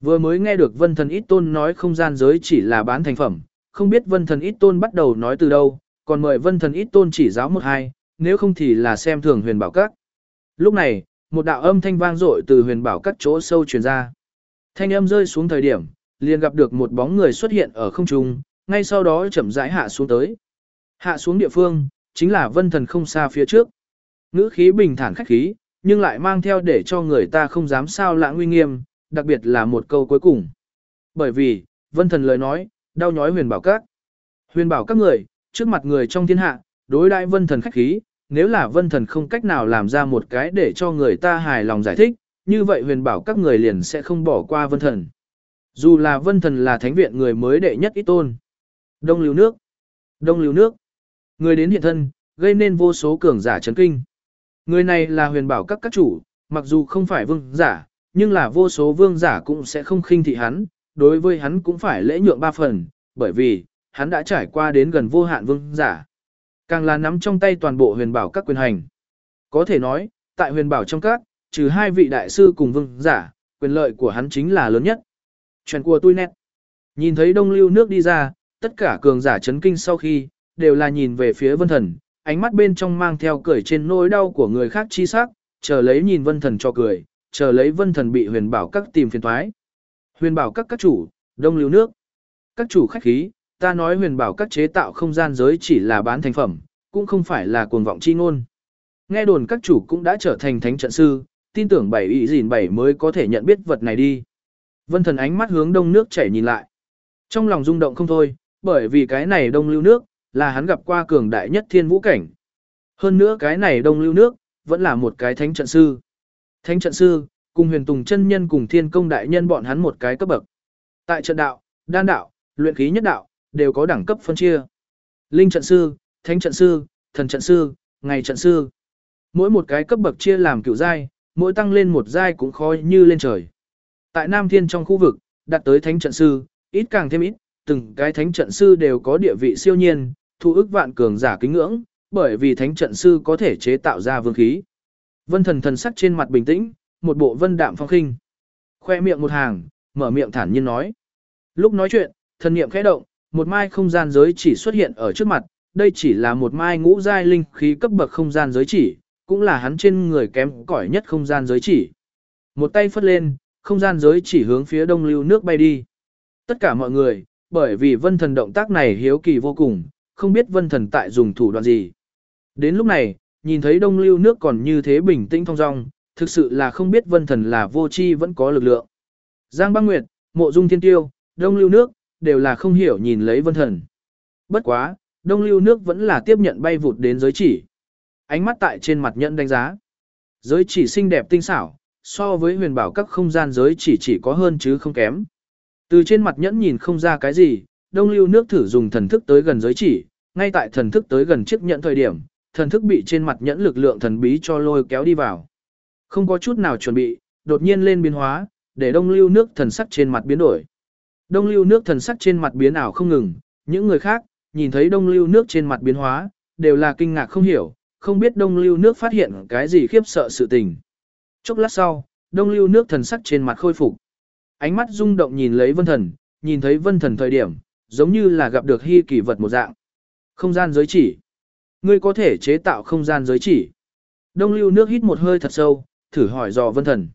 Vừa mới nghe được vân thần ít tôn nói không gian giới chỉ là bán thành phẩm, không biết vân thần ít tôn bắt đầu nói từ đâu, còn mời vân thần ít tôn chỉ giáo một hai, nếu không thì là xem thường huyền bảo các. Lúc này, một đạo âm thanh vang dội từ huyền bảo các chỗ sâu truyền ra. Thanh âm rơi xuống thời điểm, liền gặp được một bóng người xuất hiện ở không trung, ngay sau đó chậm rãi hạ xuống tới. Hạ xuống địa phương, chính là vân thần không xa phía trước. Ngữ khí bình thản khách khí, nhưng lại mang theo để cho người ta không dám sao lãng uy nghiêm, đặc biệt là một câu cuối cùng. Bởi vì, vân thần lời nói, đau nhói huyền bảo các. Huyền bảo các người, trước mặt người trong thiên hạ, đối đại vân thần khách khí, nếu là vân thần không cách nào làm ra một cái để cho người ta hài lòng giải thích, như vậy huyền bảo các người liền sẽ không bỏ qua vân thần. Dù là vân thần là thánh viện người mới đệ nhất ít tôn. Đông lưu nước. Đông lưu nước. Người đến hiện thân, gây nên vô số cường giả chấn kinh. Người này là huyền bảo các các chủ, mặc dù không phải vương giả, nhưng là vô số vương giả cũng sẽ không khinh thị hắn, đối với hắn cũng phải lễ nhượng ba phần, bởi vì, hắn đã trải qua đến gần vô hạn vương giả. Càng là nắm trong tay toàn bộ huyền bảo các quyền hành. Có thể nói, tại huyền bảo trong các, trừ hai vị đại sư cùng vương giả, quyền lợi của hắn chính là lớn nhất. Chuyện của tôi nét. Nhìn thấy đông lưu nước đi ra, tất cả cường giả chấn kinh sau khi, đều là nhìn về phía vân thần, ánh mắt bên trong mang theo cười trên nỗi đau của người khác chi sắc, chờ lấy nhìn vân thần cho cười, chờ lấy vân thần bị huyền bảo các tìm phiền toái. Huyền bảo các các chủ, đông lưu nước. Các chủ khách khí, ta nói huyền bảo các chế tạo không gian giới chỉ là bán thành phẩm, cũng không phải là cuồng vọng chi ngôn. Nghe đồn các chủ cũng đã trở thành thánh trận sư, tin tưởng bảy ý gìn bảy mới có thể nhận biết vật này đi. Vân thần ánh mắt hướng đông nước chảy nhìn lại. Trong lòng rung động không thôi, bởi vì cái này đông lưu nước, là hắn gặp qua cường đại nhất thiên vũ cảnh. Hơn nữa cái này đông lưu nước, vẫn là một cái thánh trận sư. Thánh trận sư, cùng huyền tùng chân nhân cùng thiên công đại nhân bọn hắn một cái cấp bậc. Tại trận đạo, đan đạo, luyện khí nhất đạo, đều có đẳng cấp phân chia. Linh trận sư, thánh trận sư, thần trận sư, ngày trận sư. Mỗi một cái cấp bậc chia làm cựu giai, mỗi tăng lên một giai cũng khó như lên trời. Tại Nam Thiên trong khu vực, đạt tới thánh trận sư, ít càng thêm ít, từng cái thánh trận sư đều có địa vị siêu nhiên, thu ức vạn cường giả kính ngưỡng, bởi vì thánh trận sư có thể chế tạo ra vương khí. Vân thần thần sắc trên mặt bình tĩnh, một bộ vân đạm phong khinh. Khoe miệng một hàng, mở miệng thản nhiên nói. Lúc nói chuyện, thần niệm khẽ động, một mai không gian giới chỉ xuất hiện ở trước mặt, đây chỉ là một mai ngũ giai linh khí cấp bậc không gian giới chỉ, cũng là hắn trên người kém cỏi nhất không gian giới chỉ. Một tay phất lên, không gian giới chỉ hướng phía đông lưu nước bay đi. Tất cả mọi người, bởi vì vân thần động tác này hiếu kỳ vô cùng, không biết vân thần tại dùng thủ đoạn gì. Đến lúc này, nhìn thấy đông lưu nước còn như thế bình tĩnh thong dong, thực sự là không biết vân thần là vô chi vẫn có lực lượng. Giang băng nguyệt, mộ dung thiên tiêu, đông lưu nước, đều là không hiểu nhìn lấy vân thần. Bất quá, đông lưu nước vẫn là tiếp nhận bay vụt đến giới chỉ. Ánh mắt tại trên mặt nhận đánh giá. Giới chỉ xinh đẹp tinh xảo, so với huyền bảo các không gian giới chỉ chỉ có hơn chứ không kém. Từ trên mặt nhẫn nhìn không ra cái gì, đông lưu nước thử dùng thần thức tới gần giới chỉ, ngay tại thần thức tới gần chiếc nhẫn thời điểm, thần thức bị trên mặt nhẫn lực lượng thần bí cho lôi kéo đi vào. Không có chút nào chuẩn bị, đột nhiên lên biến hóa, để đông lưu nước thần sắc trên mặt biến đổi. Đông lưu nước thần sắc trên mặt biến ảo không ngừng, những người khác, nhìn thấy đông lưu nước trên mặt biến hóa, đều là kinh ngạc không hiểu, không biết đông lưu nước phát hiện cái gì khiếp sợ sự tình. Chốc lát sau, đông lưu nước thần sắc trên mặt khôi phục. Ánh mắt rung động nhìn lấy vân thần, nhìn thấy vân thần thời điểm, giống như là gặp được hy kỳ vật một dạng. Không gian giới chỉ. Ngươi có thể chế tạo không gian giới chỉ. Đông lưu nước hít một hơi thật sâu, thử hỏi dò vân thần.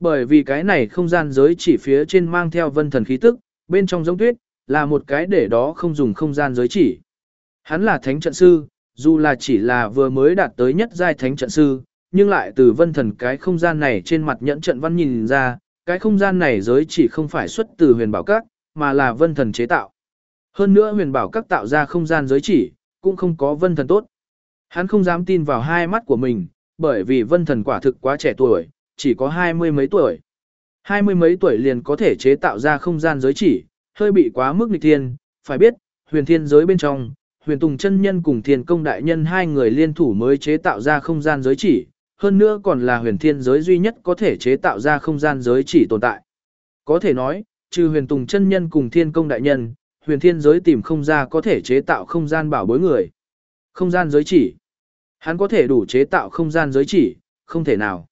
Bởi vì cái này không gian giới chỉ phía trên mang theo vân thần khí tức, bên trong giống tuyết, là một cái để đó không dùng không gian giới chỉ. Hắn là thánh trận sư, dù là chỉ là vừa mới đạt tới nhất giai thánh trận sư, nhưng lại từ vân thần cái không gian này trên mặt nhẫn trận văn nhìn ra, cái không gian này giới chỉ không phải xuất từ huyền bảo các, mà là vân thần chế tạo. Hơn nữa huyền bảo các tạo ra không gian giới chỉ, cũng không có vân thần tốt. Hắn không dám tin vào hai mắt của mình, bởi vì vân thần quả thực quá trẻ tuổi, chỉ có hai mươi mấy tuổi. Hai mươi mấy tuổi liền có thể chế tạo ra không gian giới chỉ, hơi bị quá mức nghịch thiên, phải biết, huyền thiên giới bên trong, huyền tùng chân nhân cùng thiên công đại nhân hai người liên thủ mới chế tạo ra không gian giới chỉ, hơn nữa còn là huyền thiên giới duy nhất có thể chế tạo ra không gian giới chỉ tồn tại. Có thể nói, trừ huyền tùng chân nhân cùng thiên công đại nhân, huyền thiên giới tìm không ra có thể chế tạo không gian bảo bối người. Không gian giới chỉ. Hắn có thể đủ chế tạo không gian giới chỉ, không thể nào.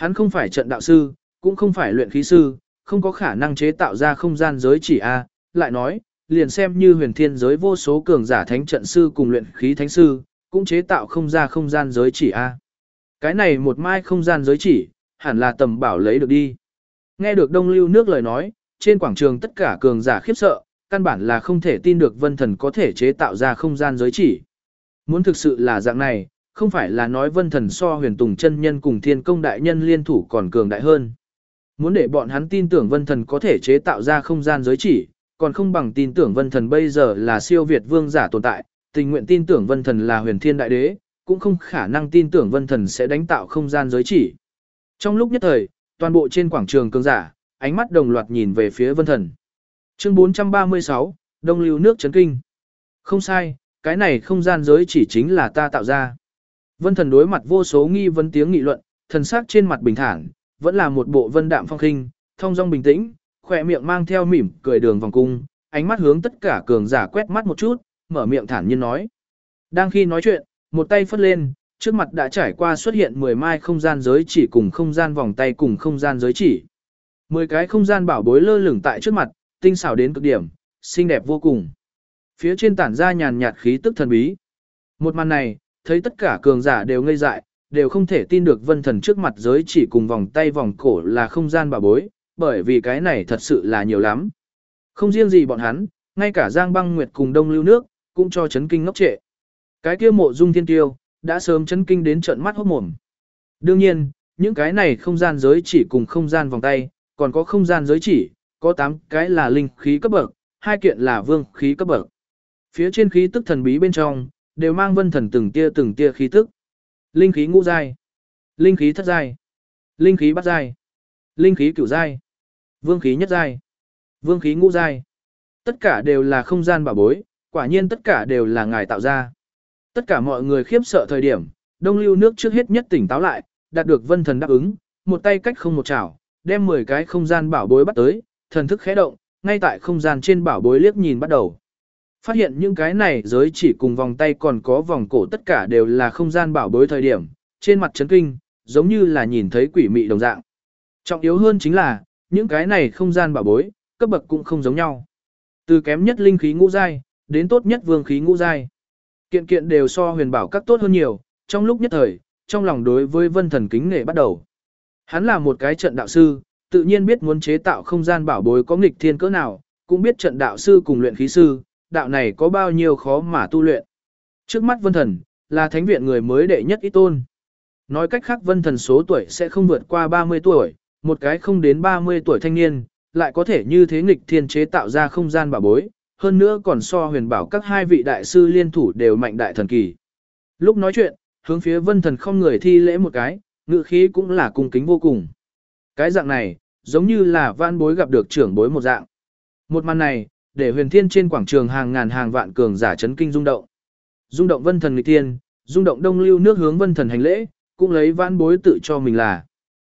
Hắn không phải trận đạo sư, cũng không phải luyện khí sư, không có khả năng chế tạo ra không gian giới chỉ A, lại nói, liền xem như huyền thiên giới vô số cường giả thánh trận sư cùng luyện khí thánh sư, cũng chế tạo không ra không gian giới chỉ A. Cái này một mai không gian giới chỉ, hẳn là tầm bảo lấy được đi. Nghe được đông lưu nước lời nói, trên quảng trường tất cả cường giả khiếp sợ, căn bản là không thể tin được vân thần có thể chế tạo ra không gian giới chỉ. Muốn thực sự là dạng này, không phải là nói vân thần so huyền tùng chân nhân cùng thiên công đại nhân liên thủ còn cường đại hơn. Muốn để bọn hắn tin tưởng vân thần có thể chế tạo ra không gian giới chỉ, còn không bằng tin tưởng vân thần bây giờ là siêu việt vương giả tồn tại, tình nguyện tin tưởng vân thần là huyền thiên đại đế, cũng không khả năng tin tưởng vân thần sẽ đánh tạo không gian giới chỉ. Trong lúc nhất thời, toàn bộ trên quảng trường cường giả, ánh mắt đồng loạt nhìn về phía vân thần. Chương 436, Đông lưu nước chấn kinh. Không sai, cái này không gian giới chỉ chính là ta tạo ra. Vân thần đối mặt vô số nghi vấn tiếng nghị luận, thần sắc trên mặt bình thản, vẫn là một bộ vân đạm phong khinh, thông dong bình tĩnh, khỏe miệng mang theo mỉm cười đường vòng cung, ánh mắt hướng tất cả cường giả quét mắt một chút, mở miệng thản nhiên nói. Đang khi nói chuyện, một tay phất lên, trước mặt đã trải qua xuất hiện 10 mai không gian giới chỉ cùng không gian vòng tay cùng không gian giới chỉ. 10 cái không gian bảo bối lơ lửng tại trước mặt, tinh xảo đến cực điểm, xinh đẹp vô cùng. Phía trên tản ra nhàn nhạt khí tức thần bí. Một màn này, thấy tất cả cường giả đều ngây dại, đều không thể tin được vân thần trước mặt giới chỉ cùng vòng tay vòng cổ là không gian bảo bối, bởi vì cái này thật sự là nhiều lắm. Không riêng gì bọn hắn, ngay cả Giang Băng Nguyệt cùng Đông Lưu Nước, cũng cho chấn kinh ngốc trệ. Cái kia mộ dung thiên tiêu, đã sớm chấn kinh đến trận mắt hốt mồm. Đương nhiên, những cái này không gian giới chỉ cùng không gian vòng tay, còn có không gian giới chỉ, có 8 cái là linh khí cấp bậc, hai kiện là vương khí cấp bậc. Phía trên khí tức thần bí bên trong, đều mang vân thần từng tia từng tia khí tức. Linh khí ngũ giai, linh khí thất giai, linh khí bát giai, linh khí cửu giai, vương khí nhất giai, vương khí ngũ giai. Tất cả đều là không gian bảo bối, quả nhiên tất cả đều là ngài tạo ra. Tất cả mọi người khiếp sợ thời điểm, đông lưu nước trước hết nhất tỉnh táo lại, đạt được vân thần đáp ứng, một tay cách không một chảo, đem 10 cái không gian bảo bối bắt tới, thần thức khẽ động, ngay tại không gian trên bảo bối liếc nhìn bắt đầu. Phát hiện những cái này giới chỉ cùng vòng tay còn có vòng cổ tất cả đều là không gian bảo bối thời điểm, trên mặt chấn kinh, giống như là nhìn thấy quỷ mị đồng dạng. Trọng yếu hơn chính là, những cái này không gian bảo bối, cấp bậc cũng không giống nhau. Từ kém nhất linh khí ngũ giai, đến tốt nhất vương khí ngũ giai. Kiện kiện đều so huyền bảo các tốt hơn nhiều, trong lúc nhất thời, trong lòng đối với vân thần kính nể bắt đầu. Hắn là một cái trận đạo sư, tự nhiên biết muốn chế tạo không gian bảo bối có nghịch thiên cỡ nào, cũng biết trận đạo sư cùng luyện khí sư, đạo này có bao nhiêu khó mà tu luyện. Trước mắt vân thần, là thánh viện người mới đệ nhất ít tôn. Nói cách khác vân thần số tuổi sẽ không vượt qua 30 tuổi, một cái không đến 30 tuổi thanh niên, lại có thể như thế nghịch thiên chế tạo ra không gian bảo bối, hơn nữa còn so huyền bảo các hai vị đại sư liên thủ đều mạnh đại thần kỳ. Lúc nói chuyện, hướng phía vân thần không người thi lễ một cái, ngự khí cũng là cung kính vô cùng. Cái dạng này, giống như là van bối gặp được trưởng bối một dạng. Một màn này, để huyền thiên trên quảng trường hàng ngàn hàng vạn cường giả chấn kinh rung động. Rung động vân thần nghịch thiên, rung động đông lưu nước hướng vân thần hành lễ, cũng lấy vãn bối tự cho mình là.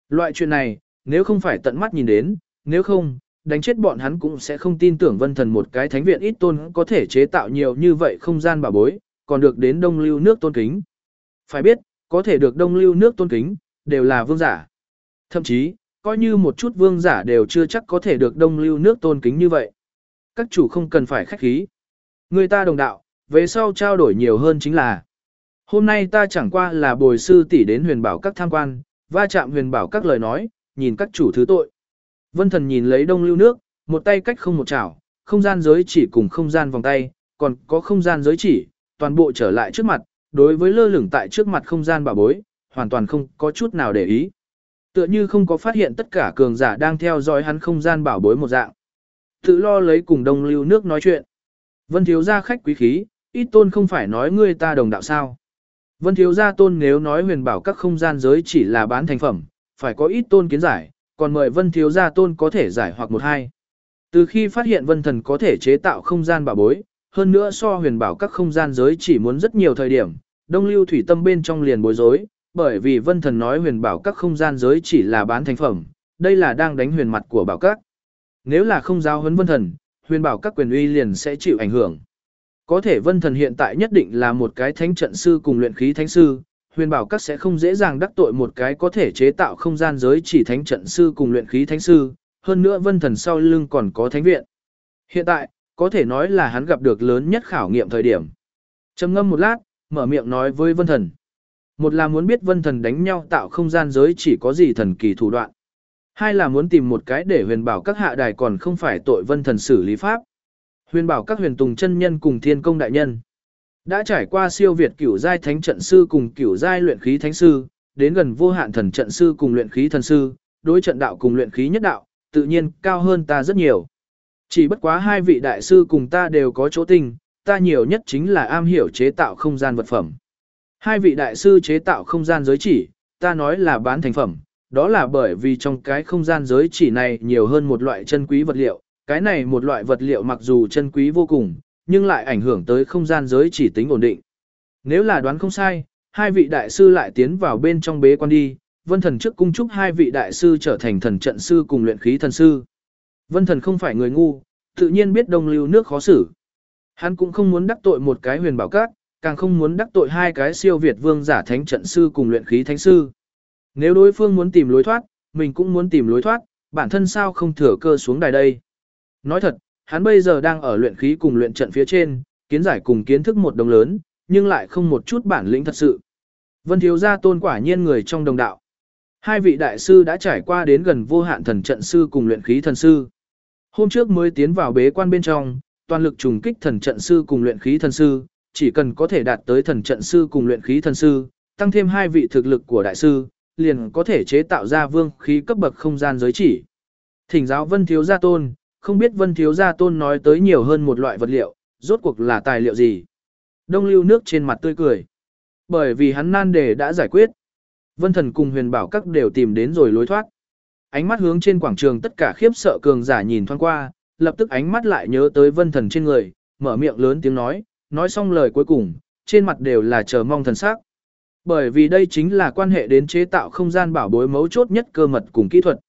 Loại chuyện này, nếu không phải tận mắt nhìn đến, nếu không, đánh chết bọn hắn cũng sẽ không tin tưởng vân thần một cái thánh viện ít tôn có thể chế tạo nhiều như vậy không gian bảo bối, còn được đến đông lưu nước tôn kính. Phải biết, có thể được đông lưu nước tôn kính, đều là vương giả. Thậm chí, coi như một chút vương giả đều chưa chắc có thể được đông lưu nước tôn kính như vậy. Các chủ không cần phải khách khí. Người ta đồng đạo, về sau trao đổi nhiều hơn chính là. Hôm nay ta chẳng qua là bồi sư tỷ đến huyền bảo các tham quan, va chạm huyền bảo các lời nói, nhìn các chủ thứ tội. Vân thần nhìn lấy đông lưu nước, một tay cách không một chảo, không gian giới chỉ cùng không gian vòng tay, còn có không gian giới chỉ, toàn bộ trở lại trước mặt, đối với lơ lửng tại trước mặt không gian bảo bối, hoàn toàn không có chút nào để ý. Tựa như không có phát hiện tất cả cường giả đang theo dõi hắn không gian bảo bối một dạng. Tự lo lấy cùng đông lưu nước nói chuyện. Vân thiếu gia khách quý khí, ít tôn không phải nói ngươi ta đồng đạo sao. Vân thiếu gia tôn nếu nói huyền bảo các không gian giới chỉ là bán thành phẩm, phải có ít tôn kiến giải, còn mời vân thiếu gia tôn có thể giải hoặc một hai. Từ khi phát hiện vân thần có thể chế tạo không gian bảo bối, hơn nữa so huyền bảo các không gian giới chỉ muốn rất nhiều thời điểm, đông lưu thủy tâm bên trong liền bối rối, bởi vì vân thần nói huyền bảo các không gian giới chỉ là bán thành phẩm, đây là đang đánh huyền mặt của bảo các. Nếu là không giao huấn vân thần, huyền bảo các quyền uy liền sẽ chịu ảnh hưởng. Có thể vân thần hiện tại nhất định là một cái thánh trận sư cùng luyện khí thánh sư, huyền bảo các sẽ không dễ dàng đắc tội một cái có thể chế tạo không gian giới chỉ thánh trận sư cùng luyện khí thánh sư, hơn nữa vân thần sau lưng còn có thánh viện. Hiện tại, có thể nói là hắn gặp được lớn nhất khảo nghiệm thời điểm. trầm ngâm một lát, mở miệng nói với vân thần. Một là muốn biết vân thần đánh nhau tạo không gian giới chỉ có gì thần kỳ thủ đoạn. Hai là muốn tìm một cái để huyền bảo các hạ đài còn không phải tội vân thần xử lý pháp. Huyền bảo các huyền tùng chân nhân cùng thiên công đại nhân. Đã trải qua siêu việt cửu giai thánh trận sư cùng cửu giai luyện khí thánh sư, đến gần vô hạn thần trận sư cùng luyện khí thần sư, đối trận đạo cùng luyện khí nhất đạo, tự nhiên cao hơn ta rất nhiều. Chỉ bất quá hai vị đại sư cùng ta đều có chỗ tình, ta nhiều nhất chính là am hiểu chế tạo không gian vật phẩm. Hai vị đại sư chế tạo không gian giới chỉ, ta nói là bán thành phẩm, đó là bởi vì trong cái không gian giới chỉ này nhiều hơn một loại chân quý vật liệu, cái này một loại vật liệu mặc dù chân quý vô cùng, nhưng lại ảnh hưởng tới không gian giới chỉ tính ổn định. Nếu là đoán không sai, hai vị đại sư lại tiến vào bên trong bế quan đi, vân thần trước cung chúc hai vị đại sư trở thành thần trận sư cùng luyện khí thần sư. Vân thần không phải người ngu, tự nhiên biết đông lưu nước khó xử. Hắn cũng không muốn đắc tội một cái huyền bảo cát, càng không muốn đắc tội hai cái siêu việt vương giả thánh trận sư cùng luyện khí thánh sư. Nếu đối phương muốn tìm lối thoát, mình cũng muốn tìm lối thoát, bản thân sao không thừa cơ xuống đài đây. Nói thật, hắn bây giờ đang ở luyện khí cùng luyện trận phía trên, kiến giải cùng kiến thức một đồng lớn, nhưng lại không một chút bản lĩnh thật sự. Vân thiếu gia tôn quả nhiên người trong đồng đạo. Hai vị đại sư đã trải qua đến gần vô hạn thần trận sư cùng luyện khí thần sư. Hôm trước mới tiến vào bế quan bên trong, toàn lực trùng kích thần trận sư cùng luyện khí thần sư, chỉ cần có thể đạt tới thần trận sư cùng luyện khí thần sư, tăng thêm hai vị thực lực của đại sư, liền có thể chế tạo ra vương khí cấp bậc không gian giới chỉ. Thỉnh giáo Vân Thiếu Gia Tôn, không biết Vân Thiếu Gia Tôn nói tới nhiều hơn một loại vật liệu, rốt cuộc là tài liệu gì? Đông lưu nước trên mặt tươi cười. Bởi vì hắn nan đề đã giải quyết. Vân Thần cùng huyền bảo các đều tìm đến rồi lối thoát. Ánh mắt hướng trên quảng trường tất cả khiếp sợ cường giả nhìn thoáng qua, lập tức ánh mắt lại nhớ tới Vân Thần trên người, mở miệng lớn tiếng nói, nói xong lời cuối cùng, trên mặt đều là chờ mong thần sắc. Bởi vì đây chính là quan hệ đến chế tạo không gian bảo bối mấu chốt nhất cơ mật cùng kỹ thuật.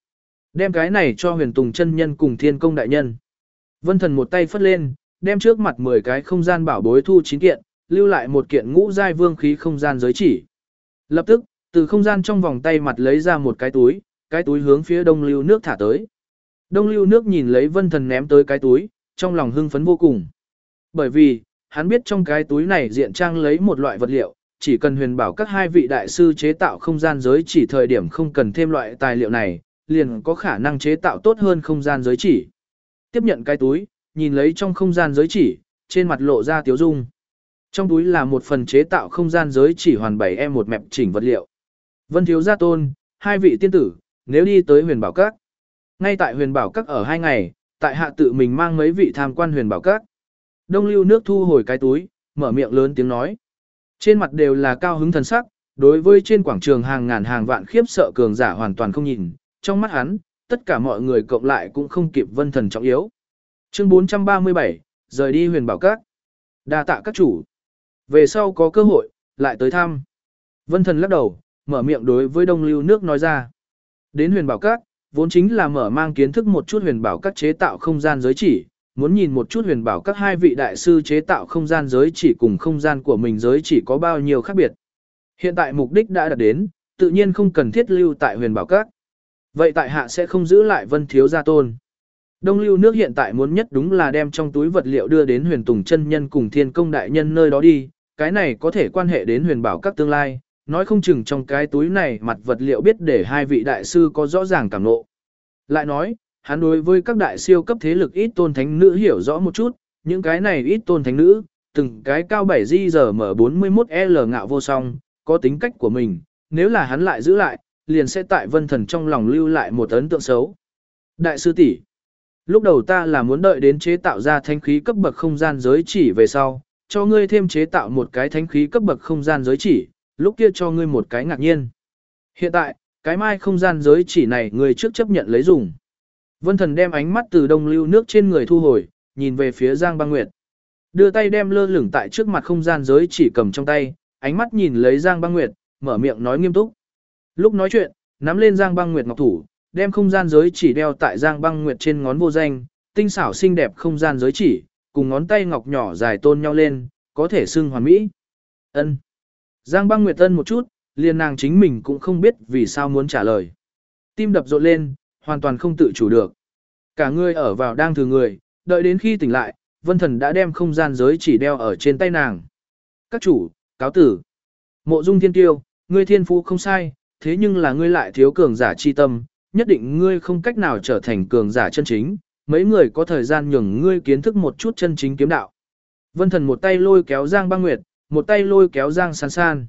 Đem cái này cho huyền tùng chân nhân cùng thiên công đại nhân. Vân thần một tay phất lên, đem trước mặt 10 cái không gian bảo bối thu chín kiện, lưu lại một kiện ngũ giai vương khí không gian giới chỉ. Lập tức, từ không gian trong vòng tay mặt lấy ra một cái túi, cái túi hướng phía đông lưu nước thả tới. Đông lưu nước nhìn lấy vân thần ném tới cái túi, trong lòng hưng phấn vô cùng. Bởi vì, hắn biết trong cái túi này diện trang lấy một loại vật liệu, chỉ cần huyền bảo các hai vị đại sư chế tạo không gian giới chỉ thời điểm không cần thêm loại tài liệu này, liền có khả năng chế tạo tốt hơn không gian giới chỉ. Tiếp nhận cái túi, nhìn lấy trong không gian giới chỉ, trên mặt lộ ra tiếu dung. Trong túi là một phần chế tạo không gian giới chỉ hoàn 7 em một mẹp chỉnh vật liệu. Vân thiếu gia tôn, hai vị tiên tử, nếu đi tới huyền bảo các. Ngay tại huyền bảo các ở hai ngày, tại hạ tự mình mang mấy vị tham quan huyền bảo các. Đông lưu nước thu hồi cái túi, mở miệng lớn tiếng nói. Trên mặt đều là cao hứng thần sắc, đối với trên quảng trường hàng ngàn hàng vạn khiếp sợ cường giả hoàn toàn không nhìn, trong mắt hắn, tất cả mọi người cộng lại cũng không kịp vân thần trọng yếu. Chương 437, rời đi huyền bảo các. đa tạ các chủ. Về sau có cơ hội, lại tới thăm. Vân thần lắc đầu, mở miệng đối với đông lưu nước nói ra. Đến huyền bảo các, vốn chính là mở mang kiến thức một chút huyền bảo các chế tạo không gian giới chỉ, muốn nhìn một chút huyền bảo các hai vị đại sư chế tạo không gian giới chỉ cùng không gian của mình giới chỉ có bao nhiêu khác biệt. Hiện tại mục đích đã đạt đến, tự nhiên không cần thiết lưu tại huyền bảo các. Vậy tại hạ sẽ không giữ lại vân thiếu gia tôn. Đông lưu nước hiện tại muốn nhất đúng là đem trong túi vật liệu đưa đến huyền tùng chân nhân cùng thiên công đại nhân nơi đó đi, cái này có thể quan hệ đến huyền bảo các tương lai, nói không chừng trong cái túi này mặt vật liệu biết để hai vị đại sư có rõ ràng cảm nộ. Lại nói, hắn đối với các đại siêu cấp thế lực ít tôn thánh nữ hiểu rõ một chút, những cái này ít tôn thánh nữ, từng cái cao 7 di giờ mở 41L ngạo vô song, có tính cách của mình, nếu là hắn lại giữ lại, liền sẽ tại vân thần trong lòng lưu lại một ấn tượng xấu. Đại sư tỷ lúc đầu ta là muốn đợi đến chế tạo ra thánh khí cấp bậc không gian giới chỉ về sau, cho ngươi thêm chế tạo một cái thánh khí cấp bậc không gian giới chỉ, lúc kia cho ngươi một cái ngạc nhiên. Hiện tại, cái mai không gian giới chỉ này ngươi trước chấp nhận lấy dùng. Vân thần đem ánh mắt từ đông lưu nước trên người thu hồi, nhìn về phía Giang băng nguyệt. Đưa tay đem lơ lửng tại trước mặt không gian giới chỉ cầm trong tay, ánh mắt nhìn lấy Giang băng nguyệt, mở miệng nói nghiêm túc. Lúc nói chuyện, nắm lên Giang băng nguyệt ngọc thủ, đem không gian giới chỉ đeo tại Giang băng nguyệt trên ngón vô danh, tinh xảo xinh đẹp không gian giới chỉ, cùng ngón tay ngọc nhỏ dài tôn nhau lên, có thể xưng hoàn mỹ. Ân. Giang băng nguyệt ân một chút, liền nàng chính mình cũng không biết vì sao muốn trả lời. Tim đập rộn lên, hoàn toàn không tự chủ được. Cả người ở vào đang thừa người, đợi đến khi tỉnh lại, vân thần đã đem không gian giới chỉ đeo ở trên tay nàng. Các chủ, cáo tử. Mộ dung thiên tiêu, ngươi thiên phú không sai, thế nhưng là ngươi lại thiếu cường giả chi tâm, nhất định ngươi không cách nào trở thành cường giả chân chính, mấy người có thời gian nhường ngươi kiến thức một chút chân chính kiếm đạo. Vân thần một tay lôi kéo Giang băng nguyệt, một tay lôi kéo Giang san san.